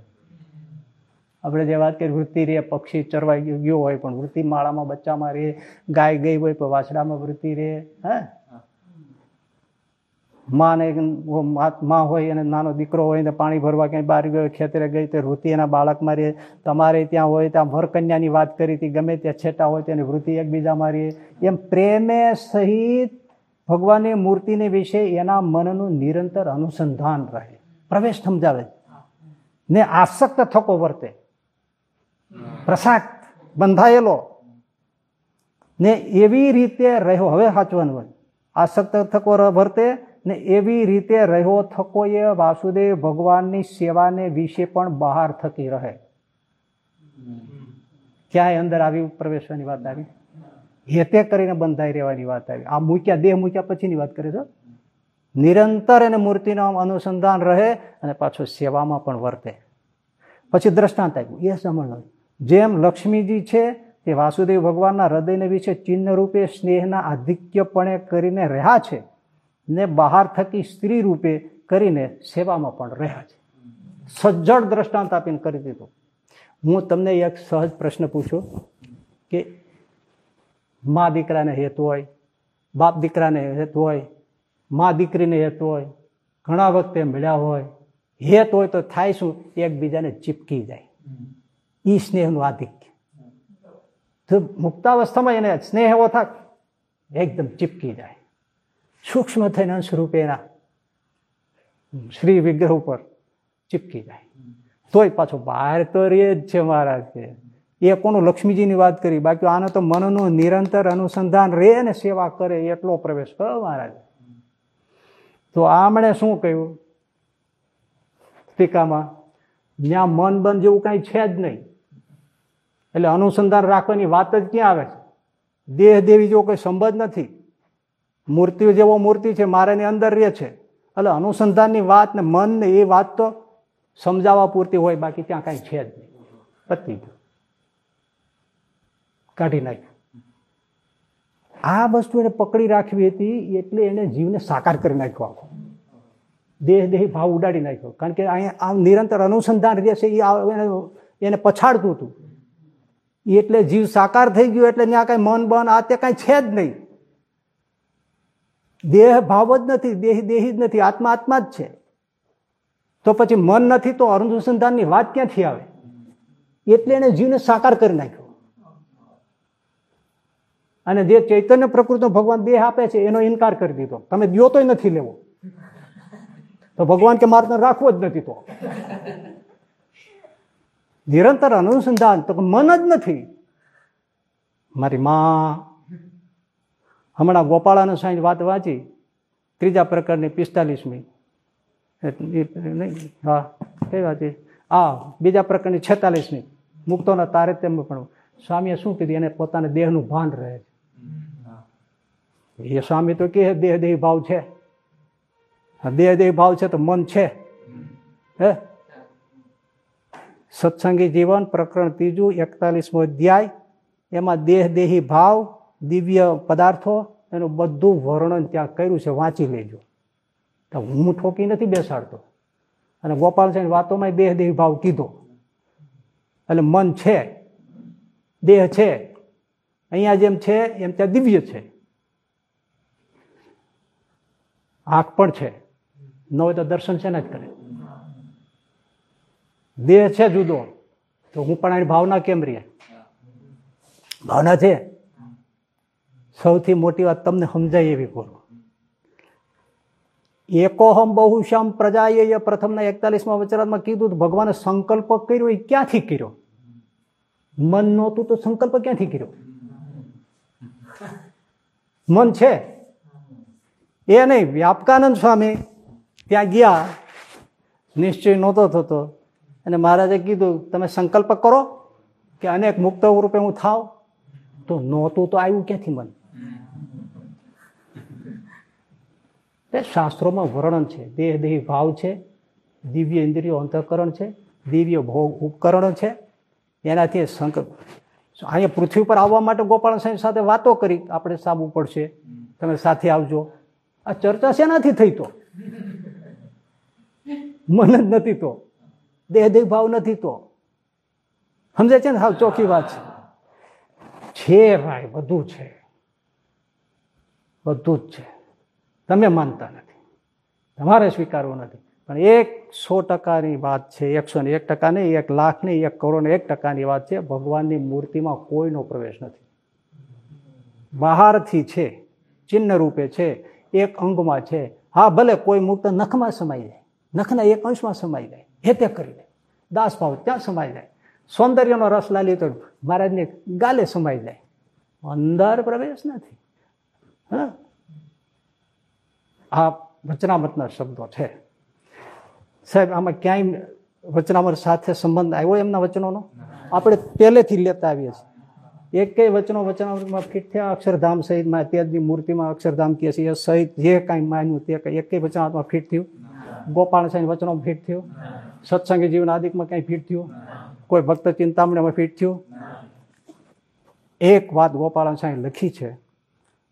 A: આપણે જે વાત કરી, વૃત્તિ રે, પક્ષી ચરવાઈ ગયો હોય, પણ વૃત્તિ માળામાં બચ્ચામાં રે, ગાય ગઈ હોય, પણ વાછડામાં વૃત્તિ રે, હે? માં મા હોય અને નાનો દીકરો હોય ને પાણી ભરવા ક્યાંય બહાર ગયો, ખેતરે ગઈ તે વૃત્તિ એના બાળકમાં રહે. તમારે ત્યાં હોય ત્યાં વરકન્યાની વાત કરી હતી, ગમે ત્યાં છેટા હોય તેની વૃત્તિ એકબીજામાં રહે. એમ પ્રેમે સહિત ભગવાનની મૂર્તિને વિશે એના મનનું નિરંતર અનુસંધાન રહે. પ્રવેશ સમજાવે. ને આસક્ત થકો વર્તે. પ્રસાક્ત બંધાયેલો. ને એવી રીતે રહ્યો. હવે સાચવાનું હોય. આસક્ત થકો વર્તે ને એવી રીતે રહ્યો થકો એ વાસુદેવ ભગવાનની સેવાને વિશે પણ બહાર થતી રહે. ક્યાંય અંદર આવી પ્રવેશવાની વાત આવી? હેતે કરીને બંધાઈ રહેવાની વાત આવી. આ મૂક્યા, દેહ મૂક્યા પછીની વાત કરે છે? નિરંતર એને મૂર્તિનું અનુસંધાન રહે અને પાછો સેવામાં પણ વર્તે. પછી દ્રષ્ટાંત આપ્યું. એ સમજણ જેમ લક્ષ્મીજી છે તે વાસુદેવ ભગવાનના હૃદયને વિશે ચિહ્ન રૂપે સ્નેહના આધિક્યપણે કરીને રહ્યા છે ને બહાર થકી સ્ત્રી રૂપે કરીને સેવામાં પણ રહ્યા છે. સજ્જડ દ્રષ્ટાંત આપીને કરી દીધું. હું તમને એક સહજ પ્રશ્ન પૂછું કે મા દીકરાને હેતુ હોય, બાપ દીકરાને હેતુ હોય, મા દીકરીને હેતુ હોય, ઘણા વખતે મળ્યા હોય, હેત હોય તો થાય શું? એકબીજાને ચીપકી જાય. ઈ સ્નેહનું આધિક્ય. તો મુક્તાવસ્થામાં એને સ્નેહ એવો એકદમ ચીપકી જાય. સૂક્ષ્મ થઈને અંશ એના શ્રી વિગ્રહ ઉપર ચીપકી જાય. તોય પાછો બહાર તો રે જ છે મહારાજ કે. એ કોનું લક્ષ્મીજીની વાત કરી. બાકી આનો તો મનનું નિરંતર અનુસંધાન રે ને સેવા કરે એટલો પ્રવેશ કરો મહારાજ. તો આમણે શું કહ્યું? ટીકામાં ત્યાં મન બન જેવું કાંઈ છે જ નહીં. એટલે અનુસંધાન રાખવાની વાત જ ક્યાં આવે છે? દેહ દેવી જેવો કોઈ સંબંધ નથી. મૂર્તિઓ જેવો મૂર્તિ છે મારાની અંદર રહે છે. એટલે અનુસંધાનની વાત ને મન ને એ વાત તો સમજાવવા પૂરતી હોય, બાકી ત્યાં કાંઈ છે જ નહીં. પતી કાઢી નાખ્યું. આ વસ્તુ એને પકડી રાખવી હતી, એટલે એને જીવને સાકાર કરી નાખ્યો આખો. દેહ દેહી ભાવ ઉડાડી નાખ્યો. કારણ કે અહીંયા આમ નિરંતર અનુસંધાન રહે છે, એ એને પછાડતું હતું. એટલે જીવ સાકાર થઈ ગયો, એટલે ત્યાં કાંઈ મન, બન, આ તે કાંઈ છે જ નહીં. દેહ ભાવ જ નથી, દેહ, દેહી જ નથી આત્મા આત્મા જ છે. તો પછી મન નથી તો અનુસંધાનની વાત ક્યાંથી આવે? એટલે એને જીવને સાકાર કરી નાખ્યો. અને જે ચૈતન્ય પ્રકૃતિનો ભગવાન દેહ આપે છે, એનો ઇનકાર કરી દીધો. તમે દો તોય નથી લેવો. તો ભગવાન કે મારે રાખવો જ નથી તો. નિરંતર અનુસંધાન, તો મન જ નથી. મારી માં હમણાં ગોપાળાનો સાંજ વાત વાંચી, ત્રીજા પ્રકારની પિસ્તાલીસમી. નહીં, હા, કઈ વાંચી હા બીજા પ્રકારની છેતાલીસમી. મુક્તોના તારતમ્ય પણ. સ્વામીએ શું કીધું? એને પોતાના દેહનું ભાન રહે છે. એ સ્વામી તો કે દેહ દેહ ભાવ છે. દેહદેહી દેહ દેહ ભાવ છે તો મન છે. હે? સત્સંગી જીવન, પ્રકરણ ત્રીજું, એકતાલીસમો અધ્યાય. એમાં દેહ દેહી ભાવ દિવ્ય પદાર્થો એનું બધું વર્ણન ત્યાં કર્યું છે, વાંચી લેજો. તો હું ઠોકી નથી બેસાડતો. અને ગોપાલ સાહેબ વાતોમાં દેહ ભાવ કીધો. એટલે મન છે, દેહ છે, અહીંયા જેમ છે, એમ ત્યાં દિવ્ય છે. આંખ પણ છે. ન હોય તો દર્શન છે ને જ કરે. દેહ છે જુદો. તો હું પણ આની ભાવના કેમ રહે? ભાવના છે. સૌથી મોટી વાત તમને સમજાય એવી કરો એકોહમ બહુશ્યામ પ્રજાએ પ્રથમના એકતાલીસમાં વચરાતમાં કીધું ભગવાને સંકલ્પ કર્યો એ ક્યાંથી કર્યો? મન નહોતું તો સંકલ્પ ક્યાંથી કર્યો? મન છે? એ નહીં, વ્યાપકાનંદ સ્વામી ત્યાં ગયા, નિશ્ચય નહોતો થતો. અને મહારાજે કીધું, તમે સંકલ્પ કરો કે અનેક મુક્ત રૂપે હું થાવ. તો નહોતું તો આવ્યું ક્યાંથી મન? એ શાસ્ત્રોમાં વર્ણન છે. દેહ, દેહી ભાવ છે. દિવ્ય ઇન્દ્રિયો અંતઃકરણ છે. દિવ્ય ભોગ ઉપકરણ છે. એનાથી સંકલ્પ અહીંયા પૃથ્વી પર આવવા માટે ગોપાલ સાહેબ સાથે વાતો કરી. આપણે સાબુ પડશે. તમે સાથે આવજો. આ ચર્ચા શેનાથી થઈ તો? મન જ નથી તો. દેહ દેહ ભાવ નથી તો. સમજે છે ને? સાવ ચોખ્ખી વાત છે. છે ભાઈ, બધું છે. બધું જ છે. તમે માનતા નથી. તમારે સ્વીકારવું નથી. પણ એક સો ટકાની વાત છે, એકસો ને એક ટકા નહીં, એક લાખ નહીં, એક કરોડ એક ટકાની વાત છે, ભગવાનની મૂર્તિમાં કોઈનો પ્રવેશ નથી. બહારથી છે, ચિહ્ન રૂપે છે, એક અંગમાં છે. હા, ભલે કોઈ મુક્ત નખમાં સમાઈ જાય, નખના એક અંશમાં સમાઈ જાય હેતે કરી દે. દાસ ભાવ ત્યાં સમાઈ જાય. સૌંદર્યનો રસ લાલી તો મહારાજને ગાલે સમાઈ જાય. અંદર પ્રવેશ નથી. હા? આ વચનામતના શબ્દો છે. સાહેબ, આમાં ક્યાંય વચનામત સાથે સંબંધ આવ્યો એમના વચનોનો? આપણે પહેલેથી લેતા આવીએ છીએ. એકેય વચનો વચનામૃતમાં ફિટ થયા અક્ષરધામ સહિતમાં તેજની મૂર્તિમાં અક્ષરધામ કહે છે. એ સહિત જે કાંઈ માન્યું તે કંઈ એકેય વચનામતમાં ફિટ થયું. ગોપાલ સાહેબ વચનો ફિટ થયું. સત્સંગી જીવન આદિકમાં કંઈ ફિટ થયું? કોઈ ભક્ત ચિંતામણીમાં ફિટ થયું? એક વાત ગોપાલ સાહેબ લખી છે.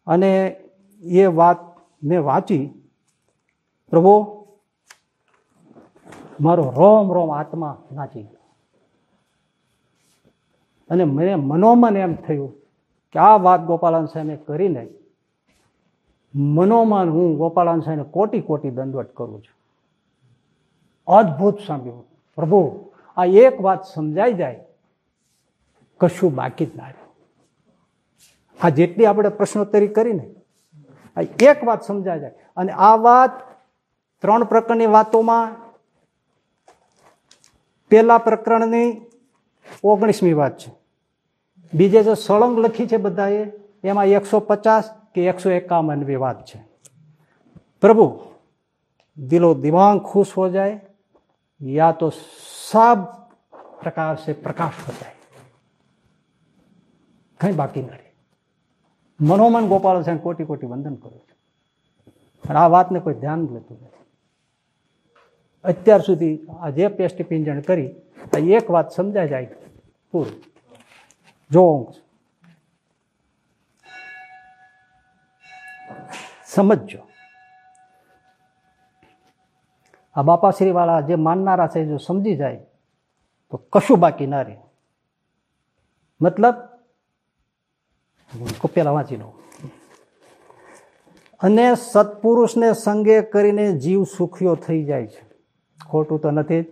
A: અને એ વાત મેં વાંચી. પ્રભો, મારો રોમ રોમ આત્મા નાચી ગયો. અને મને મનોમન એમ થયું કે આ વાત ગોપાલન સાહેબે કરીને મનોમન હું ગોપાલન સાહેબને કોટી કોટી દંડવટ કરું છું. અદ્ભુત સાંભળ્યું. પ્રભુ, આ એક વાત સમજાઈ જાય, કશું બાકી જ ના આ જેટલી આપણે પ્રશ્નોત્તરી કરીને એક વાત સમજાય જાય. અને આ વાત ત્રણ પ્રકરણની વાતોમાં પહેલા પ્રકરણની ઓગણીસમી વાત છે. બીજે જે સળંગ લખી છે બધાએ, એમાં એકસો પચાસ કે એકસો એકાવનવી વાત છે. પ્રભુ, દિલો દિવાંગ ખુશ હો જાય, યા તો સાબ પ્રકાર પ્રકાશ હો જાય. કઈ બાકી નથી. મનોમન ગોપાલ સાહેબ કોટી કોટી વંદન કરું છું. આ વાતને કોઈ ધ્યાન લેતું નથી. અત્યાર સુધી આ જે પેસ્ટ પિંજણ કરી, આ એક વાત સમજાય જાય પૂરું. જો સમજજો. આ બાપાશ્રી વાળા જે માનનારા છે, જો સમજી જાય, તો કશું બાકી ના રહે. મતલબ પેલા વાંચી લો અને સત્પુરુષને સંગે કરીને જીવ સુખીઓ થઈ જાય છે. ખોટું તો નથી.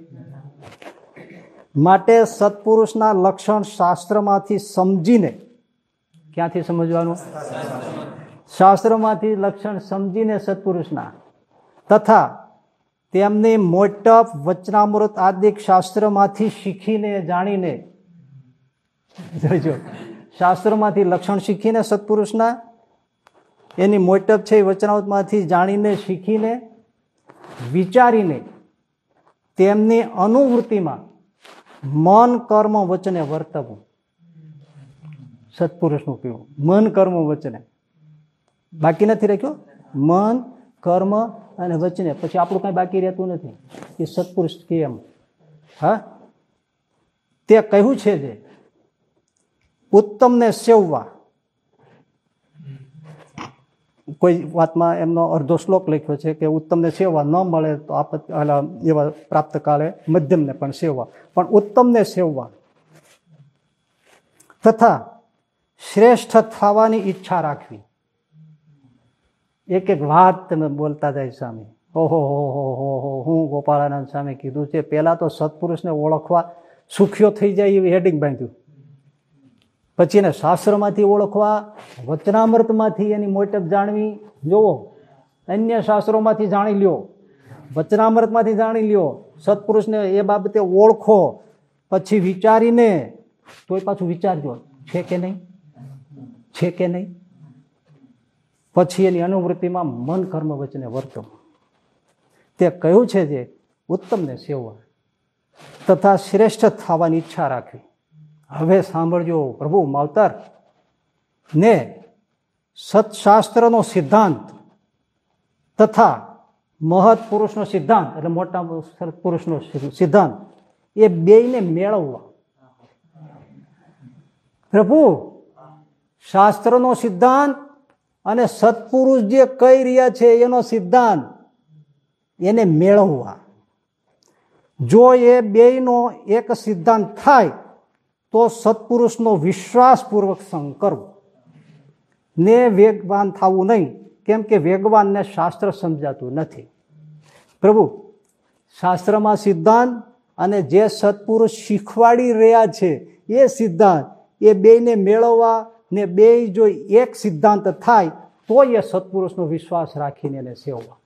A: માટે સત્પુરુષના લક્ષણ શાસ્ત્રમાંથી સમજીને, ક્યાંથી સમજવાનું? શાસ્ત્રમાંથી લક્ષણ સમજીને સત્પુરુષના. તથા તેમની મોટપ, વચનામૃત આદિક શાસ્ત્રમાંથી શીખીને, જાણીને, જોજો. શાસ્ત્રમાંથી લક્ષણ શીખીને સત્પુરુષના એની મોટપ છે એ વચનાવતમાંથી જાણીને શીખીને વિચારીને તેમની અનુવૃત્તિમાં મન, કર્મ, વચને વર્તવું. સત્પુરુષનું કહેવું મન, કર્મ, વચને. બાકી નથી રાખ્યો? મન, કર્મ અને વચને. પછી આપણું કાંઈ બાકી રહેતું નથી. એ સત્પુરુષ એમ. હા? તે કહ્યું છે જે. ઉત્તમને સેવવા. કોઈ વાતમાં એમનો અડધો શ્લોક લખ્યો છે કે ઉત્તમને સેવા ન મળે તો આપત એવા પ્રાપ્ત કાળે મધ્યમને પણ સેવા પણ ઉત્તમને સેવવા. તથા શ્રેષ્ઠ થવાની ઈચ્છા રાખવી. એક એક વાત તમે બોલતા જાય સ્વામી. ઓહો, હો હો હો હો, હું ગોપાળાનંદ સ્વામી કીધું છે પહેલાં તો સત્પુરુષને ઓળખવા સુખ્યો થઈ જાય એવી હેડિંગ બાંધ્યું. પછી એને શાસ્ત્રમાંથી ઓળખવા, વચનામૃતમાંથી એની મોટપ જાણવી. જોવો અન્ય શાસ્ત્રોમાંથી જાણી લ્યો. વચનામૃતમાંથી જાણી લ્યો. સત્પુરુષને એ બાબતે ઓળખો, પછી વિચારીને, તોય પાછું વિચારજો, છે કે નહીં? છે કે નહીં? પછી એની અનુવૃત્તિમાં મન કર્મ વચને વર્તો. તે કહ્યું છે જે, ઉત્તમને સેવવા. તથા શ્રેષ્ઠ થવાની ઈચ્છા રાખવી. હવે સાંભળજો, પ્રભુ માવતર, ને સત્શાસ્ત્રનો સિદ્ધાંત તથા મહત પુરુષનો સિદ્ધાંત, એટલે મોટા પુરુષનો સિદ્ધાંત, એ બેયને મેળવવા. પ્રભુ, શાસ્ત્રનો સિદ્ધાંત અને સત્પુરુષ જે કહી રહ્યા છે એનો સિદ્ધાંત, એને મેળવવા. જો એ બેયનો એક સિદ્ધાંત થાય તો સત્પુરુષનો વિશ્વાસપૂર્વક સંગ કરવો. ને વેગવાન થવું નહીં, કેમ કે વેગવાનને શાસ્ત્ર સમજાતું નથી. પ્રભુ, શાસ્ત્રમાં સિદ્ધાંત અને જે સત્પુરુષ શીખવાડી રહ્યા છે, એ સિદ્ધાંત, એ બેને મેળવવા ને બે જો એક સિદ્ધાંત થાય, તો એ સત્પુરુષનો વિશ્વાસ રાખીને એને સેવવા.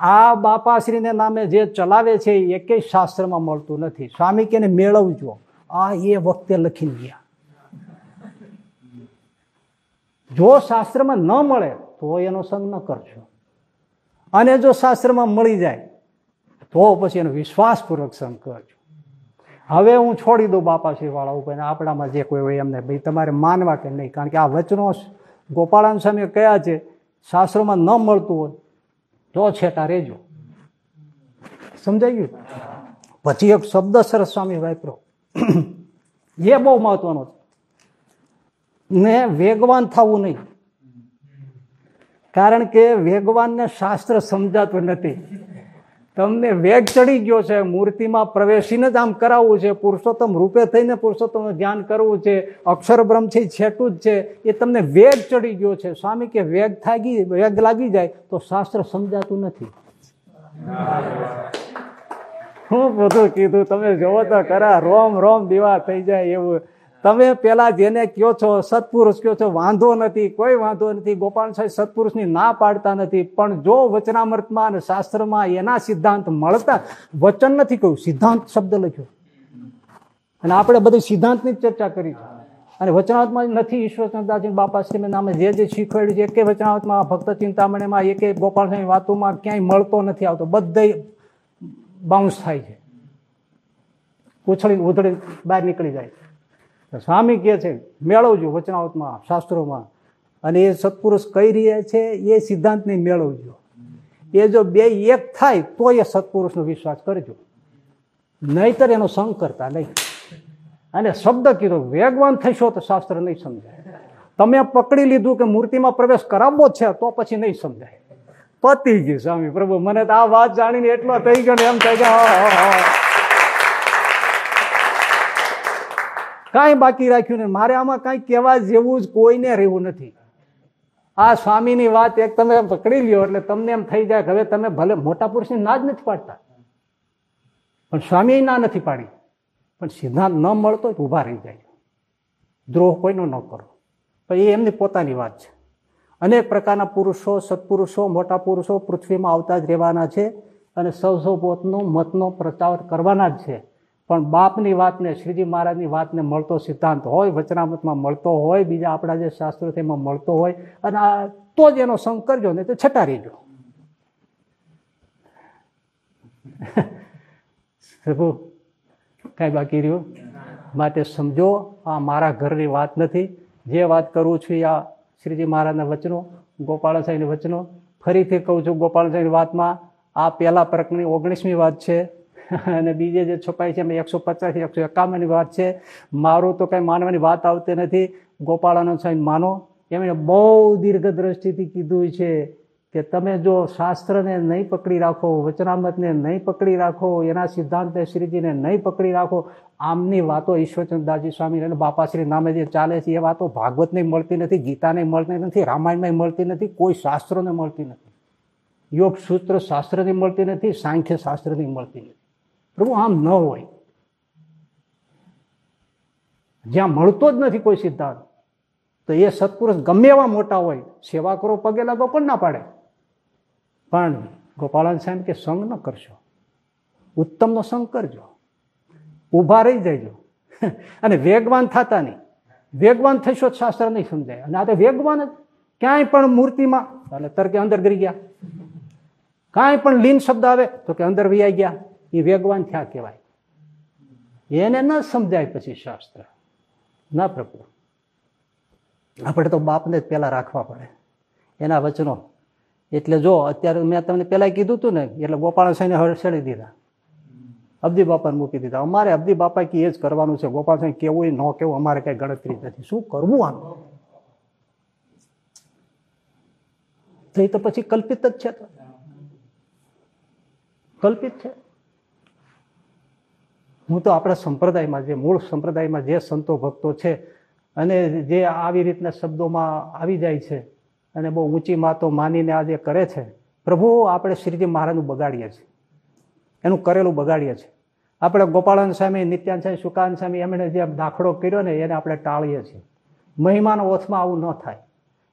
A: આ બાપાશ્રીને નામે જે ચલાવે છે, એ એકેય શાસ્ત્રમાં મળતું નથી. સ્વામી કે મેળવજો. આ એ વખતે લખીને ગયા. જો શાસ્ત્રમાં ન મળે, તો એનો સંગ ન કરજો. અને જો શાસ્ત્રમાં મળી જાય, તો પછી એનો વિશ્વાસપૂર્વક સંગ કરજો. હવે હું છોડી દઉં બાપાશ્રી વાળા ઉપર આપણામાં જે કોઈ હોય એમને. ભાઈ, તમારે માનવા કે નહીં? કારણ કે આ વચનો ગોપાળાન સ્વામી કયા છે, શાસ્ત્રોમાં ન મળતું હોય તો છેટા રેજો. સમજાઈ ગયું? પછી એક શબ્દ સરસ સ્વામી વાપરો. એ બહુ મહત્વનો છે. ને વેગવાન થવું નહીં. કારણ કે વેગવાનને શાસ્ત્ર સમજાતું નથી. તમને વેગ ચડી ગયો છે, મૂર્તિમાં પ્રવેશીને જ આમ કરાવવું છે, પુરુષોત્તમ રૂપે થઈને પુરુષોત્તમનું ધ્યાન કરવું છે, અક્ષર બ્રહ્મ છે છેટું જ છે, એ તમને વેગ ચડી ગયો છે. સ્વામી કે વેગ થાગી, વેગ લાગી જાય તો શાસ્ત્ર સમજાતું નથી. હું બધું કીધું, તમે જોવો તો ખરા રોમ રોમ દીવા થઈ જાય એવું. તમે પેલા જેને કયો છો સત્પુરુષ કયો છો, વાંધો નથી, કોઈ વાંધો નથી, ગોપાલ સાહેબ સત્પુરુષની ના પાડતા નથી, પણ જો વચનામૃતમાં અને શાસ્ત્રમાં એના સિદ્ધાંત મળતા, વચન નથી કહ્યું, સિદ્ધાંત શબ્દ લખ્યો. અને આપણે બધી સિદ્ધાંતની જ ચર્ચા કરી છે. અને વચનાવતમાં નથી ઈશ્વરચંદ્રદાસજી બાપાશ્રી નામે જે જે શીખવાડ્યું છે, એકે વચનાવતમાં ભક્ત ચિંતામણીમાં, એકે ગોપાલભાઈ વાતોમાં ક્યાંય મળતો નથી આવતો, બધે બાઉન્સ થાય છે. ઉછળીને ઉધળી બહાર નીકળી જાય સ્વામી કહે છે, મેળવજો વચનાવતમાં, શાસ્ત્રોમાં. અને એ સત્પુરુષ કહી રહ્યા છે, એ સિદ્ધાંતને મેળવજો. એ જો બે એક થાય તો એ સત્પુરુષનો વિશ્વાસ કરજો. નહીતર એનો સંગ કરતા નહીં. અને શબ્દ કીધો, વેગવાન થશો તો શાસ્ત્ર નહીં સમજાય. તમે પકડી લીધું કે મૂર્તિમાં પ્રવેશ કરાવવો છે, તો પછી નહીં સમજાય. પતી ગયું સ્વામી પ્રભુ, મને તો આ વાત જાણીને એટલો થઈ ગયો એમ થાય કે કાંઈ બાકી રાખ્યું નથી મારે આમાં કાંઈ કહેવા જેવું જ કોઈને રહેવું નથી. આ સ્વામીની વાત એક તમે પકડી લ્યો એટલે તમને એમ થઈ જાય કે હવે તમે ભલે મોટા પુરુષની ના જ નથી પાડતા. પણ સ્વામી ના નથી પાડી. પણ સિદ્ધાંત ન મળતો ઊભા રહી જાય. દ્રોહ કોઈનો ન કરો. તો એ એમની પોતાની વાત છે. અનેક પ્રકારના પુરુષો, સત્પુરુષો, મોટા પુરુષો પૃથ્વીમાં આવતા જ રહેવાના છે અને સૌ સૌ પોતનો મતનો પ્રચાર કરવાના જ છે. પણ બાપની વાતને, શ્રીજી મહારાજની વાતને મળતો સિદ્ધાંત હોય, વચનામૃતમાં મળતો હોય, બીજા આપણા જે શાસ્ત્રો છે એમાં મળતો હોય, અને આ તો જ એનો સંગ કરજો ને તો છટા રહેજો. પ્રભુ, કાંઈ બાકી રહ્યું? માટે સમજો, આ મારા ઘરની વાત નથી. જે વાત કરું છું એ આ શ્રીજી મહારાજના વચનો, ગોપાલ સાહેબની વચનો. ફરીથી કહું છું ગોપાલ સાહેબની વાતમાં, આ પહેલા પ્રકરણની ઓગણીસમી વાત છે. અને બીજે જે છપાઈ છે, એમાં એકસો પચાસ, એકસો એકાવનની વાત છે. મારું તો કંઈ માનવાની વાત આવતી નથી. ગોપાળાનંદ સાહેબ માનો. એમણે બહુ દીર્ઘ દ્રષ્ટિથી કીધું છે કે તમે જો શાસ્ત્રને નહીં પકડી રાખો, વચનામતને નહીં પકડી રાખો, એના સિદ્ધાંતને શ્રીજીને નહીં પકડી રાખો, આમની વાતો ઈશ્વરચંદ્રદાસજી સ્વામી અને બાપાશ્રી નામે જે ચાલે છે, એ વાતો ભાગવતને મળતી નથી, ગીતાને મળતી નથી રામાયણમાં મળતી નથી, કોઈ શાસ્ત્રોને મળતી નથી. યોગ સૂત્ર શાસ્ત્રની મળતી નથી, સાંખ્ય શાસ્ત્રની મળતી નથી. પ્રભુ આમ ન હોય. જ્યાં મળતો જ નથી કોઈ સિદ્ધાંત, તો એ સત્પુરુષ ગમે એવા મોટા હોય, સેવા કરો, પગે લાગો પણ ના પાડે. પણ ગોપાલન સાહેબ કે સંગ ન કરશો. ઉત્તમનો સંગ કરજો. ઊભા રહી જજો. અને વેગવાન થતા નહીં. વેગવાન થશો શાસ્ત્ર નહીં સમજાય. અને આ તો વેગવાન જ. ક્યાંય પણ મૂર્તિમાં, એટલે તરકે અંદર ગરી ગયા. કાંઈ પણ લીન શબ્દ આવે તો કે અંદર વૈયા ગયા. એ વેગવાન થયા કહેવાય. એને ન સમજાય પછી શાસ્ત્ર. ના પ્રભુ. આપણે તો બાપને જ પહેલા રાખવા પડે. એના વચનો. એટલે જો અત્યારે મેં તમને પહેલાં કીધું હતું ને, એટલે ગોપાલ સાંઈને હરસડી દીધા. અબજી બાપાને મૂકી દીધા. અમારે અબદી બાપા કે એ જ કરવાનું છે. ગોપાલ સાંઈ કેવું ન કેવું અમારે કઈ ગણતરી નથી. શું કરવું આનું? તો એ તો પછી કલ્પિત જ છે કલ્પિત છે. હું તો આપણા સંપ્રદાયમાં જે મૂળ સંપ્રદાયમાં જે સંતો ભક્તો છે અને જે આવી રીતના શબ્દોમાં આવી જાય છે અને બહુ ઊંચી માતો માનીને આ જે કરે છે, પ્રભુ આપણે શ્રીજી મહારાજનું બગાડીએ છીએ. એનું કરેલું બગાડીએ છીએ. આપણે ગોપાળન સ્વામી નિત્યાન સ્વામી સુકાન સ્વામી એમણે જે દાખલો કર્યો ને એને આપણે ટાળીએ છીએ. મહિમાનો ઓથમાં આવું ન થાય.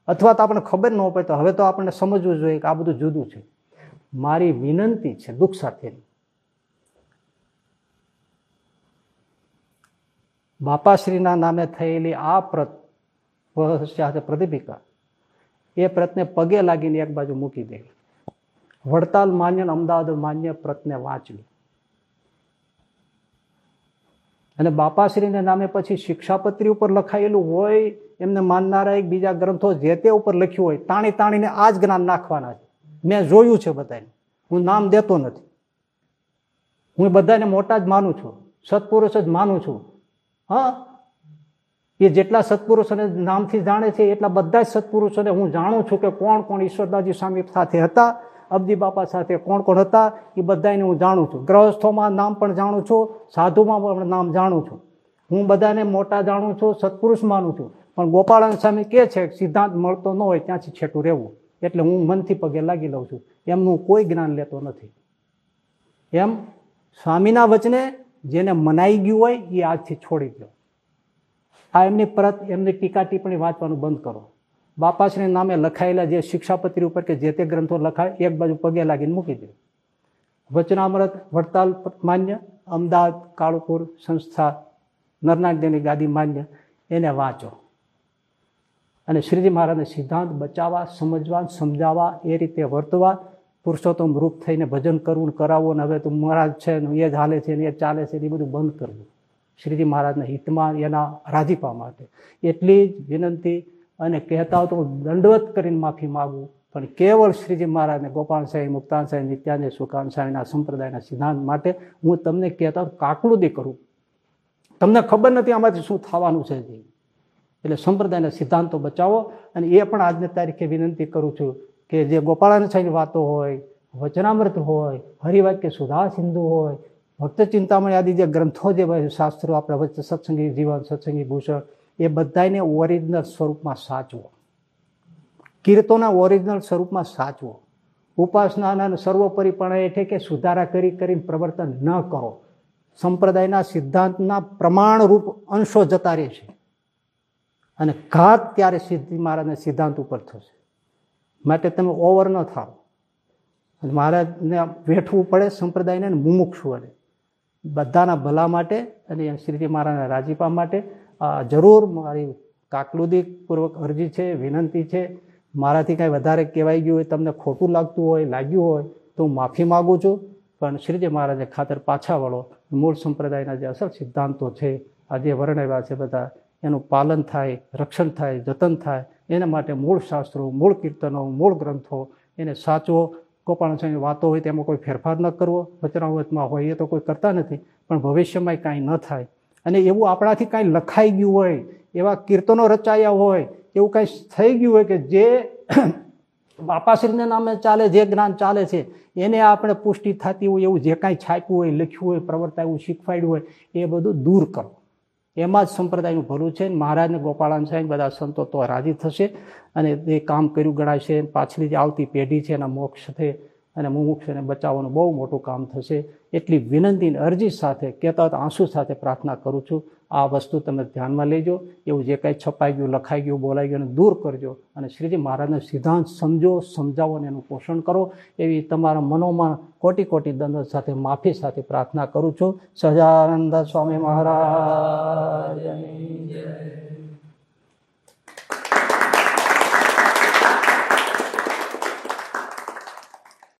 A: અથવા તો આપણને ખબર ન પડે તો હવે તો આપણને સમજવું જોઈએ કે આ બધું જુદું છે. મારી વિનંતી છે દુઃખ સાથેની. બાપાશ્રીના નામે થયેલી આ પ્રત પ્રદીપિકા, એ પ્રતને પગે લાગીને એક બાજુ મૂકી દેવી વડતાલ માન્ય અમદાવાદ માન્ય પ્રતને વાંચવી. અને બાપાશ્રીને નામે પછી શિક્ષાપત્રી ઉપર લખાયેલું હોય, એમને માનનારા એક બીજા ગ્રંથો જે તે ઉપર લખ્યું હોય, તાણી તાણીને આ જ જ્ઞાન નાખવાના છે. મેં જોયું છે બધાને હું નામ દેતો નથી. હું બધાને મોટા જ માનું છું. સત્પુરુષ જ માનું છું. હા? એ જેટલા સત્પુરુષોને નામથી જાણે છે, એટલા બધા જ સત્પુરુષોને હું જાણું છું કે કોણ કોણ ઈશ્વરદાસજી સ્વામી સાથે હતા, અબજી બાપા સાથે કોણ કોણ હતા, એ બધાને હું જાણું છું. ગ્રહસ્થોમાં નામ પણ જાણું છું, સાધુમાં પણ નામ જાણું છું. હું બધાને મોટા જાણું છું, સત્પુરુષ માનું છું. પણ ગોપાળાન સ્વામી કે છે, સિદ્ધાંત મળતો ન હોય ત્યાંથી છેટું રહેવું. એટલે હું મનથી પગે લાગી લઉં છું. એમનું કોઈ જ્ઞાન લેતો નથી. એમ? સ્વામીના વચને જેને મનાઈ ગયું હોય એ આજથી છોડી દો. આ એમની પરત, એમની ટીકા ટિપ્પણી વાંચવાનું બંધ કરો. બાપાશ્રી નામે લખાયેલા જે શિક્ષાપત્રી ઉપર કે જે તે ગ્રંથો લખાય, એક બાજુ પગે લાગીને મૂકી દે. વચનામૃત, વડતાલ માન્ય, અમદાવાદ કાળુપુર સંસ્થા, નરનાગદેવની ગાદી માન્ય, એને વાંચો. અને શ્રીજી મહારાજને સિદ્ધાંત બચાવવા, સમજવા, સમજાવવા, એ રીતે વર્તવા પુરુષોત્તમ રૂપ થઈને ભજન કરવું કરાવવું ને હવે તું મહારાજ છે ને એ જ હાલે છે ને એ ચાલે છે એ બધું બંધ કરવું. શ્રીજી મહારાજના હિતમાં એના રાજીપા માટે. એટલી જ વિનંતી અને કહેતા તો દંડવત કરીને માફી માગું. પણ કેવળ શ્રીજી મહારાજને, ગોપાલ સાહેબ, મુક્તાન સાહેબ, નિત્યાનંદ સુકાન સાહેબના સંપ્રદાયના સિદ્ધાંત માટે હું તમને કહેતા કાકડુદી કરું. તમને ખબર નથી આમાંથી શું થવાનું છે એટલે સંપ્રદાયના સિદ્ધાંતો બચાવો અને એ પણ આજની તારીખે વિનંતી કરું છું. કે જે ગોપાળાનંદ સાહેબની વાતો હોય, વચનામૃત હોય, હરિવાક્ય સુધા સિંધુ હોય, ભક્ત ચિંતામણી આદિ જે ગ્રંથો જે શાસ્ત્રો આપણા વચ્ચે સત્સંગી જીવન, સત્સંગી ભૂષણ, એ બધાને ઓરિજિનલ સ્વરૂપમાં સાચવો. કીર્તોના ઓરિજિનલ સ્વરૂપમાં સાચવો. ઉપાસનાના સર્વોપરીપણે એટલે કે સુધારા કરી કરીને પ્રવર્તન ન કરો. સંપ્રદાયના સિદ્ધાંતના પ્રમાણરૂપ અંશો જતા રહે છે અને ઘાત ત્યારે સિદ્ધિ મહારાજના સિદ્ધાંત ઉપર થશે. માટે તમે ઓવર ન થાવ. અને મહારાજને વેઠવું પડે સંપ્રદાયને મુમુક્ષુઓને બધાના ભલા માટે અને શ્રીજી મહારાજના રાજીપા માટે. જરૂર મારી કાકલુદીપૂર્વક અરજી છે, વિનંતી છે. મારાથી કાંઈ વધારે કહેવાઈ ગયું હોય, તમને ખોટું લાગતું હોય, લાગ્યું હોય, તો હું માફી માગું છું. પણ શ્રીજી મહારાજે ખાતર પાછા વળો. મૂળ સંપ્રદાયના જે અસલ સિદ્ધાંતો છે, આ જે વર્ણવ્યા છે બધા, એનું પાલન થાય, રક્ષણ થાય, જતન થાય. એના માટે મૂળ શાસ્ત્રો, મૂળ કીર્તનો, મૂળ ગ્રંથો, એને સાચવો, ગોપાલ સ્વામી વાતો હોય તેમાં કોઈ ફેરફાર ન કરવો વચનાવતમાં હોય એ તો કોઈ કરતા નથી, પણ ભવિષ્યમાં કાંઈ ન થાય. અને એવું આપણાથી કાંઈ લખાઈ ગયું હોય, એવા કીર્તનો રચાયા હોય, એવું કાંઈ થઈ ગયું હોય કે જે બાપાશ્રીના નામે ચાલે, જે જ્ઞાન ચાલે છે, એને આપણે પુષ્ટિ થતી હોય, એવું જે કાંઈ છાપ્યું હોય, લખ્યું હોય, પ્રવર્તાયું શીખવાડ્યું હોય, એ બધું દૂર કરો. એમાં જ સંપ્રદાયનું ભલું છે મહારાજને ગોપાળાન સાહેબ બધા સંતો તો રાજી થશે અને એ કામ કર્યું ગણાશે પાછલી જે આવતી પેઢી છે એના મોક્ષ છે. અને મુમુક્ષને બચાવવાનું બહુ મોટું કામ થશે. એટલી વિનંતી અરજી સાથે કહેતા આંસુ સાથે પ્રાર્થના કરું છું. આ વસ્તુ તમે ધ્યાનમાં લેજો. એવું જે કાંઈ છપાઈ ગયું, લખાઈ ગયું, બોલાઈ ગયું દૂર કરજો. અને શ્રીજી મહારાજનો સિદ્ધાંત સમજો, સમજાવો અને એનું પોષણ કરો. એવી તમારા મનોમાં કોટી કોટી દંડ સાથે, માફી સાથે પ્રાર્થના કરું છું. સહજાનંદ સ્વામી મહારાજ